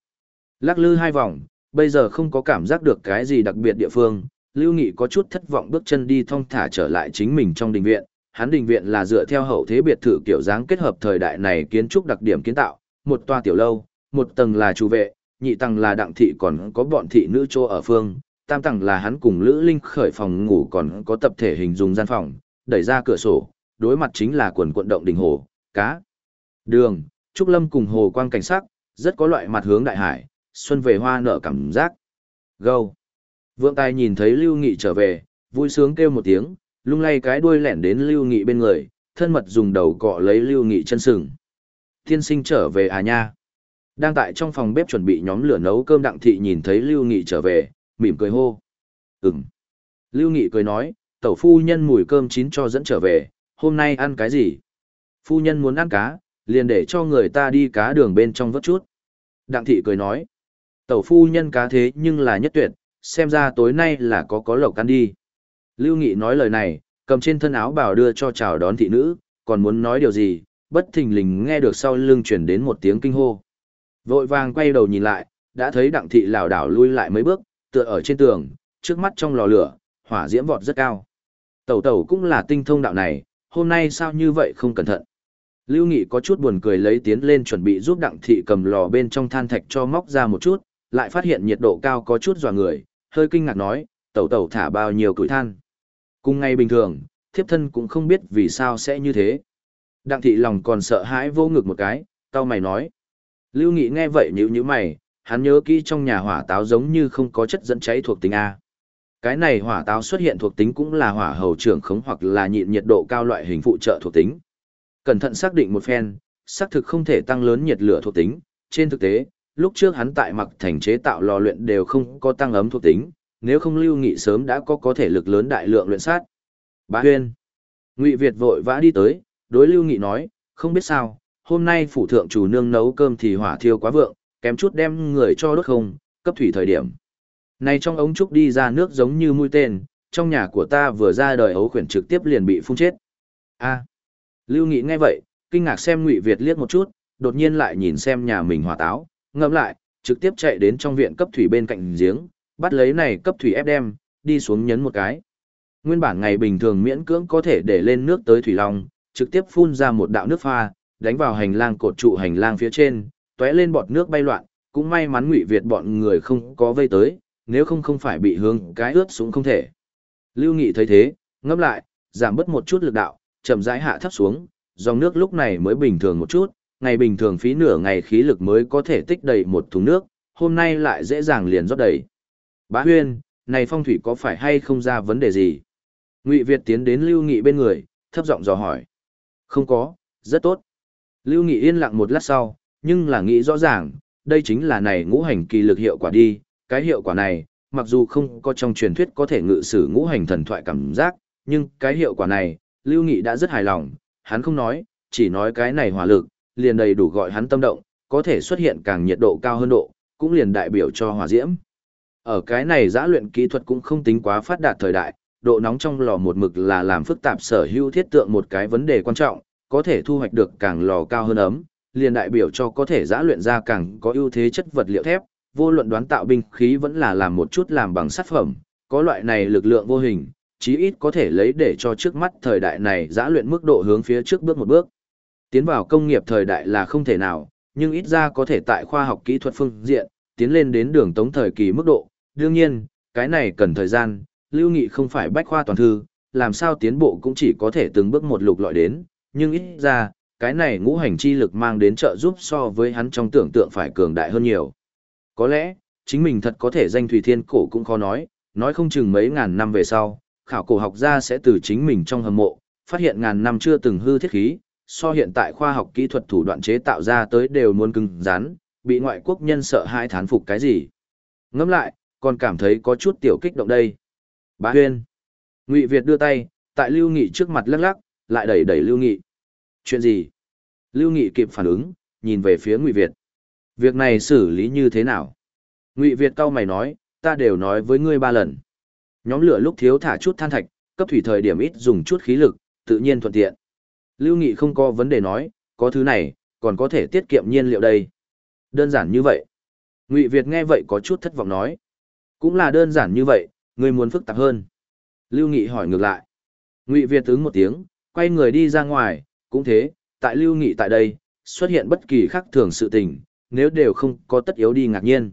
Lắc lư hai vòng, bây giờ không có cảm giác được cái gì đặc biệt địa phương, Lưu Nghị có chút thất vọng bước chân đi thong thả trở lại chính mình trong đình viện. Hắn đình viện là dựa theo hậu thế biệt thự kiểu dáng kết hợp thời đại này kiến trúc đặc điểm kiến tạo, một toa tiểu lâu, một tầng là chủ vệ, nhị tầng là đặng thị còn có bọn thị nữ chỗ ở phương, tam tầng là hắn cùng Lữ Linh khởi phòng ngủ còn có tập thể hình dùng gian phòng, đẩy ra cửa sổ, đối mặt chính là quần quận động đình hồ, cá, đường, trúc lâm cùng hồ quang cảnh sắc, rất có loại mặt hướng đại hải, xuân về hoa nở cảm giác. Gâu. Vượng tài nhìn thấy Lưu Nghị trở về, vui sướng kêu một tiếng, lung lay cái đuôi lẻn đến Lưu Nghị bên người, thân mật dùng đầu cọ lấy Lưu Nghị chân sừng. Tiên sinh trở về à nha. Đang tại trong phòng bếp chuẩn bị nhóm lửa nấu cơm đặng thị nhìn thấy Lưu Nghị trở về, mỉm cười hô. Ừm. Lưu Nghị cười nói, tẩu phu nhân mùi cơm chín cho dẫn trở về, hôm nay ăn cái gì? Phu nhân muốn ăn cá, liền để cho người ta đi cá đường bên trong vớt chút. Đặng thị cười nói, tẩu phu nhân cá thế nhưng là nhất tuyệt, xem ra tối nay là có có lộc ăn đi. Lưu Nghị nói lời này, cầm trên thân áo bảo đưa cho chào đón thị nữ, còn muốn nói điều gì, bất thình lình nghe được sau lưng chuyển đến một tiếng kinh hô. Vội vàng quay đầu nhìn lại, đã thấy đặng thị lảo đảo lui lại mấy bước, tựa ở trên tường, trước mắt trong lò lửa, hỏa diễm vọt rất cao. Tẩu tẩu cũng là tinh thông đạo này, hôm nay sao như vậy không cẩn thận. Lưu Nghị có chút buồn cười lấy tiến lên chuẩn bị giúp đặng thị cầm lò bên trong than thạch cho móc ra một chút, lại phát hiện nhiệt độ cao có chút dọa người, hơi kinh ngạc nói, tẩu tẩu thả bao nhiêu củi than. Cùng ngay bình thường, thiếp thân cũng không biết vì sao sẽ như thế. Đặng thị lòng còn sợ hãi vô ngực một cái, tao mày nói. Lưu Nghị nghe vậy nhíu nhíu mày, hắn nhớ kỹ trong nhà hỏa táo giống như không có chất dẫn cháy thuộc tính A. Cái này hỏa táo xuất hiện thuộc tính cũng là hỏa hầu trưởng khống hoặc là nhịn nhiệt độ cao loại hình phụ trợ thuộc tính. Cẩn thận xác định một phen, xác thực không thể tăng lớn nhiệt lửa thuộc tính. Trên thực tế, lúc trước hắn tại mặc thành chế tạo lò luyện đều không có tăng ấm thuộc tính, nếu không lưu nghị sớm đã có có thể lực lớn đại lượng luyện sát. Bá Huyên. Ngụy Việt vội vã đi tới, đối lưu nghị nói, không biết sao, hôm nay phủ thượng chủ nương nấu cơm thì hỏa thiêu quá vượng, kém chút đem người cho đốt không, cấp thủy thời điểm. Này trong ống trúc đi ra nước giống như mũi tên, trong nhà của ta vừa ra đời ấu khuyển trực tiếp liền bị phun chết. A. À. Lưu Nghị nghe vậy, kinh ngạc xem Ngụy Việt liếc một chút, đột nhiên lại nhìn xem nhà mình hỏa táo, ngậm lại, trực tiếp chạy đến trong viện cấp thủy bên cạnh giếng, bắt lấy này cấp thủy ép đem, đi xuống nhấn một cái. Nguyên bản ngày bình thường miễn cưỡng có thể để lên nước tới thủy long, trực tiếp phun ra một đạo nước pha, đánh vào hành lang cột trụ hành lang phía trên, tóe lên bọt nước bay loạn, cũng may mắn Ngụy Việt bọn người không có vây tới, nếu không không phải bị hướng cái ướt xuống không thể. Lưu Nghị thấy thế, ngâm lại, giảm bớt một chút lực đạo, chậm rãi hạ thấp xuống, dòng nước lúc này mới bình thường một chút, ngày bình thường phí nửa ngày khí lực mới có thể tích đầy một thùng nước, hôm nay lại dễ dàng liền rót đầy. Bá Huyên, này phong thủy có phải hay không ra vấn đề gì? Ngụy Việt tiến đến Lưu Nghị bên người, thấp giọng dò hỏi. Không có, rất tốt. Lưu Nghị yên lặng một lát sau, nhưng là nghĩ rõ ràng, đây chính là này ngũ hành kỳ lực hiệu quả đi, cái hiệu quả này, mặc dù không có trong truyền thuyết có thể ngự sử ngũ hành thần thoại cảm giác, nhưng cái hiệu quả này, Lưu Nghị đã rất hài lòng, hắn không nói, chỉ nói cái này hỏa lực, liền đầy đủ gọi hắn tâm động, có thể xuất hiện càng nhiệt độ cao hơn độ, cũng liền đại biểu cho hỏa diễm. Ở cái này giã luyện kỹ thuật cũng không tính quá phát đạt thời đại, độ nóng trong lò một mực là làm phức tạp sở hữu thiết tượng một cái vấn đề quan trọng, có thể thu hoạch được càng lò cao hơn ấm, liền đại biểu cho có thể giã luyện ra càng có ưu thế chất vật liệu thép, vô luận đoán tạo binh khí vẫn là làm một chút làm bằng sắt phẩm, có loại này lực lượng vô hình, chí ít có thể lấy để cho trước mắt thời đại này giã luyện mức độ hướng phía trước bước một bước. Tiến vào công nghiệp thời đại là không thể nào, nhưng ít ra có thể tại khoa học kỹ thuật phương diện, tiến lên đến đường tống thời kỳ mức độ. Đương nhiên, cái này cần thời gian, lưu nghị không phải bách khoa toàn thư, làm sao tiến bộ cũng chỉ có thể từng bước một lục lọi đến, nhưng ít ra, cái này ngũ hành chi lực mang đến trợ giúp so với hắn trong tưởng tượng phải cường đại hơn nhiều. Có lẽ, chính mình thật có thể danh Thủy Thiên cổ cũng khó nói, nói không chừng mấy ngàn năm về sau, khảo cổ học gia sẽ từ chính mình trong hầm mộ, phát hiện ngàn năm chưa từng hư thiết khí, so hiện tại khoa học kỹ thuật thủ đoạn chế tạo ra tới đều muốn cứng rắn, bị ngoại quốc nhân sợ hai thán phục cái gì. Ngẫm lại, còn cảm thấy có chút tiểu kích động đây. Bá Huyên. Ngụy Việt đưa tay, tại Lưu Nghị trước mặt lắc lắc, lại đẩy đẩy Lưu Nghị. Chuyện gì? Lưu Nghị kịp phản ứng, nhìn về phía Ngụy Việt. Việc này xử lý như thế nào? Ngụy Việt cau mày nói, ta đều nói với ngươi ba lần. Nhóm lửa lúc thiếu thả chút than thạch, cấp thủy thời điểm ít dùng chút khí lực, tự nhiên thuận tiện. Lưu Nghị không có vấn đề nói, có thứ này, còn có thể tiết kiệm nhiên liệu đây. Đơn giản như vậy. Ngụy Việt nghe vậy có chút thất vọng nói. Cũng là đơn giản như vậy, ngươi muốn phức tạp hơn. Lưu Nghị hỏi ngược lại. Ngụy Việt ứng một tiếng, quay người đi ra ngoài, cũng thế, tại Lưu Nghị tại đây, xuất hiện bất kỳ khác thường sự tình, nếu đều không có tất yếu đi ngạc nhiên.